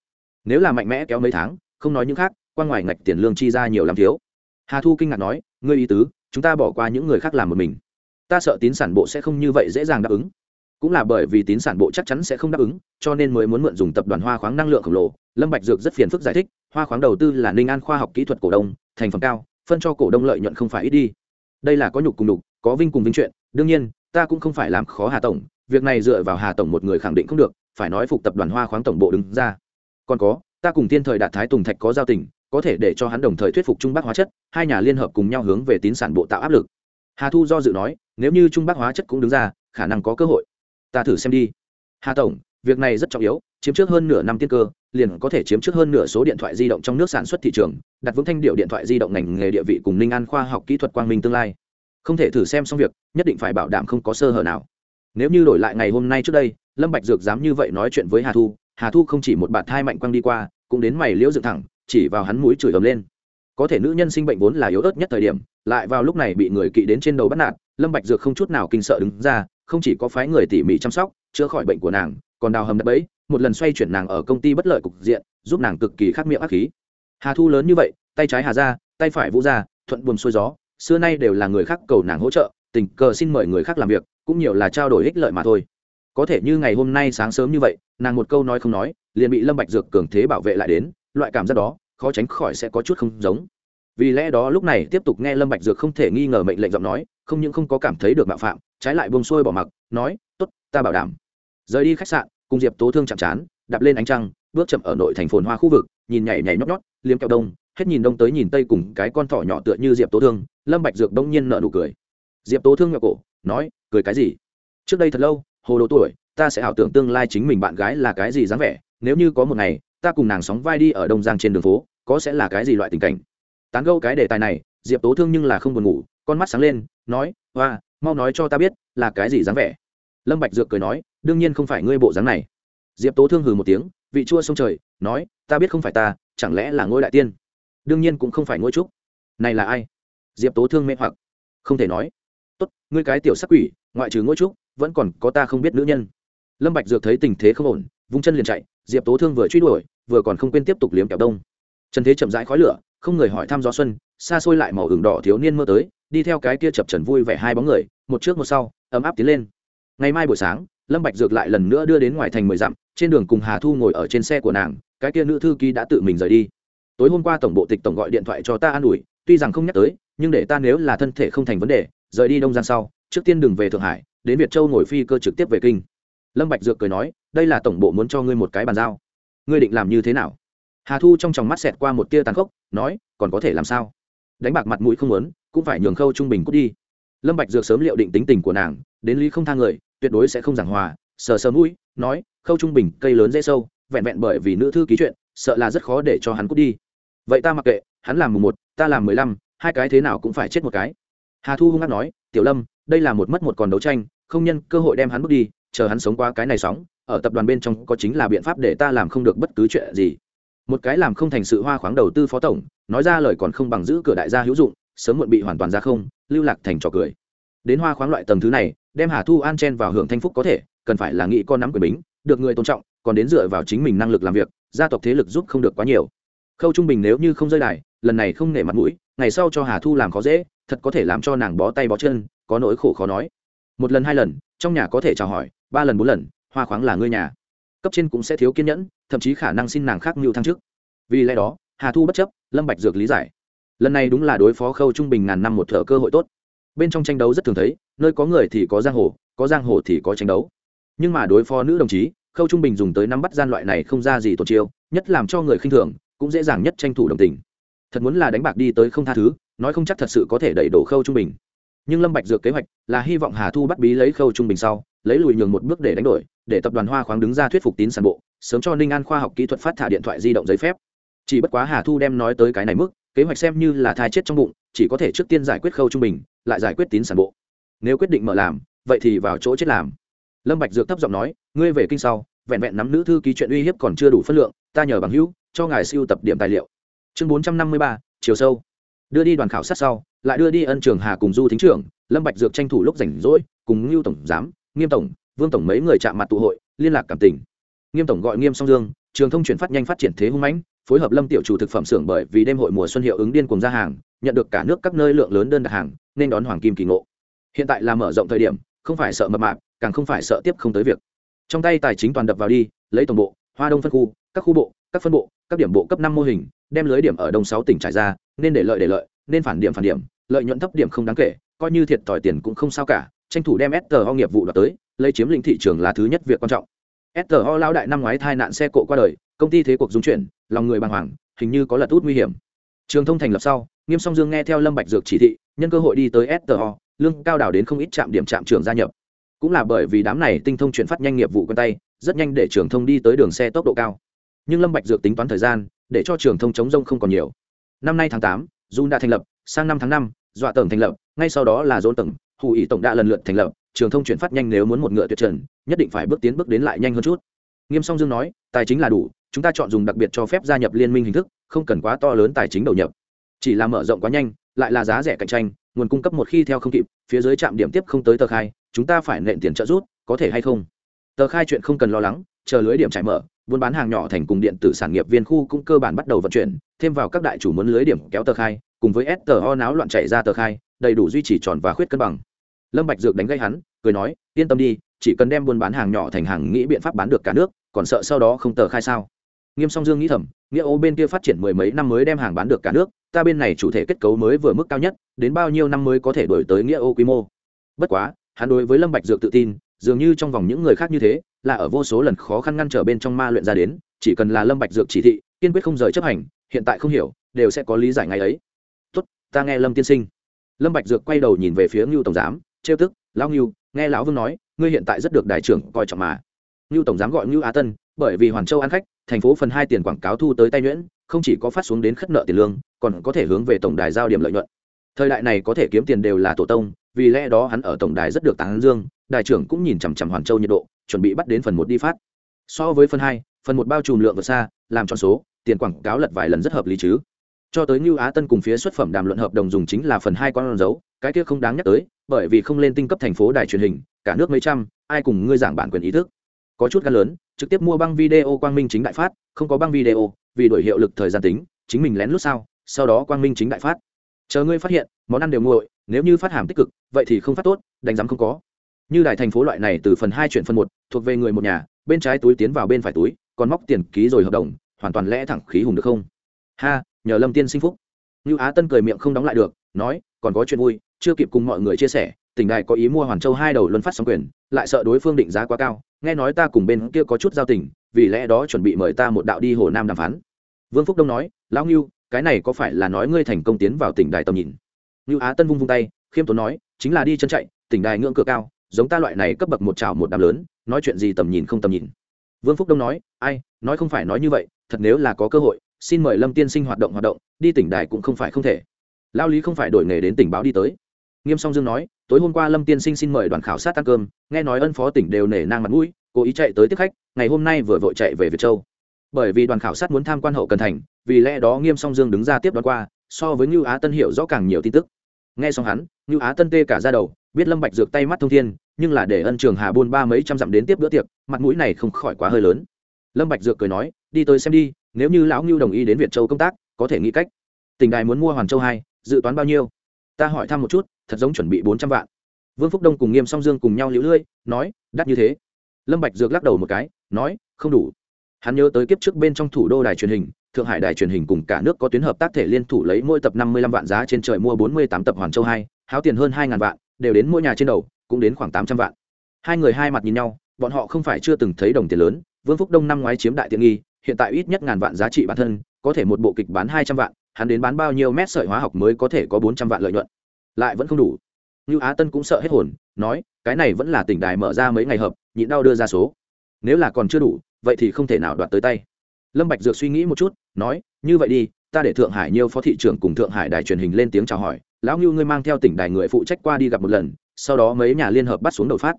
Nếu là mạnh mẽ kéo mấy tháng, không nói những khác, quan ngoài ngạch tiền lương chi ra nhiều làm thiếu. Hà thu kinh ngạc nói, ngươi ý tứ, chúng ta bỏ qua những người khác làm một mình. Ta sợ tín sản bộ sẽ không như vậy dễ dàng đáp ứng cũng là bởi vì tín sản bộ chắc chắn sẽ không đáp ứng, cho nên mới muốn mượn dùng tập đoàn hoa khoáng năng lượng khổng lồ. Lâm bạch dược rất phiền phức giải thích, hoa khoáng đầu tư là ninh an khoa học kỹ thuật cổ đông, thành phần cao, phân cho cổ đông lợi nhuận không phải ít đi. Đây là có nhục cùng đục, có vinh cùng vinh chuyện. Đương nhiên, ta cũng không phải làm khó hà tổng, việc này dựa vào hà tổng một người khẳng định không được, phải nói phục tập đoàn hoa khoáng tổng bộ đứng ra. Còn có, ta cùng tiên thời đạt thái tùng thạch có giao tình, có thể để cho hắn đồng thời thuyết phục trung bắc hóa chất, hai nhà liên hợp cùng nhau hướng về tín sản bộ tạo áp lực. Hà thu do dự nói, nếu như trung bắc hóa chất cũng đứng ra, khả năng có cơ hội ta thử xem đi. Hà tổng, việc này rất trọng yếu, chiếm trước hơn nửa năm tiên cơ, liền có thể chiếm trước hơn nửa số điện thoại di động trong nước sản xuất thị trường, đặt vững thanh điệu điện thoại di động ngành nghề địa vị cùng ninh an khoa học kỹ thuật quang minh tương lai. Không thể thử xem xong việc, nhất định phải bảo đảm không có sơ hở nào. Nếu như đổi lại ngày hôm nay trước đây, lâm bạch dược dám như vậy nói chuyện với hà thu hà thu không chỉ một bạt thai mạnh quang đi qua, cũng đến mày liễu dựng thẳng, chỉ vào hắn mũi chửi ầm lên. Có thể nữ nhân sinh bệnh vốn là yếu ớt nhất thời điểm, lại vào lúc này bị người kỵ đến trên đầu bắt nạt, lâm bạch dược không chút nào kinh sợ đứng ra không chỉ có phái người tỉ mỉ chăm sóc chữa khỏi bệnh của nàng còn đào hầm đập ấy, một lần xoay chuyển nàng ở công ty bất lợi cục diện giúp nàng cực kỳ khắc miệng ác khí. Hà thu lớn như vậy tay trái hà ra tay phải vũ ra thuận buồm xuôi gió xưa nay đều là người khác cầu nàng hỗ trợ tình cờ xin mời người khác làm việc cũng nhiều là trao đổi ích lợi mà thôi. Có thể như ngày hôm nay sáng sớm như vậy nàng một câu nói không nói liền bị lâm bạch dược cường thế bảo vệ lại đến loại cảm giác đó khó tránh khỏi sẽ có chút không giống. Vì lẽ đó lúc này tiếp tục nghe lâm bạch dược không thể nghi ngờ mệnh lệnh giọng nói không những không có cảm thấy được mạo phạm trái lại buông xuôi bỏ mặc, nói t ố t ta bảo đảm. Rời đi khách sạn, cùng diệp tố thương chạm chán, đạp lên ánh trăng, bước chậm ở nội thành phồn hoa khu vực, nhìn nhảy nhảy nhót nhót, liếm kẹo đông, hết nhìn đông tới nhìn tây cùng cái con thỏ nhỏ tựa như diệp tố thương, lâm bạch dược đông nhiên nợ nụ cười. Diệp tố thương ngẹo cổ, nói, cười cái gì? Trước đây thật lâu, hồ đồ tuổi, ta sẽ ảo tưởng tương lai chính mình bạn gái là cái gì dáng vẻ, nếu như có một ngày, ta cùng nàng sóng vai đi ở đông giang trên đường phố, có sẽ là cái gì loại tình cảnh? Tán gẫu cái đề tài này, diệp tố thương nhưng là không buồn ngủ, con mắt sáng lên, nói hoa mau nói cho ta biết, là cái gì dáng vẻ? Lâm bạch dược cười nói, đương nhiên không phải ngươi bộ dáng này. Diệp tố thương hừ một tiếng, vị chua sông trời, nói, ta biết không phải ta, chẳng lẽ là ngôi đại tiên? Đương nhiên cũng không phải ngôi trúc. Này là ai? Diệp tố thương mê hoặc, không thể nói. Tốt, ngươi cái tiểu sắc quỷ, ngoại trừ ngôi trúc, vẫn còn có ta không biết nữ nhân. Lâm bạch dược thấy tình thế không ổn, vung chân liền chạy, diệp tố thương vừa truy đuổi, vừa còn không quên tiếp tục liếm kẹo đông. Trần thế chậm rãi khói lửa, không người hỏi thăm gió xuân xa xôi lại màu hừng đỏ thiếu niên mơ tới, đi theo cái kia chập trần vui vẻ hai bóng người, một trước một sau, ấm áp tiến lên. Ngày mai buổi sáng, lâm bạch dược lại lần nữa đưa đến ngoài thành mười dặm, trên đường cùng hà thu ngồi ở trên xe của nàng, cái kia nữ thư ký đã tự mình rời đi. Tối hôm qua tổng bộ tịch tổng gọi điện thoại cho ta an ủi, tuy rằng không nhắc tới, nhưng để ta nếu là thân thể không thành vấn đề, rời đi đông giang sau, trước tiên đừng về thượng hải, đến việt châu ngồi phi cơ trực tiếp về kinh. Lâm bạch dược cười nói, đây là tổng bộ muốn cho ngươi một cái bàn giao. Ngươi định làm như thế nào? Hà thu trong tròng mắt xẹt qua một tia tàn khốc, nói, còn có thể làm sao? Đánh bạc mặt mũi không muốn, cũng phải nhường khâu trung bình cút đi. Lâm bạch dược sớm liệu định tính tình của nàng, đến lý không tha người, tuyệt đối sẽ không giảng hòa, sờ sờ mũi, nói, khâu trung bình, cây lớn dễ sâu, vẹn vẹn bởi vì nữ thư ký chuyện, sợ là rất khó để cho hắn cút đi. Vậy ta mặc kệ, hắn làm mùng một, ta làm mười lăm, hai cái thế nào cũng phải chết một cái. Hà thu hung hăng nói, tiểu lâm, đây là một mất một còn đấu tranh, không nhân cơ hội đem hắn bước đi, chờ hắn sống qua cái này sóng, ở tập đoàn bên trong có chính là biện pháp để ta làm không được bất cứ chuyện gì một cái làm không thành sự hoa khoáng đầu tư phó tổng, nói ra lời còn không bằng giữ cửa đại gia hữu dụng, sớm muộn bị hoàn toàn ra không, lưu lạc thành trò cười. Đến hoa khoáng loại tầng thứ này, đem hà thu an chen vào hưởng thanh phúc có thể, cần phải là nghĩ con nắm quyền bính, được người tôn trọng, còn đến dựa vào chính mình năng lực làm việc, gia tộc thế lực giúp không được quá nhiều. Khâu trung bình nếu như không rơi đài, lần này không nể mặt mũi, ngày sau cho hà thu làm khó dễ, thật có thể làm cho nàng bó tay bó chân, có nỗi khổ khó nói. Một lần hai lần, trong nhà có thể chào hỏi, ba lần bốn lần, hoa khoáng là ngươi nhà. Cấp trên cũng sẽ thiếu kiên nhẫn thậm chí khả năng xin nàng khác mưu thăng chức. Vì lẽ đó, hà thu bất chấp, lâm bạch dược lý giải. Lần này đúng là đối phó khâu trung bình ngàn năm một thợ cơ hội tốt. Bên trong tranh đấu rất thường thấy, nơi có người thì có giang hồ, có giang hồ thì có tranh đấu. Nhưng mà đối phó nữ đồng chí, khâu trung bình dùng tới nắm bắt gian loại này không ra gì tổn chiêu, nhất làm cho người khinh thường, cũng dễ dàng nhất tranh thủ đồng tình. Thật muốn là đánh bạc đi tới không tha thứ, nói không chắc thật sự có thể đẩy đổ khâu trung bình. Nhưng lâm bạch dược kế hoạch là hy vọng hà thu bắt bí lấy khâu trung bình sau, lấy lùi nhường một bước để đánh đổi, để tập đoàn hoa khoáng đứng ra thuyết phục tín sản bộ sớm cho ninh an khoa học kỹ thuật phát thả điện thoại di động giấy phép. Chỉ bất quá hà thu đem nói tới cái này mức, kế hoạch xem như là thai chết trong bụng, chỉ có thể trước tiên giải quyết khâu trung bình, lại giải quyết tín sản bộ. Nếu quyết định mở làm, vậy thì vào chỗ chết làm. Lâm bạch dược thấp giọng nói, ngươi về kinh sau, vẹn vẹn nắm nữ thư ký chuyện uy hiếp còn chưa đủ phân lượng, ta nhờ bằng hữu, cho ngài siêu tập điểm tài liệu. Chương bốn trăm năm mươi ba, chiều sâu. Đưa đi đoàn khảo sát sau, lại đưa đi ân trường hà cùng du thính trưởng, lâm bạch dược tranh thủ lúc rảnh rỗi, cùng Lưu tổng giám, nghiêm tổng, vương tổng mấy người chạm mặt tụ hội, liên lạc cảm tình nghiêm tổng gọi nghiêm song dương, trường thông chuyển phát nhanh phát triển thế hung mãnh, phối hợp lâm tiểu chủ thực phẩm xưởng bởi vì đêm hội mùa xuân hiệu ứng điên cùng ra hàng, nhận được cả nước các nơi lượng lớn đơn đặt hàng, nên đón hoàng kim kỳ ngộ. Hiện tại là mở rộng thời điểm, không phải sợ mập mạp, càng không phải sợ tiếp không tới việc. Trong tay tài chính toàn đập vào đi, lấy tổng bộ, hoa đông phân khu, các khu bộ, các phân bộ, các điểm bộ cấp năm mô hình, đem lưới điểm ở đông sáu tỉnh trải ra, nên để lợi để lợi, nên phản điểm phản điểm, lợi nhuận thấp điểm không đáng kể, coi như thiệt thòi tiền cũng không sao cả, tranh thủ đem STO nghiệp vụ đoạt tới, lấy chiếm lĩnh thị trường là thứ nhất việc quan trọng. STO lao đại năm ngoái thai nạn xe cộ qua đời công ty thế cuộc dung chuyển lòng người bàng hoàng hình như có lật út nguy hiểm. Trường thông thành lập sau nghiêm song dương nghe theo lâm bạch dược chỉ thị nhân cơ hội đi tới STO lương cao đảo đến không ít trạm điểm trạm trường gia nhập. Cũng là bởi vì đám này tinh thông chuyển phát nhanh nghiệp vụ quen tay rất nhanh để trường thông đi tới đường xe tốc độ cao. Nhưng lâm bạch dược tính toán thời gian để cho trường thông chống rông không còn nhiều. Năm nay tháng tám, Jun đã thành lập sang năm tháng năm, dọa tầng thành lập ngay sau đó là dôn tầng Hù ỉ tổng đã lần lượt thành lập trường thông chuyển phát nhanh nếu muốn một ngựa tuyệt trần, nhất định phải bước tiến bước đến lại nhanh hơn chút. Nghiêm song dương nói, tài chính là đủ, chúng ta chọn dùng đặc biệt cho phép gia nhập liên minh hình thức, không cần quá to lớn tài chính đầu nhập. Chỉ là mở rộng quá nhanh, lại là giá rẻ cạnh tranh, nguồn cung cấp một khi theo không kịp, phía dưới trạm điểm tiếp không tới tờ khai, chúng ta phải nện tiền trợ rút có thể hay không? Tờ khai chuyện không cần lo lắng, chờ lưới điểm trải mở, buôn bán hàng nhỏ thành cùng điện tử sản nghiệp viên khu cũng cơ bản bắt đầu vận chuyển, thêm vào các đại chủ muốn lưới điểm kéo tờ khai, cùng với s tờ ho náo loạn chạy ra tờ khai, đầy đủ duy trì tròn và khuyết cân bằng lâm bạch dược đánh gây hắn, cười nói, yên tâm đi, chỉ cần đem buôn bán hàng nhỏ thành hàng nghĩ biện pháp bán được cả nước, còn sợ sau đó không tờ khai sao? Nghiêm song dương nghĩ thầm, nghĩa ô bên kia phát triển mười mấy năm mới đem hàng bán được cả nước, ta bên này chủ thể kết cấu mới vừa mức cao nhất, đến bao nhiêu năm mới có thể đổi tới nghĩa ô quy mô? Bất quá, hắn đối với lâm bạch dược tự tin, dường như trong vòng những người khác như thế, là ở vô số lần khó khăn ngăn trở bên trong ma luyện ra đến, chỉ cần là lâm bạch dược chỉ thị, kiên quyết không rời chấp hành, hiện tại không hiểu, đều sẽ có lý giải ngày ấy. Tốt, ta nghe lâm tiên sinh. Lâm bạch dược quay đầu nhìn về phía ngưu tổng giám trêu tức lão ngưu nghe lão vương nói ngươi hiện tại rất được đại trưởng coi trọng mà. Ngưu tổng giám gọi ngưu á tân bởi vì hoàn châu ăn khách thành phố phần hai tiền quảng cáo thu tới tay nhuyễn không chỉ có phát xuống đến khất nợ tiền lương còn có thể hướng về tổng đài giao điểm lợi nhuận. Thời đại này có thể kiếm tiền đều là tổ tông vì lẽ đó hắn ở tổng đài rất được tán dương đại trưởng cũng nhìn chằm chằm hoàn châu nhiệt độ chuẩn bị bắt đến phần một đi phát. So với phần hai phần một bao trùm lượng vượt xa làm tròn số tiền quảng cáo lật vài lần rất hợp lý chứ. Cho tới Ngưu Á Tân cùng phía xuất phẩm đàm luận hợp đồng dùng chính là phần hai con dấu, cái kia không đáng nhắc tới, bởi vì không lên tinh cấp thành phố đài truyền hình, cả nước mấy trăm, ai cùng ngươi giảng bản quyền ý thức. Có chút gan lớn, trực tiếp mua băng video quang minh chính đại phát, không có băng video, vì đổi hiệu lực thời gian tính, chính mình lén lút sao, sau đó quang minh chính đại phát. Chờ ngươi phát hiện, món ăn đều nguội, nếu như phát hàm tích cực, vậy thì không phát tốt, đánh giám không có. Như đài thành phố loại này từ phần hai chuyển phần một, thuộc về người một nhà, bên trái túi tiến vào bên phải túi, còn móc tiền ký rồi hợp đồng, hoàn toàn lẽ thẳng khí hùng được không? Ha, nhờ lâm tiên sinh phúc như á tân cười miệng không đóng lại được nói còn có chuyện vui chưa kịp cùng mọi người chia sẻ, tỉnh đài có ý mua hoàn châu hai đầu luân phát sóng quyền, lại sợ đối phương định giá quá cao, nghe nói ta cùng bên kia có chút giao tình, vì lẽ đó chuẩn bị mời ta một đạo đi hồ nam đàm phán. Vương phúc đông nói, lão ngưu, cái này có phải là nói ngươi thành công tiến vào tỉnh đài tầm nhìn? Ngưu á tân vung vung tay, khiêm tốn nói, chính là đi chân chạy, tỉnh đài ngưỡng cửa cao, giống ta loại này cấp bậc một trào một đám lớn, nói chuyện gì tầm nhìn không tầm nhìn. Vương phúc đông nói, ai, nói không phải nói như vậy, thật nếu là có cơ hội, xin mời lâm tiên sinh hoạt động hoạt động, đi tỉnh đài cũng không phải không thể. Lao lý không phải đổi nghề đến tỉnh báo đi tới nghiêm song dương nói, tối hôm qua lâm tiên sinh xin mời đoàn khảo sát ăn cơm, nghe nói ân phó tỉnh đều nể nang mặt mũi, cố ý chạy tới tiếp khách, ngày hôm nay vừa vội chạy về việt châu. Bởi vì đoàn khảo sát muốn tham quan hậu cần thành, vì lẽ đó nghiêm song dương đứng ra tiếp đoàn qua, so với ngưu á tân hiểu rõ càng nhiều tin tức. Nghe xong hắn, ngưu á tân tê cả ra đầu, biết lâm bạch dược tay mắt thông thiên, nhưng là để ân trường hà buôn ba mấy trăm dặm đến tiếp bữa tiệc, mặt mũi này không khỏi quá hơi lớn. Lâm bạch dược cười nói, đi tới xem đi, nếu như lão ngưu đồng ý đến việt châu công tác, có thể nghĩ cách. Tỉnh đài muốn mua hoàn châu hai, dự toán bao nhiêu? Ta hỏi thăm một chút thật giống chuẩn bị bốn trăm vạn. Vương phúc đông cùng nghiêm song dương cùng nhau lũ lưỡi nói, đắt như thế. Lâm bạch dược lắc đầu một cái, nói, không đủ. Hắn nhớ tới kiếp trước bên trong thủ đô đài truyền hình, thượng hải đài truyền hình cùng cả nước có tuyến hợp tác thể liên thủ lấy mỗi tập năm mươi lăm vạn giá trên trời mua bốn mươi tám tập hoàn châu hai, háo tiền hơn hai ngàn vạn, đều đến mỗi nhà trên đầu, cũng đến khoảng tám trăm vạn. Hai người hai mặt nhìn nhau, bọn họ không phải chưa từng thấy đồng tiền lớn, vương phúc đông năm ngoái chiếm đại tiện nghi, hiện tại ít nhất ngàn vạn giá trị bản thân, có thể một bộ kịch bán hai trăm vạn, hắn đến bán bao nhiêu mét sợi hóa học mới có thể có bốn trăm vạn lợi nhuận lại vẫn không đủ. Như á tân cũng sợ hết hồn nói cái này vẫn là tỉnh đài mở ra mấy ngày hợp nhịn đau đưa ra số. Nếu là còn chưa đủ vậy thì không thể nào đoạt tới tay. Lâm bạch dược suy nghĩ một chút nói như vậy đi ta để thượng hải nhiều phó thị trưởng cùng thượng hải đài truyền hình lên tiếng chào hỏi lão ngưu ngươi mang theo tỉnh đài người phụ trách qua đi gặp một lần sau đó mấy nhà liên hợp bắt xuống đầu phát.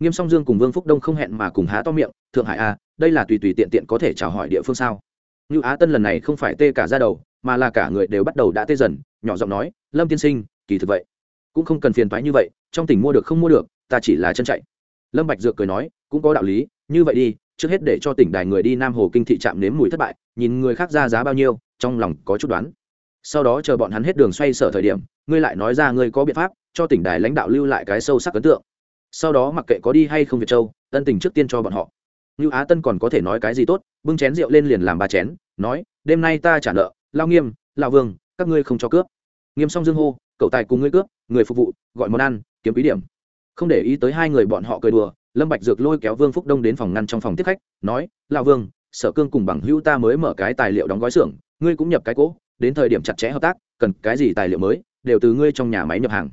Nghiêm song dương cùng vương phúc đông không hẹn mà cùng há to miệng thượng hải a à, đây là tùy tùy tiện tiện có thể chào hỏi địa phương sao? Như á tân lần này không phải tê cả ra đầu mà là cả người đều bắt đầu đã tê dần nhỏ giọng nói lâm tiên sinh kỳ thực vậy. Cũng không cần phiền toái như vậy, trong tỉnh mua được không mua được, ta chỉ là chân chạy. Lâm bạch dược cười nói, cũng có đạo lý, như vậy đi, trước hết để cho tỉnh đài người đi nam hồ kinh thị trạm nếm mùi thất bại, nhìn người khác ra giá bao nhiêu, trong lòng có chút đoán. Sau đó chờ bọn hắn hết đường xoay sở thời điểm, ngươi lại nói ra ngươi có biện pháp, cho tỉnh đài lãnh đạo lưu lại cái sâu sắc ấn tượng. Sau đó mặc kệ có đi hay không việt châu tân tình trước tiên cho bọn họ. Như á tân còn có thể nói cái gì tốt, bưng chén rượu lên liền làm ba chén, nói, đêm nay ta trả nợ, lao nghiêm, lao vương, các ngươi không cho cướp. Nghiêm song dương hô cậu tài cùng ngươi cướp, người phục vụ, gọi món ăn, kiếm ý điểm. Không để ý tới hai người bọn họ cười đùa, lâm bạch dược lôi kéo vương phúc đông đến phòng ngăn trong phòng tiếp khách, nói lao vương, sở cương cùng bằng hữu ta mới mở cái tài liệu đóng gói xưởng, ngươi cũng nhập cái cỗ đến thời điểm chặt chẽ hợp tác, cần cái gì tài liệu mới, đều từ ngươi trong nhà máy nhập hàng.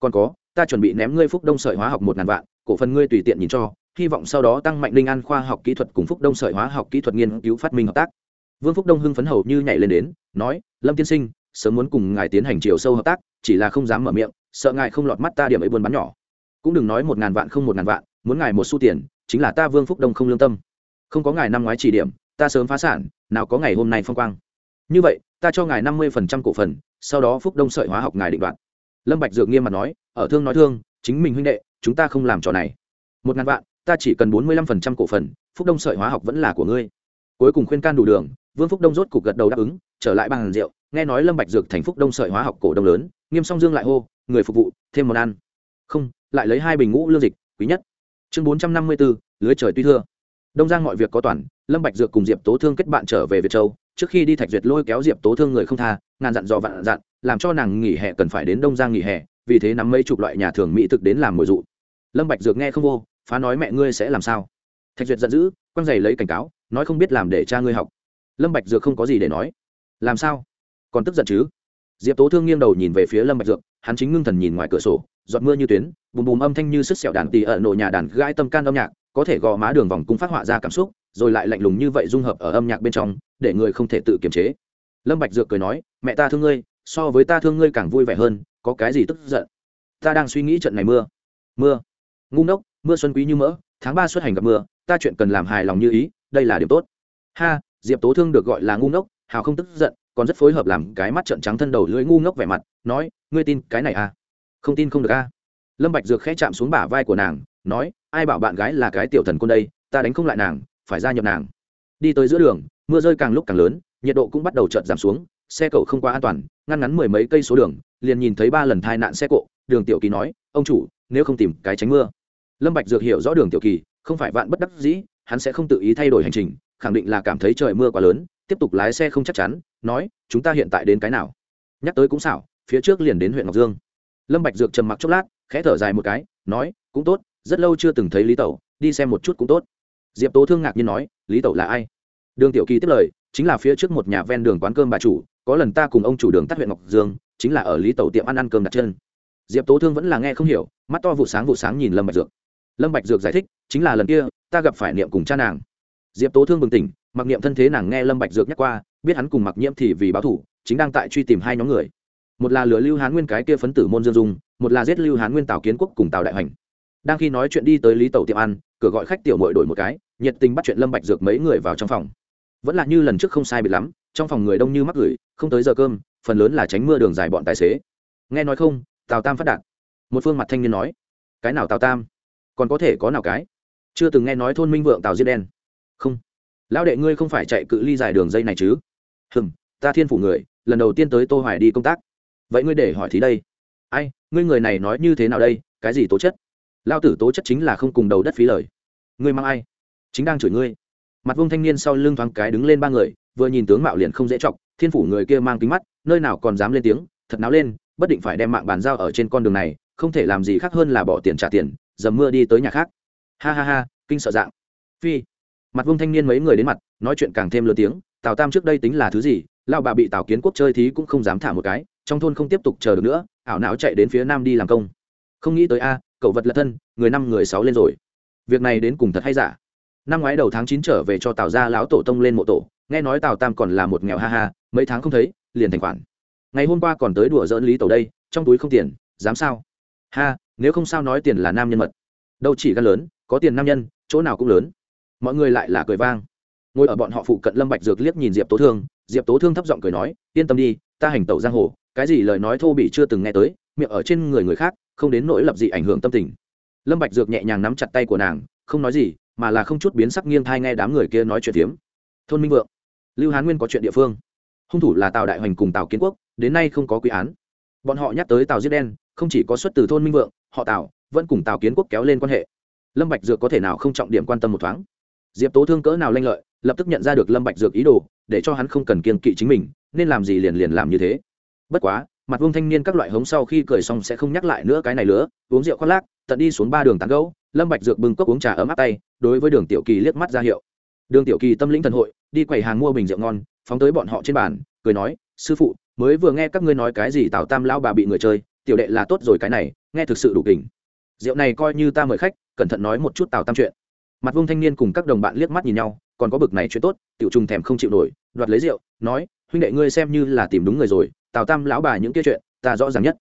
Còn có, ta chuẩn bị ném ngươi phúc đông sợi hóa học một ngàn vạn, cổ phần ngươi tùy tiện nhìn cho, hy vọng sau đó tăng mạnh linh an khoa học kỹ thuật cùng phúc đông sợi hóa học kỹ thuật nghiên cứu phát minh hợp tác. Vương phúc đông hưng phấn hầu như nhảy lên đến, nói, lâm tiên sinh sớm muốn cùng ngài tiến hành chiều sâu hợp tác, chỉ là không dám mở miệng, sợ ngài không lọt mắt ta điểm ấy buôn bán nhỏ. Cũng đừng nói một ngàn vạn không một ngàn vạn, muốn ngài một xu tiền, chính là ta vương phúc đông không lương tâm. Không có ngài năm ngoái chỉ điểm, ta sớm phá sản, nào có ngày hôm nay phong quang. Như vậy, ta cho ngài năm mươi phần trăm cổ phần, sau đó phúc đông sợi hóa học ngài định đoạn lâm bạch dược nghiêm mặt nói, ở thương nói thương, chính mình huynh đệ, chúng ta không làm trò này. Một ngàn vạn, ta chỉ cần bốn mươi lăm phần trăm cổ phần, phúc đông sợi hóa học vẫn là của ngươi cuối cùng khuyên can đủ đường vương phúc đông rốt cục gật đầu đáp ứng trở lại bàn rượu nghe nói lâm bạch dược thành phúc đông sợi hóa học cổ đông lớn nghiêm song dương lại hô người phục vụ thêm món ăn. Không lại lấy hai bình ngũ lương dịch quý nhất. Chương bốn trăm năm mươi 454, lưới trời tuy thưa. Đông giang mọi việc có toàn lâm bạch dược cùng diệp tố thương kết bạn trở về việt châu trước khi đi thạch duyệt lôi kéo diệp tố thương người không tha ngàn dặn dò vạn dặn làm cho nàng nghỉ hè cần phải đến đông giang nghỉ hè vì thế nắm mấy chục loại nhà thường mỹ thực đến làm mồi dụ. Lâm bạch dược nghe không vô phá nói mẹ ngươi sẽ làm sao? Thạch duyệt giận dữ quăng giày lấy cảnh cáo nói không biết làm để cha ngươi học. Lâm bạch dược không có gì để nói. Làm sao? Còn tức giận chứ? Diệp tố thương nghiêng đầu nhìn về phía lâm bạch dược, hắn chính ngưng thần nhìn ngoài cửa sổ, giọt mưa như tuyến, bùm bùm âm thanh như sức sẹo đàn tì ở nổ nhà đàn gãi tâm can âm nhạc, có thể gò má đường vòng cung phát họa ra cảm xúc, rồi lại lạnh lùng như vậy dung hợp ở âm nhạc bên trong, để người không thể tự kiềm chế. Lâm bạch dược cười nói, mẹ ta thương ngươi, so với ta thương ngươi càng vui vẻ hơn, có cái gì tức giận? Ta đang suy nghĩ trận này mưa. Mưa. Ngu ngốc, mưa xuân quý như mỡ, tháng ba xuất hành gặp mưa, ta chuyện cần làm hài lòng như ý đây là điểm tốt. Ha, diệp tố thương được gọi là ngu ngốc, hào không tức giận, còn rất phối hợp làm cái mắt trợn trắng thân đầu lưỡi ngu ngốc vẻ mặt, nói, ngươi tin cái này à? Không tin không được à? Lâm bạch dược khẽ chạm xuống bả vai của nàng, nói, ai bảo bạn gái là cái tiểu thần côn đây, ta đánh không lại nàng, phải gia nhập nàng. Đi tới giữa đường, mưa rơi càng lúc càng lớn, nhiệt độ cũng bắt đầu chợt giảm xuống, xe cộ không quá an toàn, ngăn ngắn mười mấy cây số đường, liền nhìn thấy ba lần tai nạn xe cộ, đường tiểu kỳ nói, ông chủ, nếu không tìm cái tránh mưa. Lâm bạch dược hiểu rõ đường tiểu kỳ, không phải vạn bất đắc dĩ hắn sẽ không tự ý thay đổi hành trình, khẳng định là cảm thấy trời mưa quá lớn, tiếp tục lái xe không chắc chắn, nói, chúng ta hiện tại đến cái nào? Nhắc tới cũng xảo, phía trước liền đến huyện ngọc dương. Lâm bạch dược trầm mặc chốc lát, khẽ thở dài một cái, nói, cũng tốt, rất lâu chưa từng thấy lý tẩu, đi xem một chút cũng tốt. Diệp tố thương ngạc nhiên nói, lý tẩu là ai? Đường tiểu kỳ tiếp lời, chính là phía trước một nhà ven đường quán cơm bà chủ, có lần ta cùng ông chủ đường tắt huyện ngọc dương, chính là ở lý tẩu tiệm ăn ăn cơm đặt chân. Diệp tố thương vẫn là nghe không hiểu, mắt to vụ sáng vụ sáng nhìn lâm bạch dược lâm bạch dược giải thích chính là lần kia ta gặp phải niệm cùng cha nàng. Diệp tố thương bừng tỉnh mặc niệm thân thế nàng nghe lâm bạch dược nhắc qua biết hắn cùng mặc nhiễm thì vì báo thù, chính đang tại truy tìm hai nhóm người. Một là lừa lưu hán nguyên cái kia phấn tử môn dương dung một là giết lưu hán nguyên tào kiến quốc cùng tào đại hành đang khi nói chuyện đi tới lý tẩu tiệm ăn cửa gọi khách tiểu mội đổi một cái nhiệt tình bắt chuyện lâm bạch dược mấy người vào trong phòng. Vẫn là như lần trước không sai biệt lắm trong phòng người đông như mắc gửi không tới giờ cơm phần lớn là tránh mưa đường dài bọn tài xế. Nghe nói không tào tam phát đạt. Một phương mặt thanh niên nói cái nào tào tam? Còn có thể có nào cái? Chưa từng nghe nói thôn minh vượng tào diết đen. Không. Lão đệ ngươi không phải chạy cự ly dài đường dây này chứ? Hừm, ta thiên phủ người, lần đầu tiên tới tô hoài đi công tác. Vậy ngươi để hỏi thì đây. Ai, ngươi người này nói như thế nào đây? Cái gì tố chất? Lao tử tố chất chính là không cùng đầu đất phí lời. Ngươi mang ai? Chính đang chửi ngươi. Mặt vương thanh niên sau lưng thoáng cái đứng lên ba người, vừa nhìn tướng mạo liền không dễ chọc, thiên phủ người kia mang kính mắt, nơi nào còn dám lên tiếng, thật náo lên, bất định phải đem mạng bàn giao ở trên con đường này, không thể làm gì khác hơn là bỏ tiền trả tiền dầm mưa đi tới nhà khác. Ha ha ha, kinh sợ dạng. Phi. Mặt vương thanh niên mấy người đến mặt, nói chuyện càng thêm lớn tiếng, tào tam trước đây tính là thứ gì lao bà bị tào kiến quốc chơi thí cũng không dám thả một cái, trong thôn không tiếp tục chờ được nữa, ảo não chạy đến phía nam đi làm công. Không nghĩ tới a, cậu vật là thân, người năm người sáu lên rồi. Việc này đến cùng thật hay giả? Năm ngoái đầu tháng chín trở về cho tào gia lão tổ tông lên mộ tổ, nghe nói tào tam còn là một nghèo ha ha, mấy tháng không thấy, liền thành khoản. Ngày hôm qua còn tới đùa dỡn lý tổ đây, trong túi không tiền, dám sao? Ha nếu không sao nói tiền là nam nhân mật. Đâu chỉ gan lớn, có tiền nam nhân, chỗ nào cũng lớn. Mọi người lại là cười vang. Ngồi ở bọn họ phụ cận lâm bạch dược liếc nhìn diệp tố thương, diệp tố thương thấp giọng cười nói, yên tâm đi, ta hành tẩu giang hồ, cái gì lời nói thô bỉ chưa từng nghe tới, miệng ở trên người người khác, không đến nỗi lập dị ảnh hưởng tâm tình. Lâm bạch dược nhẹ nhàng nắm chặt tay của nàng, không nói gì, mà là không chút biến sắc nghiêng thai nghe đám người kia nói chuyện tiếm thôn minh vượng, lưu hán nguyên có chuyện địa phương. Hung thủ là tào đại hoành cùng tào kiến quốc, đến nay không có quy án. Bọn họ nhắc tới tào giết đen, không chỉ có xuất từ thôn minh vượng họ tào vẫn cùng tào kiến quốc kéo lên quan hệ lâm bạch dược có thể nào không trọng điểm quan tâm một thoáng diệp tố thương cỡ nào lanh lợi lập tức nhận ra được lâm bạch dược ý đồ để cho hắn không cần kiên kỵ chính mình nên làm gì liền liền làm như thế bất quá mặt vương thanh niên các loại hống sau khi cười xong sẽ không nhắc lại nữa cái này nữa uống rượu khoác lác tận đi xuống ba đường tán gẫu. lâm bạch dược bưng cốc uống trà ấm áp tay đối với đường tiểu kỳ liếc mắt ra hiệu đường tiểu kỳ tâm lĩnh thần hội đi quầy hàng mua bình rượu ngon phóng tới bọn họ trên bàn cười nói sư phụ mới vừa nghe các ngươi nói cái gì tào tam lão bà bị người chơi tiểu đệ là tốt rồi cái này nghe thực sự đủ kỉnh rượu này coi như ta mời khách, cẩn thận nói một chút tào tam chuyện. Mặt Vương thanh niên cùng các đồng bạn liếc mắt nhìn nhau, còn có bực này chuyện tốt, tiểu trùng thèm không chịu nổi, đoạt lấy rượu, nói, huynh đệ ngươi xem như là tìm đúng người rồi, tào tam lão bà những kia chuyện, ta rõ ràng nhất.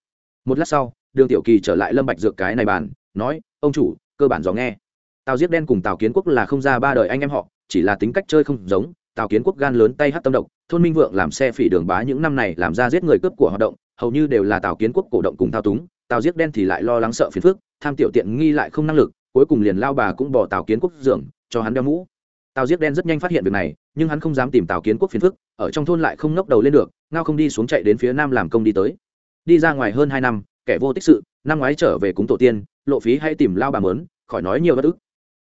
Một lát sau, đường tiểu kỳ trở lại lâm bạch dược cái này bàn, nói, ông chủ, cơ bản dò nghe. Tào giết đen cùng tào kiến quốc là không ra ba đời anh em họ, chỉ là tính cách chơi không giống, tào kiến quốc gan lớn tay hất tâm độc, thôn minh vượng làm xe phỉ đường bá những năm này làm ra giết người cướp của hoạt động, hầu như đều là tào kiến quốc cổ động cùng thao túng tào giết đen thì lại lo lắng sợ phiền phức, tham tiểu tiện nghi lại không năng lực, cuối cùng liền lao bà cũng bỏ tào kiến quốc dưỡng cho hắn đeo mũ. Tào giết đen rất nhanh phát hiện việc này, nhưng hắn không dám tìm tào kiến quốc phiền phức, ở trong thôn lại không ngóc đầu lên được, ngao không đi xuống chạy đến phía nam làm công đi tới. Đi ra ngoài hơn hai năm, kẻ vô tích sự, năm ngoái trở về cúng tổ tiên, lộ phí hay tìm lao bà mớn, khỏi nói nhiều bất ức.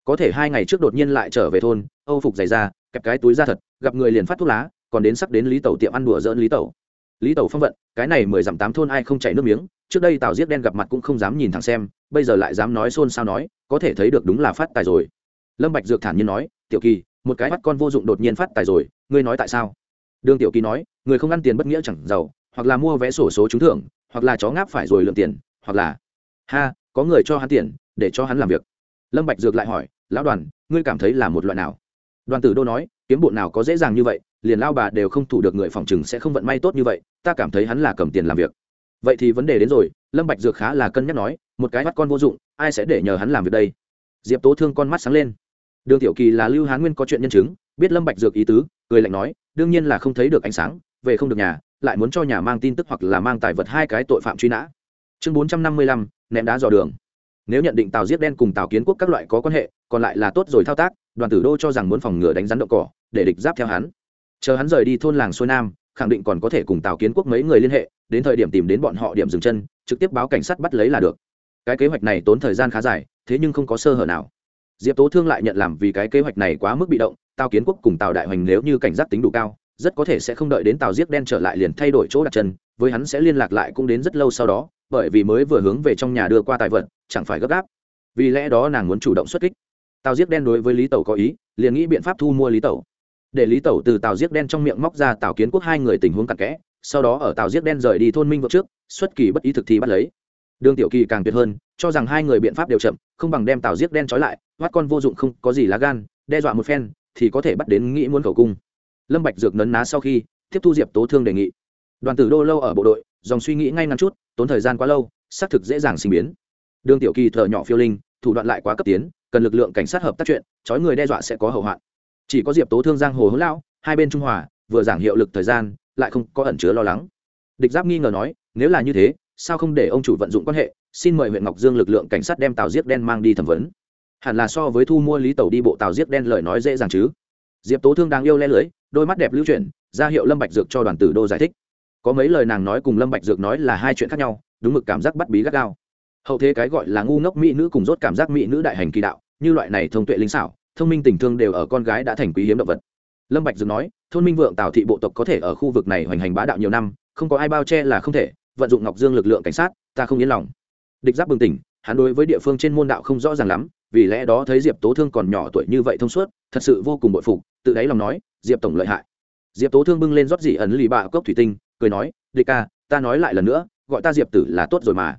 Có thể hai ngày trước đột nhiên lại trở về thôn, âu phục dày ra kẹp cái túi ra thật, gặp người liền phát thuốc lá, còn đến sắp đến lý tẩu tiệm ăn đùa dỡn lý tẩu. Lý tẩu phong vận, cái này mười dặm tám thôn ai không chảy nước miếng trước đây tào giết đen gặp mặt cũng không dám nhìn thẳng xem, bây giờ lại dám nói xôn xao nói, có thể thấy được đúng là phát tài rồi. Lâm bạch dược thản nhiên nói, tiểu kỳ, một cái bắt con vô dụng đột nhiên phát tài rồi, ngươi nói tại sao? Đường tiểu kỳ nói, người không ăn tiền bất nghĩa chẳng giàu, hoặc là mua vé sổ số trúng thưởng, hoặc là chó ngáp phải rồi lượng tiền, hoặc là ha, có người cho hắn tiền, để cho hắn làm việc. Lâm bạch dược lại hỏi, lão đoàn, ngươi cảm thấy là một loại nào? Đoàn tử đô nói, kiếm bộ nào có dễ dàng như vậy, liền lao bà đều không thủ được người phòng chừng sẽ không vận may tốt như vậy, ta cảm thấy hắn là cầm tiền làm việc vậy thì vấn đề đến rồi, lâm bạch dược khá là cân nhắc nói, một cái mắt con vô dụng, ai sẽ để nhờ hắn làm việc đây? Diệp tố thương con mắt sáng lên. Đường tiểu kỳ là lưu hán nguyên có chuyện nhân chứng, biết lâm bạch dược ý tứ, cười lạnh nói, đương nhiên là không thấy được ánh sáng, về không được nhà, lại muốn cho nhà mang tin tức hoặc là mang tài vật hai cái tội phạm truy nã. Chương bốn trăm năm mươi lăm, ném đá dò đường. Nếu nhận định tàu giết đen cùng tàu kiến quốc các loại có quan hệ, còn lại là tốt rồi thao tác, đoàn tử đô cho rằng muốn phòng ngừa đánh rắn đậu cỏ, để địch giáp theo hắn. Chờ hắn rời đi thôn làng xuôi nam khẳng định còn có thể cùng Tào kiến quốc mấy người liên hệ, đến thời điểm tìm đến bọn họ điểm dừng chân, trực tiếp báo cảnh sát bắt lấy là được. Cái kế hoạch này tốn thời gian khá dài, thế nhưng không có sơ hở nào. Diệp tố thương lại nhận làm vì cái kế hoạch này quá mức bị động, Tào kiến quốc cùng Tào đại hoành nếu như cảnh giác tính đủ cao, rất có thể sẽ không đợi đến tàu giết đen trở lại liền thay đổi chỗ đặt chân, với hắn sẽ liên lạc lại cũng đến rất lâu sau đó, bởi vì mới vừa hướng về trong nhà đưa qua tài vật, chẳng phải gấp gáp. Vì lẽ đó nàng muốn chủ động xuất kích. Tàu giết đen đối với lý tẩu có ý, liền nghĩ biện pháp thu mua lý tẩu để lý tẩu từ tàu giết đen trong miệng móc ra tàu kiến quốc hai người tình huống cặn kẽ, sau đó ở tàu giết đen rời đi thôn minh vợ trước, xuất kỳ bất ý thực thi bắt lấy. Đường tiểu kỳ càng tuyệt hơn, cho rằng hai người biện pháp đều chậm, không bằng đem tàu giết đen trói lại thoát con vô dụng không có gì lá gan, đe dọa một phen, thì có thể bắt đến nghĩ muốn cầu cung. Lâm bạch dược nấn ná sau khi, tiếp thu diệp tố thương đề nghị. Đoàn tử đô lâu ở bộ đội, dòng suy nghĩ ngay ngắn chút, tốn thời gian quá lâu, xác thực dễ dàng sinh biến. Đường tiểu kỳ thợ nhỏ phiêu linh, thủ đoạn lại quá cấp tiến, cần lực lượng cảnh sát hợp tác chuyện, trói người đe dọa sẽ có hậu hoạn chỉ có diệp tố thương giang hồ hữu lão, hai bên trung hòa, vừa giảng hiệu lực thời gian, lại không có ẩn chứa lo lắng. Địch giáp nghi ngờ nói, nếu là như thế, sao không để ông chủ vận dụng quan hệ, xin mời huyện ngọc dương lực lượng cảnh sát đem tàu giết đen mang đi thẩm vấn. Hẳn là so với thu mua lý tàu đi bộ tàu giết đen lời nói dễ dàng chứ. Diệp tố thương đang yêu le lưới, đôi mắt đẹp lưu chuyển, ra hiệu lâm bạch dược cho đoàn tử đô giải thích. Có mấy lời nàng nói cùng lâm bạch dược nói là hai chuyện khác nhau, đúng mực cảm giác bắt bí gắt gao. Hậu thế cái gọi là ngu ngốc mỹ nữ cùng rốt cảm giác mỹ nữ đại hành kỳ đạo, như loại này thông tuệ linh xảo thông minh tình thương đều ở con gái đã thành quý hiếm động vật. Lâm bạch dược nói, thôn minh vượng tào thị bộ tộc có thể ở khu vực này hoành hành bá đạo nhiều năm, không có ai bao che là không thể, vận dụng ngọc dương lực lượng cảnh sát, ta không yên lòng. Địch giáp bừng tỉnh, hắn đối với địa phương trên môn đạo không rõ ràng lắm, vì lẽ đó thấy diệp tố thương còn nhỏ tuổi như vậy thông suốt, thật sự vô cùng bội phục, tự đáy lòng nói, diệp tổng lợi hại. Diệp tố thương bưng lên rót dị ẩn lì bạ cốc thủy tinh, cười nói, địch ca, ta nói lại lần nữa, gọi ta diệp tử là tốt rồi mà.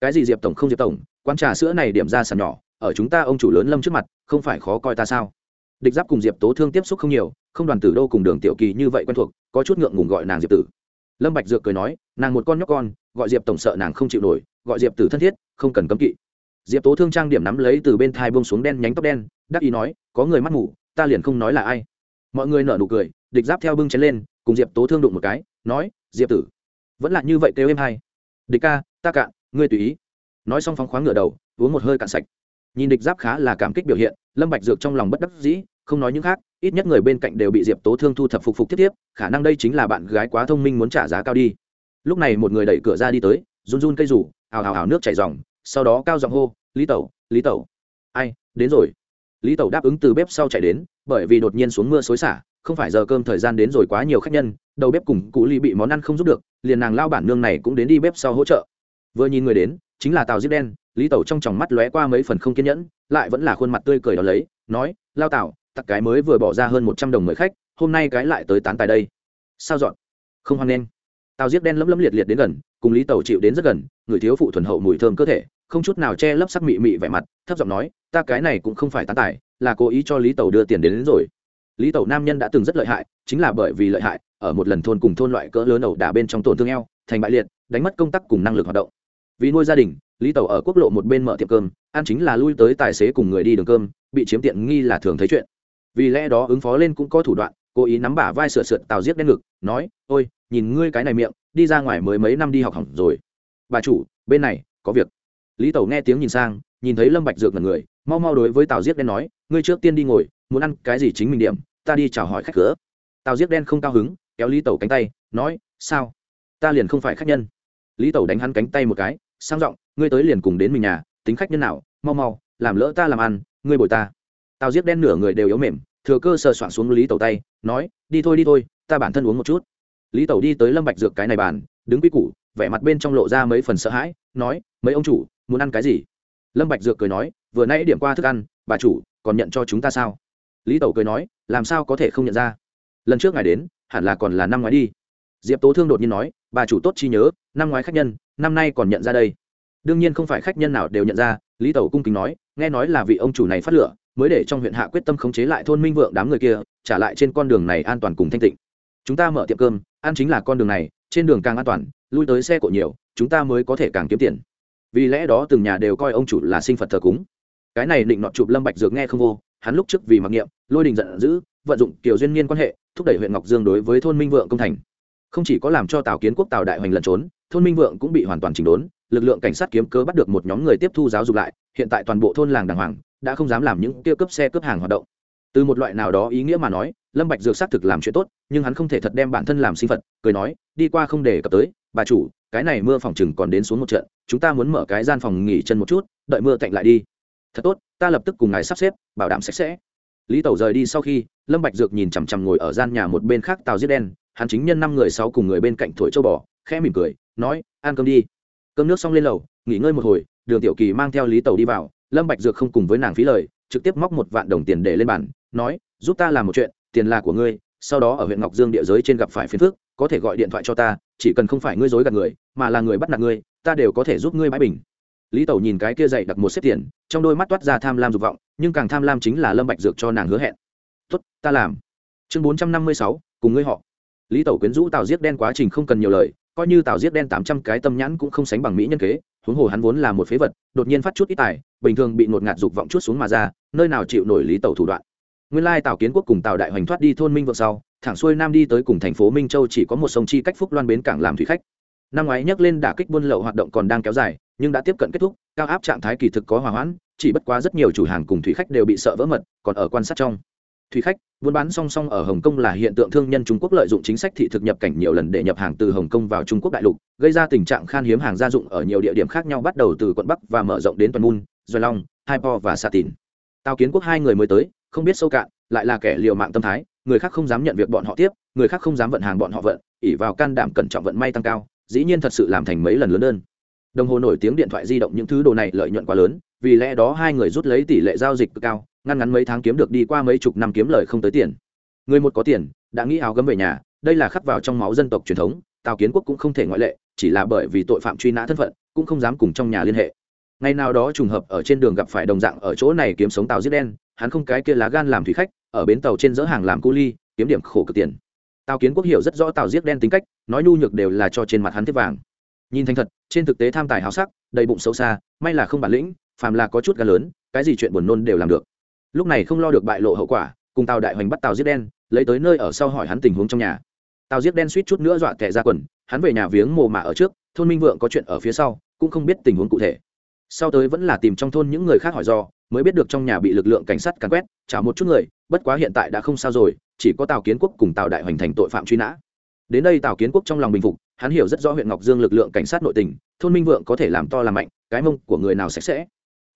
Cái gì diệp tổng không diệp tổng, quán trà sữa này điểm ra sàn nhỏ ở chúng ta ông chủ lớn lâm trước mặt không phải khó coi ta sao? Địch giáp cùng diệp tố thương tiếp xúc không nhiều không đoàn tử đâu cùng đường tiểu kỳ như vậy quen thuộc có chút ngượng ngùng gọi nàng diệp tử. Lâm bạch dược cười nói nàng một con nhóc con gọi diệp tổng sợ nàng không chịu nổi gọi diệp tử thân thiết không cần cấm kỵ. Diệp tố thương trang điểm nắm lấy từ bên thai bông xuống đen nhánh tóc đen đắc ý nói có người mắt mù, ta liền không nói là ai. Mọi người nở nụ cười địch giáp theo bưng chén lên cùng diệp tố thương đụng một cái nói diệp tử vẫn là như vậy kêu em hay. Địch ca ta cạn ngươi tùy ý. Nói xong phóng khoáng ngửa đầu uống một hơi cạn sạch nhìn địch giáp khá là cảm kích biểu hiện, lâm bạch dược trong lòng bất đắc dĩ, không nói những khác, ít nhất người bên cạnh đều bị diệp tố thương thu thập phục phục tiếp tiếp, khả năng đây chính là bạn gái quá thông minh muốn trả giá cao đi. Lúc này một người đẩy cửa ra đi tới, run run cây rủ ảo ảo ào nước chảy ròng sau đó cao giọng hô, lý tẩu lý tẩu. Ai, đến rồi. Lý tẩu đáp ứng từ bếp sau chạy đến, bởi vì đột nhiên xuống mưa xối xả, không phải giờ cơm thời gian đến rồi quá nhiều khách nhân, đầu bếp cùng cụ ly bị món ăn không giúp được, liền nàng lao bản nương này cũng đến đi bếp sau hỗ trợ. Vừa nhìn người đến, chính là tào giết đen lý tẩu trong tròng mắt lóe qua mấy phần không kiên nhẫn lại vẫn là khuôn mặt tươi cười đó lấy nói lao tạo tặc cái mới vừa bỏ ra hơn một trăm đồng mời khách hôm nay cái lại tới tán tài đây. Sao dọn? Không hoan nghênh. Tao giết đen lấm lấm liệt liệt đến gần cùng lý tẩu chịu đến rất gần người thiếu phụ thuần hậu mùi thơm cơ thể không chút nào che lấp sắc mị mị vẻ mặt thấp giọng nói ta cái này cũng không phải tán tài là cố ý cho lý tẩu đưa tiền đến, đến rồi. Lý tẩu nam nhân đã từng rất lợi hại chính là bởi vì lợi hại ở một lần thôn cùng thôn loại cỡ lớn ẩu đả bên trong tổn thương eo thành bại liệt đánh mất công tác cùng năng lực hoạt động. Vì nuôi gia đình lý tẩu ở quốc lộ một bên mở tiệm cơm, ăn chính là lui tới tài xế cùng người đi đường cơm, bị chiếm tiện nghi là thường thấy chuyện. Vì lẽ đó ứng phó lên cũng có thủ đoạn, cố ý nắm bả vai sửa sượt tào giết đen ngực, nói, ôi, nhìn ngươi cái này miệng, đi ra ngoài mới mấy năm đi học hỏng rồi. Bà chủ, bên này, có việc. Lý tẩu nghe tiếng nhìn sang, nhìn thấy lâm bạch dược là người, mau mau đối với tào giết đen nói, ngươi trước tiên đi ngồi, muốn ăn cái gì chính mình điểm, ta đi chào hỏi khách cửa. Tào giết đen không cao hứng, kéo lý tẩu cánh tay, nói, sao? Ta liền không phải khách nhân. Lý tẩu đánh hắn cánh tay một cái, sang giọng ngươi tới liền cùng đến mình nhà, tính khách nhân nào, mau mau, làm lỡ ta làm ăn, ngươi bồi ta. Tao giết đen nửa người đều yếu mềm, thừa cơ sờ soạn xuống lý tẩu tay, nói, đi thôi đi thôi, ta bản thân uống một chút. Lý tẩu đi tới lâm bạch dược cái này bàn, đứng quy củ, vẻ mặt bên trong lộ ra mấy phần sợ hãi, nói, mấy ông chủ, muốn ăn cái gì? Lâm bạch dược cười nói, vừa nãy điểm qua thức ăn, bà chủ, còn nhận cho chúng ta sao? Lý tẩu cười nói, làm sao có thể không nhận ra? Lần trước ngài đến, hẳn là còn là năm ngoái đi. Diệp tố thương đột nhiên nói, bà chủ tốt chi nhớ, năm ngoái khách nhân, năm nay còn nhận ra đây đương nhiên không phải khách nhân nào đều nhận ra, lý tẩu cung kính nói, nghe nói là vị ông chủ này phát lửa, mới để trong huyện hạ quyết tâm khống chế lại thôn minh vượng đám người kia, trả lại trên con đường này an toàn cùng thanh tịnh. Chúng ta mở tiệm cơm, ăn chính là con đường này, trên đường càng an toàn, lui tới xe cộ nhiều, chúng ta mới có thể càng kiếm tiền. Vì lẽ đó từng nhà đều coi ông chủ là sinh phật thờ cúng. Cái này định nọ chụp lâm bạch dược nghe không vô, hắn lúc trước vì mặc niệm, lôi đình giận dữ, vận dụng kiểu duyên niên quan hệ, thúc đẩy huyện ngọc dương đối với thôn minh vượng công thành. Không chỉ có làm cho tào kiến quốc tào đại hoành lẩn trốn, thôn minh vượng cũng bị hoàn toàn chỉnh đốn lực lượng cảnh sát kiếm cớ bắt được một nhóm người tiếp thu giáo dục lại, hiện tại toàn bộ thôn làng đàng hoàng, đã không dám làm những kia cướp xe cướp hàng hoạt động. Từ một loại nào đó ý nghĩa mà nói, lâm bạch dược xác thực làm chuyện tốt, nhưng hắn không thể thật đem bản thân làm sinh phật cười nói, đi qua không để cập tới, bà chủ, cái này mưa phòng chừng còn đến xuống một trận, chúng ta muốn mở cái gian phòng nghỉ chân một chút, đợi mưa tạnh lại đi. Thật tốt, ta lập tức cùng ngài sắp xếp, bảo đảm sạch sẽ. Lý tẩu rời đi sau khi, lâm bạch dược nhìn chằm chằm ngồi ở gian nhà một bên khác tàu giết đen, hắn chính nhân năm người sáu cùng người bên cạnh thổi châu bò, khẽ mỉm cười, nói, ăn cơm đi cơm nước xong lên lầu, nghỉ ngơi một hồi, đường tiểu kỳ mang theo lý tẩu đi vào, lâm bạch dược không cùng với nàng phí lời, trực tiếp móc một vạn đồng tiền để lên bàn, nói, giúp ta làm một chuyện, tiền là của ngươi, sau đó ở huyện ngọc dương địa giới trên gặp phải phiền phức, có thể gọi điện thoại cho ta, chỉ cần không phải ngươi dối gạt người, mà là người bắt nạt ngươi, ta đều có thể giúp ngươi bãi bình. Lý tẩu nhìn cái kia dậy đặt một xếp tiền, trong đôi mắt toát ra tham lam dục vọng, nhưng càng tham lam chính là lâm bạch dược cho nàng hứa hẹn. Tốt, ta làm. Chương bốn trăm năm mươi sáu, cùng ngươi họ. Lý tẩu quyến rũ tào giết đen quá trình không cần nhiều lời coi như tào giết đen tám trăm cái tâm nhãn cũng không sánh bằng mỹ nhân kế, huống hồ hắn vốn là một phế vật, đột nhiên phát chút ít tài, bình thường bị ngột ngạt dục vọng chút xuống mà ra, nơi nào chịu nổi lý tẩu thủ đoạn. Nguyên lai tào kiến quốc cùng tào đại hoành thoát đi thôn minh vượng sau, thẳng xuôi nam đi tới cùng thành phố minh châu chỉ có một sông chi cách phúc loan bến cảng làm thủy khách. Năm ngoái nhắc lên đả kích buôn lậu hoạt động còn đang kéo dài, nhưng đã tiếp cận kết thúc, cao áp trạng thái kỳ thực có hòa hoãn, chỉ bất quá rất nhiều chủ hàng cùng thủy khách đều bị sợ vỡ mật, còn ở quan sát trong thủy khách buôn bán song song ở hồng kông là hiện tượng thương nhân trung quốc lợi dụng chính sách thị thực nhập cảnh nhiều lần để nhập hàng từ hồng kông vào trung quốc đại lục gây ra tình trạng khan hiếm hàng gia dụng ở nhiều địa điểm khác nhau bắt đầu từ quận bắc và mở rộng đến toàn Môn, doanh long haipo và sa tín tao kiến quốc hai người mới tới không biết sâu cạn lại là kẻ liều mạng tâm thái người khác không dám nhận việc bọn họ tiếp người khác không dám vận hàng bọn họ vận ỉ vào can đảm cẩn trọng vận may tăng cao dĩ nhiên thật sự làm thành mấy lần lớn đơn. Đồng hồ nổi tiếng điện thoại di động những thứ đồ này lợi nhuận quá lớn vì lẽ đó hai người rút lấy tỷ lệ giao dịch cực cao ngăn ngắn mấy tháng kiếm được đi qua mấy chục năm kiếm lời không tới tiền. Người một có tiền, đã nghĩ áo gấm về nhà, đây là khắc vào trong máu dân tộc truyền thống, tào kiến quốc cũng không thể ngoại lệ, chỉ là bởi vì tội phạm truy nã thân phận, cũng không dám cùng trong nhà liên hệ. Ngày nào đó trùng hợp ở trên đường gặp phải đồng dạng ở chỗ này kiếm sống tàu giết đen, hắn không cái kia lá gan làm thủy khách, ở bến tàu trên dỡ hàng làm cu ly, kiếm điểm khổ cực tiền. Tào kiến quốc hiểu rất rõ tàu giết đen tính cách, nói nhu nhược đều là cho trên mặt hắn tiếp vàng. Nhìn thành thật, trên thực tế tham tài háo sắc, đầy bụng xấu xa, may là không bản lĩnh, phàm là có chút gan lớn, cái gì chuyện buồn nôn đều làm được lúc này không lo được bại lộ hậu quả, cùng tàu đại hoành bắt tàu giết đen, lấy tới nơi ở sau hỏi hắn tình huống trong nhà. Tàu giết đen suýt chút nữa dọa tệ ra quần, hắn về nhà viếng mồ mả ở trước, thôn minh vượng có chuyện ở phía sau, cũng không biết tình huống cụ thể. Sau tới vẫn là tìm trong thôn những người khác hỏi do, mới biết được trong nhà bị lực lượng cảnh sát càn quét trả một chút người, bất quá hiện tại đã không sao rồi, chỉ có tàu kiến quốc cùng tàu đại hoành thành tội phạm truy nã. Đến đây tào kiến quốc trong lòng bình phục, hắn hiểu rất rõ huyện ngọc dương lực lượng cảnh sát nội tình, thôn minh vượng có thể làm to làm mạnh, cái mông của người nào sạch sẽ.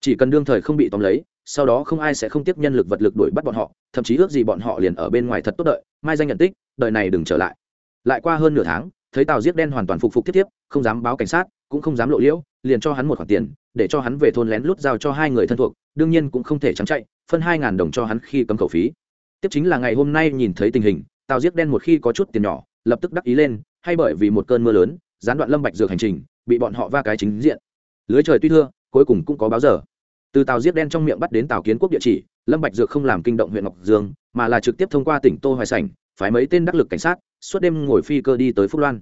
Chỉ cần đương thời không bị tóm lấy sau đó không ai sẽ không tiếp nhân lực vật lực đuổi bắt bọn họ, thậm chí ước gì bọn họ liền ở bên ngoài thật tốt đợi, mai danh nhận tích, đời này đừng trở lại. Lại qua hơn nửa tháng, thấy tàu giết đen hoàn toàn phục phục tiếp tiếp không dám báo cảnh sát, cũng không dám lộ liễu, liền cho hắn một khoản tiền, để cho hắn về thôn lén lút giao cho hai người thân thuộc, đương nhiên cũng không thể trắng chạy, phân hai ngàn đồng cho hắn khi cấm khẩu phí. Tiếp chính là ngày hôm nay nhìn thấy tình hình tàu giết đen một khi có chút tiền nhỏ, lập tức đắc ý lên, hay bởi vì một cơn mưa lớn, gián đoạn lâm bạch dược hành trình, bị bọn họ va cái chính diện. Lưới trời tuy thưa, cuối cùng cũng có báo giờ từ tàu giết đen trong miệng bắt đến tàu kiến quốc địa chỉ lâm bạch dược không làm kinh động huyện ngọc dương mà là trực tiếp thông qua tỉnh tô hoài sảnh phái mấy tên đắc lực cảnh sát suốt đêm ngồi phi cơ đi tới phúc loan.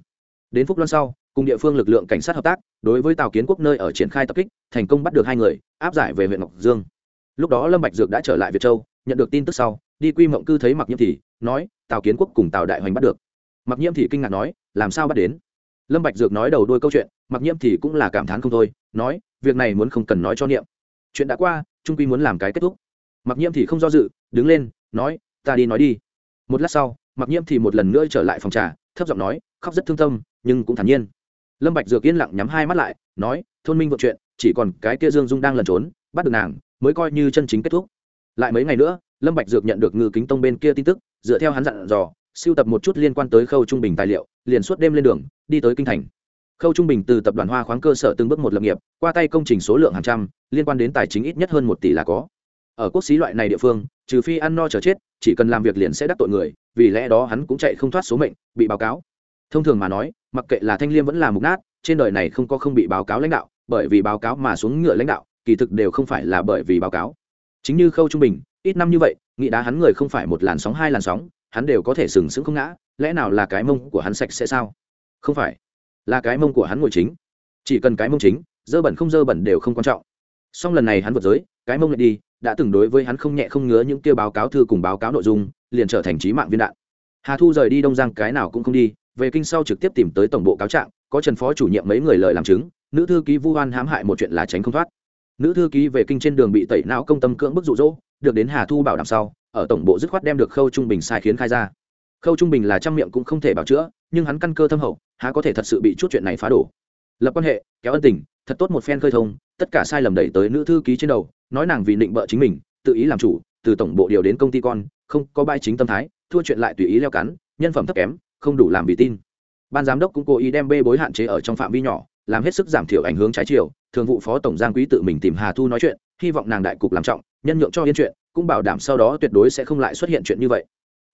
Đến phúc loan sau cùng địa phương lực lượng cảnh sát hợp tác đối với tàu kiến quốc nơi ở triển khai tập kích thành công bắt được hai người áp giải về huyện ngọc dương. Lúc đó lâm bạch dược đã trở lại việt châu nhận được tin tức sau đi quy mộng cư thấy mặc nhiễm Thị, nói tàu kiến quốc cùng tàu đại hoành bắt được. Mặc nhiễm Thị kinh ngạc nói làm sao bắt đến? Lâm bạch dược nói đầu đuôi câu chuyện mặc nhiễm Thị cũng là cảm thán không thôi nói việc này muốn không cần nói cho niệm chuyện đã qua trung quy muốn làm cái kết thúc. Mặc nhiễm thì không do dự, đứng lên, nói, ta đi nói đi. Một lát sau mặc nhiễm thì một lần nữa trở lại phòng trà, thấp giọng nói, khóc rất thương tâm, nhưng cũng thản nhiên. Lâm bạch dược yên lặng nhắm hai mắt lại, nói, thôn minh vượt chuyện, chỉ còn cái kia dương dung đang lẩn trốn, bắt được nàng, mới coi như chân chính kết thúc. Lại mấy ngày nữa, lâm bạch dược nhận được ngư kính tông bên kia tin tức, dựa theo hắn dặn dò siêu tập một chút liên quan tới khâu trung bình tài liệu, liền suốt đêm lên đường, đi tới kinh thành khâu trung bình từ tập đoàn hoa khoáng cơ sở từng bước một lập nghiệp, qua tay công trình số lượng hàng trăm, liên quan đến tài chính ít nhất hơn một tỷ là có. Ở quốc xí loại này địa phương, trừ phi ăn no chờ chết, chỉ cần làm việc liền sẽ đắc tội người, vì lẽ đó hắn cũng chạy không thoát số mệnh, bị báo cáo. Thông thường mà nói, mặc kệ là thanh liêm vẫn là mục nát, trên đời này không có không bị báo cáo lãnh đạo, bởi vì báo cáo mà xuống ngựa lãnh đạo, kỳ thực đều không phải là bởi vì báo cáo. Chính như khâu trung bình, ít năm như vậy, nghĩ đá hắn người không phải một làn sóng hai làn sóng, hắn đều có thể sừng sững không ngã, lẽ nào là cái mông của hắn sạch sẽ sao? Không phải là cái mông của hắn ngồi chính. Chỉ cần cái mông chính, dơ bẩn không dơ bẩn đều không quan trọng. Song lần này hắn vượt giới, cái mông lại đi, đã từng đối với hắn không nhẹ không ngứa những kia báo cáo thư cùng báo cáo nội dung, liền trở thành trí mạng viên đạn. Hà thu rời đi đông giang cái nào cũng không đi, về kinh sau trực tiếp tìm tới tổng bộ cáo trạng, có trần phó chủ nhiệm mấy người lời làm chứng, nữ thư ký vu hoan hãm hại một chuyện là tránh không thoát. Nữ thư ký về kinh trên đường bị tẩy não công tâm cưỡng bức rụ rỗ được đến hà thu bảo đảm sau, ở tổng bộ dứt khoát đem được khâu trung bình sai khiến khai ra. Khâu trung bình là trăm miệng cũng không thể bảo chữa, nhưng hắn căn cơ thâm hậu há có thể thật sự bị chút chuyện này phá đổ. Lập quan hệ, kéo ân tình, thật tốt một phen khơi thông, tất cả sai lầm đẩy tới nữ thư ký trên đầu, nói nàng vì định bợ chính mình, tự ý làm chủ, từ tổng bộ điều đến công ty con, không có bài chính tâm thái, thua chuyện lại tùy ý leo cắn, nhân phẩm thấp kém, không đủ làm bị tin. Ban giám đốc cũng cố ý đem bê bối hạn chế ở trong phạm vi nhỏ, làm hết sức giảm thiểu ảnh hướng trái chiều, thường vụ phó tổng giang quý tự mình tìm hà thu nói chuyện, hy vọng nàng đại cục làm trọng, nhân nhượng cho yên chuyện, cũng bảo đảm sau đó tuyệt đối sẽ không lại xuất hiện chuyện như vậy.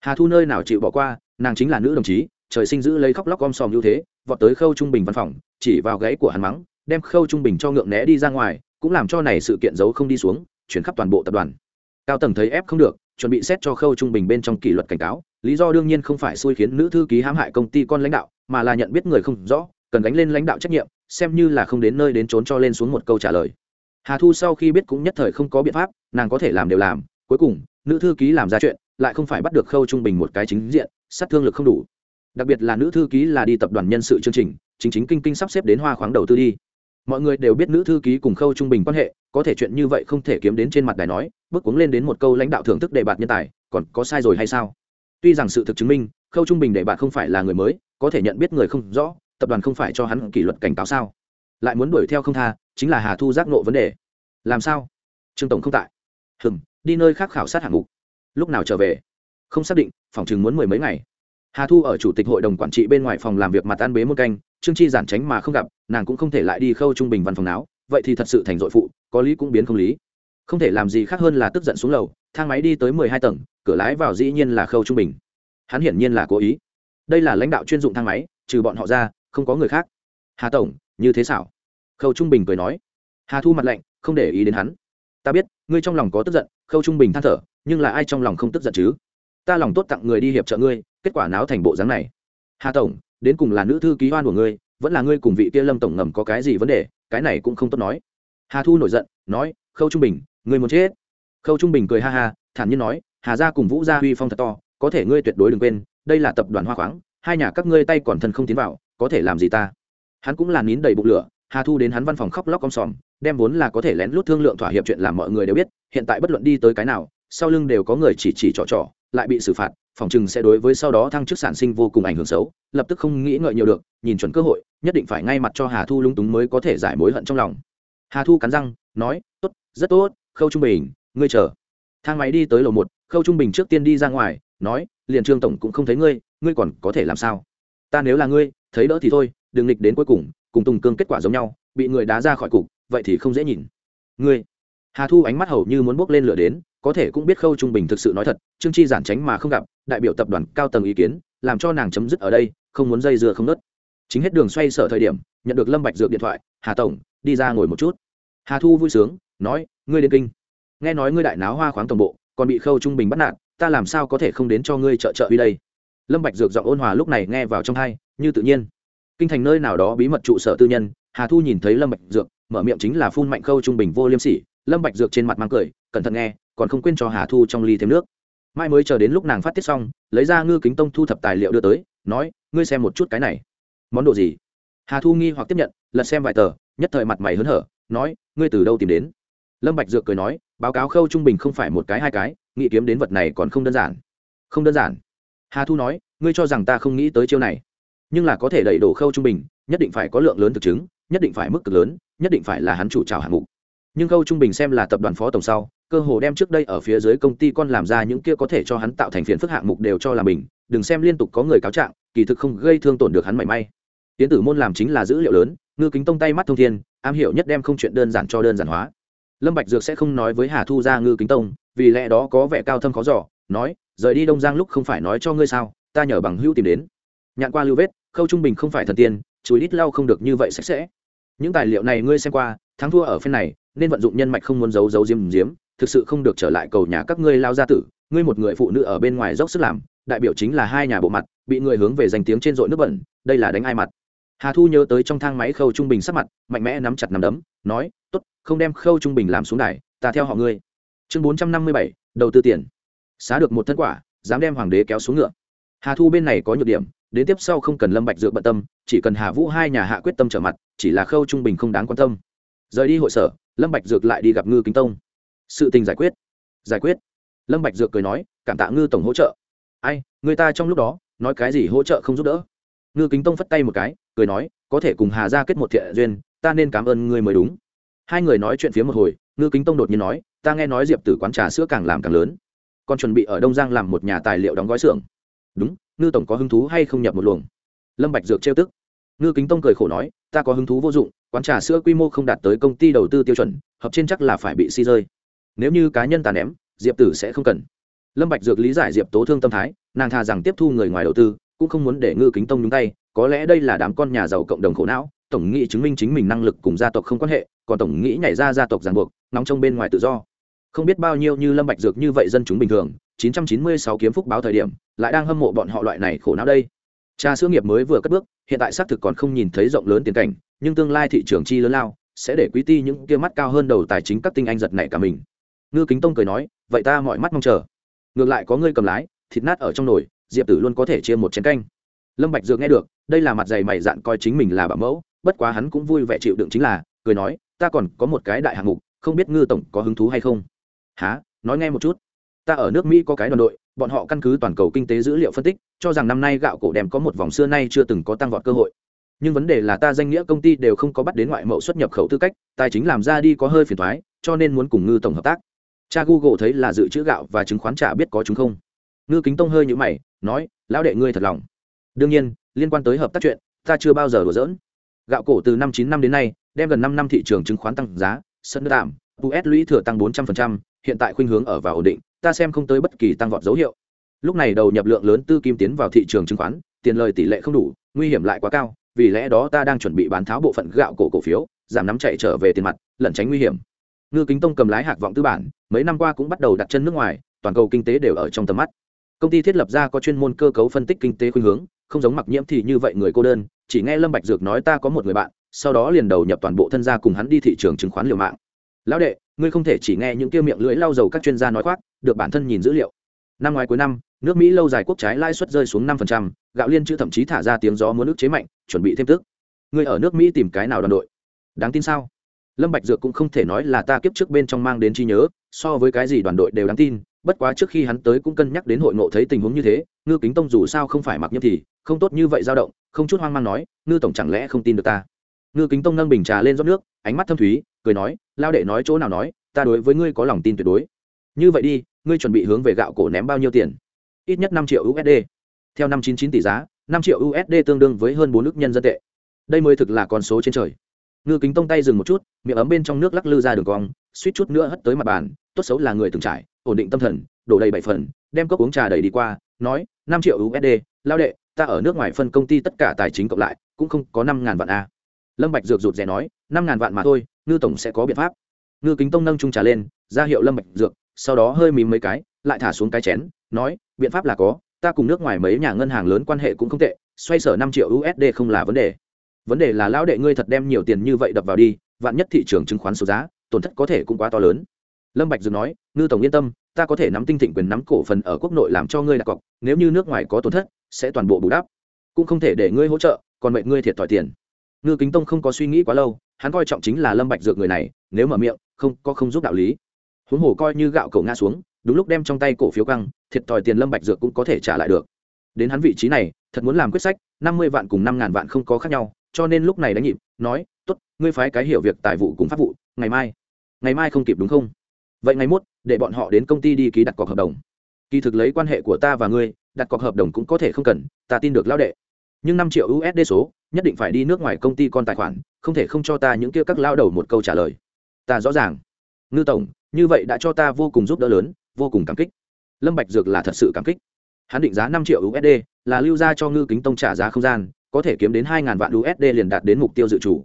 Hà thu nơi nào chịu bỏ qua, nàng chính là nữ đồng chí trời sinh giữ lấy khóc lóc om sòm ưu thế, vọt tới khâu trung bình văn phòng, chỉ vào gãy của hắn mắng, đem khâu trung bình cho ngượng né đi ra ngoài, cũng làm cho này sự kiện giấu không đi xuống, chuyển khắp toàn bộ tập đoàn. Cao tầng thấy ép không được, chuẩn bị xét cho khâu trung bình bên trong kỷ luật cảnh cáo, lý do đương nhiên không phải xui khiến nữ thư ký hãm hại công ty con lãnh đạo, mà là nhận biết người không rõ, cần gánh lên lãnh đạo trách nhiệm, xem như là không đến nơi đến trốn cho lên xuống một câu trả lời. Hà thu sau khi biết cũng nhất thời không có biện pháp, nàng có thể làm đều làm, cuối cùng, nữ thư ký làm ra chuyện, lại không phải bắt được khâu trung bình một cái chính diện, sát thương lực không đủ đặc biệt là nữ thư ký là đi tập đoàn nhân sự chương trình, chính chính kinh kinh sắp xếp đến hoa khoáng đầu tư đi. Mọi người đều biết nữ thư ký cùng khâu trung bình quan hệ, có thể chuyện như vậy không thể kiếm đến trên mặt đài nói, bước cuống lên đến một câu lãnh đạo thưởng thức đề bạt nhân tài, còn có sai rồi hay sao? Tuy rằng sự thực chứng minh, khâu trung bình đề bạt không phải là người mới, có thể nhận biết người không rõ, tập đoàn không phải cho hắn kỷ luật cảnh cáo sao? Lại muốn đuổi theo không tha, chính là hà thu giác nộ vấn đề. Làm sao? Trương tổng không tại. Hừm, đi nơi khác khảo sát hạng mục. Lúc nào trở về? Không xác định, phòng chừng muốn mười mấy ngày hà thu ở chủ tịch hội đồng quản trị bên ngoài phòng làm việc mặt ăn bế một canh, trương chi giản tránh mà không gặp, nàng cũng không thể lại đi khâu trung bình văn phòng não vậy thì thật sự thành dội phụ, có lý cũng biến không lý. Không thể làm gì khác hơn là tức giận xuống lầu, thang máy đi tới mười hai tầng, cửa lái vào dĩ nhiên là khâu trung bình. Hắn hiển nhiên là cố ý. Đây là lãnh đạo chuyên dụng thang máy, trừ bọn họ ra, không có người khác. Hà tổng, như thế xảo. Khâu trung bình cười nói. Hà thu mặt lạnh, không để ý đến hắn. Ta biết, ngươi trong lòng có tức giận, khâu trung bình than thở, nhưng là ai trong lòng không tức giận chứ? Ta lòng tốt tặng người đi hiệp trợ ngươi, kết quả náo thành bộ dáng này. Hà tổng, đến cùng là nữ thư ký oan của ngươi, vẫn là ngươi cùng vị kia lâm tổng ngầm có cái gì vấn đề, cái này cũng không tốt nói. Hà thu nổi giận, nói, khâu trung bình, ngươi muốn chết. Khâu trung bình cười ha ha, thản nhiên nói, hà gia cùng vũ gia huy phong thật to, có thể ngươi tuyệt đối đừng quên, đây là tập đoàn hoa khoáng, hai nhà các ngươi tay còn thân không tiến vào, có thể làm gì ta? Hắn cũng là nín đầy bụng lửa, hà thu đến hắn văn phòng khóc lóc om sòm, đem vốn là có thể lén lút thương lượng thỏa hiệp chuyện làm mọi người đều biết, hiện tại bất luận đi tới cái nào, sau lưng đều có người chỉ chỉ trỏ trỏ lại bị xử phạt, phòng chừng sẽ đối với sau đó thăng chức sản sinh vô cùng ảnh hưởng xấu, lập tức không nghĩ ngợi nhiều được, nhìn chuẩn cơ hội, nhất định phải ngay mặt cho hà thu lung túng mới có thể giải mối hận trong lòng. Hà thu cắn răng, nói, tốt, rất tốt, khâu trung bình, ngươi chờ. Thang máy đi tới lầu một, khâu trung bình trước tiên đi ra ngoài, nói, liền trương tổng cũng không thấy ngươi ngươi còn có thể làm sao? Ta nếu là ngươi, thấy đỡ thì thôi, đừng nghịch đến cuối cùng cùng tùng cương kết quả giống nhau, bị người đá ra khỏi cục, vậy thì không dễ nhìn. Ngươi? Hà thu ánh mắt hầu như muốn bốc lên lửa đến có thể cũng biết khâu trung bình thực sự nói thật, trương chi giản tránh mà không gặp, đại biểu tập đoàn cao tầng ý kiến, làm cho nàng chấm dứt ở đây, không muốn dây dưa không nớt. Chính hết đường xoay sở thời điểm, nhận được lâm bạch dược điện thoại, hà tổng, đi ra ngồi một chút. Hà thu vui sướng, nói, ngươi đến kinh. Nghe nói ngươi đại náo hoa khoáng tổng bộ, còn bị khâu trung bình bắt nạt, ta làm sao có thể không đến cho ngươi trợ trợ uy đây? Lâm bạch dược giọng ôn hòa lúc này nghe vào trong tai, như tự nhiên. Kinh thành nơi nào đó bí mật trụ sở tư nhân, hà thu nhìn thấy lâm bạch dược mở miệng chính là phun mạnh khâu trung bình vô liêm sỉ, lâm bạch dược trên mặt mang cười, cẩn thận nghe, còn không quên cho hà thu trong ly thêm nước. Mai mới chờ đến lúc nàng phát tiết xong, lấy ra ngư kính tông thu thập tài liệu đưa tới, nói, ngươi xem một chút cái này. Món đồ gì? Hà thu nghi hoặc tiếp nhận, lật xem vài tờ, nhất thời mặt mày hớn hở, nói, ngươi từ đâu tìm đến? Lâm bạch dược cười nói, báo cáo khâu trung bình không phải một cái hai cái nghĩ kiếm đến vật này còn không đơn giản. Không đơn giản? Hà thu nói, ngươi cho rằng ta không nghĩ tới chiêu này, nhưng là có thể đẩy đổ khâu trung bình, nhất định phải có lượng lớn thực chứng nhất định phải mức cực lớn, nhất định phải là hắn chủ trào hạng mục. Nhưng khâu trung bình xem là tập đoàn phó tổng sau, cơ hồ đem trước đây ở phía dưới công ty con làm ra những kia có thể cho hắn tạo thành phiền phức hạng mục đều cho là mình, đừng xem liên tục có người cáo trạng, kỳ thực không gây thương tổn được hắn mảy may. Tiến tử môn làm chính là dữ liệu lớn, ngư kính tông tay mắt thông thiên, am hiểu nhất đem không chuyện đơn giản cho đơn giản hóa. Lâm bạch dược sẽ không nói với hà thu ra ngư kính tông, vì lẽ đó có vẻ cao thâm khó giỏ nói, rời đi đông giang lúc không phải nói cho ngươi sao, ta nhờ bằng hữu tìm đến. Nhạn qua lưu vết, khâu trung bình không phải thần tiên chùi lít lau không được như vậy sạch sẽ. Những tài liệu này ngươi xem qua, thắng thua ở phen này, nên vận dụng nhân mạch không muốn giấu giấu diếm diếm thực sự không được trở lại cầu nhà các ngươi lao gia tử. Ngươi một người phụ nữ ở bên ngoài dốc sức làm, đại biểu chính là hai nhà bộ mặt, bị người hướng về danh tiếng trên dội nước bẩn, đây là đánh ai mặt? Hà thu nhớ tới trong thang máy khâu trung bình sắc mặt, mạnh mẽ nắm chặt nắm đấm, nói t ố t không đem khâu trung bình làm xuống đài, ta theo họ ngươi. Chương bốn trăm năm mươi bảy, đầu tư tiền. Xá được một thân quả, dám đem hoàng đế kéo xuống ngựa. Hà thu bên này có nhược điểm đến tiếp sau không cần lâm bạch dựa bận tâm, chỉ cần hà vũ hai nhà hạ quyết tâm trở mặt, chỉ là khâu trung bình không đáng quan tâm. Rời đi hội sở, lâm bạch dược lại đi gặp ngư kính tông. Sự tình giải quyết. Giải quyết. Lâm bạch dược cười nói, cảm tạ ngư tổng hỗ trợ. Ai, người ta trong lúc đó, nói cái gì hỗ trợ không giúp đỡ. Ngư kính tông phất tay một cái, cười nói, có thể cùng hà Gia kết một thiện duyên, ta nên cảm ơn ngươi mới đúng. Hai người nói chuyện phía một hồi, ngư kính tông đột nhiên nói, ta nghe nói diệp tử quán trà sữa càng làm càng lớn. Còn chuẩn bị ở đông giang làm một nhà tài liệu đóng gói xưởng đúng, ngư tổng có hứng thú hay không nhập một luồng? Lâm bạch dược trêu tức. Ngư kính tông cười khổ nói, ta có hứng thú vô dụng, quán trà sữa quy mô không đạt tới công ty đầu tư tiêu chuẩn, hợp trên chắc là phải bị si rơi. Nếu như cá nhân tàn ném, diệp tử sẽ không cần. Lâm bạch dược lý giải diệp tố thương tâm thái, nàng thà rằng tiếp thu người ngoài đầu tư, cũng không muốn để ngư kính tông nhúng tay, có lẽ đây là đám con nhà giàu cộng đồng khổ não, tổng nghĩ chứng minh chính mình năng lực cùng gia tộc không quan hệ, còn tổng nghĩ nhảy ra gia tộc ràng buộc, nóng trong bên ngoài tự do không biết bao nhiêu như lâm bạch dược như vậy dân chúng bình thường 996 kiếm phúc báo thời điểm, lại đang hâm mộ bọn họ loại này khổ não đây. Trà sữa nghiệp mới vừa cất bước, hiện tại xác thực còn không nhìn thấy rộng lớn tiền cảnh, nhưng tương lai thị trường chi lớn lao, sẽ để quý ti những kia mắt cao hơn đầu tài chính các tinh anh giật nảy cả mình. Ngư kính tông cười nói, vậy ta mọi mắt mong chờ. Ngược lại có ngươi cầm lái, thịt nát ở trong nồi, diệp tử luôn có thể chia một chén canh. Lâm bạch dược nghe được, đây là mặt dày mày dạn coi chính mình là bảo mẫu, bất quá hắn cũng vui vẻ chịu đựng chính là, cười nói, ta còn có một cái đại hạng mục, không biết ngư tổng có hứng thú hay không? Há, nói nghe một chút. Ta ở nước mỹ có cái đoàn đội, bọn họ căn cứ toàn cầu kinh tế dữ liệu phân tích, cho rằng năm nay gạo cổ đem có một vòng xưa nay chưa từng có tăng vọt cơ hội. Nhưng vấn đề là ta danh nghĩa công ty đều không có bắt đến ngoại mậu xuất nhập khẩu tư cách, tài chính làm ra đi có hơi phiền thoái cho nên muốn cùng ngư tổng hợp tác. Cha google thấy là dự trữ gạo và chứng khoán trả biết có chúng không. Ngư kính tông hơi nhữ mày, nói, lão đệ ngươi thật lòng. Đương nhiên, liên quan tới hợp tác chuyện, ta chưa bao giờ đùa giỡn. Gạo cổ từ năm chín năm đến nay, đem gần năm năm thị trường chứng khoán tăng giá sân tạm us lũy thừa tăng bốn trăm linh hiện tại khuynh hướng ở vào ổn định, ta xem không tới bất kỳ tăng vọt dấu hiệu. Lúc này đầu nhập lượng lớn tư kim tiến vào thị trường chứng khoán, tiền lời tỷ lệ không đủ, nguy hiểm lại quá cao, vì lẽ đó ta đang chuẩn bị bán tháo bộ phận gạo cổ cổ phiếu, giảm nắm chạy trở về tiền mặt, lẩn tránh nguy hiểm. Ngư kính tông cầm lái hạc vọng tư bản, mấy năm qua cũng bắt đầu đặt chân nước ngoài, toàn cầu kinh tế đều ở trong tầm mắt. Công ty thiết lập ra có chuyên môn cơ cấu phân tích kinh tế khuynh hướng, không giống mặc nhiễm thì như vậy người cô đơn, chỉ nghe lâm bạch dược nói ta có một người bạn, sau đó liền đầu nhập toàn bộ thân gia cùng hắn đi thị trường chứng khoán liều mạng lão đệ ngươi không thể chỉ nghe những kia miệng lưỡi lau dầu các chuyên gia nói khoác được bản thân nhìn dữ liệu. Năm ngoái cuối năm nước mỹ lâu dài quốc trái lãi suất rơi xuống 5%, gạo liên chữ thậm chí thả ra tiếng gió muốn nước chế mạnh chuẩn bị thêm tức. Ngươi ở nước mỹ tìm cái nào đoàn đội? Đáng tin sao? Lâm bạch dược cũng không thể nói là ta kiếp trước bên trong mang đến chi nhớ so với cái gì đoàn đội đều đáng tin bất quá trước khi hắn tới cũng cân nhắc đến hội ngộ thấy tình huống như thế ngư kính tông dù sao không phải mặc nhiễm thì không tốt như vậy dao động không chút hoang mang nói ngư tổng chẳng lẽ không tin được ta? Ngư kính tông nâng bình trà lên rót nước, ánh mắt thâm thúy, cười nói lao đệ nói chỗ nào nói, ta đối với ngươi có lòng tin tuyệt đối. Như vậy đi, ngươi chuẩn bị hướng về gạo cổ ném bao nhiêu tiền? Ít nhất năm triệu usd theo năm chín chín tỷ giá, năm triệu usd tương đương với hơn bốn nước nhân dân tệ. Đây mới thực là con số trên trời. Ngư kính tông tay dừng một chút, miệng ấm bên trong nước lắc lư ra đường cong, suýt chút nữa hất tới mặt bàn, tốt xấu là người từng trải, ổn định tâm thần, đổ đầy bảy phần, đem cốc uống trà đầy đi qua, nói, năm triệu usd lao đệ, ta ở nước ngoài phân công ty tất cả tài chính cộng lại, cũng không có năm ngàn vạn a lâm bạch dược rụt rè nói, năm ngàn vạn mà thôi, ngư tổng sẽ có biện pháp. Ngư kính tông nâng trung trà lên, ra hiệu lâm bạch dược, sau đó hơi mím mấy cái, lại thả xuống cái chén, nói, biện pháp là có, ta cùng nước ngoài mấy nhà ngân hàng lớn quan hệ cũng không tệ, xoay sở năm triệu usd không là vấn đề. Vấn đề là lão đệ ngươi thật đem nhiều tiền như vậy đập vào đi, vạn nhất thị trường chứng khoán số giá, tổn thất có thể cũng quá to lớn. Lâm bạch dược nói, ngư tổng yên tâm, ta có thể nắm tinh thịnh quyền nắm cổ phần ở quốc nội làm cho ngươi đặt cọc, nếu như nước ngoài có tổn thất, sẽ toàn bộ bù đắp. Cũng không thể để ngươi hỗ trợ, còn mệnh ngươi thiệt thòi tiền ngư kính tông không có suy nghĩ quá lâu, hắn coi trọng chính là lâm bạch dược người này, nếu mở miệng, không, có không giúp đạo lý. Huống hồ coi như gạo cậu ngã xuống, đúng lúc đem trong tay cổ phiếu căng, thiệt thòi tiền lâm bạch dược cũng có thể trả lại được. Đến hắn vị trí này, thật muốn làm quyết sách, năm mươi vạn cùng năm ngàn vạn không có khác nhau, cho nên lúc này đánh nhịp, nói, tốt, ngươi phái cái hiểu việc, tài vụ cùng pháp vụ, ngày mai ngày mai không kịp đúng không? Vậy ngày mốt, để bọn họ đến công ty đi ký đặt cọc hợp đồng. Kỳ thực lấy quan hệ của ta và ngươi, đặt cọc hợp đồng cũng có thể không cần, ta tin được lao đệ nhưng năm triệu usd số, nhất định phải đi nước ngoài công ty con tài khoản, không thể không cho ta những kia các lao đầu một câu trả lời. Ta rõ ràng. Ngư tổng, như vậy đã cho ta vô cùng giúp đỡ lớn, vô cùng cảm kích. Lâm bạch dược là thật sự cảm kích. Hắn định giá năm triệu usd là lưu ra cho ngư kính tông trả giá không gian, có thể kiếm đến hai ngàn vạn usd liền đạt đến mục tiêu dự chủ.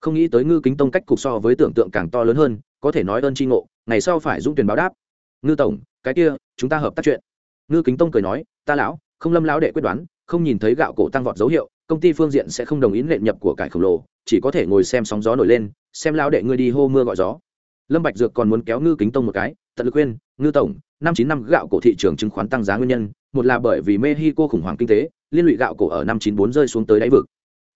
Không nghĩ tới ngư kính tông cách cục so với tưởng tượng càng to lớn hơn, có thể nói ơn tri ngộ, ngày sau phải dũng tuyển báo đáp. Ngư tổng, cái kia, chúng ta hợp tác chuyện. Ngư kính tông cười nói, ta lão, không lâm lão đệ quyết đoán không nhìn thấy gạo cổ tăng vọt dấu hiệu, công ty phương diện sẽ không đồng ý lệnh nhập của cải khổng lồ, chỉ có thể ngồi xem sóng gió nổi lên, xem lao đệ ngươi đi hô mưa gọi gió. Lâm bạch dược còn muốn kéo ngư kính tông một cái, tận lực khuyên, ngư tổng, năm chín năm gạo cổ thị trường chứng khoán tăng giá nguyên nhân, một là bởi vì mexico khủng hoảng kinh tế, liên lụy gạo cổ ở năm chín bốn rơi xuống tới đáy vực.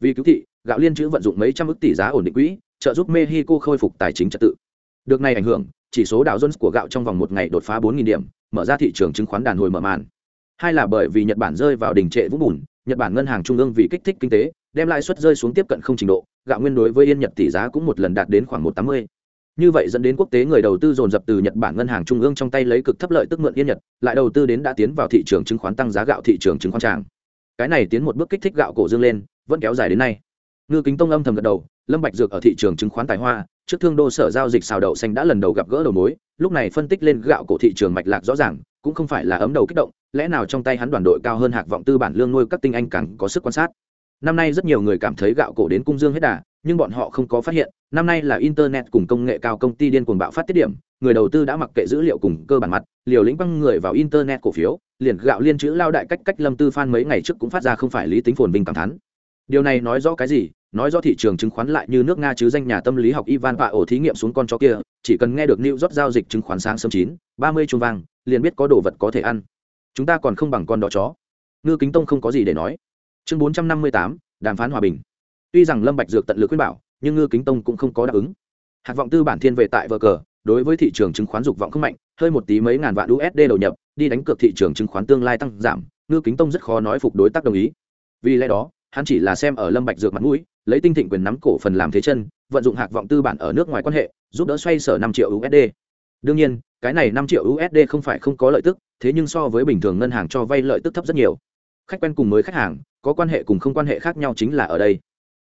Vì cứu thị, gạo liên chữ vận dụng mấy trăm ức tỷ giá ổn định quỹ, trợ giúp mexico khôi phục tài chính trật tự. Được này ảnh hưởng, chỉ số Dow jones của gạo trong vòng một ngày đột phá 4.000 điểm, mở ra thị trường chứng khoán đàn hồi mở màn hai là bởi vì nhật bản rơi vào đỉnh trệ vũng bùn, nhật bản ngân hàng trung ương vì kích thích kinh tế, đem lãi suất rơi xuống tiếp cận không trình độ, gạo nguyên đối với yên nhật tỷ giá cũng một lần đạt đến khoảng một tám mươi. Như vậy dẫn đến quốc tế người đầu tư dồn dập từ nhật bản ngân hàng trung ương trong tay lấy cực thấp lợi tức mượn yên nhật, lại đầu tư đến đã tiến vào thị trường chứng khoán tăng giá gạo thị trường chứng khoán tràng. Cái này tiến một bước kích thích gạo cổ dương lên, vẫn kéo dài đến nay. Ngư kính tông âm thầm gật đầu, lâm bạch dược ở thị trường chứng khoán tài hoa, trước thương đô sở giao dịch xào đậu xanh đã lần đầu gặp gỡ đầu mối, lúc này phân tích lên gạo cổ thị trường mạch lạc rõ ràng cũng không phải là ấm đầu kích động, lẽ nào trong tay hắn đoàn đội cao hơn hạc vọng tư bản lương nuôi các tinh anh càng có sức quan sát. Năm nay rất nhiều người cảm thấy gạo cổ đến cung dương hết đà, nhưng bọn họ không có phát hiện, năm nay là internet cùng công nghệ cao công ty điên cuồng bạo phát tiết điểm, người đầu tư đã mặc kệ dữ liệu cùng cơ bản mặt, liều lĩnh băng người vào internet cổ phiếu, liền gạo liên chữ lao đại cách cách lâm tư phan mấy ngày trước cũng phát ra không phải lý tính phồn vinh cảm thán. Điều này nói rõ cái gì? Nói rõ thị trường chứng khoán lại như nước nga chứ danh nhà tâm lý học ivan và ổ thí nghiệm xuống con chó kia, chỉ cần nghe được new rót giao dịch chứng khoán sáng sớm chín, ba mươi chuông vàng liền biết có đồ vật có thể ăn. Chúng ta còn không bằng con đó chó. Ngư kính tông không có gì để nói. Chương bốn trăm năm mươi tám, đàm phán hòa bình. Tuy rằng lâm bạch dược tận lực khuyên bảo, nhưng ngư kính tông cũng không có đáp ứng. Hạt vọng tư bản thiên về tại vờ cờ, đối với thị trường chứng khoán dục vọng không mạnh, hơi một tí mấy ngàn vạn usd đầu nhập, đi đánh cược thị trường chứng khoán tương lai tăng giảm, ngư kính tông rất khó nói phục đối tác đồng ý. Vì lẽ đó, hắn chỉ là xem ở lâm bạch dược mặt mũi, lấy tinh thịnh quyền nắm cổ phần làm thế chân, vận dụng hạt vọng tư bản ở nước ngoài quan hệ, giúp đỡ xoay sở năm triệu usd đương nhiên, cái này năm triệu usd không phải không có lợi tức, thế nhưng so với bình thường ngân hàng cho vay lợi tức thấp rất nhiều. Khách quen cùng mới khách hàng, có quan hệ cùng không quan hệ khác nhau chính là ở đây.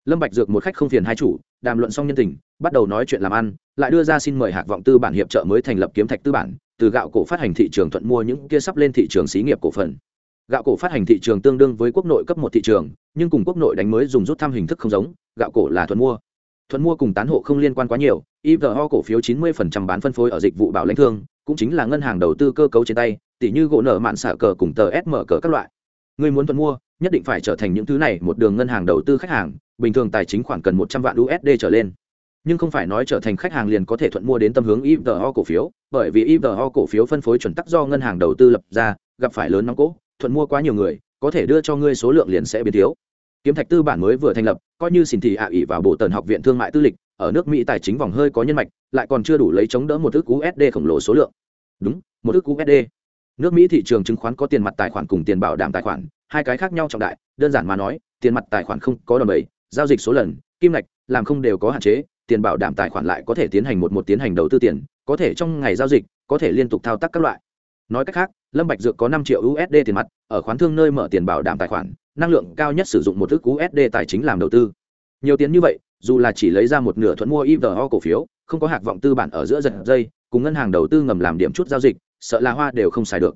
Lâm bạch dược một khách không phiền hai chủ, đàm luận xong nhân tình, bắt đầu nói chuyện làm ăn, lại đưa ra xin mời hạc vọng tư bản hiệp trợ mới thành lập kiếm thạch tư bản, từ gạo cổ phát hành thị trường thuận mua những kia sắp lên thị trường xí nghiệp cổ phần. Gạo cổ phát hành thị trường tương đương với quốc nội cấp một thị trường, nhưng cùng quốc nội đánh mới dùng rút thăm hình thức không giống, gạo cổ là thuận mua. Thuận mua cùng tán hộ không liên quan quá nhiều ivo cổ phiếu 90% bán phân phối ở dịch vụ bảo lãnh thương cũng chính là ngân hàng đầu tư cơ cấu trên tay tỷ như gỗ nợ mạn xả cờ cùng tờ sm cờ các loại. Người muốn thuận mua nhất định phải trở thành những thứ này một đường ngân hàng đầu tư khách hàng bình thường tài chính khoản cần một trăm vạn usd trở lên. Nhưng không phải nói trở thành khách hàng liền có thể thuận mua đến tâm hướng ivo cổ phiếu bởi vì ivo cổ phiếu phân phối chuẩn tắc do ngân hàng đầu tư lập ra gặp phải lớn nóng cố, thuận mua quá nhiều người có thể đưa cho ngươi số lượng liền sẽ biến thiếu. Kiếm thạch tư bản mới vừa thành lập coi như xin thị ạ ỉ vào bộ tần học viện thương mại tư lịch, ở nước mỹ tài chính vòng hơi có nhân mạch, lại còn chưa đủ lấy chống đỡ một ước usd khổng lồ số lượng. Đúng, một ước usd nước mỹ thị trường chứng khoán có tiền mặt tài khoản cùng tiền bảo đảm tài khoản, hai cái khác nhau trọng đại, đơn giản mà nói, tiền mặt tài khoản không có đòn bẩy, giao dịch số lần, kim ngạch, làm không đều có hạn chế, tiền bảo đảm tài khoản lại có thể tiến hành một một tiến hành đầu tư tiền, có thể trong ngày giao dịch, có thể liên tục thao tác các loại. Nói cách khác, lâm bạch dược có năm triệu usd tiền mặt, ở khoán thương nơi mở tiền bảo đảm tài khoản năng lượng cao nhất sử dụng một thức usd tài chính làm đầu tư. Nhiều tiền như vậy, dù là chỉ lấy ra một nửa thuận mua ivo cổ phiếu, không có hạc vọng tư bản ở giữa giật dây, cùng ngân hàng đầu tư ngầm làm điểm chút giao dịch, sợ là hoa đều không xài được.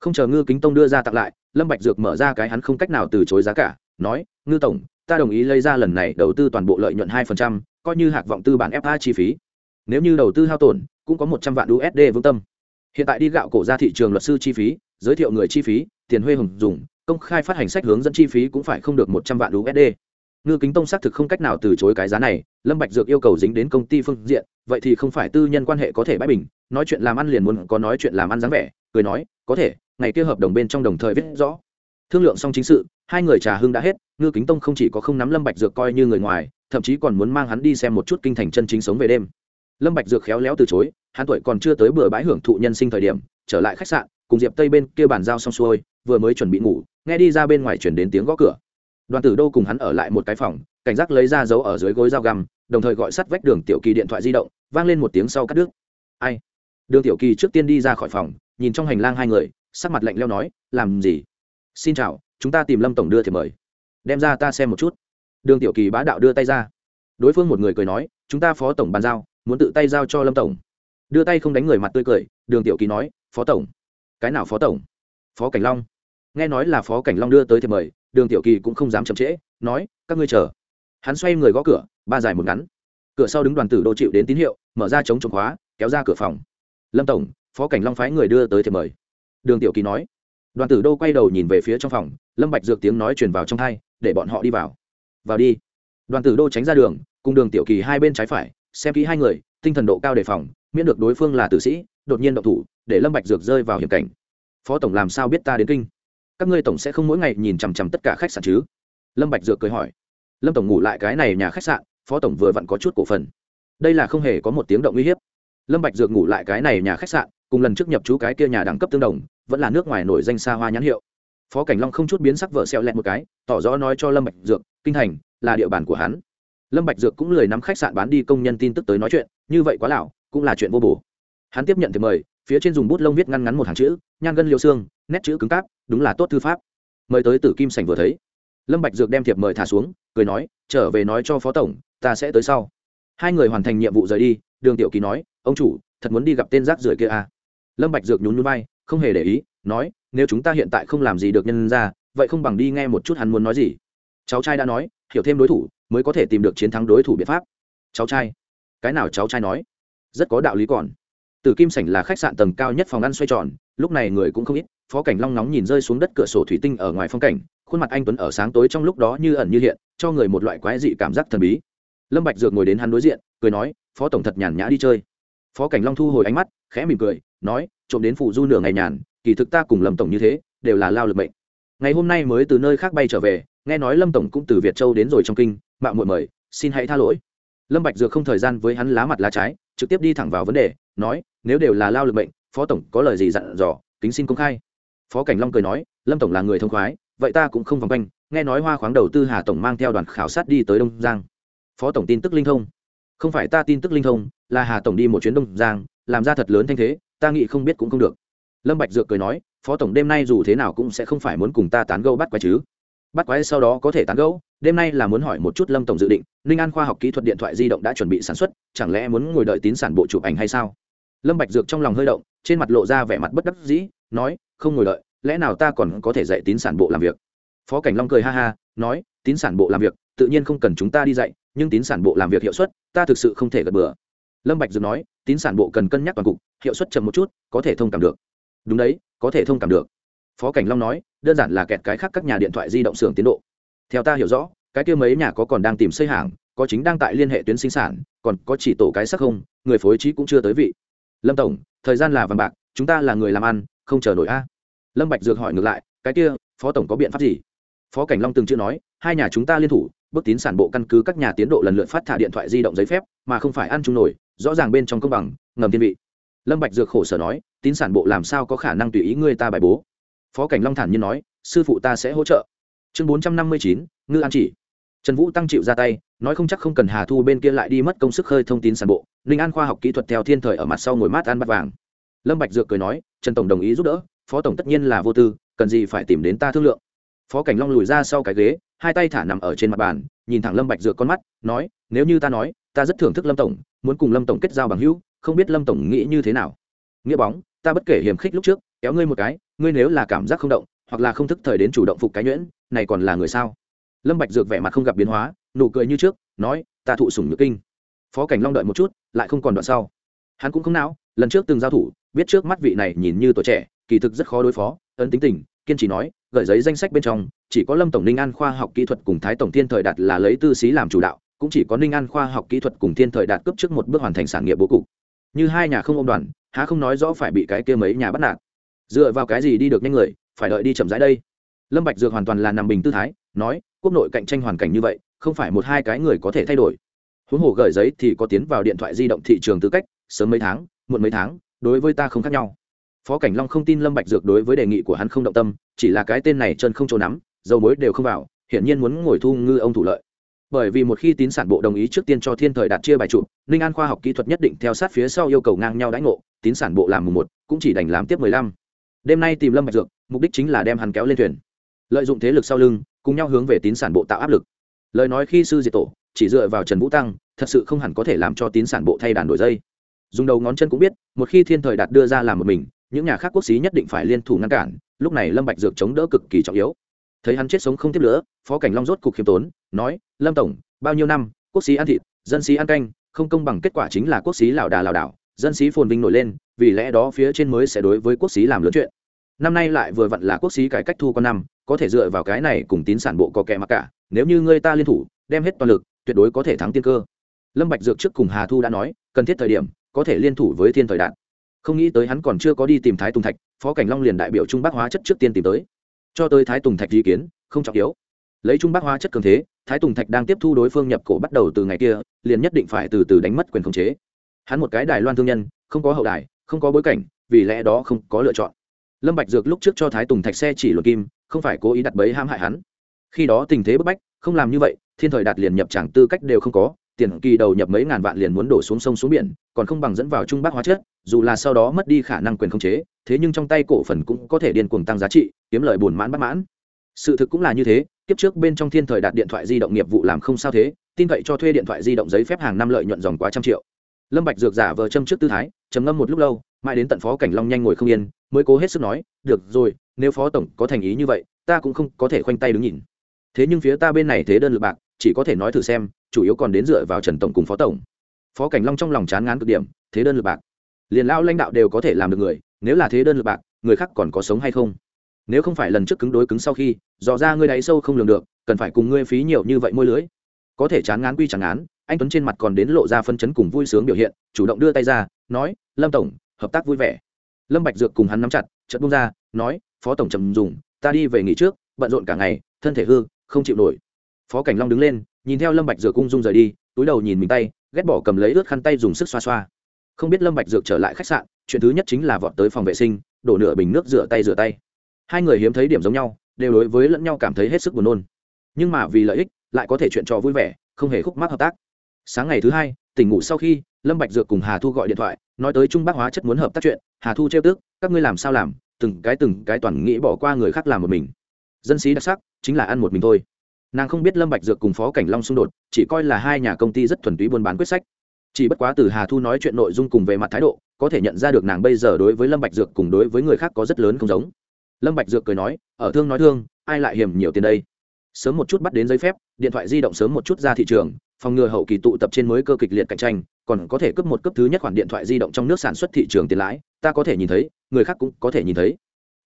Không chờ ngư kính tông đưa ra tặng lại, lâm bạch dược mở ra cái hắn không cách nào từ chối giá cả, nói, ngư tổng, ta đồng ý lấy ra lần này đầu tư toàn bộ lợi nhuận hai phần trăm, coi như hạc vọng tư bản fa chi phí. Nếu như đầu tư hao tổn, cũng có một trăm vạn usd vững tâm. Hiện tại đi gạo cổ ra thị trường luật sư chi phí, giới thiệu người chi phí, tiền huê hồng dùng công khai phát hành sách hướng dẫn chi phí cũng phải không được một trăm vạn usd ngư kính tông xác thực không cách nào từ chối cái giá này, lâm bạch dược yêu cầu dính đến công ty phương diện, vậy thì không phải tư nhân quan hệ có thể bãi bình, nói chuyện làm ăn liền muốn có nói chuyện làm ăn dáng vẻ, cười nói, có thể, ngày kia hợp đồng bên trong đồng thời viết rõ. Thương lượng xong chính sự, hai người trà hưng đã hết, ngư kính tông không chỉ có không nắm lâm bạch dược coi như người ngoài, thậm chí còn muốn mang hắn đi xem một chút kinh thành chân chính sống về đêm. Lâm bạch dược khéo léo từ chối, hắn tuổi còn chưa tới bữa bãi hưởng thụ nhân sinh thời điểm, trở lại khách sạn, cùng diệp tây bên kia bàn giao xong xuôi vừa mới chuẩn bị ngủ, nghe đi ra bên ngoài chuyển đến tiếng gõ cửa. Đoàn tử đô cùng hắn ở lại một cái phòng, cảnh giác lấy ra dấu ở dưới gối dao găm, đồng thời gọi sắt vách đường tiểu kỳ điện thoại di động, vang lên một tiếng sau cắt đứt. Ai? Đường tiểu kỳ trước tiên đi ra khỏi phòng, nhìn trong hành lang hai người, sắc mặt lạnh leo nói, làm gì? Xin chào, chúng ta tìm lâm tổng đưa thì mời. Đem ra ta xem một chút. Đường tiểu kỳ bá đạo đưa tay ra. Đối phương một người cười nói, chúng ta phó tổng bàn giao, muốn tự tay giao cho lâm tổng. Đưa tay không đánh người mặt tươi cười, đường tiểu kỳ nói, phó tổng. Cái nào phó tổng? Phó cảnh long. Nghe nói là phó cảnh long đưa tới thì mời, đường tiểu kỳ cũng không dám chậm trễ, nói, các ngươi chờ. Hắn xoay người gõ cửa, ba dài một ngắn. Cửa sau đứng đoàn tử đô chịu đến tín hiệu, mở ra chống chống khóa, kéo ra cửa phòng. Lâm tổng, phó cảnh long phái người đưa tới thì mời. Đường tiểu kỳ nói. Đoàn tử đô quay đầu nhìn về phía trong phòng, lâm bạch dược tiếng nói truyền vào trong thai, để bọn họ đi vào. Vào đi. Đoàn tử đô tránh ra đường, cùng đường tiểu kỳ hai bên trái phải, xem kỹ hai người, tinh thần độ cao đề phòng, miễn được đối phương là tử sĩ, đột nhiên động thủ, để lâm bạch dược rơi vào hiểm cảnh phó tổng làm sao biết ta đến kinh? Các ngươi tổng sẽ không mỗi ngày nhìn chằm chằm tất cả khách sạn chứ? Lâm bạch dược cười hỏi. Lâm tổng ngủ lại cái này nhà khách sạn, phó tổng vừa vặn có chút cổ phần. Đây là không hề có một tiếng động uy hiếp. Lâm bạch dược ngủ lại cái này nhà khách sạn, cùng lần trước nhập chú cái kia nhà đẳng cấp tương đồng, vẫn là nước ngoài nổi danh xa hoa nhãn hiệu. Phó cảnh long không chút biến sắc vợ xẹo lẹt một cái, tỏ rõ nói cho lâm bạch dược, kinh thành là địa bàn của hắn. Lâm bạch dược cũng lười nắm khách sạn bán đi công nhân tin tức tới nói chuyện, như vậy quá lão, cũng là chuyện vô bổ. Hắn tiếp nhận thì mời, phía trên dùng bút lông viết ngăn ngắn một hàng chữ nhan gân liêu xương nét chữ cứng cáp đúng là tốt thư pháp. Mời tới tử kim sảnh vừa thấy. Lâm bạch dược đem thiệp mời thả xuống cười nói trở về nói cho phó tổng ta sẽ tới sau. Hai người hoàn thành nhiệm vụ rời đi đường tiểu kỳ nói ông chủ thật muốn đi gặp tên rác rưởi kia à? Lâm bạch dược nhún nhún vai không hề để ý nói nếu chúng ta hiện tại không làm gì được nhân ra vậy không bằng đi nghe một chút hắn muốn nói gì. Cháu trai đã nói hiểu thêm đối thủ mới có thể tìm được chiến thắng đối thủ biện pháp. Cháu trai? Cái nào cháu trai nói? Rất có đạo lý còn. Tử Kim Sảnh là khách sạn tầng cao nhất phòng ăn xoay tròn, lúc này người cũng không ít, Phó Cảnh Long nóng nhìn rơi xuống đất cửa sổ thủy tinh ở ngoài phong cảnh, khuôn mặt anh tuấn ở sáng tối trong lúc đó như ẩn như hiện, cho người một loại quái dị cảm giác thần bí. Lâm Bạch Dược ngồi đến hắn đối diện, cười nói, "Phó tổng thật nhàn nhã đi chơi." Phó Cảnh Long thu hồi ánh mắt, khẽ mỉm cười, nói, "Trộm đến phụ du nửa ngày nhàn, kỳ thực ta cùng Lâm tổng như thế, đều là lao lực mệnh. Ngày hôm nay mới từ nơi khác bay trở về, nghe nói Lâm tổng cũng từ Việt Châu đến rồi trong kinh, mạo muội mời, xin hãy tha lỗi." Lâm Bạch Dược không thời gian với hắn lá mặt lá trái, trực tiếp đi thẳng vào vấn đề, nói, nếu đều là lao lực mệnh phó tổng có lời gì dặn dò kính xin công khai. Phó cảnh long cười nói lâm tổng là người thông khoái vậy ta cũng không vòng quanh nghe nói hoa khoáng đầu tư hà tổng mang theo đoàn khảo sát đi tới đông giang. Phó tổng tin tức linh thông. Không phải ta tin tức linh thông là hà tổng đi một chuyến đông giang làm ra thật lớn thanh thế ta nghĩ không biết cũng không được. Lâm bạch dược cười nói phó tổng đêm nay dù thế nào cũng sẽ không phải muốn cùng ta tán gẫu bắt quái chứ bắt quái sau đó có thể tán gẫu, đêm nay là muốn hỏi một chút lâm tổng dự định, ninh an khoa học kỹ thuật điện thoại di động đã chuẩn bị sản xuất, chẳng lẽ muốn ngồi đợi tín sản bộ chụp ảnh hay sao? Lâm bạch dược trong lòng hơi động, trên mặt lộ ra vẻ mặt bất đắc dĩ, nói, không ngồi đợi, lẽ nào ta còn có thể dạy tín sản bộ làm việc? Phó cảnh long cười ha ha, nói, tín sản bộ làm việc, tự nhiên không cần chúng ta đi dạy, nhưng tín sản bộ làm việc hiệu suất, ta thực sự không thể gật bừa. Lâm bạch dược nói, tín sản bộ cần cân nhắc toàn cục, hiệu suất chậm một chút, có thể thông cảm được. Đúng đấy, có thể thông cảm được phó cảnh long nói, đơn giản là kẹt cái khác các nhà điện thoại di động xưởng tiến độ. Theo ta hiểu rõ, cái kia mấy nhà có còn đang tìm xây hàng, có chính đang tại liên hệ tuyến sinh sản, còn có chỉ tổ cái sắc không, người phối trí cũng chưa tới vị. Lâm tổng, thời gian là vàng bạc, chúng ta là người làm ăn, không chờ nổi a. Lâm bạch dược hỏi ngược lại, cái kia, phó tổng có biện pháp gì? Phó cảnh long từng chưa nói, hai nhà chúng ta liên thủ, bước tín sản bộ căn cứ các nhà tiến độ lần lượt phát thả điện thoại di động giấy phép, mà không phải ăn chung nổi, rõ ràng bên trong công bằng, ngầm thiên vị. Lâm bạch dược khổ sở nói, tín sản bộ làm sao có khả năng tùy ý người ta bài bố? Phó cảnh long thản nhiên nói, sư phụ ta sẽ hỗ trợ. Chương bốn trăm năm mươi chín, ngư an chỉ. Trần vũ tăng chịu ra tay, nói không chắc không cần hà thu bên kia lại đi mất công sức khơi thông tin sản bộ, ninh an khoa học kỹ thuật theo thiên thời ở mặt sau ngồi mát ăn bắt vàng. Lâm bạch dược cười nói, trần tổng đồng ý giúp đỡ, phó tổng tất nhiên là vô tư, cần gì phải tìm đến ta thương lượng. Phó cảnh long lùi ra sau cái ghế, hai tay thả nằm ở trên mặt bàn, nhìn thẳng lâm bạch dược con mắt, nói, nếu như ta nói, ta rất thưởng thức lâm tổng, muốn cùng lâm tổng kết giao bằng hữu, không biết lâm tổng nghĩ như thế nào. Nghĩa bóng, ta bất kể hiểm khích lúc trước kéo ngươi một cái, ngươi nếu là cảm giác không động, hoặc là không thức thời đến chủ động phục cái nhuyễn, này còn là người sao? Lâm bạch dược vẻ mặt không gặp biến hóa, nụ cười như trước, nói, ta thụ sủng nhược kinh. Phó cảnh long đợi một chút, lại không còn đoạn sau. Hắn cũng không não, lần trước từng giao thủ, biết trước mắt vị này nhìn như tuổi trẻ, kỳ thực rất khó đối phó, ấn tính tình, kiên trì nói gửi giấy danh sách bên trong, chỉ có lâm tổng ninh an khoa học kỹ thuật cùng thái tổng thiên thời đạt là lấy tư xí làm chủ đạo, cũng chỉ có ninh an khoa học kỹ thuật cùng thiên thời đạt cấp trước một bước hoàn thành sản nghiệp bố cục. Như hai nhà không ông đoàn, há không nói rõ phải bị cái kia mấy nhà bắt nạt dựa vào cái gì đi được nhanh người, phải đợi đi chậm rãi đây. Lâm bạch dược hoàn toàn là nằm bình tư thái, nói, quốc nội cạnh tranh hoàn cảnh như vậy, không phải một hai cái người có thể thay đổi. Huống hồ gửi giấy thì có tiến vào điện thoại di động thị trường tư cách, sớm mấy tháng, muộn mấy tháng, đối với ta không khác nhau. Phó cảnh long không tin lâm bạch dược đối với đề nghị của hắn không động tâm, chỉ là cái tên này chân không chỗ nắm, dầu mối đều không vào, hiển nhiên muốn ngồi thu ngư ông thủ lợi. Bởi vì một khi tín sản bộ đồng ý trước tiên cho thiên thời đạt chia bài trụ, ninh an khoa học kỹ thuật nhất định theo sát phía sau yêu cầu ngang nhau đãi ngộ, tín sản bộ làm mùng một, cũng chỉ đành làm tiếp mười lăm đêm nay tìm lâm bạch dược, mục đích chính là đem hắn kéo lên thuyền. Lợi dụng thế lực sau lưng, cùng nhau hướng về tín sản bộ tạo áp lực. Lời nói khi sư diệt tổ, chỉ dựa vào trần vũ tăng, thật sự không hẳn có thể làm cho tín sản bộ thay đàn đổi dây. Dùng đầu ngón chân cũng biết, một khi thiên thời đạt đưa ra làm một mình, những nhà khác quốc xí nhất định phải liên thủ ngăn cản, lúc này lâm bạch dược chống đỡ cực kỳ trọng yếu. Thấy hắn chết sống không tiếp nữa phó cảnh long rốt cục khiêm tốn, nói, lâm tổng, bao nhiêu năm, quốc xí ăn thịt, dân xí ăn canh, không công bằng kết quả chính là quốc xí lảo đà lảo đảo dân sĩ phồn vinh nổi lên, vì lẽ đó phía trên mới sẽ đối với quốc sĩ làm lớn chuyện. Năm nay lại vừa vặn là quốc sĩ cải cách thu con năm, có thể dựa vào cái này cùng tín sản bộ có kẻ mặc cả, nếu như người ta liên thủ, đem hết toàn lực, tuyệt đối có thể thắng tiên cơ. Lâm bạch dược trước cùng hà thu đã nói, cần thiết thời điểm, có thể liên thủ với thiên thời đạn. Không nghĩ tới hắn còn chưa có đi tìm thái tùng thạch, phó cảnh long liền đại biểu trung bắc hóa chất trước tiên tìm tới. Cho tới thái tùng thạch ý kiến, không trọng yếu. Lấy trung bắc hóa chất cường thế, thái tùng thạch đang tiếp thu đối phương nhập cổ bắt đầu từ ngày kia, liền nhất định phải từ từ đánh mất quyền khống chế hắn một cái đài loan thương nhân, không có hậu đài, không có bối cảnh, vì lẽ đó không có lựa chọn. Lâm bạch dược lúc trước cho thái tùng thạch xe chỉ luật kim, không phải cố ý đặt bẫy ham hại hắn. Khi đó tình thế bức bách, không làm như vậy, thiên thời đạt liền nhập chẳng tư cách đều không có, tiền kỳ đầu nhập mấy ngàn vạn liền muốn đổ xuống sông xuống biển, còn không bằng dẫn vào trung bắc hóa chất, dù là sau đó mất đi khả năng quyền khống chế, thế nhưng trong tay cổ phần cũng có thể điên cuồng tăng giá trị, kiếm lợi buồn mãn bất mãn. Sự thực cũng là như thế, kiếp trước bên trong thiên thời đạt điện thoại di động nghiệp vụ làm không sao thế, tin cậy cho thuê điện thoại di động giấy phép hàng năm lợi nhuận dòng quá trăm triệu lâm bạch dược giả vờ châm trước tư thái, trầm ngâm một lúc lâu, mãi đến tận phó cảnh long nhanh ngồi không yên, mới cố hết sức nói, được rồi, nếu phó tổng có thành ý như vậy, ta cũng không có thể khoanh tay đứng nhìn. Thế nhưng phía ta bên này thế đơn lực bạc, chỉ có thể nói thử xem, chủ yếu còn đến dựa vào trần tổng cùng phó tổng. Phó cảnh long trong lòng chán ngán cực điểm, thế đơn lực bạc? Liền lao lãnh đạo đều có thể làm được người, nếu là thế đơn lực bạc, người khác còn có sống hay không? Nếu không phải lần trước cứng đối cứng sau khi, dò ra ngươi đáy sâu không lường được, cần phải cùng ngươi phí nhiều như vậy môi lưới. Có thể chán ngán quy chẳng ngán anh tuấn trên mặt còn đến lộ ra phân chấn cùng vui sướng biểu hiện, chủ động đưa tay ra, nói, lâm tổng, hợp tác vui vẻ. Lâm bạch dược cùng hắn nắm chặt, chợt buông ra, nói, phó tổng trầm dùng, ta đi về nghỉ trước, bận rộn cả ngày, thân thể hư, không chịu nổi. Phó cảnh long đứng lên, nhìn theo lâm bạch dược cung dung rời đi, túi đầu nhìn mình tay, ghét bỏ cầm lấy ướt khăn tay dùng sức xoa xoa. Không biết lâm bạch dược trở lại khách sạn, chuyện thứ nhất chính là vọt tới phòng vệ sinh, đổ nửa bình nước rửa tay rửa tay. Hai người hiếm thấy điểm giống nhau, đều đối với lẫn nhau cảm thấy hết sức buồn nôn. Nhưng mà vì lợi ích, lại có thể chuyện trò vui vẻ, không hề khúc mắc hợp tác sáng ngày thứ hai, tỉnh ngủ sau khi, lâm bạch dược cùng hà thu gọi điện thoại, nói tới trung bắc hóa chất muốn hợp tác chuyện. Hà thu trêu tức, các ngươi làm sao làm? Từng cái từng cái toàn nghĩ bỏ qua người khác làm một mình. Dân sĩ đặc sắc, chính là ăn một mình thôi. Nàng không biết lâm bạch dược cùng phó cảnh long xung đột, chỉ coi là hai nhà công ty rất thuần túy buôn bán quyết sách. Chỉ bất quá từ hà thu nói chuyện nội dung cùng về mặt thái độ, có thể nhận ra được nàng bây giờ đối với lâm bạch dược cùng đối với người khác có rất lớn không giống. Lâm bạch dược cười nói, ở thương nói thương, ai lại hiểm nhiều tiền đây? Sớm một chút bắt đến giấy phép, điện thoại di động sớm một chút ra thị trường phòng ngừa hậu kỳ tụ tập trên mới cơ kịch liệt cạnh tranh, còn có thể cấp một cấp thứ nhất khoản điện thoại di động trong nước sản xuất thị trường tiền lãi, ta có thể nhìn thấy, người khác cũng có thể nhìn thấy.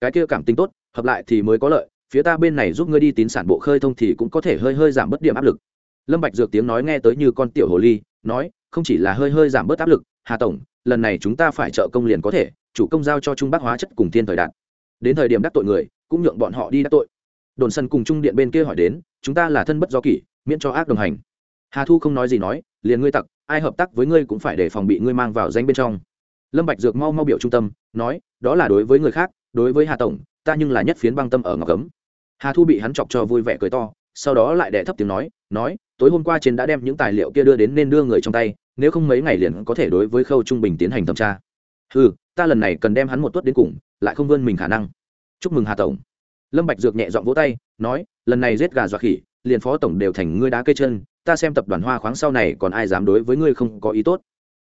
Cái kia cảm tính tốt, hợp lại thì mới có lợi, phía ta bên này giúp ngươi đi tín sản bộ khơi thông thì cũng có thể hơi hơi giảm bớt điểm áp lực. Lâm bạch dược tiếng nói nghe tới như con tiểu hồ ly, nói, không chỉ là hơi hơi giảm bớt áp lực, hà tổng, lần này chúng ta phải trợ công liền có thể, chủ công giao cho trung bắc hóa chất cùng thiên thời đạt đến thời điểm đắc tội người, cũng nhượng bọn họ đi đắc tội. Đồn sân cùng trung điện bên kia hỏi đến, chúng ta là thân bất do kỷ, miễn cho ác đồng hành hà thu không nói gì nói, liền ngươi tặc, ai hợp tác với ngươi cũng phải để phòng bị ngươi mang vào danh bên trong. Lâm bạch dược mau mau biểu trung tâm, nói, đó là đối với người khác, đối với hà tổng, ta nhưng là nhất phiến băng tâm ở ngọc cấm. Hà thu bị hắn chọc cho vui vẻ cười to, sau đó lại đẻ thấp tiếng nói nói, tối hôm qua trên đã đem những tài liệu kia đưa đến nên đưa người trong tay, nếu không mấy ngày liền có thể đối với khâu trung bình tiến hành thẩm tra. Ừ ta lần này cần đem hắn một tuất đến cùng, lại không vươn mình khả năng. Chúc mừng hà tổng. Lâm bạch dược nhẹ giọng vỗ tay, nói, lần này giết gà dọa khỉ liền phó tổng đều thành ngươi đá cây chân, ta xem tập đoàn hoa khoáng sau này còn ai dám đối với ngươi không có ý tốt.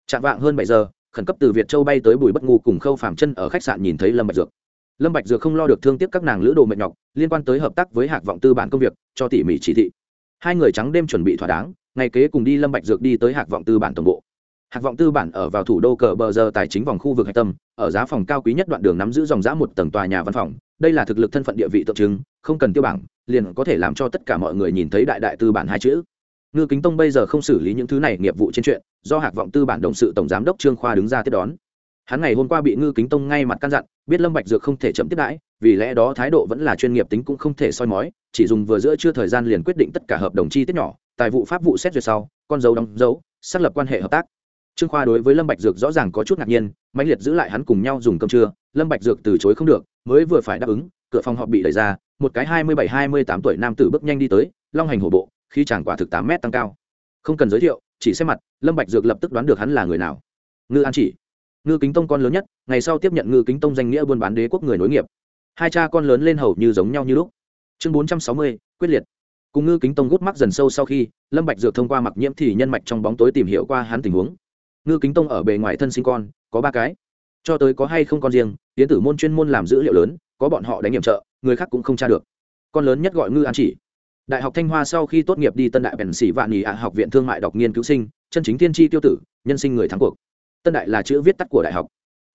Chạm vạng hơn bảy giờ, khẩn cấp từ việt châu bay tới bùi bất ngu cùng khâu phàm chân ở khách sạn nhìn thấy lâm bạch dược. Lâm bạch dược không lo được thương tiếc các nàng lữ đồ mệt nhọc, liên quan tới hợp tác với hạc vọng tư bản công việc, cho tỉ mỉ chỉ thị. Hai người trắng đêm chuẩn bị thỏa đáng, ngày kế cùng đi lâm bạch dược đi tới hạc vọng tư bản tổng bộ. Hạc vọng tư bản ở vào thủ đô cờ bờ giờ tài chính vòng khu vực hạch tâm, ở giá phòng cao quý nhất đoạn đường nắm giữ dòng giã một tầng tòa nhà văn phòng đây là thực lực thân phận địa vị tượng trưng, không cần tiêu bảng, liền có thể làm cho tất cả mọi người nhìn thấy đại đại tư bản hai chữ. Ngư kính tông bây giờ không xử lý những thứ này nghiệp vụ trên chuyện, do hạc vọng tư bản đồng sự tổng giám đốc trương khoa đứng ra tiếp đón. Hắn ngày hôm qua bị ngư kính tông ngay mặt căn dặn, biết lâm bạch dược không thể chậm tiếp đãi, vì lẽ đó thái độ vẫn là chuyên nghiệp tính cũng không thể soi mói, chỉ dùng vừa giữa chưa thời gian liền quyết định tất cả hợp đồng chi tiết nhỏ, tài vụ pháp vụ xét duyệt sau, con dấu đóng dấu, xác lập quan hệ hợp tác. Trương khoa đối với lâm bạch dược rõ ràng có chút ngạc nhiên, mãnh liệt giữ lại hắn cùng nhau dùng cơm trưa, lâm bạch dược từ chối không được mới vừa phải đáp ứng, cửa phòng họp bị đẩy ra, một cái hai mươi bảy, hai mươi tám tuổi nam tử bước nhanh đi tới, long hành hổ bộ khi chàng quả thực tám mét tăng cao. Không cần giới thiệu, chỉ xem mặt, lâm bạch dược lập tức đoán được hắn là người nào. Ngư an chỉ. Ngư kính tông con lớn nhất, ngày sau tiếp nhận ngư kính tông danh nghĩa buôn bán đế quốc người nối nghiệp. Hai cha con lớn lên hầu như giống nhau như lúc. Chương bốn trăm sáu mươi, quyết liệt. Cùng ngư kính tông gút mắc dần sâu sau khi, lâm bạch dược thông qua mặc nhiễm thì nhân mạch trong bóng tối tìm hiểu qua hắn tình huống. Ngư kính tông ở bề ngoài thân sinh con, có ba cái cho tới có hay không con riêng tiến tử môn chuyên môn làm dữ liệu lớn, có bọn họ đánh nhiệm trợ, người khác cũng không tra được. Con lớn nhất gọi ngư an chỉ. Đại học thanh hoa sau khi tốt nghiệp đi tân đại bèn sĩ vạn nghỉ ạ học viện thương mại đọc nghiên cứu sinh, chân chính tiên tri tiêu tử, nhân sinh người thắng cuộc. Tân đại là chữ viết tắt của đại học.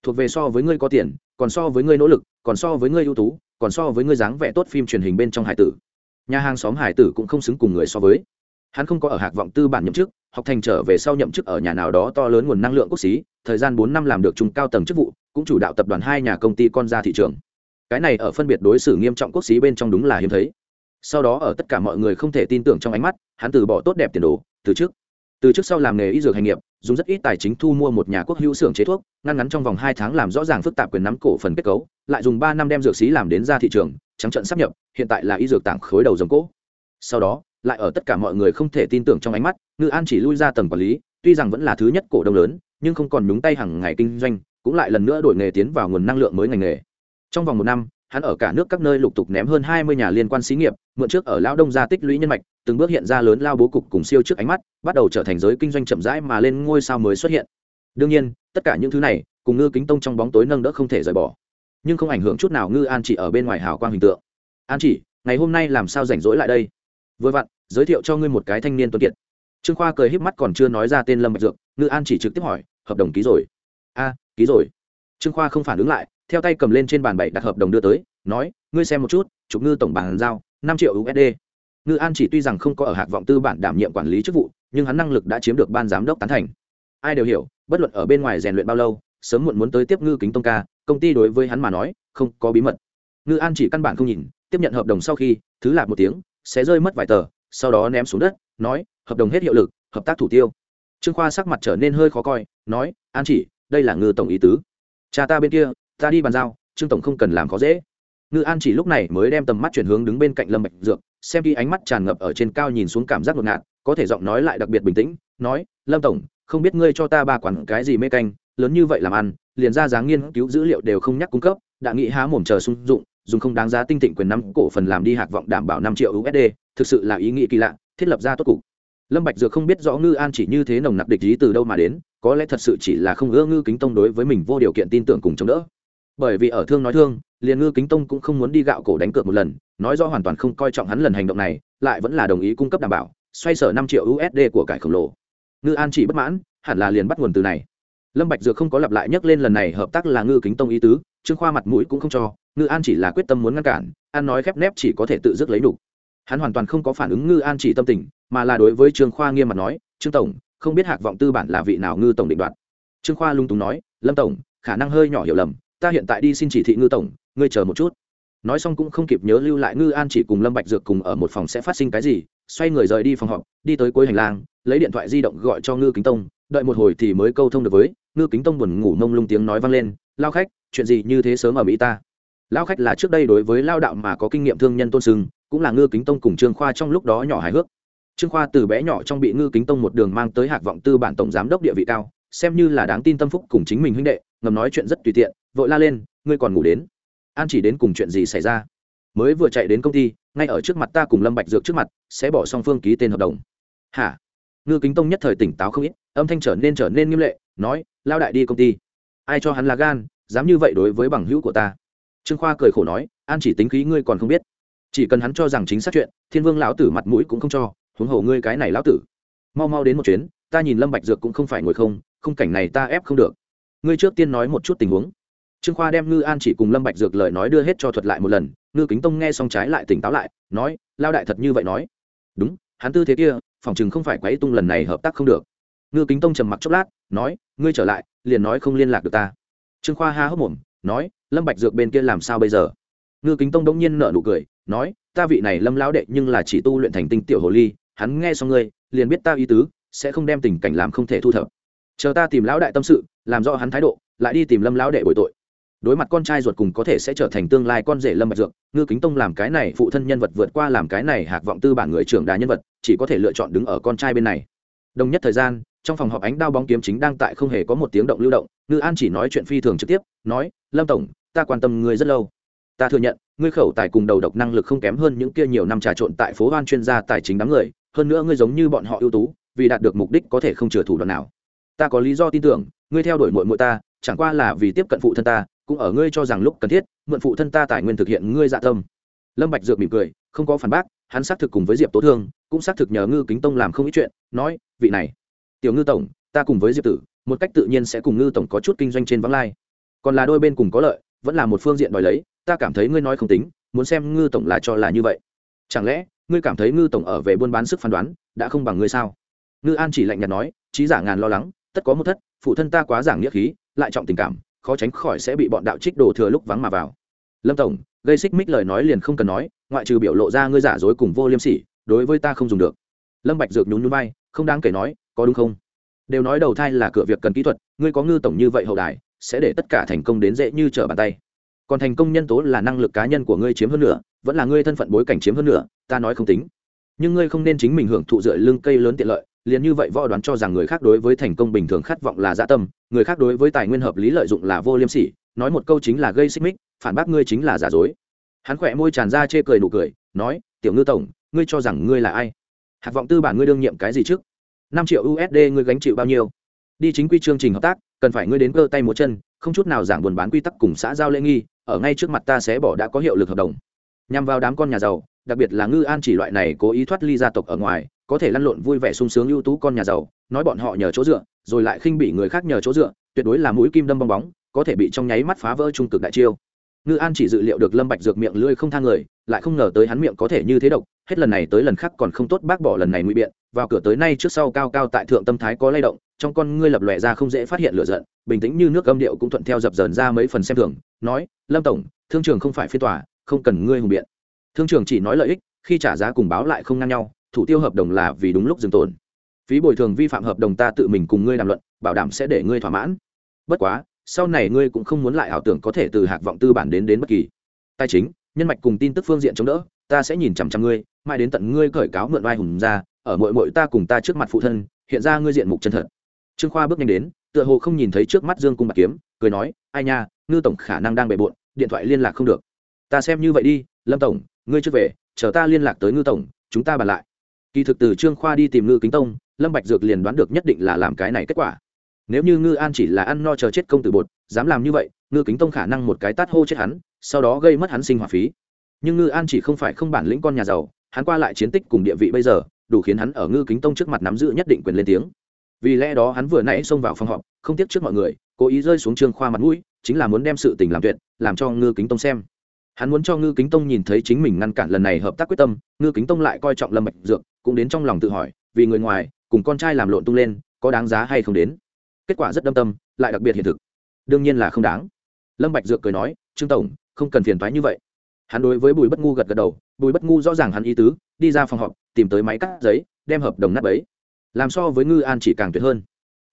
Thuộc về so với ngươi có tiền, còn so với ngươi nỗ lực, còn so với ngươi ưu tú, còn so với ngươi dáng vẻ tốt phim truyền hình bên trong hải tử. Nhà hàng xóm hải tử cũng không xứng cùng người so với. Hắn không có ở hạc vọng tư bản nhậm chức, học thành trở về sau nhậm chức ở nhà nào đó to lớn nguồn năng lượng quốc xí thời gian bốn năm làm được trung cao tầng chức vụ, cũng chủ đạo tập đoàn hai nhà công ty con ra thị trường. Cái này ở phân biệt đối xử nghiêm trọng quốc xí bên trong đúng là hiếm thấy. Sau đó ở tất cả mọi người không thể tin tưởng trong ánh mắt, hắn từ bỏ tốt đẹp tiền đồ, từ trước. Từ trước sau làm nghề y dược hành nghiệp, dùng rất ít tài chính thu mua một nhà quốc hữu xưởng chế thuốc, ngăn ngắn trong vòng hai tháng làm rõ ràng phức tạp quyền nắm cổ phần kết cấu, lại dùng ba năm đem dược xí làm đến ra thị trường, trắng trận sắp nhập, hiện tại là y dược tảng khối đầu giống cỗ. Sau đó, lại ở tất cả mọi người không thể tin tưởng trong ánh mắt, ngư an chỉ lui ra tầng quản lý, tuy rằng vẫn là thứ nhất cổ đông lớn nhưng không còn nhúng tay hàng ngày kinh doanh, cũng lại lần nữa đổi nghề tiến vào nguồn năng lượng mới ngành nghề. Trong vòng một năm, hắn ở cả nước các nơi lục tục ném hơn hai mươi nhà liên quan xí nghiệp, mượn trước ở lao đông gia tích lũy nhân mạch, từng bước hiện ra lớn lao bố cục cùng siêu trước ánh mắt, bắt đầu trở thành giới kinh doanh chậm rãi mà lên ngôi sao mới xuất hiện. Đương nhiên, tất cả những thứ này, cùng ngư kính tông trong bóng tối nâng đỡ không thể rời bỏ, nhưng không ảnh hưởng chút nào ngư an chỉ ở bên ngoài hào quang hình tượng. An chỉ, ngày hôm nay làm sao rảnh rỗi lại đây? Vừa vặn, giới thiệu cho ngươi một cái thanh niên tuấn kiệt trương khoa cười híp mắt còn chưa nói ra tên lâm bạch dược, ngư an chỉ trực tiếp hỏi, hợp đồng ký rồi? A, ký rồi. Trương khoa không phản ứng lại, theo tay cầm lên trên bàn bảy đặt hợp đồng đưa tới, nói, ngươi xem một chút, chụp ngư tổng bàn giao, năm triệu usd ngư an chỉ tuy rằng không có ở hạc vọng tư bản đảm nhiệm quản lý chức vụ, nhưng hắn năng lực đã chiếm được ban giám đốc tán thành. Ai đều hiểu, bất luận ở bên ngoài rèn luyện bao lâu, sớm muộn muốn tới tiếp ngư kính tông ca, công ty đối với hắn mà nói, không có bí mật. Ngư an chỉ căn bản không nhìn, tiếp nhận hợp đồng sau khi, thứ lạp một tiếng sẽ rơi mất vài tờ, sau đó ném xuống đất nói, hợp đồng hết hiệu lực, hợp tác thủ tiêu. Trương khoa sắc mặt trở nên hơi khó coi, nói, an chỉ, đây là ngư tổng ý tứ. Cha ta bên kia, ta đi bàn giao, trương tổng không cần làm khó dễ. Ngư an chỉ lúc này mới đem tầm mắt chuyển hướng đứng bên cạnh lâm bạch dược, xem khi ánh mắt tràn ngập ở trên cao nhìn xuống cảm giác ngột ngạt, có thể giọng nói lại đặc biệt bình tĩnh, nói, lâm tổng, không biết ngươi cho ta ba quản cái gì mê canh, lớn như vậy làm ăn, liền ra dáng nghiên cứu dữ liệu đều không nhắc cung cấp, đã nghĩ há mồm chờ sung dụng, dùng không đáng giá tinh tịnh quyền năm cổ phần làm đi hạc vọng đảm bảo năm triệu usd thực sự là ý nghĩ kỳ lạ thiết lập ra tốt cục. Lâm bạch dược không biết rõ ngư an chỉ như thế nồng nặc địch ý từ đâu mà đến, có lẽ thật sự chỉ là không ưa ngư kính tông đối với mình vô điều kiện tin tưởng cùng chống đỡ. Bởi vì ở thương nói thương, liền ngư kính tông cũng không muốn đi gạo cổ đánh cược một lần, nói rõ hoàn toàn không coi trọng hắn lần hành động này, lại vẫn là đồng ý cung cấp đảm bảo, xoay sở năm triệu usd của cải khổng lồ. Ngư an chỉ bất mãn, hẳn là liền bắt nguồn từ này. Lâm bạch dược không có lặp lại nhắc lên lần này hợp tác là ngư kính tông ý tứ, trương khoa mặt mũi cũng không cho, ngư an chỉ là quyết tâm muốn ngăn cản, an nói khép nép chỉ có thể tự dứt lấy đủ hắn hoàn toàn không có phản ứng ngư an chỉ tâm tình, mà là đối với trương khoa nghiêm mặt nói, trương tổng, không biết hạc vọng tư bản là vị nào ngư tổng định đoạt. Trương khoa lung túng nói, lâm tổng, khả năng hơi nhỏ hiểu lầm, ta hiện tại đi xin chỉ thị ngư tổng, ngươi chờ một chút. Nói xong cũng không kịp nhớ lưu lại ngư an chỉ cùng lâm bạch dược cùng ở một phòng sẽ phát sinh cái gì, xoay người rời đi phòng họp, đi tới cuối hành lang, lấy điện thoại di động gọi cho ngư kính tông, đợi một hồi thì mới câu thông được với, ngư kính tông buồn ngủ mông lung tiếng nói vang lên, lao khách, chuyện gì như thế sớm ở mỹ ta? Lao khách là trước đây đối với lao đạo mà có kinh nghiệm thương nhân tôn sưng cũng là ngư kính tông cùng trương khoa trong lúc đó nhỏ hài hước. Trương khoa từ bé nhỏ trong bị ngư kính tông một đường mang tới hạc vọng tư bản tổng giám đốc địa vị cao, xem như là đáng tin tâm phúc cùng chính mình huynh đệ, ngầm nói chuyện rất tùy tiện, vội la lên, ngươi còn ngủ đến? An chỉ đến cùng chuyện gì xảy ra? Mới vừa chạy đến công ty, ngay ở trước mặt ta cùng lâm bạch dược trước mặt, sẽ bỏ song phương ký tên hợp đồng. Hả? Ngư kính tông nhất thời tỉnh táo không ít, âm thanh trở nên trở nên nghiêm lệ, nói, lao đại đi công ty. Ai cho hắn là gan, dám như vậy đối với bằng hữu của ta? Trương khoa cười khổ nói, an chỉ tính khí ngươi còn không biết chỉ cần hắn cho rằng chính xác chuyện, thiên vương lão tử mặt mũi cũng không cho. Huống hồ ngươi cái này lão tử. Mau mau đến một chuyến, ta nhìn lâm bạch dược cũng không phải ngồi không khung cảnh này ta ép không được. Ngươi trước tiên nói một chút tình huống. Trương khoa đem ngư an chỉ cùng lâm bạch dược lời nói đưa hết cho thuật lại một lần, ngư kính tông nghe xong trái lại tỉnh táo lại, nói lao đại thật như vậy nói. Đúng, hắn tư thế kia, phòng chừng không phải quấy tung lần này hợp tác không được. Ngư kính tông trầm mặc chốc lát, nói, ngươi trở lại, liền nói không liên lạc được ta. Trương khoa ha hốc mồm, nói, lâm bạch dược bên kia làm sao bây giờ? Ngư kính tông đống nhiên nở nụ cười, nói, ta vị này lâm lão đệ nhưng là chỉ tu luyện thành tinh tiểu hồ ly, hắn nghe xong ngươi, liền biết ta ý tứ, sẽ không đem tình cảnh làm không thể thu thập. Chờ ta tìm lão đại tâm sự, làm rõ hắn thái độ, lại đi tìm lâm lão đệ bồi tội. Đối mặt con trai ruột cùng có thể sẽ trở thành tương lai con rể lâm bạch dược, ngư kính tông làm cái này phụ thân nhân vật vượt qua làm cái này hạc vọng tư bản người trưởng đà nhân vật, chỉ có thể lựa chọn đứng ở con trai bên này. Đồng nhất thời gian, trong phòng họp ánh đao bóng kiếm chính đang tại không hề có một tiếng động lưu động, ngư an chỉ nói chuyện phi thường trực tiếp, nói, lâm tổng, ta quan tâm ngươi rất lâu ta thừa nhận, ngươi khẩu tài cùng đầu độc năng lực không kém hơn những kia nhiều năm trà trộn tại phố hoan chuyên gia tài chính đám người, hơn nữa ngươi giống như bọn họ ưu tú, vì đạt được mục đích có thể không chừa thủ đoạn nào. Ta có lý do tin tưởng, ngươi theo đuổi muội muội ta, chẳng qua là vì tiếp cận phụ thân ta, cũng ở ngươi cho rằng lúc cần thiết, mượn phụ thân ta tài nguyên thực hiện ngươi dạ tâm. Lâm bạch dược mỉm cười, không có phản bác, hắn xác thực cùng với diệp tố thương, cũng xác thực nhờ ngư kính tông làm không ít chuyện, nói, vị này, tiểu ngư tổng, ta cùng với diệp tử, một cách tự nhiên sẽ cùng ngư tổng có chút kinh doanh trên vắng lai. Còn là đôi bên cùng có lợi vẫn là một phương diện đòi lấy, ta cảm thấy ngươi nói không tính, muốn xem ngư tổng là cho là như vậy. Chẳng lẽ, ngươi cảm thấy ngư tổng ở về buôn bán sức phán đoán, đã không bằng ngươi sao? Ngư an chỉ lạnh nhạt nói, trí giả ngàn lo lắng, tất có một thất, phụ thân ta quá giảng nghĩa khí, lại trọng tình cảm, khó tránh khỏi sẽ bị bọn đạo trích đổ thừa lúc vắng mà vào. Lâm tổng, gây xích mích lời nói liền không cần nói, ngoại trừ biểu lộ ra ngươi giả dối cùng vô liêm sỉ, đối với ta không dùng được. Lâm bạch dược nhún nhún vai, không đáng kể nói, có đúng không? Đều nói đầu thai là cửa việc cần kỹ thuật, ngươi có ngư tổng như vậy hậu đài sẽ để tất cả thành công đến dễ như trở bàn tay. Còn thành công nhân tố là năng lực cá nhân của ngươi chiếm hơn nữa vẫn là ngươi thân phận bối cảnh chiếm hơn nữa ta nói không tính. Nhưng ngươi không nên chính mình hưởng thụ dựa lưng cây lớn tiện lợi, liền như vậy võ đoán cho rằng người khác đối với thành công bình thường khát vọng là dã tâm, người khác đối với tài nguyên hợp lý lợi dụng là vô liêm sỉ, nói một câu chính là gây xích mích, phản bác ngươi chính là giả dối. Hắn khỏe môi tràn ra chê cười nụ cười, nói, tiểu ngư tổng, ngươi cho rằng ngươi là ai? Hạt vọng tư bản ngươi đương nhiệm cái gì trước? Năm triệu usd ngươi gánh chịu bao nhiêu? Đi chính quy chương trình hợp tác cần phải ngươi đến cơ tay múa chân, không chút nào giảng buồn bán quy tắc cùng xã giao lễ nghi, ở ngay trước mặt ta sẽ bỏ đã có hiệu lực hợp đồng. Nhằm vào đám con nhà giàu, đặc biệt là ngư an chỉ loại này cố ý thoát ly gia tộc ở ngoài, có thể lăn lộn vui vẻ sung sướng ưu tú con nhà giàu, nói bọn họ nhờ chỗ dựa, rồi lại khinh bị người khác nhờ chỗ dựa, tuyệt đối là mũi kim đâm bong bóng, có thể bị trong nháy mắt phá vỡ trung cực đại chiêu. Ngư an chỉ dự liệu được lâm bạch dược miệng lưỡi không thang người lại không ngờ tới hắn miệng có thể như thế độc, hết lần này tới lần khác còn không tốt bác bỏ lần này nguy biện, vào cửa tới nay trước sau cao cao tại thượng tâm thái có lay động, trong con ngươi lập lòe ra không dễ phát hiện lửa giận, bình tĩnh như nước âm điệu cũng thuận theo dập dờn ra mấy phần xem thường, nói, lâm tổng, thương trường không phải phiên tòa, không cần ngươi hùng biện. Thương trường chỉ nói lợi ích, khi trả giá cùng báo lại không ngang nhau, thủ tiêu hợp đồng là vì đúng lúc dừng tồn. Phí bồi thường vi phạm hợp đồng ta tự mình cùng ngươi đàm luận, bảo đảm sẽ để ngươi thỏa mãn. Bất quá, sau này ngươi cũng không muốn lại ảo tưởng có thể từ hạc vọng tư bản đến đến bất kỳ. Tài chính nhân mạch cùng tin tức phương diện chống đỡ, ta sẽ nhìn chằm chằm ngươi mai đến tận ngươi cởi cáo mượn vai hùng ra, ở mội mội ta cùng ta trước mặt phụ thân, hiện ra ngươi diện mục chân thật. Trương khoa bước nhanh đến, tựa hồ không nhìn thấy trước mắt dương cung bạc kiếm, cười nói, ai nha, ngư tổng khả năng đang bề bộn, điện thoại liên lạc không được. Ta xem như vậy đi, lâm tổng, ngươi trước về, chờ ta liên lạc tới ngư tổng, chúng ta bàn lại. Kỳ thực từ trương khoa đi tìm ngư kính tông, lâm bạch dược liền đoán được nhất định là làm cái này kết quả. Nếu như ngư an chỉ là ăn no chờ chết công tử bột, dám làm như vậy, ngư kính tông khả năng một cái tát hô chết hắn sau đó gây mất hắn sinh hoạt phí. Nhưng ngư an chỉ không phải không bản lĩnh con nhà giàu, hắn qua lại chiến tích cùng địa vị bây giờ, đủ khiến hắn ở ngư kính tông trước mặt nắm giữ nhất định quyền lên tiếng. Vì lẽ đó hắn vừa nãy xông vào phòng họp, không tiếc trước mọi người, cố ý rơi xuống trương khoa mặt mũi, chính là muốn đem sự tình làm tuyệt, làm cho ngư kính tông xem. Hắn muốn cho ngư kính tông nhìn thấy chính mình ngăn cản lần này hợp tác quyết tâm, ngư kính tông lại coi trọng lâm bạch dược, cũng đến trong lòng tự hỏi, vì người ngoài, cùng con trai làm lộn tung lên, có đáng giá hay không đến? Kết quả rất đâm tâm, lại đặc biệt hiện thực. Đương nhiên là không đáng. Lâm bạch dược cười nói, trương tổng không cần phiền toái như vậy. Hắn đối với bùi bất ngu gật gật đầu, bùi bất ngu rõ ràng hắn ý tứ, đi ra phòng họp, tìm tới máy cắt giấy, đem hợp đồng nát bấy. Làm so với ngư an chỉ càng tuyệt hơn.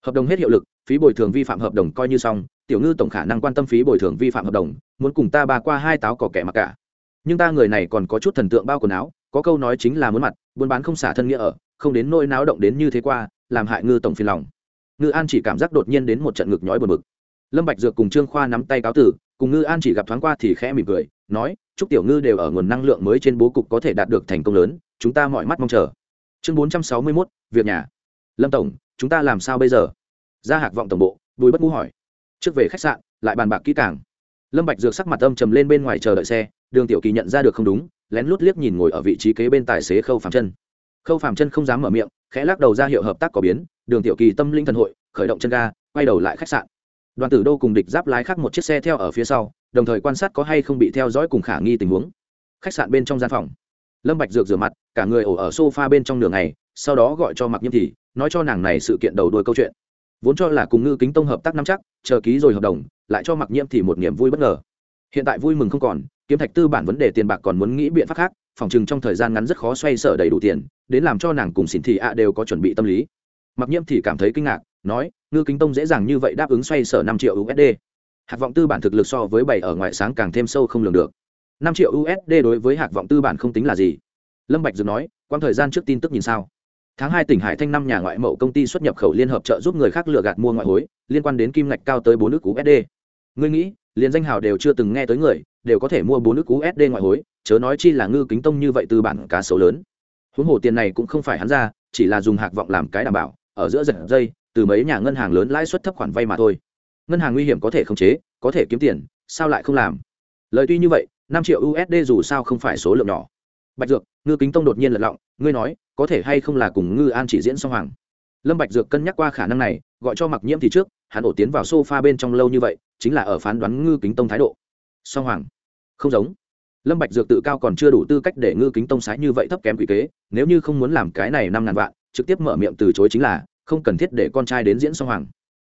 Hợp đồng hết hiệu lực, phí bồi thường vi phạm hợp đồng coi như xong, tiểu ngư tổng khả năng quan tâm phí bồi thường vi phạm hợp đồng, muốn cùng ta ba qua hai táo cỏ kẻ mặc cả. Nhưng ta người này còn có chút thần tượng bao quần áo, có câu nói chính là muốn mặt, buôn bán không xả thân nghĩa ở, không đến nỗi náo động đến như thế qua, làm hại ngư tổng phiền lòng. Ngư an chỉ cảm giác đột nhiên đến một trận ngực nhói buồn bực. Lâm bạch dược cùng trương khoa nắm tay cáo tử cùng ngư an chỉ gặp thoáng qua thì khẽ mỉm cười nói chúc tiểu ngư đều ở nguồn năng lượng mới trên bố cục có thể đạt được thành công lớn chúng ta mọi mắt mong chờ. Chương bốn trăm sáu mươi 461, việc nhà. Lâm tổng chúng ta làm sao bây giờ? Ra hạc vọng tổng bộ bùi bất ngũ hỏi. Trước về khách sạn lại bàn bạc kỹ càng. Lâm bạch dược sắc mặt âm trầm lên bên ngoài chờ đợi xe đường tiểu kỳ nhận ra được không đúng lén lút liếc nhìn ngồi ở vị trí kế bên tài xế khâu phàm chân khâu phàm chân không dám mở miệng khẽ lắc đầu ra hiệu hợp tác có biến đường tiểu kỳ tâm linh thần hội khởi động chân ga quay đầu lại khách sạn đoàn tử đô cùng địch giáp lái khác một chiếc xe theo ở phía sau, đồng thời quan sát có hay không bị theo dõi cùng khả nghi tình huống. Khách sạn bên trong gian phòng. Lâm bạch dược rửa mặt, cả người ổ ở sofa bên trong đường này sau đó gọi cho mặc nhiễm thì, nói cho nàng này sự kiện đầu đuôi câu chuyện. Vốn cho là cùng ngư kính tông hợp tác năm chắc, chờ ký rồi hợp đồng, lại cho mặc nhiễm thì một niềm vui bất ngờ. Hiện tại vui mừng không còn, kiếm thạch tư bản vấn đề tiền bạc còn muốn nghĩ biện pháp khác, phòng chừng trong thời gian ngắn rất khó xoay sở đầy đủ tiền, đến làm cho nàng cùng xỉn thị ạ đều có chuẩn bị tâm lý. Mặc nhiễm thì cảm thấy kinh ngạc nói, ngư kính tông dễ dàng như vậy đáp ứng xoay sở năm triệu usd hạt vọng tư bản thực lực so với bảy ở ngoại sáng càng thêm sâu không lường được. Năm triệu usd đối với hạt vọng tư bản không tính là gì? Lâm bạch dược nói quãng thời gian trước tin tức nhìn sao? Tháng hai tỉnh hải thanh năm nhà ngoại mậu công ty xuất nhập khẩu liên hợp trợ giúp người khác lừa gạt mua ngoại hối, liên quan đến kim ngạch cao tới bốn nước USD. ngươi nghĩ, liền danh hào đều chưa từng nghe tới người, đều có thể mua bốn nước USD ngoại hối, chớ nói chi là ngư kính tông như vậy từ bản cá sấu lớn. Huống hồ tiền này cũng không phải hắn ra, chỉ là dùng hạc vọng làm cái đảm bảo, ở giữa giật dây từ mấy nhà ngân hàng lớn lãi suất thấp khoản vay mà thôi. Ngân hàng nguy hiểm có thể khống chế, có thể kiếm tiền, sao lại không làm? Lời tuy như vậy, năm triệu usd dù sao không phải số lượng nhỏ. Bạch dược, ngư kính tông đột nhiên lật lọng, ngươi nói, có thể hay không là cùng ngư an chỉ diễn song hoàng? Lâm bạch dược cân nhắc qua khả năng này, gọi cho mặc nhiễm thì trước, hắn ổ tiến vào sofa bên trong lâu như vậy, chính là ở phán đoán ngư kính tông thái độ. Song hoàng, không giống. Lâm bạch dược tự cao còn chưa đủ tư cách để ngư kính tông sái như vậy thấp kém quỷ kế, nếu như không muốn làm cái này năm ngàn vạn, trực tiếp mở miệng từ chối chính là không cần thiết để con trai đến diễn song hoàng.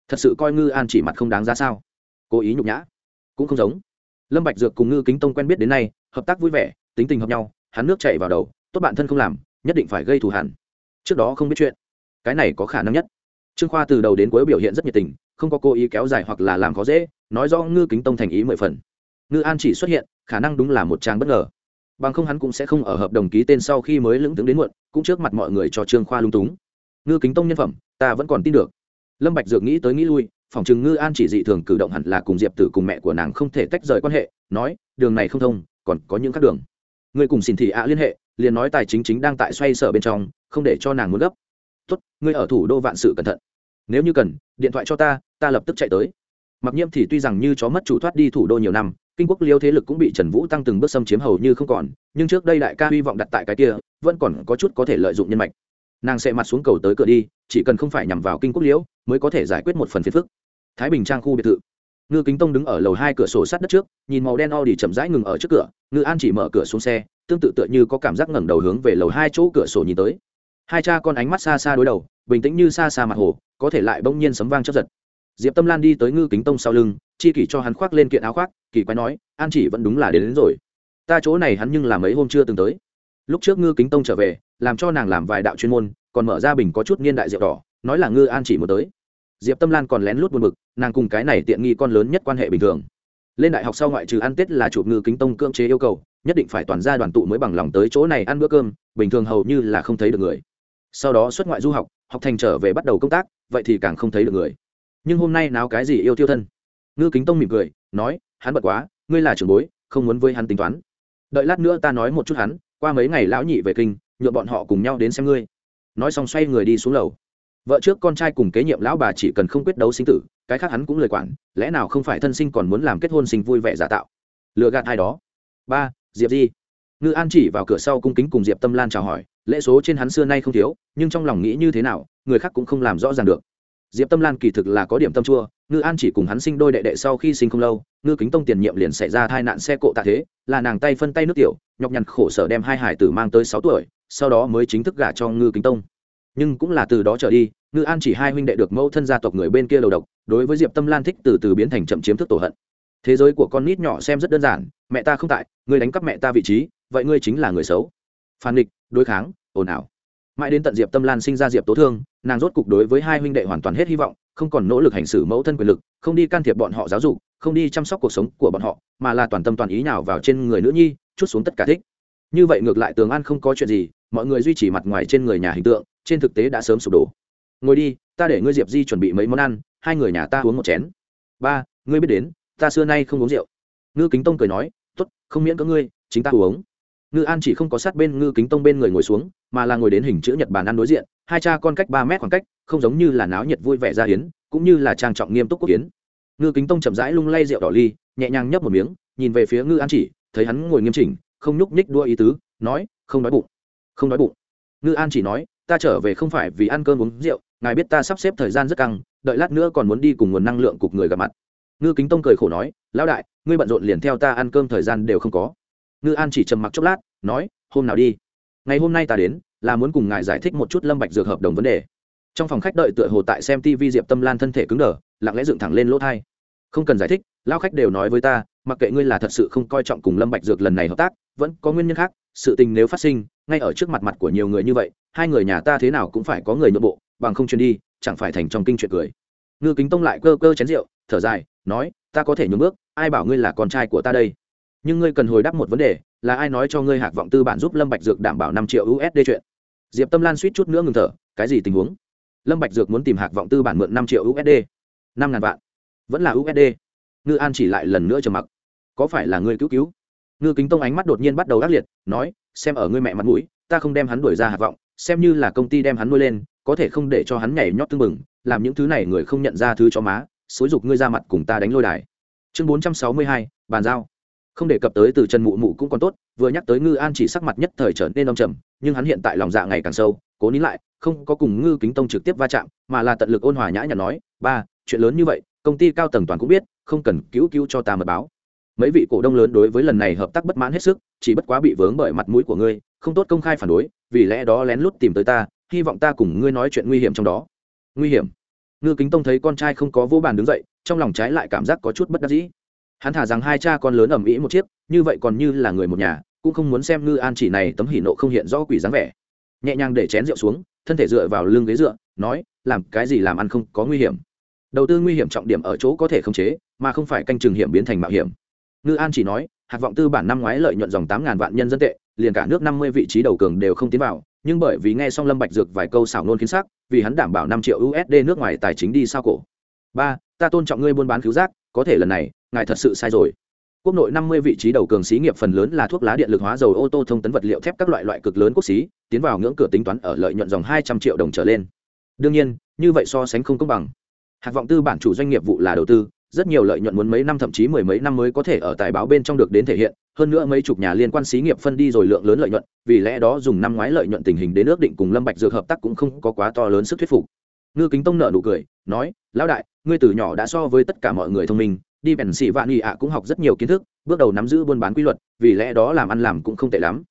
Thật sự coi ngư an chỉ mặt không đáng giá sao? Cố ý nhục nhã. Cũng không giống. Lâm bạch dược cùng ngư kính tông quen biết đến nay, hợp tác vui vẻ, tính tình hợp nhau, hắn nước chảy vào đầu, tốt bạn thân không làm, nhất định phải gây thù hằn trước đó không biết chuyện. Cái này có khả năng nhất. Trương khoa từ đầu đến cuối biểu hiện rất nhiệt tình, không có cố ý kéo dài hoặc là làm khó dễ, nói rõ ngư kính tông thành ý mười phần. Ngư an chỉ xuất hiện, khả năng đúng là một trang bất ngờ. Bằng không hắn cũng sẽ không ở hợp đồng ký tên sau khi mới lững tướng đến muộn, cũng trước mặt mọi người cho trương khoa lung túng ngư kính tông nhân phẩm, ta vẫn còn tin được. Lâm bạch dược nghĩ tới nghĩ lui, phòng chừng ngư an chỉ dị thường cử động hẳn là cùng diệp tử cùng mẹ của nàng không thể tách rời quan hệ, nói, đường này không thông, còn có những khác đường. Ngươi cùng xin thị ạ liên hệ, liền nói tài chính chính đang tại xoay sở bên trong, không để cho nàng muốn gấp. Tốt, ngươi ở thủ đô vạn sự cẩn thận. Nếu như cần, điện thoại cho ta ta lập tức chạy tới. Mặc nhiễm thì tuy rằng như chó mất chủ thoát đi thủ đô nhiều năm, kinh quốc liêu thế lực cũng bị trần vũ tăng từng bước xâm chiếm hầu như không còn, nhưng trước đây đại ca hy vọng đặt tại cái kia, vẫn còn có chút có thể lợi dụng nhân mạch nàng sẽ mặt xuống cầu tới cửa đi chỉ cần không phải nhằm vào kinh quốc liễu mới có thể giải quyết một phần phiền phức. Thái bình trang khu biệt thự. Ngư kính tông đứng ở lầu hai cửa sổ sát đất trước nhìn màu đen o đi chậm rãi ngừng ở trước cửa ngư an chỉ mở cửa xuống xe tương tự tựa như có cảm giác ngẩng đầu hướng về lầu hai chỗ cửa sổ nhìn tới. Hai cha con ánh mắt xa xa đối đầu bình tĩnh như xa xa mặt hồ có thể lại bỗng nhiên sấm vang chấp giật. Diệp tâm lan đi tới ngư kính tông sau lưng chi kỷ cho hắn khoác lên kiện áo khoác kỳ quái nói an chỉ vẫn đúng là đến, đến rồi. Ta chỗ này hắn nhưng là mấy hôm chưa từng tới lúc trước ngư kính tông trở về, làm cho nàng làm vài đạo chuyên môn, còn mở ra bình có chút niên đại rượu đỏ, nói là ngư an chỉ một tới. Diệp tâm lan còn lén lút buồn bực, nàng cùng cái này tiện nghi con lớn nhất quan hệ bình thường. Lên đại học sau ngoại trừ ăn tết là chụp ngư kính tông cưỡng chế yêu cầu, nhất định phải toàn gia đoàn tụ mới bằng lòng tới chỗ này ăn bữa cơm, bình thường hầu như là không thấy được người. Sau đó xuất ngoại du học học thành trở về bắt đầu công tác, vậy thì càng không thấy được người. Nhưng hôm nay nào cái gì yêu tiêu thân? Ngư kính tông mỉm cười, nói, hắn bật quá, ngươi là trưởng bối, không muốn với hắn tính toán. Đợi lát nữa ta nói một chút hắn qua mấy ngày lão nhị về kinh nhuộm bọn họ cùng nhau đến xem ngươi. Nói xong xoay người đi xuống lầu. Vợ trước con trai cùng kế nhiệm lão bà chỉ cần không quyết đấu sinh tử, cái khác hắn cũng lời quản, lẽ nào không phải thân sinh còn muốn làm kết hôn sinh vui vẻ giả tạo? Lựa gạt ai đó? Ba, diệp di. Ngư an chỉ vào cửa sau cung kính cùng diệp tâm lan chào hỏi, lễ số trên hắn xưa nay không thiếu, nhưng trong lòng nghĩ như thế nào, người khác cũng không làm rõ ràng được diệp tâm lan kỳ thực là có điểm tâm chua, ngư an chỉ cùng hắn sinh đôi đệ đệ sau khi sinh không lâu, ngư kính tông tiền nhiệm liền xảy ra tai nạn xe cộ tạ thế, là nàng tay phân tay nước tiểu, nhọc nhằn khổ sở đem hai hải tử mang tới sáu tuổi, sau đó mới chính thức gả cho ngư kính tông. Nhưng cũng là từ đó trở đi, ngư an chỉ hai huynh đệ được mẫu thân gia tộc người bên kia đầu độc, đối với diệp tâm lan thích từ từ biến thành chậm chiếm thức tổ hận. Thế giới của con nít nhỏ xem rất đơn giản, mẹ ta không tại ngươi đánh cắp mẹ ta vị trí, vậy ngươi chính là người xấu. Phản địch đối kháng, ồn ào. Mãi đến tận diệp tâm lan sinh ra diệp tố thương nàng rốt cục đối với hai huynh đệ hoàn toàn hết hy vọng, không còn nỗ lực hành xử mẫu thân quyền lực, không đi can thiệp bọn họ giáo dục, không đi chăm sóc cuộc sống của bọn họ, mà là toàn tâm toàn ý nào vào trên người nữ nhi, chút xuống tất cả thích. Như vậy ngược lại tường an không có chuyện gì, mọi người duy trì mặt ngoài trên người nhà hình tượng, trên thực tế đã sớm sụp đổ. Ngồi đi, ta để ngươi diệp di chuẩn bị mấy món ăn, hai người nhà ta uống một chén. Ba, ngươi biết đến, ta xưa nay không uống rượu. Ngư kính tông cười nói t ố t không miễn có ngươi, chính ta uống. Ngư an chỉ không có sát bên ngư kính tông bên người ngồi xuống, mà là ngồi đến hình chữ nhật bàn ăn đối diện hai cha con cách ba mét khoảng cách, không giống như là náo nhiệt vui vẻ ra hiến, cũng như là trang trọng nghiêm túc quốc hiến. Ngư kính tông chậm rãi lung lay rượu đỏ ly, nhẹ nhàng nhấp một miếng, nhìn về phía ngư an chỉ, thấy hắn ngồi nghiêm chỉnh, không nhúc nhích đua ý tứ, nói, không đói bụng, không đói bụng. Ngư an chỉ nói, ta trở về không phải vì ăn cơm uống rượu, ngài biết ta sắp xếp thời gian rất căng, đợi lát nữa còn muốn đi cùng nguồn năng lượng cục người gặp mặt. Ngư kính tông cười khổ nói, lão đại, ngươi bận rộn liền theo ta ăn cơm thời gian đều không có. Ngư an chỉ trầm mặc chốc lát, nói, hôm nào đi? Ngày hôm nay ta đến là muốn cùng ngài giải thích một chút lâm bạch dược hợp đồng vấn đề. Trong phòng khách đợi tựa hồ tại xem tv diệp tâm lan thân thể cứng đờ, lặng lẽ dựng thẳng lên lỗ thai. Không cần giải thích, lão khách đều nói với ta, mặc kệ ngươi là thật sự không coi trọng cùng lâm bạch dược lần này hợp tác, vẫn có nguyên nhân khác, sự tình nếu phát sinh, ngay ở trước mặt mặt của nhiều người như vậy, hai người nhà ta thế nào cũng phải có người nội bộ, bằng không truyền đi, chẳng phải thành trong kinh chuyện cười. Ngư kính tông lại cơ cơ chén rượu, thở dài, nói, ta có thể nhường bước, ai bảo ngươi là con trai của ta đây? Nhưng ngươi cần hồi đáp một vấn đề, là ai nói cho ngươi hạc vọng tư bản giúp lâm bạch dược đảm bảo năm triệu usd chuyện? Diệp tâm lan suýt chút nữa ngừng thở, cái gì tình huống? Lâm bạch dược muốn tìm hạc vọng tư bản mượn năm triệu usd năm ngàn vạn. Vẫn là usd ngư an chỉ lại lần nữa trầm mặc. Có phải là ngươi cứu cứu? Ngư kính tông ánh mắt đột nhiên bắt đầu ác liệt, nói, xem ở ngươi mẹ mặt mũi, ta không đem hắn đuổi ra hạc vọng, xem như là công ty đem hắn nuôi lên, có thể không để cho hắn nhảy nhót tương mừng làm những thứ này người không nhận ra thứ cho má, xúi dục ngươi ra mặt cùng ta đánh lôi đài. Chương bốn trăm sáu mươi hai, bàn giao không đề cập tới từ trần mụ mụ cũng còn tốt, vừa nhắc tới ngư an chỉ sắc mặt nhất thời trở nên đông trầm, nhưng hắn hiện tại lòng dạ ngày càng sâu, cố nín lại, không có cùng ngư kính tông trực tiếp va chạm, mà là tận lực ôn hòa nhã nhặn nói, ba, chuyện lớn như vậy, công ty cao tầng toàn cũng biết, không cần cứu cứu cho ta mật báo. Mấy vị cổ đông lớn đối với lần này hợp tác bất mãn hết sức, chỉ bất quá bị vướng bởi mặt mũi của ngươi, không tốt công khai phản đối, vì lẽ đó lén lút tìm tới ta, hy vọng ta cùng ngươi nói chuyện nguy hiểm trong đó. Nguy hiểm? Ngư kính tông thấy con trai không có vô bàn đứng dậy, trong lòng trái lại cảm giác có chút bất đắc dĩ hắn thả rằng hai cha con lớn ầm ĩ một chiếc, như vậy còn như là người một nhà, cũng không muốn xem ngư an chỉ này tấm hỉ nộ không hiện rõ quỷ dáng vẻ. Nhẹ nhàng để chén rượu xuống, thân thể dựa vào lưng ghế dựa, nói, làm cái gì làm ăn không có nguy hiểm. Đầu tư nguy hiểm trọng điểm ở chỗ có thể khống chế, mà không phải canh chừng hiểm biến thành mạo hiểm. Ngư an chỉ nói hạt vọng tư bản năm ngoái lợi nhuận dòng tám ngàn vạn nhân dân tệ, liền cả nước năm mươi vị trí đầu cường đều không tiến vào, nhưng bởi vì nghe xong lâm bạch dược vài câu xảo nôn khiến sắc, vì hắn đảm bảo năm triệu usd nước ngoài tài chính đi sao cổ. Ba, ta tôn trọng ngươi buôn bán cứu giác, có thể lần này ngài thật sự sai rồi. Quốc nội năm mươi vị trí đầu cường xí nghiệp phần lớn là thuốc lá điện lực hóa dầu ô tô thông tấn vật liệu thép các loại loại cực lớn quốc xí, tiến vào ngưỡng cửa tính toán ở lợi nhuận dòng hai trăm triệu đồng trở lên. Đương nhiên, như vậy so sánh không công bằng. Hạt vọng tư bản chủ doanh nghiệp vụ là đầu tư, rất nhiều lợi nhuận muốn mấy năm thậm chí mười mấy năm mới có thể ở tài báo bên trong được đến thể hiện, hơn nữa mấy chục nhà liên quan xí nghiệp phân đi rồi lượng lớn lợi nhuận, vì lẽ đó dùng năm ngoái lợi nhuận tình hình đến ước định cùng lâm bạch dược hợp tác cũng không có quá to lớn sức thuyết phục. Ngư kính tông nợ nụ cười, nói, lão đại, ngươi từ nhỏ đã so với tất cả mọi người thông minh đi bèn xị vạn nghị ạ cũng học rất nhiều kiến thức, bước đầu nắm giữ buôn bán quy luật, vì lẽ đó làm ăn làm cũng không tệ lắm.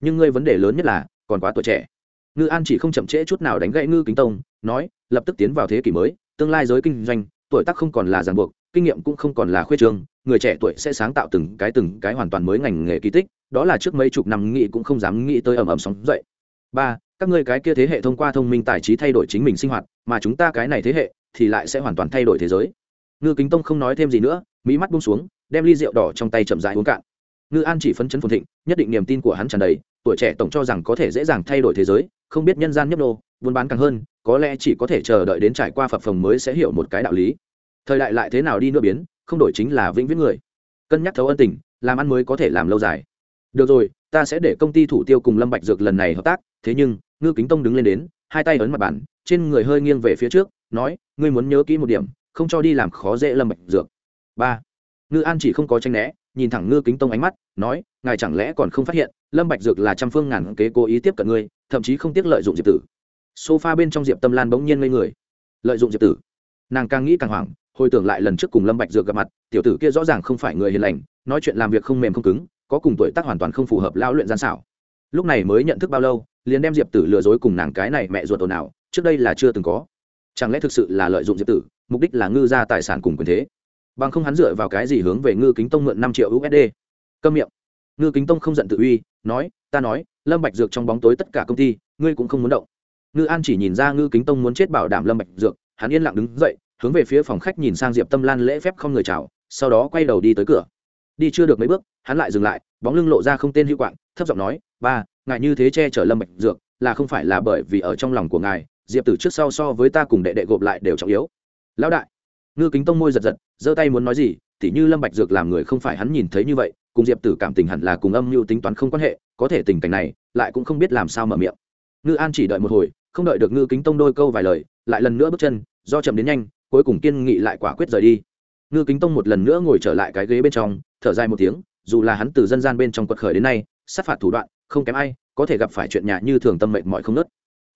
Nhưng ngươi vấn đề lớn nhất là, còn quá tuổi trẻ. Ngư an chỉ không chậm trễ chút nào đánh gãy ngư kính tông, nói, lập tức tiến vào thế kỷ mới, tương lai giới kinh doanh, tuổi tác không còn là ràng buộc, kinh nghiệm cũng không còn là khuyết trường, người trẻ tuổi sẽ sáng tạo từng cái từng cái hoàn toàn mới ngành nghề kỳ tích, đó là trước mấy chục năm nghĩ cũng không dám nghĩ tới ầm ầm sóng dậy. Ba, các ngươi cái kia thế hệ thông qua thông minh tài trí thay đổi chính mình sinh hoạt, mà chúng ta cái này thế hệ thì lại sẽ hoàn toàn thay đổi thế giới ngư kính tông không nói thêm gì nữa mỹ mắt bung xuống, đem ly rượu đỏ trong tay chậm rãi uống cạn. Ngư an chỉ phấn chấn phồn thịnh, nhất định niềm tin của hắn tràn đầy, tuổi trẻ tổng cho rằng có thể dễ dàng thay đổi thế giới, không biết nhân gian nhấp nô, buôn bán càng hơn, có lẽ chỉ có thể chờ đợi đến trải qua phập phồng mới sẽ hiểu một cái đạo lý. Thời đại lại thế nào đi nữa biến, không đổi chính là vĩnh viễn người. Cân nhắc thấu ân tình, làm ăn mới có thể làm lâu dài. Được rồi, ta sẽ để công ty thủ tiêu cùng lâm bạch dược lần này hợp tác, thế nhưng, ngư kính tông đứng lên đến, hai tay ấn mặt bàn, trên người hơi nghiêng về phía trước, nói, ngươi muốn nhớ kỹ một điểm không cho đi làm khó dễ lâm bạch dược. Ba, ngư an chỉ không có tranh né, nhìn thẳng ngư kính tông ánh mắt, nói, ngài chẳng lẽ còn không phát hiện, lâm bạch dược là trăm phương ngàn kế cố ý tiếp cận ngươi, thậm chí không tiếc lợi dụng diệp tử? Sofa bên trong diệp tâm lan bỗng nhiên ngây người. Lợi dụng diệp tử? Nàng càng nghĩ càng hoảng, hồi tưởng lại lần trước cùng lâm bạch dược gặp mặt, tiểu tử kia rõ ràng không phải người hiền lành, nói chuyện làm việc không mềm không cứng, có cùng tuổi tác hoàn toàn không phù hợp lão luyện gian xảo. Lúc này mới nhận thức bao lâu, liền đem diệp tử lừa dối cùng nàng cái này mẹ ruột ồn nào trước đây là chưa từng có chẳng lẽ thực sự là lợi dụng diệp tử, mục đích là ngư ra tài sản cùng quyền thế? Bằng không hắn dựa vào cái gì hướng về ngư kính tông mượn năm triệu usd câm miệng. Ngư kính tông không giận tự uy, nói, ta nói, lâm bạch dược trong bóng tối tất cả công ty, ngươi cũng không muốn động. Ngư an chỉ nhìn ra ngư kính tông muốn chết bảo đảm lâm bạch dược, hắn yên lặng đứng dậy, hướng về phía phòng khách nhìn sang diệp tâm lan lễ phép không người chào, sau đó quay đầu đi tới cửa. Đi chưa được mấy bước, hắn lại dừng lại, bóng lưng lộ ra không tên hữu quạng, thấp giọng nói, ba, ngài như thế che chở lâm bạch dược, là không phải là bởi vì ở trong lòng của ngài diệp tử trước sau so với ta cùng đệ đệ gộp lại đều trọng yếu. Lão đại. Ngư kính tông môi giật giật, giơ tay muốn nói gì, tỉ như lâm bạch dược làm người không phải hắn nhìn thấy như vậy, cùng diệp tử cảm tình hẳn là cùng âm mưu tính toán không quan hệ, có thể tình cảnh này, lại cũng không biết làm sao mở miệng. Ngư an chỉ đợi một hồi, không đợi được ngư kính tông đôi câu vài lời, lại lần nữa bước chân, do chậm đến nhanh, cuối cùng kiên nghị lại quả quyết rời đi. Ngư kính tông một lần nữa ngồi trở lại cái ghế bên trong, thở dài một tiếng, dù là hắn từ dân gian bên trong quật khởi đến nay, sát phạt thủ đoạn, không kém ai, có thể gặp phải chuyện nhà như thường tâm mệnh mọi không nớt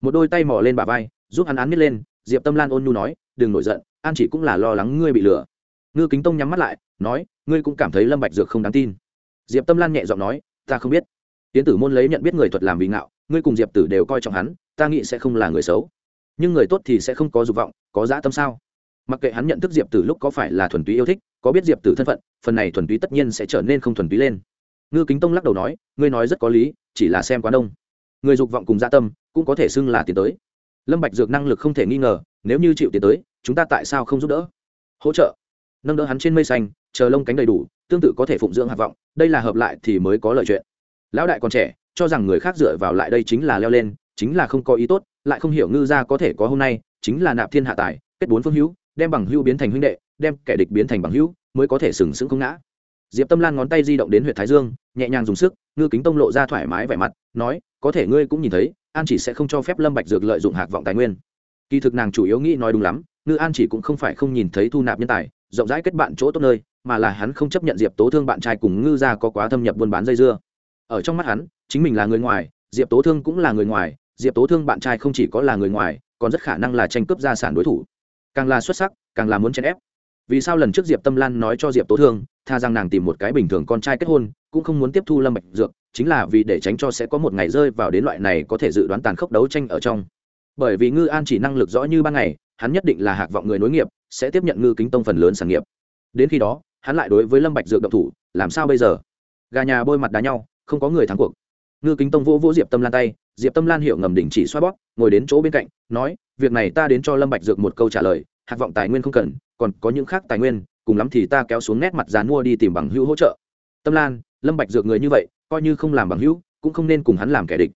một đôi tay mò lên bà vai, giúp hắn án miết lên, diệp tâm lan ôn nhu nói, đừng nổi giận, an chỉ cũng là lo lắng ngươi bị lừa. Ngư kính tông nhắm mắt lại, nói, ngươi cũng cảm thấy lâm bạch dược không đáng tin. Diệp tâm lan nhẹ giọng nói, ta không biết. Tiến tử môn lấy nhận biết người thuật làm vì ngạo, ngươi cùng diệp tử đều coi trọng hắn, ta nghĩ sẽ không là người xấu. Nhưng người tốt thì sẽ không có dục vọng, có dã tâm sao? Mặc kệ hắn nhận thức diệp tử lúc có phải là thuần túy yêu thích, có biết diệp tử thân phận, phần này thuần túy tất nhiên sẽ trở nên không thuần túy lên. Ngư kính tông lắc đầu nói, ngươi nói rất có lý, chỉ là xem quá đông. Người dục vọng cùng dã tâm cũng có thể xưng là tiến tới. Lâm bạch dược năng lực không thể nghi ngờ, nếu như chịu tiến tới, chúng ta tại sao không giúp đỡ? Hỗ trợ. Nâng đỡ hắn trên mây xanh, chờ lông cánh đầy đủ, tương tự có thể phụng dưỡng hạt vọng, đây là hợp lại thì mới có lợi chuyện. Lão đại còn trẻ, cho rằng người khác dựa vào lại đây chính là leo lên, chính là không có ý tốt, lại không hiểu ngư gia có thể có hôm nay, chính là nạp thiên hạ tài, kết bốn phương hữu, đem bằng hữu biến thành huynh đệ, đem kẻ địch biến thành bằng hữu, mới có thể sừng sững không ngã. Diệp tâm lan ngón tay di động đến huyện thái dương, nhẹ nhàng dùng sức, ngư kính tông lộ ra thoải mái vẻ mặt, nói, có thể ngươi cũng nhìn thấy an chỉ sẽ không cho phép lâm bạch dược lợi dụng hạc vọng tài nguyên kỳ thực nàng chủ yếu nghĩ nói đúng lắm ngư an chỉ cũng không phải không nhìn thấy thu nạp nhân tài rộng rãi kết bạn chỗ tốt nơi mà là hắn không chấp nhận diệp tố thương bạn trai cùng ngư gia có quá thâm nhập buôn bán dây dưa ở trong mắt hắn chính mình là người ngoài diệp tố thương cũng là người ngoài diệp tố thương bạn trai không chỉ có là người ngoài còn rất khả năng là tranh cướp gia sản đối thủ càng là xuất sắc càng là muốn chèn ép vì sao lần trước diệp tâm lan nói cho diệp tố thương tha rằng nàng tìm một cái bình thường con trai kết hôn, cũng không muốn tiếp thu lâm bạch dược, chính là vì để tránh cho sẽ có một ngày rơi vào đến loại này có thể dự đoán tàn khốc đấu tranh ở trong. Bởi vì ngư an chỉ năng lực rõ như ban ngày, hắn nhất định là hạc vọng người nối nghiệp, sẽ tiếp nhận ngư kính tông phần lớn sản nghiệp. Đến khi đó, hắn lại đối với lâm bạch dược động thủ, làm sao bây giờ? Gà nhà bôi mặt đá nhau, không có người thắng cuộc. Ngư kính tông vỗ vỗ diệp tâm lan tay, diệp tâm lan hiểu ngầm đỉnh chỉ xoa bóp, ngồi đến chỗ bên cạnh, nói, việc này ta đến cho lâm bạch dược một câu trả lời, Hạc vọng tài nguyên không cần, còn có những khác tài nguyên cùng lắm thì ta kéo xuống nét mặt dán mua đi tìm bằng hữu hỗ trợ. Tâm lan, lâm bạch dược người như vậy, coi như không làm bằng hữu, cũng không nên cùng hắn làm kẻ địch.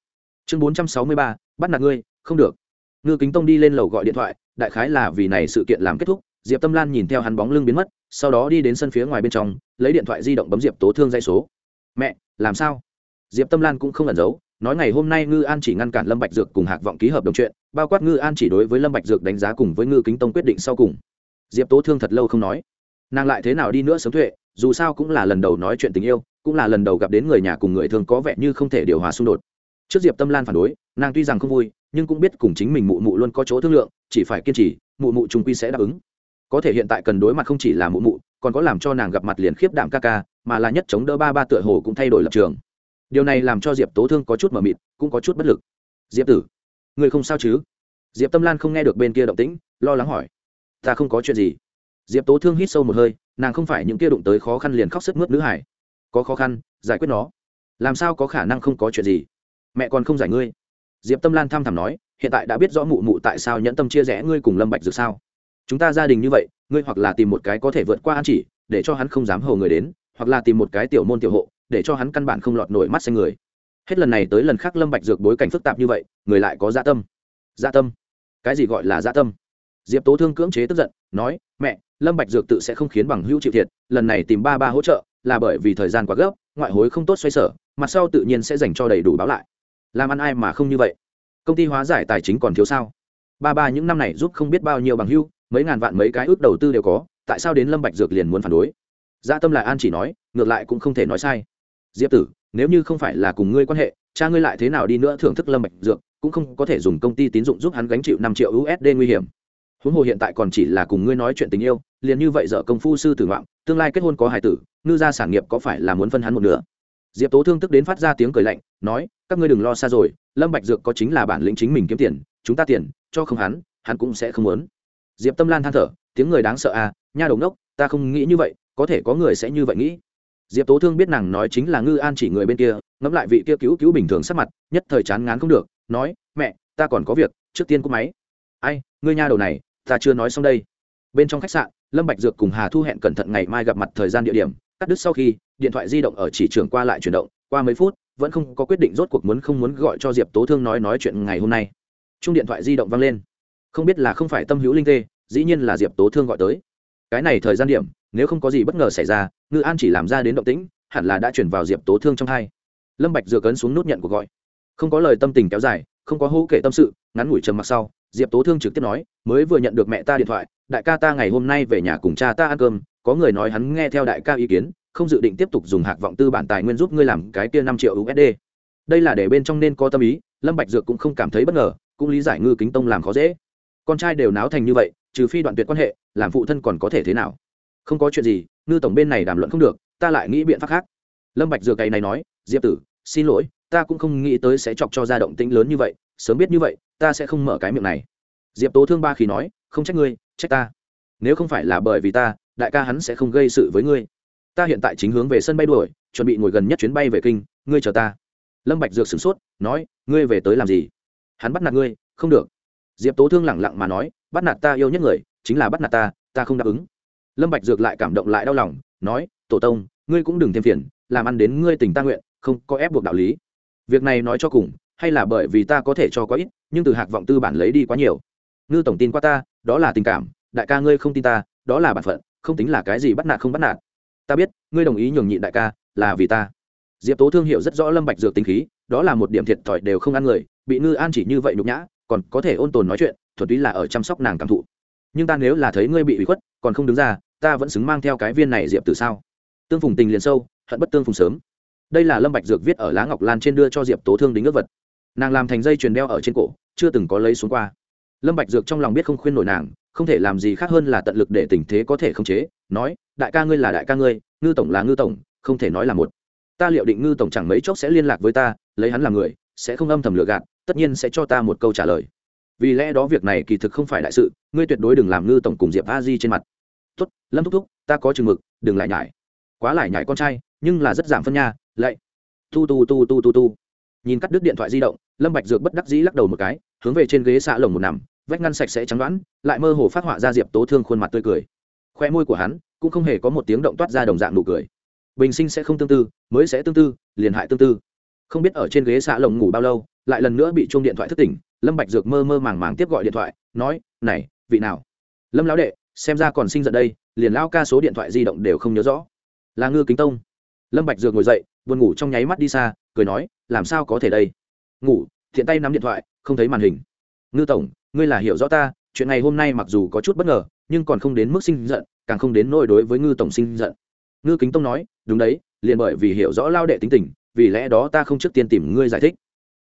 Chương bốn trăm sáu mươi ba, bắt nạt ngươi, không được. Ngư kính tông đi lên lầu gọi điện thoại, đại khái là vì này sự kiện làm kết thúc, diệp tâm lan nhìn theo hắn bóng lưng biến mất, sau đó đi đến sân phía ngoài bên trong, lấy điện thoại di động bấm diệp tố thương dây số. Mẹ, làm sao? Diệp tâm lan cũng không ẩn giấu, nói ngày hôm nay ngư an chỉ ngăn cản lâm bạch dược cùng hạc vọng ký hợp đồng chuyện, bao quát ngư an chỉ đối với lâm bạch dược đánh giá cùng với ngư kính tông quyết định sau cùng. Diệp tố thương thật lâu không nói nàng lại thế nào đi nữa sớm tuệ dù sao cũng là lần đầu nói chuyện tình yêu, cũng là lần đầu gặp đến người nhà cùng người thương có vẻ như không thể điều hòa xung đột. Trước diệp tâm lan phản đối, nàng tuy rằng không vui, nhưng cũng biết cùng chính mình mụ mụ luôn có chỗ thương lượng, chỉ phải kiên trì, mụ mụ trung quy sẽ đáp ứng. Có thể hiện tại cần đối mặt không chỉ là mụ mụ, còn có làm cho nàng gặp mặt liền khiếp đảm ca ca, mà là nhất chống đỡ ba ba tựa hồ cũng thay đổi lập trường. Điều này làm cho diệp tố thương có chút mờ mịt, cũng có chút bất lực. Diệp tử, người không sao chứ? Diệp tâm lan không nghe được bên kia động tĩnh, lo lắng hỏi. Ta không có chuyện gì diệp tố thương hít sâu một hơi nàng không phải những kia đụng tới khó khăn liền khóc sức mướt nữ hải có khó khăn giải quyết nó làm sao có khả năng không có chuyện gì mẹ còn không giải ngươi diệp tâm lan thăm thẳm nói hiện tại đã biết rõ mụ mụ tại sao nhẫn tâm chia rẽ ngươi cùng lâm bạch dược sao chúng ta gia đình như vậy ngươi hoặc là tìm một cái có thể vượt qua an chỉ để cho hắn không dám hầu người đến hoặc là tìm một cái tiểu môn tiểu hộ để cho hắn căn bản không lọt nổi mắt xanh người hết lần này tới lần khác lâm bạch dược bối cảnh phức tạp như vậy người lại có dạ tâm dạ tâm cái gì gọi là dạ tâm diệp tố thương cưỡng chế tức giận nói mẹ lâm bạch dược tự sẽ không khiến bằng hữu chịu thiệt, lần này tìm ba ba hỗ trợ là bởi vì thời gian quá gấp, ngoại hối không tốt xoay sở mặt sau tự nhiên sẽ dành cho đầy đủ báo lại. Làm ăn ai mà không như vậy? Công ty hóa giải tài chính còn thiếu sao? Ba ba những năm này giúp không biết bao nhiêu bằng hữu, mấy ngàn vạn mấy cái ước đầu tư đều có, tại sao đến lâm bạch dược liền muốn phản đối? Dạ tâm là an chỉ nói, ngược lại cũng không thể nói sai. Diệp tử, nếu như không phải là cùng ngươi quan hệ, cha ngươi lại thế nào đi nữa thưởng thức lâm bạch dược, cũng không có thể dùng công ty tín dụng giúp hắn gánh chịu năm triệu usd nguy hiểm huống hồ hiện tại còn chỉ là cùng ngươi nói chuyện tình yêu, liền như vậy dở công phu sư tử ngoạm tương lai kết hôn có hài tử, ngư gia sản nghiệp có phải là muốn phân hắn một nửa? Diệp tố thương tức đến phát ra tiếng cười lạnh, nói, các ngươi đừng lo xa rồi, lâm bạch dược có chính là bản lĩnh chính mình kiếm tiền, chúng ta tiền, cho không hắn hắn cũng sẽ không muốn. Diệp tâm lan than thở, tiếng người đáng sợ à nha đầu đốc ta không nghĩ như vậy, có thể có người sẽ như vậy nghĩ. Diệp tố thương biết nàng nói chính là ngư an chỉ người bên kia, ngẫm lại vị kia cứu cứu bình thường sắc mặt, nhất thời chán ngán không được, nói, mẹ, ta còn có việc, trước tiên cúp máy. Ai, ngươi nha đầu này ta chưa nói xong đây. Bên trong khách sạn, lâm bạch dược cùng hà thu hẹn cẩn thận ngày mai gặp mặt thời gian địa điểm, cắt đứt sau khi, điện thoại di động ở chỉ trường qua lại chuyển động, qua mấy phút, vẫn không có quyết định rốt cuộc muốn không muốn gọi cho diệp tố thương nói nói chuyện ngày hôm nay. Chung điện thoại di động vang lên. Không biết là không phải tâm hữu linh tê, dĩ nhiên là diệp tố thương gọi tới. Cái này thời gian điểm, nếu không có gì bất ngờ xảy ra, ngư an chỉ làm ra đến động tĩnh, hẳn là đã chuyển vào diệp tố thương trong hai. Lâm bạch dược cấn xuống nút nhận cuộc gọi. Không có lời tâm tình kéo dài không có hô kể tâm sự, ngắn ngủi trầm mặc sau, diệp tố thương trực tiếp nói, mới vừa nhận được mẹ ta điện thoại, đại ca ta ngày hôm nay về nhà cùng cha ta ăn cơm, có người nói hắn nghe theo đại ca ý kiến, không dự định tiếp tục dùng hạc vọng tư bản tài nguyên giúp ngươi làm cái kia năm triệu usd đây là để bên trong nên có tâm ý, lâm bạch dược cũng không cảm thấy bất ngờ, cũng lý giải ngư kính tông làm khó dễ. Con trai đều náo thành như vậy, trừ phi đoạn tuyệt quan hệ, làm phụ thân còn có thể thế nào? Không có chuyện gì, ngư tổng bên này đàm luận không được, ta lại nghĩ biện pháp khác. Lâm bạch dược cày này nói, diệp tử, xin lỗi ta cũng không nghĩ tới sẽ chọc cho ra động tĩnh lớn như vậy, sớm biết như vậy, ta sẽ không mở cái miệng này. Diệp tố thương ba khi nói, không trách ngươi, trách ta. Nếu không phải là bởi vì ta, đại ca hắn sẽ không gây sự với ngươi. Ta hiện tại chính hướng về sân bay đuổi, chuẩn bị ngồi gần nhất chuyến bay về kinh, ngươi chờ ta. Lâm bạch dược sửng sốt, nói, ngươi về tới làm gì? Hắn bắt nạt ngươi, không được. Diệp tố thương lẳng lặng mà nói, bắt nạt ta yêu nhất người, chính là bắt nạt ta ta không đáp ứng. Lâm bạch dược lại cảm động lại đau lòng, nói, tổ tông, ngươi cũng đừng thêm phiền, làm ăn đến ngươi tình ta nguyện, không có ép buộc đạo lý việc này nói cho cùng, hay là bởi vì ta có thể cho quá ít, nhưng từ hạc vọng tư bản lấy đi quá nhiều. Ngư tổng tin qua ta, đó là tình cảm, đại ca ngươi không tin ta, đó là bản phận, không tính là cái gì bắt nạt không bắt nạt. Ta biết, ngươi đồng ý nhường nhịn đại ca, là vì ta. Diệp tố thương hiểu rất rõ lâm bạch dược tính khí, đó là một điểm thiệt thòi đều không ăn người, bị ngư an chỉ như vậy nhục nhã, còn có thể ôn tồn nói chuyện, thuần túy là ở chăm sóc nàng cảm thụ. Nhưng ta nếu là thấy ngươi bị ủy khuất, còn không đứng ra, ta vẫn xứng mang theo cái viên này diệp từ sao? Tương phùng tình liền sâu, hận bất tương phùng sớm đây là lâm bạch dược viết ở lá ngọc lan trên đưa cho diệp tố thương đính ước vật. Nàng làm thành dây chuyền đeo ở trên cổ, chưa từng có lấy xuống qua. Lâm bạch dược trong lòng biết không khuyên nổi nàng, không thể làm gì khác hơn là tận lực để tình thế có thể khống chế, nói, đại ca ngươi là đại ca ngươi, ngư tổng là ngư tổng, không thể nói là một. Ta liệu định ngư tổng chẳng mấy chốc sẽ liên lạc với ta, lấy hắn làm người, sẽ không âm thầm lừa gạt, tất nhiên sẽ cho ta một câu trả lời. Vì lẽ đó việc này kỳ thực không phải đại sự, ngươi tuyệt đối đừng làm ngư tổng cùng diệp a di trên mặt. Tốt, lâm thúc thúc, ta có chừng mực, đừng lại nhải. Quá lại nhải con trai, nhưng là rất giảm phân nha lạy. Tu tu tu tu tu tu. Nhìn cắt đứt điện thoại di động, lâm bạch dược bất đắc dĩ lắc đầu một cái, hướng về trên ghế xạ lồng một nằm, vách ngăn sạch sẽ trắng đoán, lại mơ hồ phát họa ra diệp tố thương khuôn mặt tươi cười. Khoe môi của hắn cũng không hề có một tiếng động toát ra đồng dạng nụ cười. Bình sinh sẽ không tương tư, mới sẽ tương tư, liền hại tương tư. Không biết ở trên ghế xạ lồng ngủ bao lâu, lại lần nữa bị chuông điện thoại thức tỉnh, lâm bạch dược mơ mơ màng màng tiếp gọi điện thoại, nói, này, vị nào? Lâm lão đệ, xem ra còn sinh giận đây, liền lao ca số điện thoại di động đều không nhớ rõ. Là ngư kính tông lâm bạch dược ngồi dậy, buồn ngủ trong nháy mắt đi xa, cười nói, làm sao có thể đây? Ngủ, thiện tay nắm điện thoại, không thấy màn hình. Ngư tổng, ngươi là hiểu rõ ta, chuyện này hôm nay mặc dù có chút bất ngờ, nhưng còn không đến mức sinh giận, càng không đến nỗi đối với ngư tổng sinh giận. Ngư kính tông nói, đúng đấy, liền bởi vì hiểu rõ lao đệ tính tình, vì lẽ đó ta không trước tiên tìm ngươi giải thích.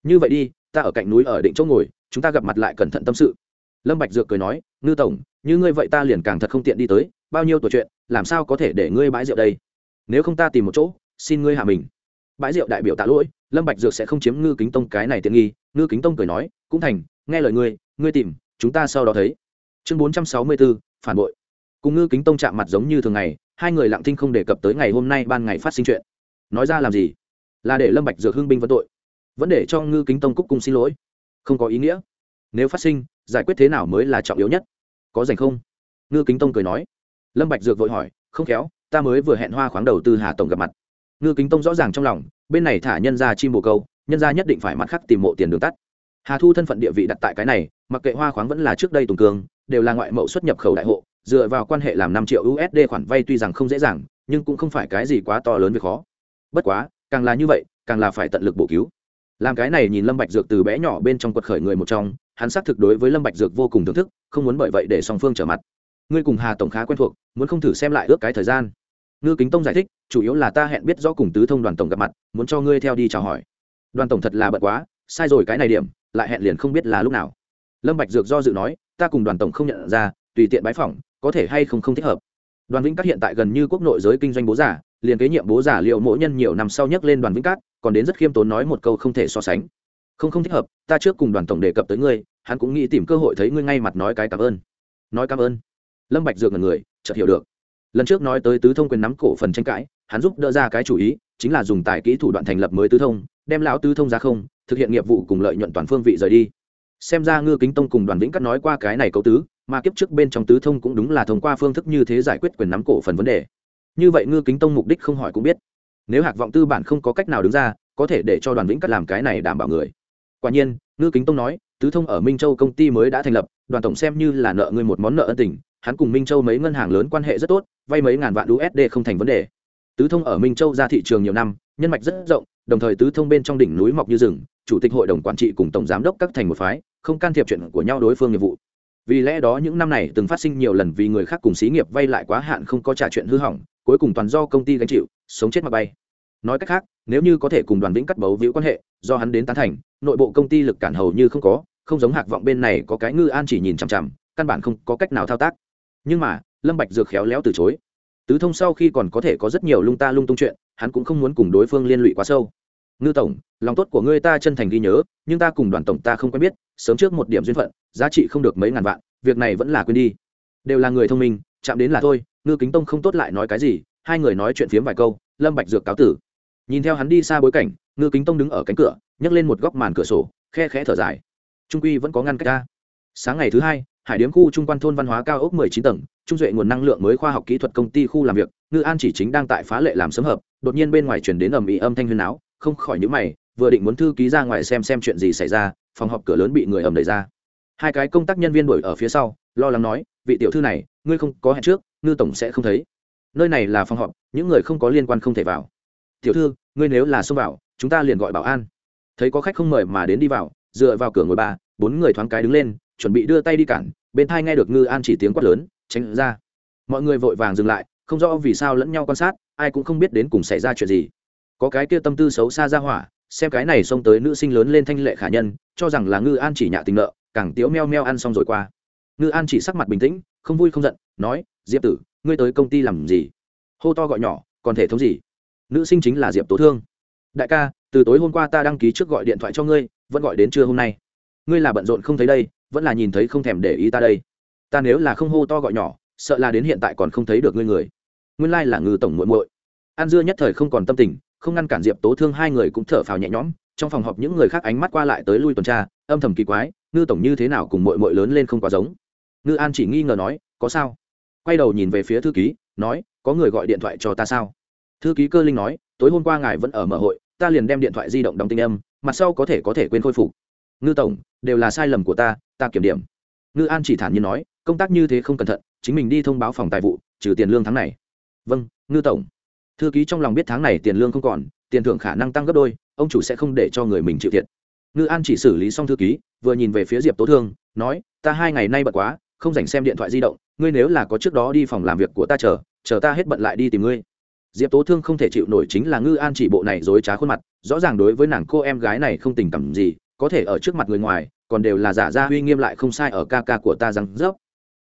Như vậy đi, ta ở cạnh núi ở định chỗ ngồi, chúng ta gặp mặt lại cẩn thận tâm sự. Lâm bạch dược cười nói, ngư tổng, như ngươi vậy ta liền càng thật không tiện đi tới, bao nhiêu tuổi chuyện, làm sao có thể để ngươi bãi rượu đây? Nếu không ta tìm một chỗ xin ngươi hạ mình. Bãi rượu đại biểu tạ lỗi lâm bạch dược sẽ không chiếm ngư kính tông cái này tiện nghi ngư kính tông cười nói cũng thành nghe lời ngươi ngươi tìm chúng ta sau đó thấy. Chương bốn trăm sáu mươi 464, phản bội. Cùng ngư kính tông chạm mặt giống như thường ngày hai người lặng thinh không đề cập tới ngày hôm nay ban ngày phát sinh chuyện. Nói ra làm gì? Là để lâm bạch dược hưng binh vấn tội. Vẫn để cho ngư kính tông cúc cung xin lỗi. Không có ý nghĩa. Nếu phát sinh giải quyết thế nào mới là trọng yếu nhất? Có dành không? Ngư kính tông cười nói. Lâm bạch dược vội hỏi không khéo ta mới vừa hẹn hoa khoáng đầu tư hà tổng gặp mặt. Ngư kính tông rõ ràng trong lòng, bên này thả nhân ra chim bồ câu, nhân ra nhất định phải mặt khắc tìm mộ tiền đường tắt. Hà thu thân phận địa vị đặt tại cái này, mặc kệ hoa khoáng vẫn là trước đây tùng cường, đều là ngoại mậu xuất nhập khẩu đại hộ, dựa vào quan hệ làm năm triệu usd khoản vay tuy rằng không dễ dàng, nhưng cũng không phải cái gì quá to lớn về khó. Bất quá, càng là như vậy, càng là phải tận lực bổ cứu. Làm cái này nhìn lâm bạch dược từ bé nhỏ bên trong quật khởi người một trong, hắn xác thực đối với lâm bạch dược vô cùng thưởng thức, không muốn bởi vậy để song phương trở mặt ngươi cùng hà tổng khá quen thuộc, muốn không thử xem lại ước cái thời gian. Ngư kính tông giải thích, chủ yếu là ta hẹn biết rõ cùng tứ thông đoàn tổng gặp mặt, muốn cho ngươi theo đi chào hỏi. Đoàn tổng thật là bận quá, sai rồi cái này điểm, lại hẹn liền không biết là lúc nào. Lâm bạch dược do dự nói, ta cùng đoàn tổng không nhận ra, tùy tiện bái phỏng, có thể hay không không thích hợp. Đoàn vĩnh cát hiện tại gần như quốc nội giới kinh doanh bố giả, liền kế nhiệm bố giả liệu mỗi nhân nhiều năm sau nhắc lên đoàn vĩnh cát, còn đến rất khiêm tốn nói một câu không thể so sánh. Không không thích hợp, ta trước cùng đoàn tổng đề cập tới ngươi, hắn cũng nghĩ tìm cơ hội thấy ngươi ngay mặt nói cái cảm ơn. Nói cảm ơn lâm bạch dược là người, chợt hiểu được. Lần trước nói tới tứ thông quyền nắm cổ phần tranh cãi, hắn giúp đỡ ra cái chủ ý, chính là dùng tài kỹ thủ đoạn thành lập mới tứ thông, đem lão tứ thông ra không, thực hiện nghiệp vụ cùng lợi nhuận toàn phương vị rời đi. Xem ra ngư kính tông cùng đoàn vĩnh cắt nói qua cái này cấu tứ, mà kiếp trước bên trong tứ thông cũng đúng là thông qua phương thức như thế giải quyết quyền nắm cổ phần vấn đề. Như vậy ngư kính tông mục đích không hỏi cũng biết. Nếu hạc vọng tư bản không có cách nào đứng ra, có thể để cho đoàn vĩnh cắt làm cái này đảm bảo người. Quả nhiên, ngư kính tông nói, tứ thông ở minh châu công ty mới đã thành lập, đoàn tổng xem như là nợ ngươi một món nợ ân tình hắn cùng minh châu mấy ngân hàng lớn quan hệ rất tốt, vay mấy ngàn vạn usd không thành vấn đề. Tứ thông ở minh châu ra thị trường nhiều năm, nhân mạch rất rộng, đồng thời tứ thông bên trong đỉnh núi mọc như rừng, chủ tịch hội đồng quản trị cùng tổng giám đốc các thành một phái, không can thiệp chuyện của nhau đối phương nghiệp vụ. Vì lẽ đó những năm này từng phát sinh nhiều lần vì người khác cùng xí nghiệp vay lại quá hạn không có trả chuyện hư hỏng, cuối cùng toàn do công ty gánh chịu, sống chết mà bay. Nói cách khác, nếu như có thể cùng đoàn vĩnh cắt bấu víu quan hệ, do hắn đến tán thành, nội bộ công ty lực cản hầu như không có, không giống hạc vọng bên này có cái ngư an chỉ nhìn chằm chằm, căn bản không có cách nào thao tác nhưng mà, lâm bạch dược khéo léo từ chối. Tứ thông sau khi còn có thể có rất nhiều lung ta lung tung chuyện, hắn cũng không muốn cùng đối phương liên lụy quá sâu. Ngư tổng, lòng tốt của ngươi ta chân thành ghi nhớ, nhưng ta cùng đoàn tổng ta không quen biết, sớm trước một điểm duyên phận, giá trị không được mấy ngàn vạn, việc này vẫn là quên đi. Đều là người thông minh, chạm đến là thôi, ngư kính tông không tốt lại nói cái gì, hai người nói chuyện phiếm vài câu, lâm bạch dược cáo tử. Nhìn theo hắn đi xa bối cảnh, ngư kính tông đứng ở cánh cửa, nhấc lên một góc màn cửa sổ, khe khẽ thở dài. Trung quy vẫn có ngăn cách ra sáng ngày thứ hai hải điếm khu trung quan thôn văn hóa cao ốc 19 tầng, trung duệ nguồn năng lượng mới khoa học kỹ thuật công ty khu làm việc, ngư an chỉ chính đang tại phá lệ làm sớm hợp, đột nhiên bên ngoài chuyển đến ầm ĩ âm thanh huyên áo không khỏi nhíu mày, vừa định muốn thư ký ra ngoài xem xem chuyện gì xảy ra, phòng họp cửa lớn bị người ầm đẩy ra. Hai cái công tác nhân viên đuổi ở phía sau, lo lắng nói, vị tiểu thư này, ngươi không có hẹn trước, ngư tổng sẽ không thấy. Nơi này là phòng họp, những người không có liên quan không thể vào. Tiểu thư, ngươi nếu là xông vào, chúng ta liền gọi bảo an. Thấy có khách không mời mà đến đi vào, dựa vào cửa ngồi ba, bốn người thoáng cái đứng lên chuẩn bị đưa tay đi cản, bên thai nghe được ngư an chỉ tiếng quát lớn, tránh ra. Mọi người vội vàng dừng lại, không rõ vì sao lẫn nhau quan sát, ai cũng không biết đến cùng xảy ra chuyện gì. Có cái kia tâm tư xấu xa ra hỏa, xem cái này xông tới nữ sinh lớn lên thanh lệ khả nhân, cho rằng là ngư an chỉ nhạ tình nợ, càng tiếu meo meo ăn xong rồi qua. Ngư an chỉ sắc mặt bình tĩnh, không vui không giận, nói, diệp tử, ngươi tới công ty làm gì? Hô to gọi nhỏ, còn thể thống gì? Nữ sinh chính là diệp tố thương. Đại ca, từ tối hôm qua ta đăng ký trước gọi điện thoại cho ngươi, vẫn gọi đến trưa hôm nay. Ngươi là bận rộn không thấy đây vẫn là nhìn thấy không thèm để ý ta đây. Ta nếu là không hô to gọi nhỏ, sợ là đến hiện tại còn không thấy được ngươi người. Nguyên lai là ngư tổng muội muội. An dưa nhất thời không còn tâm tình, không ngăn cản diệp tố thương hai người cũng thở phào nhẹ nhõm, trong phòng họp những người khác ánh mắt qua lại tới lui tuần tra, âm thầm kỳ quái, ngư tổng như thế nào cùng muội muội lớn lên không quá giống. Ngư an chỉ nghi ngờ nói, có sao? Quay đầu nhìn về phía thư ký, nói, có người gọi điện thoại cho ta sao? Thư ký cơ linh nói, tối hôm qua ngài vẫn ở mở hội, ta liền đem điện thoại di động đóng tinh âm, mặt sau có thể có thể quên khôi phục ngư tổng, đều là sai lầm của ta ta kiểm điểm. Ngư an chỉ thản nhiên nói, công tác như thế không cẩn thận, chính mình đi thông báo phòng tài vụ, trừ tiền lương tháng này. Vâng ngư tổng. Thư ký trong lòng biết tháng này tiền lương không còn, tiền thưởng khả năng tăng gấp đôi, ông chủ sẽ không để cho người mình chịu thiệt. Ngư an chỉ xử lý xong thư ký, vừa nhìn về phía diệp tố thương, nói, ta hai ngày nay bận quá, không dành xem điện thoại di động, ngươi nếu là có trước đó đi phòng làm việc của ta chờ chờ ta hết bận lại đi tìm ngươi. Diệp tố thương không thể chịu nổi chính là ngư an chỉ bộ này dối trá khuôn mặt, rõ ràng đối với nàng cô em gái này không tình cảm gì có thể ở trước mặt người ngoài, còn đều là giả ra uy nghiêm lại không sai ở ca ca của ta rằng dốc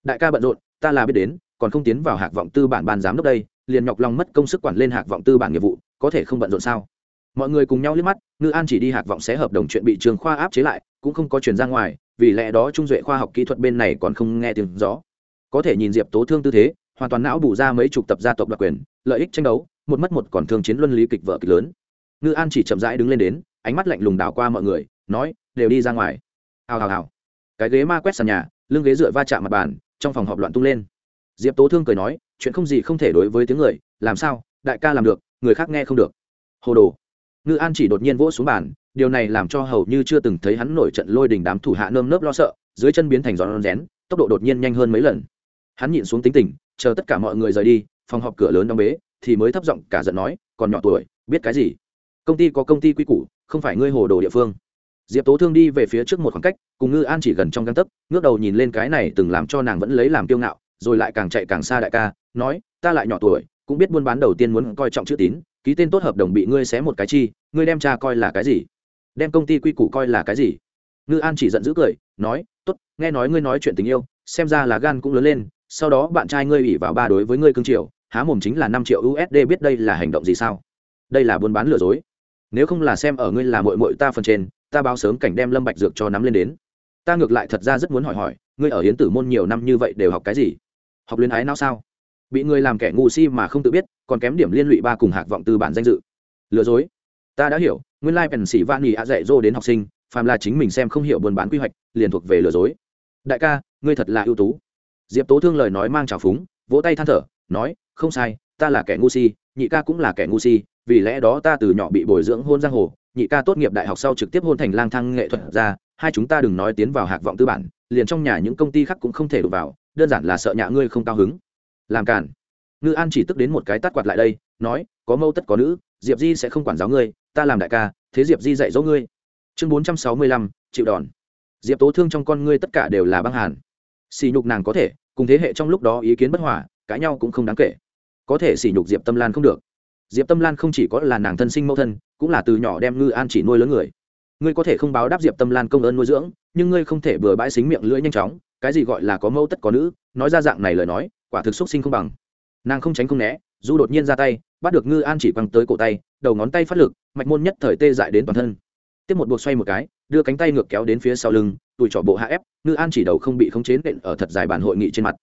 đại ca bận rộn, ta là biết đến, còn không tiến vào hạc vọng tư bản ban giám đốc đây, liền nhọc lòng mất công sức quản lên hạc vọng tư bản nghiệp vụ, có thể không bận rộn sao? Mọi người cùng nhau liếc mắt, ngư an chỉ đi hạc vọng sẽ hợp đồng chuyện bị trường khoa áp chế lại, cũng không có chuyển ra ngoài, vì lẽ đó trung duệ khoa học kỹ thuật bên này còn không nghe tiếng rõ. Có thể nhìn diệp tố thương tư thế, hoàn toàn não bù ra mấy chục tập gia tộc đặc quyền, lợi ích tranh đấu, một mất một còn thương chiến luân lý kịch vợ kịch lớn. Ngư an chỉ chậm rãi đứng lên đến, ánh mắt lạnh lùng đảo qua mọi người nói, đều đi ra ngoài. Hào hào hào. Cái ghế ma quét sàn nhà, lưng ghế dựa va chạm mặt bàn, trong phòng họp loạn tung lên. Diệp tố thương cười nói, chuyện không gì không thể đối với tiếng người, làm sao? Đại ca làm được, người khác nghe không được. Hồ đồ. Ngư an chỉ đột nhiên vỗ xuống bàn, điều này làm cho hầu như chưa từng thấy hắn nổi trận lôi đình đám thủ hạ nơm nớp lo sợ, dưới chân biến thành giòn rén, tốc độ đột nhiên nhanh hơn mấy lần. Hắn nhịn xuống tính tình, chờ tất cả mọi người rời đi, phòng họp cửa lớn đóng bế, thì mới thấp giọng cả giận nói, còn nhỏ tuổi, biết cái gì? Công ty có công ty quy củ, không phải ngươi hồ đồ địa phương diệp tố thương đi về phía trước một khoảng cách, cùng ngư an chỉ gần trong găng tấc, ngước đầu nhìn lên cái này từng làm cho nàng vẫn lấy làm kiêu ngạo, rồi lại càng chạy càng xa đại ca, nói, ta lại nhỏ tuổi, cũng biết buôn bán đầu tiên muốn coi trọng chữ tín, ký tên tốt hợp đồng bị ngươi xé một cái chi, ngươi đem cha coi là cái gì? Đem công ty quy củ coi là cái gì? Ngư an chỉ giận dữ cười, nói, tốt, nghe nói ngươi nói chuyện tình yêu, xem ra là gan cũng lớn lên, sau đó bạn trai ngươi ủy vào ba đối với ngươi cương triều, há mồm chính là năm triệu usd biết đây là hành động gì sao? Đây là buôn bán lừa dối. Nếu không là xem ở ngươi là mội mội ta phần trên ta báo sớm cảnh đem lâm bạch dược cho nắm lên đến. Ta ngược lại thật ra rất muốn hỏi hỏi, ngươi ở hiến tử môn nhiều năm như vậy đều học cái gì? Học luyến ái não sao? Bị ngươi làm kẻ ngu si mà không tự biết, còn kém điểm liên lụy ba cùng hạc vọng tư bản danh dự. Lừa dối. Ta đã hiểu, nguyên lai like sĩ van nghỉ ạ dạy dỗ đến học sinh, phàm là chính mình xem không hiểu buôn bán quy hoạch, liền thuộc về lừa dối. Đại ca, ngươi thật là ưu tú. Diệp tố thương lời nói mang trào phúng, vỗ tay than thở, nói, không sai, ta là kẻ ngu si, nhị ca cũng là kẻ ngu si, vì lẽ đó ta từ nhỏ bị bồi dưỡng hôn giang hồ nhị ca tốt nghiệp đại học sau trực tiếp hôn thành lang thang nghệ thuật ra, hai chúng ta đừng nói tiến vào hạc vọng tư bản, liền trong nhà những công ty khác cũng không thể đụng vào, đơn giản là sợ nhạ ngươi không cao hứng. Làm cản ngư an chỉ tức đến một cái tắt quạt lại đây, nói, có mâu tất có nữ, diệp di sẽ không quản giáo ngươi, ta làm đại ca, thế diệp di dạy dỗ ngươi. Chương bốn trăm sáu mươi lăm, chịu đòn. Diệp tố thương trong con ngươi tất cả đều là băng hàn. Xỉ nhục nàng có thể, cùng thế hệ trong lúc đó ý kiến bất hòa, cãi nhau cũng không đáng kể. Có thể xỉ nhục diệp tâm lan không được diệp tâm lan không chỉ có là nàng thân sinh mẫu thân, cũng là từ nhỏ đem ngư an chỉ nuôi lớn người. Ngươi có thể không báo đáp diệp tâm lan công ơn nuôi dưỡng, nhưng ngươi không thể bừa bãi xính miệng lưỡi nhanh chóng, cái gì gọi là có mẫu tất có nữ, nói ra dạng này lời nói, quả thực xúc sinh không bằng. Nàng không tránh không né, du đột nhiên ra tay, bắt được ngư an chỉ quăng tới cổ tay, đầu ngón tay phát lực, mạch môn nhất thời tê dại đến toàn thân. Tiếp một buộc xoay một cái, đưa cánh tay ngược kéo đến phía sau lưng tụi trỏ bộ hạ ép, ngư an chỉ đầu không bị khống chế nện ở thật dài bản hội nghị trên mặt.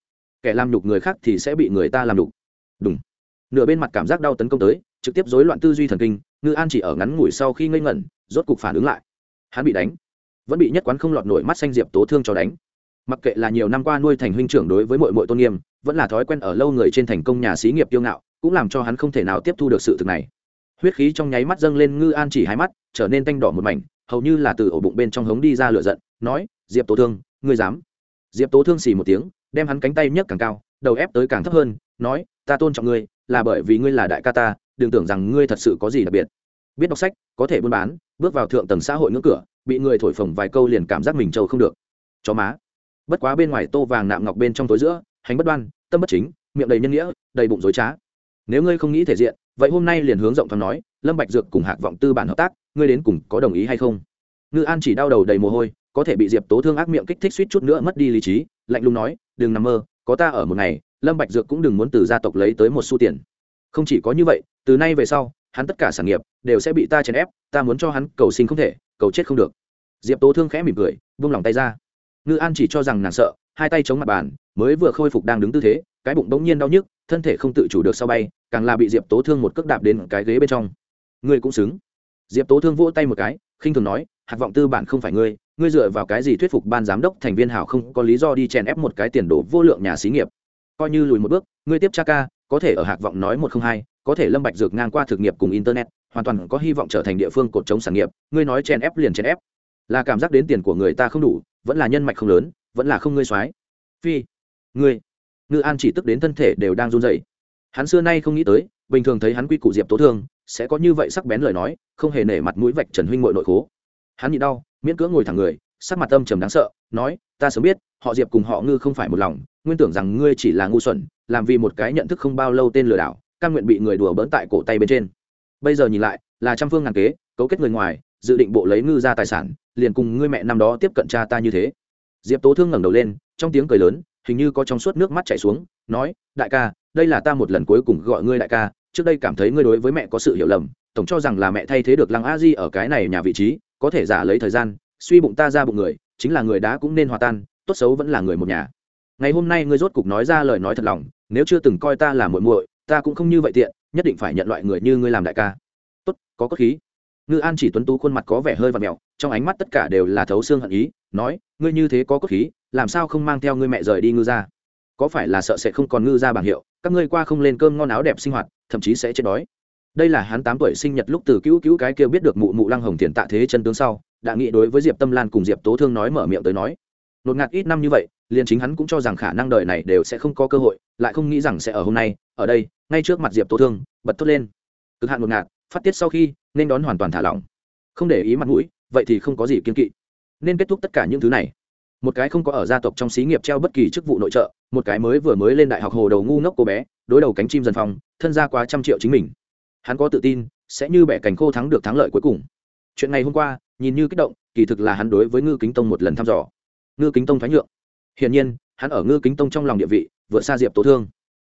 Kẻ làm nhục người khác thì sẽ bị người ta làm nhục. Đúng nửa bên mặt cảm giác đau tấn công tới, trực tiếp rối loạn tư duy thần kinh, ngư an chỉ ở ngắn ngủi sau khi ngây ngẩn, rốt cục phản ứng lại. Hắn bị đánh. Vẫn bị nhất quán không lọt nổi mắt xanh diệp tố thương cho đánh. Mặc kệ là nhiều năm qua nuôi thành huynh trưởng đối với mọi mọi tôn nghiêm, vẫn là thói quen ở lâu người trên thành công nhà xí nghiệp kiêu ngạo, cũng làm cho hắn không thể nào tiếp thu được sự thực này. Huyết khí trong nháy mắt dâng lên, ngư an chỉ hai mắt, trở nên tanh đỏ một mảnh, hầu như là từ ổ bụng bên trong hống đi ra lửa giận, nói, diệp tố thương, ngươi dám? Diệp tố thương xì một tiếng, đem hắn cánh tay nhấc càng cao, đầu ép tới càng thấp hơn, nói, ta tôn trọng ngươi là bởi vì ngươi là đại ca ta, đừng tưởng rằng ngươi thật sự có gì đặc biệt. Biết đọc sách, có thể buôn bán, bước vào thượng tầng xã hội ngưỡng cửa, bị người thổi phồng vài câu liền cảm giác mình trâu không được. Chó má. Bất quá bên ngoài tô vàng nạm ngọc bên trong tối giữa, hành bất đoan, tâm bất chính, miệng đầy nhân nghĩa, đầy bụng dối trá. Nếu ngươi không nghĩ thể diện, vậy hôm nay liền hướng rộng thoáng nói, lâm bạch dược cùng hạc vọng tư bản hợp tác, ngươi đến cùng có đồng ý hay không? Ngư an chỉ đau đầu đầy mồ hôi, có thể bị diệp tố thương ác miệng kích thích suýt chút nữa mất đi lý trí, lạnh lùng nói, đừng nằm mơ, có ta ở một ngày lâm bạch dược cũng đừng muốn từ gia tộc lấy tới một xu tiền. Không chỉ có như vậy, từ nay về sau, hắn tất cả sản nghiệp đều sẽ bị ta chèn ép, ta muốn cho hắn cầu sinh không thể, cầu chết không được. Diệp tố thương khẽ mỉm cười, buông lòng tay ra. Ngư an chỉ cho rằng nàng sợ, hai tay chống mặt bàn, mới vừa khôi phục đang đứng tư thế, cái bụng bỗng nhiên đau nhức, thân thể không tự chủ được sau bay, càng là bị diệp tố thương một cước đạp đến cái ghế bên trong. Ngươi cũng xứng. Diệp tố thương vỗ tay một cái, khinh thường nói, hạt vọng tư bản không phải ngươi ngươi dựa vào cái gì thuyết phục ban giám đốc thành viên hảo không có lý do đi chèn ép một cái tiền đồ vô lượng nhà xí nghiệp coi như lùi một bước, ngươi tiếp cha ca có thể ở hạc vọng nói một không hai, có thể lâm bạch dược ngang qua thực nghiệp cùng internet, hoàn toàn có hy vọng trở thành địa phương cột chống sản nghiệp, ngươi nói chèn ép liền chèn ép. Là cảm giác đến tiền của người ta không đủ, vẫn là nhân mạch không lớn, vẫn là không ngươi soái. Phi, ngươi, ngư an chỉ tức đến thân thể đều đang run rẩy. Hắn xưa nay không nghĩ tới, bình thường thấy hắn quy củ diệp tố thương, sẽ có như vậy sắc bén lời nói, không hề nể mặt mũi vạch trần huynh muội nội khố. Hắn nhịn đau, miễn cưỡng ngồi thẳng người sắc mặt âm trầm đáng sợ, nói, ta sớm biết, họ diệp cùng họ ngư không phải một lòng, nguyên tưởng rằng ngươi chỉ là ngu xuẩn, làm vì một cái nhận thức không bao lâu tên lừa đảo căn nguyện bị người đùa bỡn tại cổ tay bên trên. Bây giờ nhìn lại, là trăm phương ngàn kế, cấu kết người ngoài, dự định bộ lấy ngư ra tài sản, liền cùng ngươi mẹ năm đó tiếp cận cha ta như thế. Diệp tố thương ngẩng đầu lên, trong tiếng cười lớn, hình như có trong suốt nước mắt chảy xuống, nói, đại ca, đây là ta một lần cuối cùng gọi ngươi đại ca, trước đây cảm thấy ngươi đối với mẹ có sự hiểu lầm, tổng cho rằng là mẹ thay thế được lăng a di ở cái này nhà vị trí, có thể giả lấy thời gian suy bụng ta ra bụng người chính là người đá cũng nên hòa tan tốt xấu vẫn là người một nhà. Ngày hôm nay ngươi rốt cục nói ra lời nói thật lòng nếu chưa từng coi ta là muội muội ta cũng không như vậy tiện nhất định phải nhận loại người như ngươi làm đại ca. Tốt có cốt khí. Ngư an chỉ tuấn tú khuôn mặt có vẻ hơi và mèo, trong ánh mắt tất cả đều là thấu xương hận ý nói ngươi như thế có cốt khí làm sao không mang theo ngươi mẹ rời đi ngư ra? Có phải là sợ sẽ không còn ngư ra bảng hiệu các ngươi qua không lên cơm ngon áo đẹp sinh hoạt thậm chí sẽ chết đói đây là hắn tám tuổi sinh nhật lúc từ cứu cứu cái kia biết được mụ mụ lăng hồng tiền tạ thế chân tướng sau, đã nghĩ đối với diệp tâm lan cùng diệp tố thương nói mở miệng tới nói. Nột ngạt ít năm như vậy, liền chính hắn cũng cho rằng khả năng đời này đều sẽ không có cơ hội, lại không nghĩ rằng sẽ ở hôm nay, ở đây, ngay trước mặt diệp tố thương, bật thốt lên. Cực hạn nột ngạt, phát tiết sau khi, nên đón hoàn toàn thả lỏng. Không để ý mặt mũi, vậy thì không có gì kiên kỵ. Nên kết thúc tất cả những thứ này. Một cái không có ở gia tộc trong xí nghiệp treo bất kỳ chức vụ nội trợ, một cái mới vừa mới lên đại học hồ đầu ngu ngốc cô bé, đối đầu cánh chim dân phòng thân ra quá trăm triệu chính mình hắn có tự tin, sẽ như bẻ cành khô thắng được thắng lợi cuối cùng. Chuyện ngày hôm qua, nhìn như kích động, kỳ thực là hắn đối với ngư kính tông một lần thăm dò. Ngư kính tông thoái nhượng. Hiển nhiên, hắn ở ngư kính tông trong lòng địa vị, vượt xa diệp tố thương.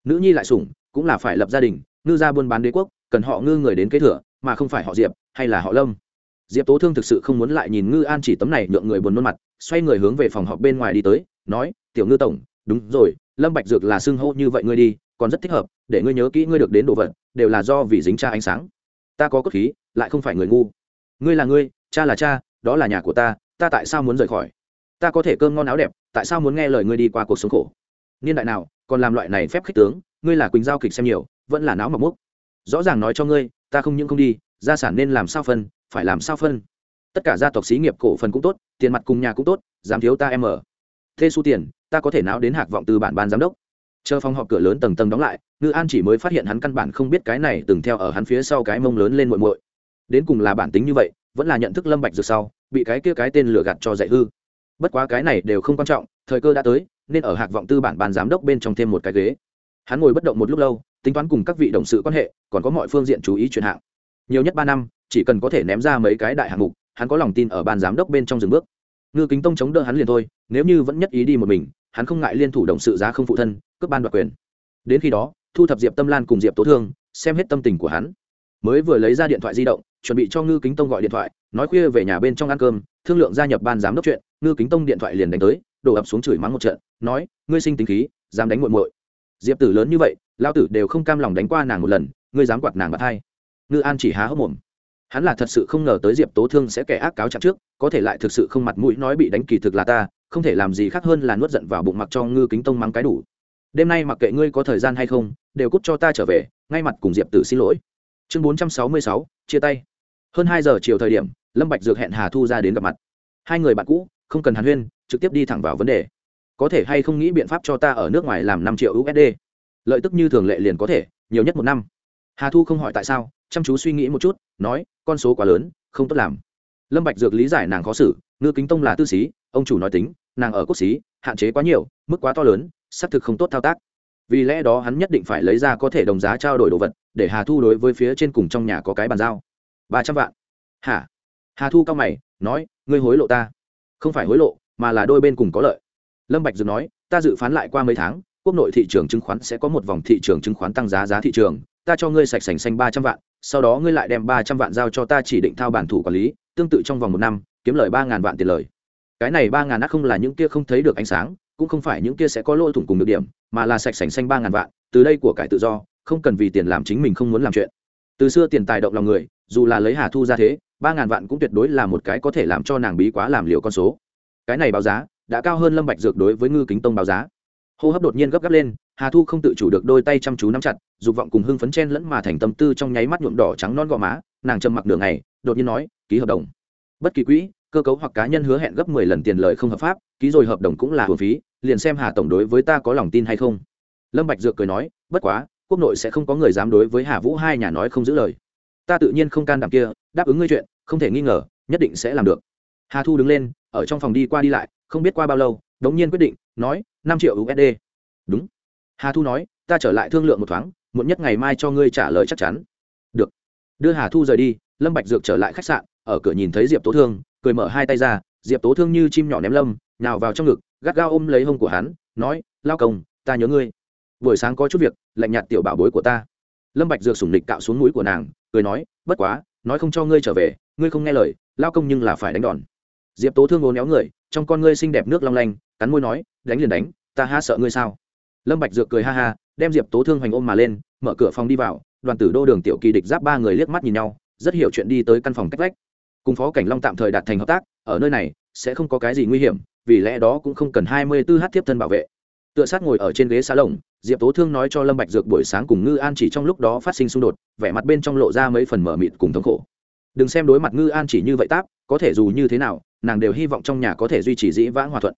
Nữ nhi lại sủng, cũng là phải lập gia đình, ngư ra buôn bán đế quốc, cần họ ngư người đến kế thừa, mà không phải họ diệp, hay là họ lâm. Diệp tố thương thực sự không muốn lại nhìn ngư an chỉ tấm này nhượng người buồn nôn mặt, xoay người hướng về phòng họp bên ngoài đi tới, nói, tiểu ngư tổng, đúng rồi, lâm bạch dược là xưng hô như vậy ngươi đi còn rất thích hợp, để ngươi nhớ kỹ ngươi được đến đồ vật, đều là do vì dính cha ánh sáng. Ta có cốt khí, lại không phải người ngu. Ngươi là ngươi, cha là cha, đó là nhà của ta ta tại sao muốn rời khỏi? Ta có thể cơm ngon áo đẹp, tại sao muốn nghe lời ngươi đi qua cuộc sống khổ? Niên đại nào, còn làm loại này phép khích tướng, ngươi là quỳnh giao kịch xem nhiều, vẫn là não mọc múc rõ ràng nói cho ngươi, ta không những không đi, gia sản nên làm sao phân, phải làm sao phân? Tất cả gia tộc xí nghiệp cổ phần cũng tốt, tiền mặt cùng nhà cũng tốt, dám thiếu ta em ở. Thế su tiền, ta có thể não đến hạc vọng từ bản ban giám đốc chờ phòng họp cửa lớn tầng tầng đóng lại, ngư an chỉ mới phát hiện hắn căn bản không biết cái này từng theo ở hắn phía sau cái mông lớn lên muội muội. Đến cùng là bản tính như vậy, vẫn là nhận thức lâm bạch dược sau, bị cái kia cái tên lừa gạt cho dạy hư. Bất quá cái này đều không quan trọng, thời cơ đã tới, nên ở hạc vọng tư bản ban giám đốc bên trong thêm một cái ghế. Hắn ngồi bất động một lúc lâu, tính toán cùng các vị đồng sự quan hệ, còn có mọi phương diện chú ý chuyện hạng. Nhiều nhất ba năm, chỉ cần có thể ném ra mấy cái đại hạng mục, hắn có lòng tin ở ban giám đốc bên trong dừng bước. Ngư kính tông chống đỡ hắn liền thôi, nếu như vẫn nhất ý đi một mình hắn không ngại liên thủ đồng sự giá không phụ thân, cướp ban đoạt quyền. Đến khi đó, thu thập diệp tâm lan cùng diệp tố thương, xem hết tâm tình của hắn. Mới vừa lấy ra điện thoại di động, chuẩn bị cho ngư kính tông gọi điện thoại, nói khuya về nhà bên trong ăn cơm, thương lượng gia nhập ban giám đốc chuyện, ngư kính tông điện thoại liền đánh tới, đổ ập xuống chửi mắng một trận, nói, ngươi sinh tính khí, dám đánh muội muội. Diệp tử lớn như vậy lao tử đều không cam lòng đánh qua nàng một lần, ngươi dám quạt nàng bạt hai ngư an chỉ há hốc mồm. Hắn là thật sự không ngờ tới diệp tố thương sẽ kẻ ác cáo chặt trước, có thể lại thực sự không mặt mũi nói bị đánh kỳ thực là ta không thể làm gì khác hơn là nuốt giận vào bụng mặc cho ngư kính tông mắng cái đủ. Đêm nay mặc kệ ngươi có thời gian hay không, đều cút cho ta trở về, ngay mặt cùng diệp tử xin lỗi. Chương bốn trăm sáu mươi sáu, chia tay. Hơn hai giờ chiều thời điểm, lâm bạch dược hẹn hà thu ra đến gặp mặt. Hai người bạn cũ, không cần hàn huyên, trực tiếp đi thẳng vào vấn đề. Có thể hay không nghĩ biện pháp cho ta ở nước ngoài làm năm triệu usd lợi tức như thường lệ liền có thể, nhiều nhất một năm. Hà thu không hỏi tại sao, chăm chú suy nghĩ một chút, nói, con số quá lớn, không tốt làm. Lâm bạch dược lý giải nàng khó xử, ngư kính tông là tư sĩ ông chủ nói tính, nàng ở quốc xí, hạn chế quá nhiều, mức quá to lớn, xác thực không tốt thao tác. Vì lẽ đó hắn nhất định phải lấy ra có thể đồng giá trao đổi đồ vật, để hà thu đối với phía trên cùng trong nhà có cái bàn giao. Ba trăm vạn. Hả? Hà thu cao mày, nói, ngươi hối lộ ta. Không phải hối lộ, mà là đôi bên cùng có lợi. Lâm bạch dừng nói, ta dự phán lại qua mấy tháng, quốc nội thị trường chứng khoán sẽ có một vòng thị trường chứng khoán tăng giá giá thị trường, ta cho ngươi sạch sành xanh ba trăm vạn, sau đó ngươi lại đem ba trăm vạn giao cho ta chỉ định thao bản thủ quản lý, tương tự trong vòng một năm, kiếm lời ba ngàn vạn tiền lời cái này ba ngàn ác không là những kia không thấy được ánh sáng, cũng không phải những kia sẽ có lỗ thủng cùng được điểm, mà là sạch sành xanh ba ngàn vạn, từ đây của cải tự do, không cần vì tiền làm chính mình không muốn làm chuyện. Từ xưa tiền tài động lòng người, dù là lấy hà thu ra thế, ba ngàn vạn cũng tuyệt đối là một cái có thể làm cho nàng bí quá làm liều con số. Cái này báo giá, đã cao hơn lâm bạch dược đối với ngư kính tông báo giá. Hô hấp đột nhiên gấp gáp lên, hà thu không tự chủ được đôi tay chăm chú nắm chặt, dục vọng cùng hưng phấn chen lẫn mà thành tâm tư trong nháy mắt nhuộm đỏ trắng non gò má, nàng trầm mặc nửa ngày, đột nhiên nói, ký hợp đồng. Bất kỳ quỹ cơ cấu hoặc cá nhân hứa hẹn gấp mười lần tiền lời không hợp pháp, ký rồi hợp đồng cũng là hưởng phí, liền xem hà tổng đối với ta có lòng tin hay không. Lâm bạch dược cười nói, bất quá, quốc nội sẽ không có người dám đối với hà vũ hai nhà nói không giữ lời. Ta tự nhiên không can đảm kia, đáp ứng ngươi chuyện, không thể nghi ngờ, nhất định sẽ làm được. Hà thu đứng lên, ở trong phòng đi qua đi lại, không biết qua bao lâu, đống nhiên quyết định, nói, năm triệu usd đúng. Hà thu nói, ta trở lại thương lượng một thoáng, muộn nhất ngày mai cho ngươi trả lời chắc chắn. Được. Đưa hà thu rời đi, lâm bạch dược trở lại khách sạn, ở cửa nhìn thấy diệp tố thương cười mở hai tay ra, diệp tố thương như chim nhỏ ném lâm, nhào vào trong ngực, gắt gao ôm lấy hông của hắn, nói, lao công, ta nhớ ngươi. Buổi sáng có chút việc, lạnh nhạt tiểu bảo bối của ta. Lâm bạch dược sủng lịch cạo xuống mũi của nàng, cười nói, bất quá, nói không cho ngươi trở về, ngươi không nghe lời, lao công nhưng là phải đánh đòn. Diệp tố thương ngố éo người, trong con ngươi xinh đẹp nước long lanh, cắn môi nói, đánh liền đánh, ta ha sợ ngươi sao? Lâm bạch dược cười ha ha, đem diệp tố thương hoành ôm mà lên, mở cửa phòng đi vào, đoàn tử đô đường tiểu kỳ địch giáp ba người liếc mắt nhìn nhau, rất hiểu chuyện đi tới căn phòng cách lách cùng phó cảnh long tạm thời đạt thành hợp tác, ở nơi này sẽ không có cái gì nguy hiểm, vì lẽ đó cũng không cần hai mươi 24 h tiếp thân bảo vệ. Tựa sát ngồi ở trên ghế xá lồng, diệp tố thương nói cho lâm bạch dược buổi sáng cùng ngư an chỉ trong lúc đó phát sinh xung đột, vẻ mặt bên trong lộ ra mấy phần mở mịt cùng thống khổ. Đừng xem đối mặt ngư an chỉ như vậy táp, có thể dù như thế nào, nàng đều hy vọng trong nhà có thể duy trì dĩ vãng hòa thuận.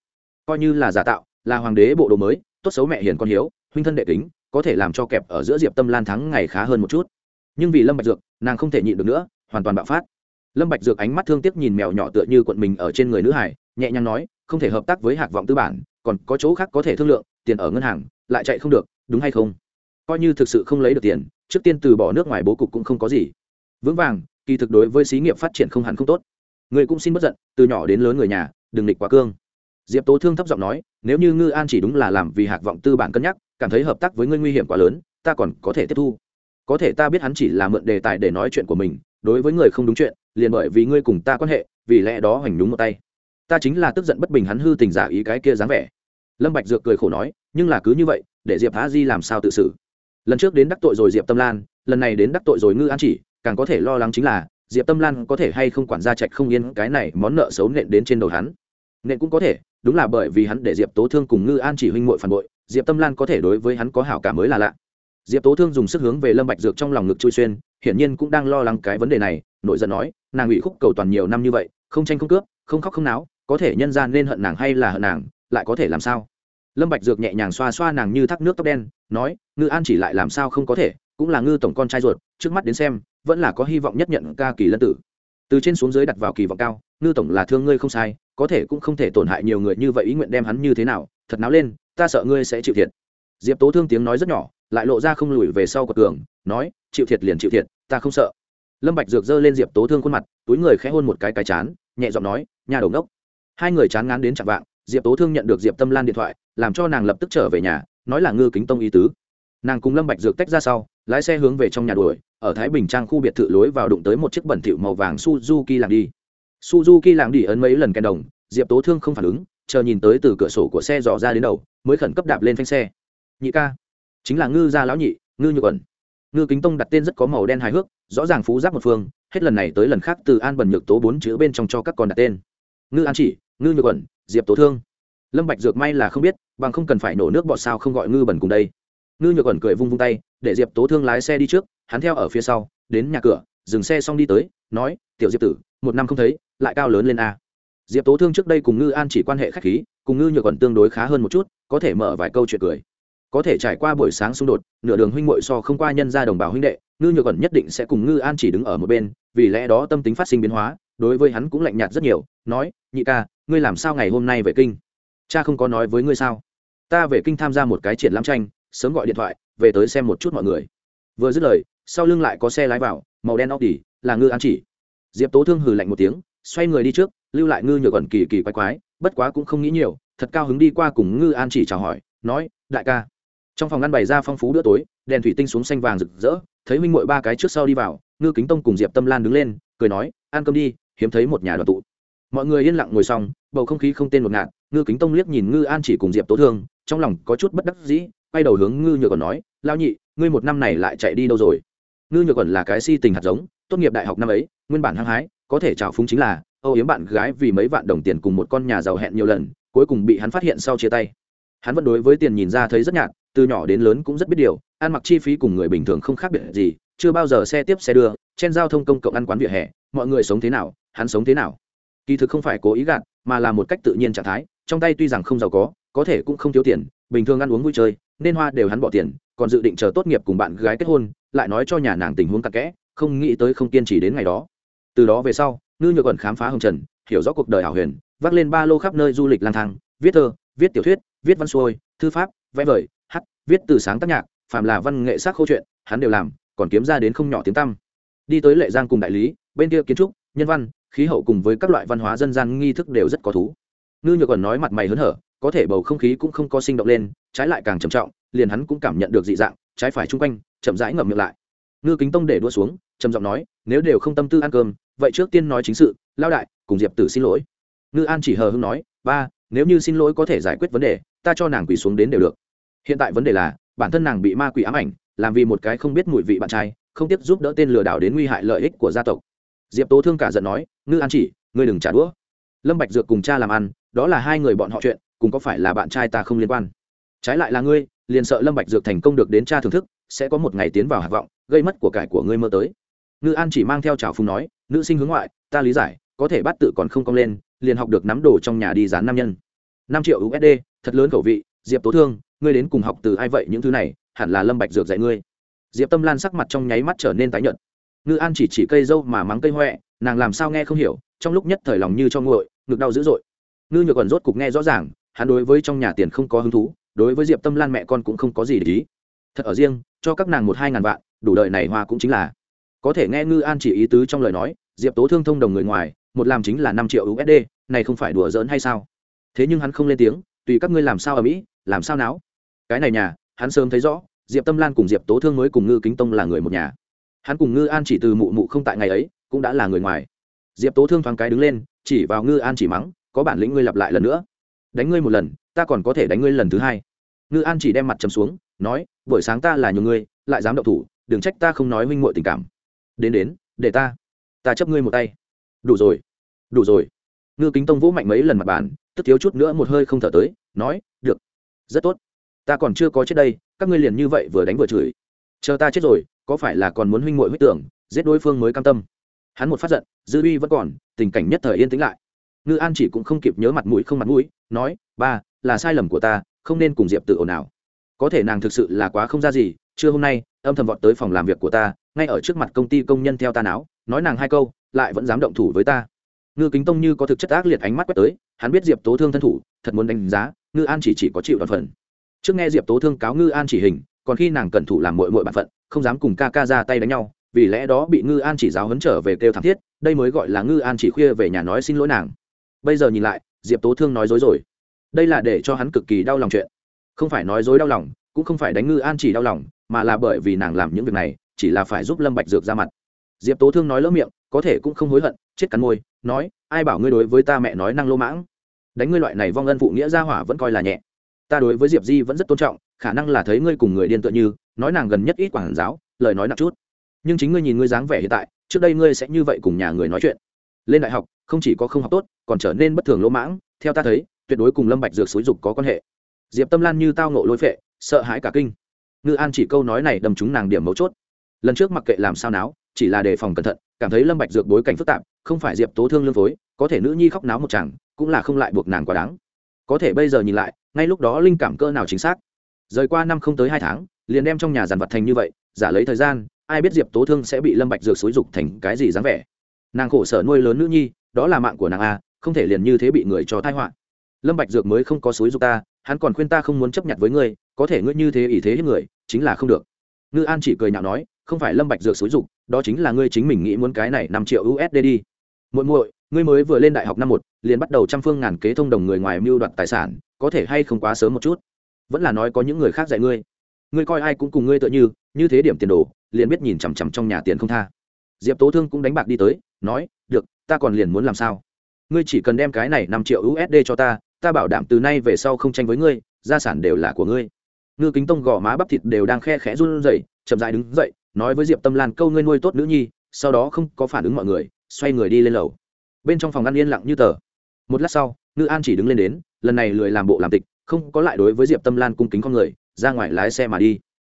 Coi như là giả tạo, là hoàng đế bộ đồ mới, tốt xấu mẹ hiền con hiếu, huynh thân đệ kính, có thể làm cho kẹp ở giữa diệp tâm lan thắng ngày khá hơn một chút. Nhưng vì lâm bạch dược, nàng không thể nhịn được nữa, hoàn toàn bạo phát lâm bạch dược ánh mắt thương tiếc nhìn mèo nhỏ tựa như cuộn mình ở trên người nữ hải, nhẹ nhàng nói, không thể hợp tác với hạc vọng tư bản, còn có chỗ khác có thể thương lượng, tiền ở ngân hàng, lại chạy không được, đúng hay không? Coi như thực sự không lấy được tiền, trước tiên từ bỏ nước ngoài bố cục cũng không có gì. Vững vàng, kỳ thực đối với xí nghiệp phát triển không hẳn không tốt. Người cũng xin bất giận, từ nhỏ đến lớn người nhà, đừng địch quá cương. Diệp tố thương thấp giọng nói, nếu như ngư an chỉ đúng là làm vì hạc vọng tư bản cân nhắc, cảm thấy hợp tác với ngươi nguy hiểm quá lớn, ta còn có thể tiếp thu. Có thể ta biết hắn chỉ là mượn đề tài để nói chuyện của mình, đối với người không đúng chuyện liền bởi vì ngươi cùng ta quan hệ, vì lẽ đó hoành đúng một tay. Ta chính là tức giận bất bình hắn hư tình giả ý cái kia dáng vẻ. Lâm bạch dược cười khổ nói, nhưng là cứ như vậy, để diệp Á di làm sao tự xử? Lần trước đến đắc tội rồi diệp tâm lan, lần này đến đắc tội rồi ngư an chỉ, càng có thể lo lắng chính là, diệp tâm lan có thể hay không quản gia trạch không yên cái này món nợ xấu nện đến trên đầu hắn. Nện cũng có thể, đúng là bởi vì hắn để diệp tố thương cùng ngư an chỉ huynh muội phản bội, diệp tâm lan có thể đối với hắn có hảo cảm mới là lạ. Diệp tố thương dùng sức hướng về lâm bạch dược trong lòng ngực chui xuyên hiển nhiên cũng đang lo lắng cái vấn đề này nội giận nói, nàng ủy khúc cầu toàn nhiều năm như vậy, không tranh không cướp, không khóc không náo, có thể nhân gian nên hận nàng hay là hận nàng, lại có thể làm sao? Lâm bạch dược nhẹ nhàng xoa xoa nàng như thác nước tóc đen, nói, ngư an chỉ lại làm sao không có thể, cũng là ngư tổng con trai ruột, trước mắt đến xem, vẫn là có hy vọng nhất nhận ca kỳ lân tử. Từ trên xuống dưới đặt vào kỳ vọng cao, ngư tổng là thương ngươi không sai, có thể cũng không thể tổn hại nhiều người như vậy ý nguyện đem hắn như thế nào, thật náo lên, ta sợ ngươi sẽ chịu thiệt. Diệp tố thương tiếng nói rất nhỏ, lại lộ ra không lùi về sau của cường, nói chịu thiệt liền chịu thiệt, ta không sợ. Lâm bạch dược dơ lên diệp tố thương khuôn mặt, túi người khẽ hôn một cái cái chán, nhẹ giọng nói nhà đầu nốc. hai người chán ngán đến chạm vạng, diệp tố thương nhận được diệp tâm lan điện thoại, làm cho nàng lập tức trở về nhà, nói là ngư kính tông ý tứ. Nàng cùng lâm bạch dược tách ra sau, lái xe hướng về trong nhà đuổi, ở thái bình trang khu biệt thự lối vào đụng tới một chiếc bẩn thỉu màu vàng suzuki lạng đi. Suzuki lạng đi ấn mấy lần kèn đồng, diệp tố thương không phản ứng, chờ nhìn tới từ cửa sổ của xe dò ra đến đầu, mới khẩn cấp đạp lên phanh xe. Nhị ca, chính là ngư gia lão nhị, ngư nhược ẩn ngư kính tông đặt tên rất có màu đen hài hước, rõ ràng phú giáp một phương, hết lần này tới lần khác từ an bẩn nhược tố bốn chữ bên trong cho các con đặt tên. Ngư an chỉ, ngư nhược ẩn diệp tố thương. Lâm bạch dược may là không biết, bằng không cần phải nổ nước bọt sao không gọi ngư bẩn cùng đây. Ngư nhược ẩn cười vung vung tay, để diệp tố thương lái xe đi trước, hắn theo ở phía sau, đến nhà cửa, dừng xe xong đi tới, nói, tiểu diệp tử, một năm không thấy, lại cao lớn lên a. Diệp tố thương trước đây cùng ngư an chỉ quan hệ khách khí, cùng ngư nhược còn tương đối khá hơn một chút, có thể mở vài câu chuyện cười có thể trải qua buổi sáng xung đột, nửa đường huynh muội so không qua nhân ra đồng bào huynh đệ, ngư nhược còn nhất định sẽ cùng ngư an chỉ đứng ở một bên, vì lẽ đó tâm tính phát sinh biến hóa, đối với hắn cũng lạnh nhạt rất nhiều, nói, nhị ca, ngươi làm sao ngày hôm nay về kinh? Cha không có nói với ngươi sao? Ta về kinh tham gia một cái triển lãm tranh, sớm gọi điện thoại, về tới xem một chút mọi người. Vừa dứt lời, sau lưng lại có xe lái vào, màu đen óc tỉ là ngư an chỉ. Diệp tố thương hừ lạnh một tiếng, xoay người đi trước, lưu lại ngư nhược ẩn kỳ kỳ quái quái, bất quá cũng không nghĩ nhiều, thật cao hứng đi qua cùng ngư an chỉ chào hỏi, nói, đại ca trong phòng ngăn bày ra phong phú bữa tối, đèn thủy tinh xuống xanh vàng rực rỡ, thấy minh mội ba cái trước sau đi vào, ngư kính tông cùng diệp tâm lan đứng lên, cười nói, ăn cơm đi, hiếm thấy một nhà đoàn tụ. Mọi người yên lặng ngồi xong, bầu không khí không tên một ngạt, ngư kính tông liếc nhìn ngư an chỉ cùng diệp tố thương, trong lòng có chút bất đắc dĩ, quay đầu hướng ngư nhược còn nói lao nhị, ngươi một năm này lại chạy đi đâu rồi? Ngư nhược còn là cái si tình hạt giống, tốt nghiệp đại học năm ấy, nguyên bản hăng hái, có thể trào phúng chính là, âu yếm bạn gái vì mấy vạn đồng tiền cùng một con nhà giàu hẹn nhiều lần, cuối cùng bị hắn phát hiện sau chia tay. Hắn vẫn đối với tiền nhìn ra thấy rất nhạt từ nhỏ đến lớn cũng rất biết điều, ăn mặc chi phí cùng người bình thường không khác biệt gì, chưa bao giờ xe tiếp xe đưa, trên giao thông công cộng ăn quán vỉa hè, mọi người sống thế nào, hắn sống thế nào. Kỳ thực không phải cố ý gạt, mà là một cách tự nhiên trạng thái, trong tay tuy rằng không giàu có có thể cũng không thiếu tiền, bình thường ăn uống vui chơi, nên hoa đều hắn bỏ tiền, còn dự định chờ tốt nghiệp cùng bạn gái kết hôn, lại nói cho nhà nàng tình huống cặn kẽ, không nghĩ tới không kiên trì đến ngày đó. Từ đó về sau, ngư nhược còn khám phá hồng trần, hiểu rõ cuộc đời hảo huyền, vác lên ba lô khắp nơi du lịch lang thang, viết thơ, viết tiểu thuyết, viết văn xuôi, thư pháp, vẽ vời viết từ sáng tác nhạc phạm là văn nghệ sắc câu chuyện, hắn đều làm, còn kiếm ra đến không nhỏ tiếng tăm. Đi tới lệ giang cùng đại lý, bên kia kiến trúc, nhân văn, khí hậu cùng với các loại văn hóa dân gian nghi thức đều rất có thú. Ngư nhược còn nói mặt mày hớn hở, có thể bầu không khí cũng không có sinh động lên, trái lại càng trầm trọng, liền hắn cũng cảm nhận được dị dạng, trái phải chung quanh, chậm rãi ngậm miệng lại. Ngư kính tông để đua xuống, trầm giọng nói, nếu đều không tâm tư ăn cơm, vậy trước tiên nói chính sự, lao đại, cùng diệp tử xin lỗi. Ngư an chỉ hờ hưng nói, ba, nếu như xin lỗi có thể giải quyết vấn đề, ta cho nàng quỳ xuống đến đều được hiện tại vấn đề là, bản thân nàng bị ma quỷ ám ảnh, làm vì một cái không biết mùi vị bạn trai, không tiếp giúp đỡ tên lừa đảo đến nguy hại lợi ích của gia tộc. Diệp tố thương cả giận nói, ngư an chỉ, ngươi đừng trả đũa. Lâm bạch dược cùng cha làm ăn, đó là hai người bọn họ chuyện, cùng có phải là bạn trai ta không liên quan. Trái lại là ngươi, liền sợ lâm bạch dược thành công được đến cha thưởng thức, sẽ có một ngày tiến vào hạt vọng, gây mất của cải của ngươi mơ tới. Ngư an chỉ mang theo trào phung nói, nữ sinh hướng ngoại, ta lý giải, có thể bắt tự còn không cong lên, liền học được nắm đồ trong nhà đi dán nam nhân. Năm triệu usd thật lớn khẩu vị, diệp tố thương ngươi đến cùng học từ ai vậy những thứ này, hẳn là lâm bạch dược dạy ngươi. Diệp tâm lan sắc mặt trong nháy mắt trở nên tái nhợt. Ngư an chỉ chỉ cây dâu mà mắng cây huệ nàng làm sao nghe không hiểu, trong lúc nhất thời lòng như cho nguội, ngực đau dữ dội. Ngư nhược còn rốt cục nghe rõ ràng, hắn đối với trong nhà tiền không có hứng thú, đối với diệp tâm lan mẹ con cũng không có gì để ý. Thật ở riêng, cho các nàng một hai ngàn vạn, đủ đời này hoa cũng chính là. Có thể nghe ngư an chỉ ý tứ trong lời nói, diệp tố thương thông đồng người ngoài, một làm chính là năm triệu usd này không phải đùa giỡn hay sao? Thế nhưng hắn không lên tiếng, tùy các ngươi làm sao ở mỹ, làm sao náo? Cái này nhà, hắn sớm thấy rõ, diệp tâm lan cùng diệp tố thương mới cùng ngư kính tông là người một nhà. Hắn cùng ngư an chỉ từ mụ mụ không tại ngày ấy, cũng đã là người ngoài. Diệp tố thương thoáng cái đứng lên, chỉ vào ngư an chỉ mắng, có bản lĩnh ngươi lặp lại lần nữa. Đánh ngươi một lần, ta còn có thể đánh ngươi lần thứ hai. Ngư an chỉ đem mặt trầm xuống, nói, buổi sáng ta là nhiều ngươi, lại dám động thủ, đừng trách ta không nói minh muội tình cảm. Đến đến, để ta ta chấp ngươi một tay. Đủ rồi đủ rồi. Ngư kính tông vỗ mạnh mấy lần mặt bàn, tức thiếu chút nữa một hơi không thở tới, nói, được, rất tốt ta còn chưa có chết đây, các ngươi liền như vậy vừa đánh vừa chửi. Chờ ta chết rồi, có phải là còn muốn huynh muội huyết tưởng, giết đối phương mới cam tâm? Hắn một phát giận, dư uy vẫn còn, tình cảnh nhất thời yên tĩnh lại. Ngư an chỉ cũng không kịp nhớ mặt mũi không mặt mũi, nói, ba, là sai lầm của ta, không nên cùng diệp tự ồn ào. Có thể nàng thực sự là quá không ra gì, trưa hôm nay, âm thầm vọt tới phòng làm việc của ta, ngay ở trước mặt công ty công nhân theo ta náo, nói nàng hai câu, lại vẫn dám động thủ với ta. Ngư kính tông như có thực chất ác liệt ánh mắt quét tới, hắn biết diệp tố thương thân thủ, thật muốn đánh giá, ngư an chỉ chỉ có chịu đoạt phần trước nghe diệp tố thương cáo ngư an chỉ hình, còn khi nàng cẩn thủ làm mội mội bản phận, không dám cùng ca ca ra tay đánh nhau, vì lẽ đó bị ngư an chỉ giáo hấn trở về kêu thảm thiết, đây mới gọi là ngư an chỉ khuya về nhà nói xin lỗi nàng. Bây giờ nhìn lại, diệp tố thương nói dối rồi. Đây là để cho hắn cực kỳ đau lòng chuyện. Không phải nói dối đau lòng, cũng không phải đánh ngư an chỉ đau lòng, mà là bởi vì nàng làm những việc này, chỉ là phải giúp lâm bạch dược ra mặt. Diệp tố thương nói lỡ miệng, có thể cũng không hối hận, chết cắn môi, nói, ai bảo ngươi đối với ta mẹ nói năng lô mãng? Đánh ngươi loại này vong ân phụ nghĩa ra hỏa vẫn coi là nhẹ ta đối với diệp di vẫn rất tôn trọng, khả năng là thấy ngươi cùng người điên tựa như, nói nàng gần nhất ít quảng giáo, lời nói nặng chút. Nhưng chính ngươi nhìn ngươi dáng vẻ hiện tại, trước đây ngươi sẽ như vậy cùng nhà người nói chuyện. Lên đại học, không chỉ có không học tốt, còn trở nên bất thường lỗ mãng, theo ta thấy, tuyệt đối cùng lâm bạch dược xúi dục có quan hệ. Diệp tâm lan như tao ngộ lôi phệ, sợ hãi cả kinh. Ngư an chỉ câu nói này đâm trúng nàng điểm mấu chốt. Lần trước mặc kệ làm sao náo, chỉ là đề phòng cẩn thận, cảm thấy lâm bạch dược bối cảnh phức tạp, không phải diệp tố thương lương phối, có thể nữ nhi khóc náo một chàng, cũng là không lại buộc nàng quá đáng có thể bây giờ nhìn lại, ngay lúc đó linh cảm cơ nào chính xác. Rời qua năm không tới hai tháng, liền đem trong nhà giàn vật thành như vậy, giả lấy thời gian, ai biết diệp tố thương sẽ bị lâm bạch dược xúi dục thành cái gì dáng vẻ. Nàng khổ sở nuôi lớn nữ nhi, đó là mạng của nàng a không thể liền như thế bị người cho tai họa. Lâm bạch dược mới không có xúi dục ta, hắn còn khuyên ta không muốn chấp nhận với ngươi, có thể ngươi như thế ỷ thế hết người, chính là không được. Ngư an chỉ cười nhạo nói, không phải lâm bạch dược xúi dục, đó chính là ngươi chính mình nghĩ muốn cái này năm triệu usd đi. Muội muội ngươi mới vừa lên đại học năm một, liền bắt đầu trăm phương ngàn kế thông đồng người ngoài mưu đoạt tài sản, có thể hay không quá sớm một chút? Vẫn là nói có những người khác dạy ngươi. Ngươi coi ai cũng cùng ngươi tựa như như thế điểm tiền đồ, liền biết nhìn chằm chằm trong nhà tiền không tha. Diệp tố thương cũng đánh bạc đi tới, nói, được, ta còn liền muốn làm sao? Ngươi chỉ cần đem cái này năm triệu usd cho ta ta bảo đảm từ nay về sau không tranh với ngươi, gia sản đều là của ngươi. Ngư kính tông gò má bắp thịt đều đang khe khẽ run rẩy, chậm dại đứng dậy, nói với diệp tâm lan, câu ngươi nuôi tốt nữ nhi, sau đó không có phản ứng mọi người, xoay người đi lên lầu bên trong phòng ăn yên lặng như tờ. Một lát sau, ngư an chỉ đứng lên đến, lần này lười làm bộ làm tịch, không có lại đối với diệp tâm lan cung kính con người, ra ngoài lái xe mà đi.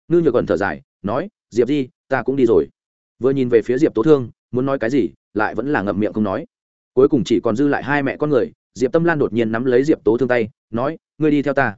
Ngư nhược còn thở dài, nói, diệp di, ta cũng đi rồi. Vừa nhìn về phía diệp tố thương, muốn nói cái gì, lại vẫn là ngậm miệng không nói. Cuối cùng chỉ còn dư lại hai mẹ con người, diệp tâm lan đột nhiên nắm lấy diệp tố thương tay, nói, ngươi đi theo ta.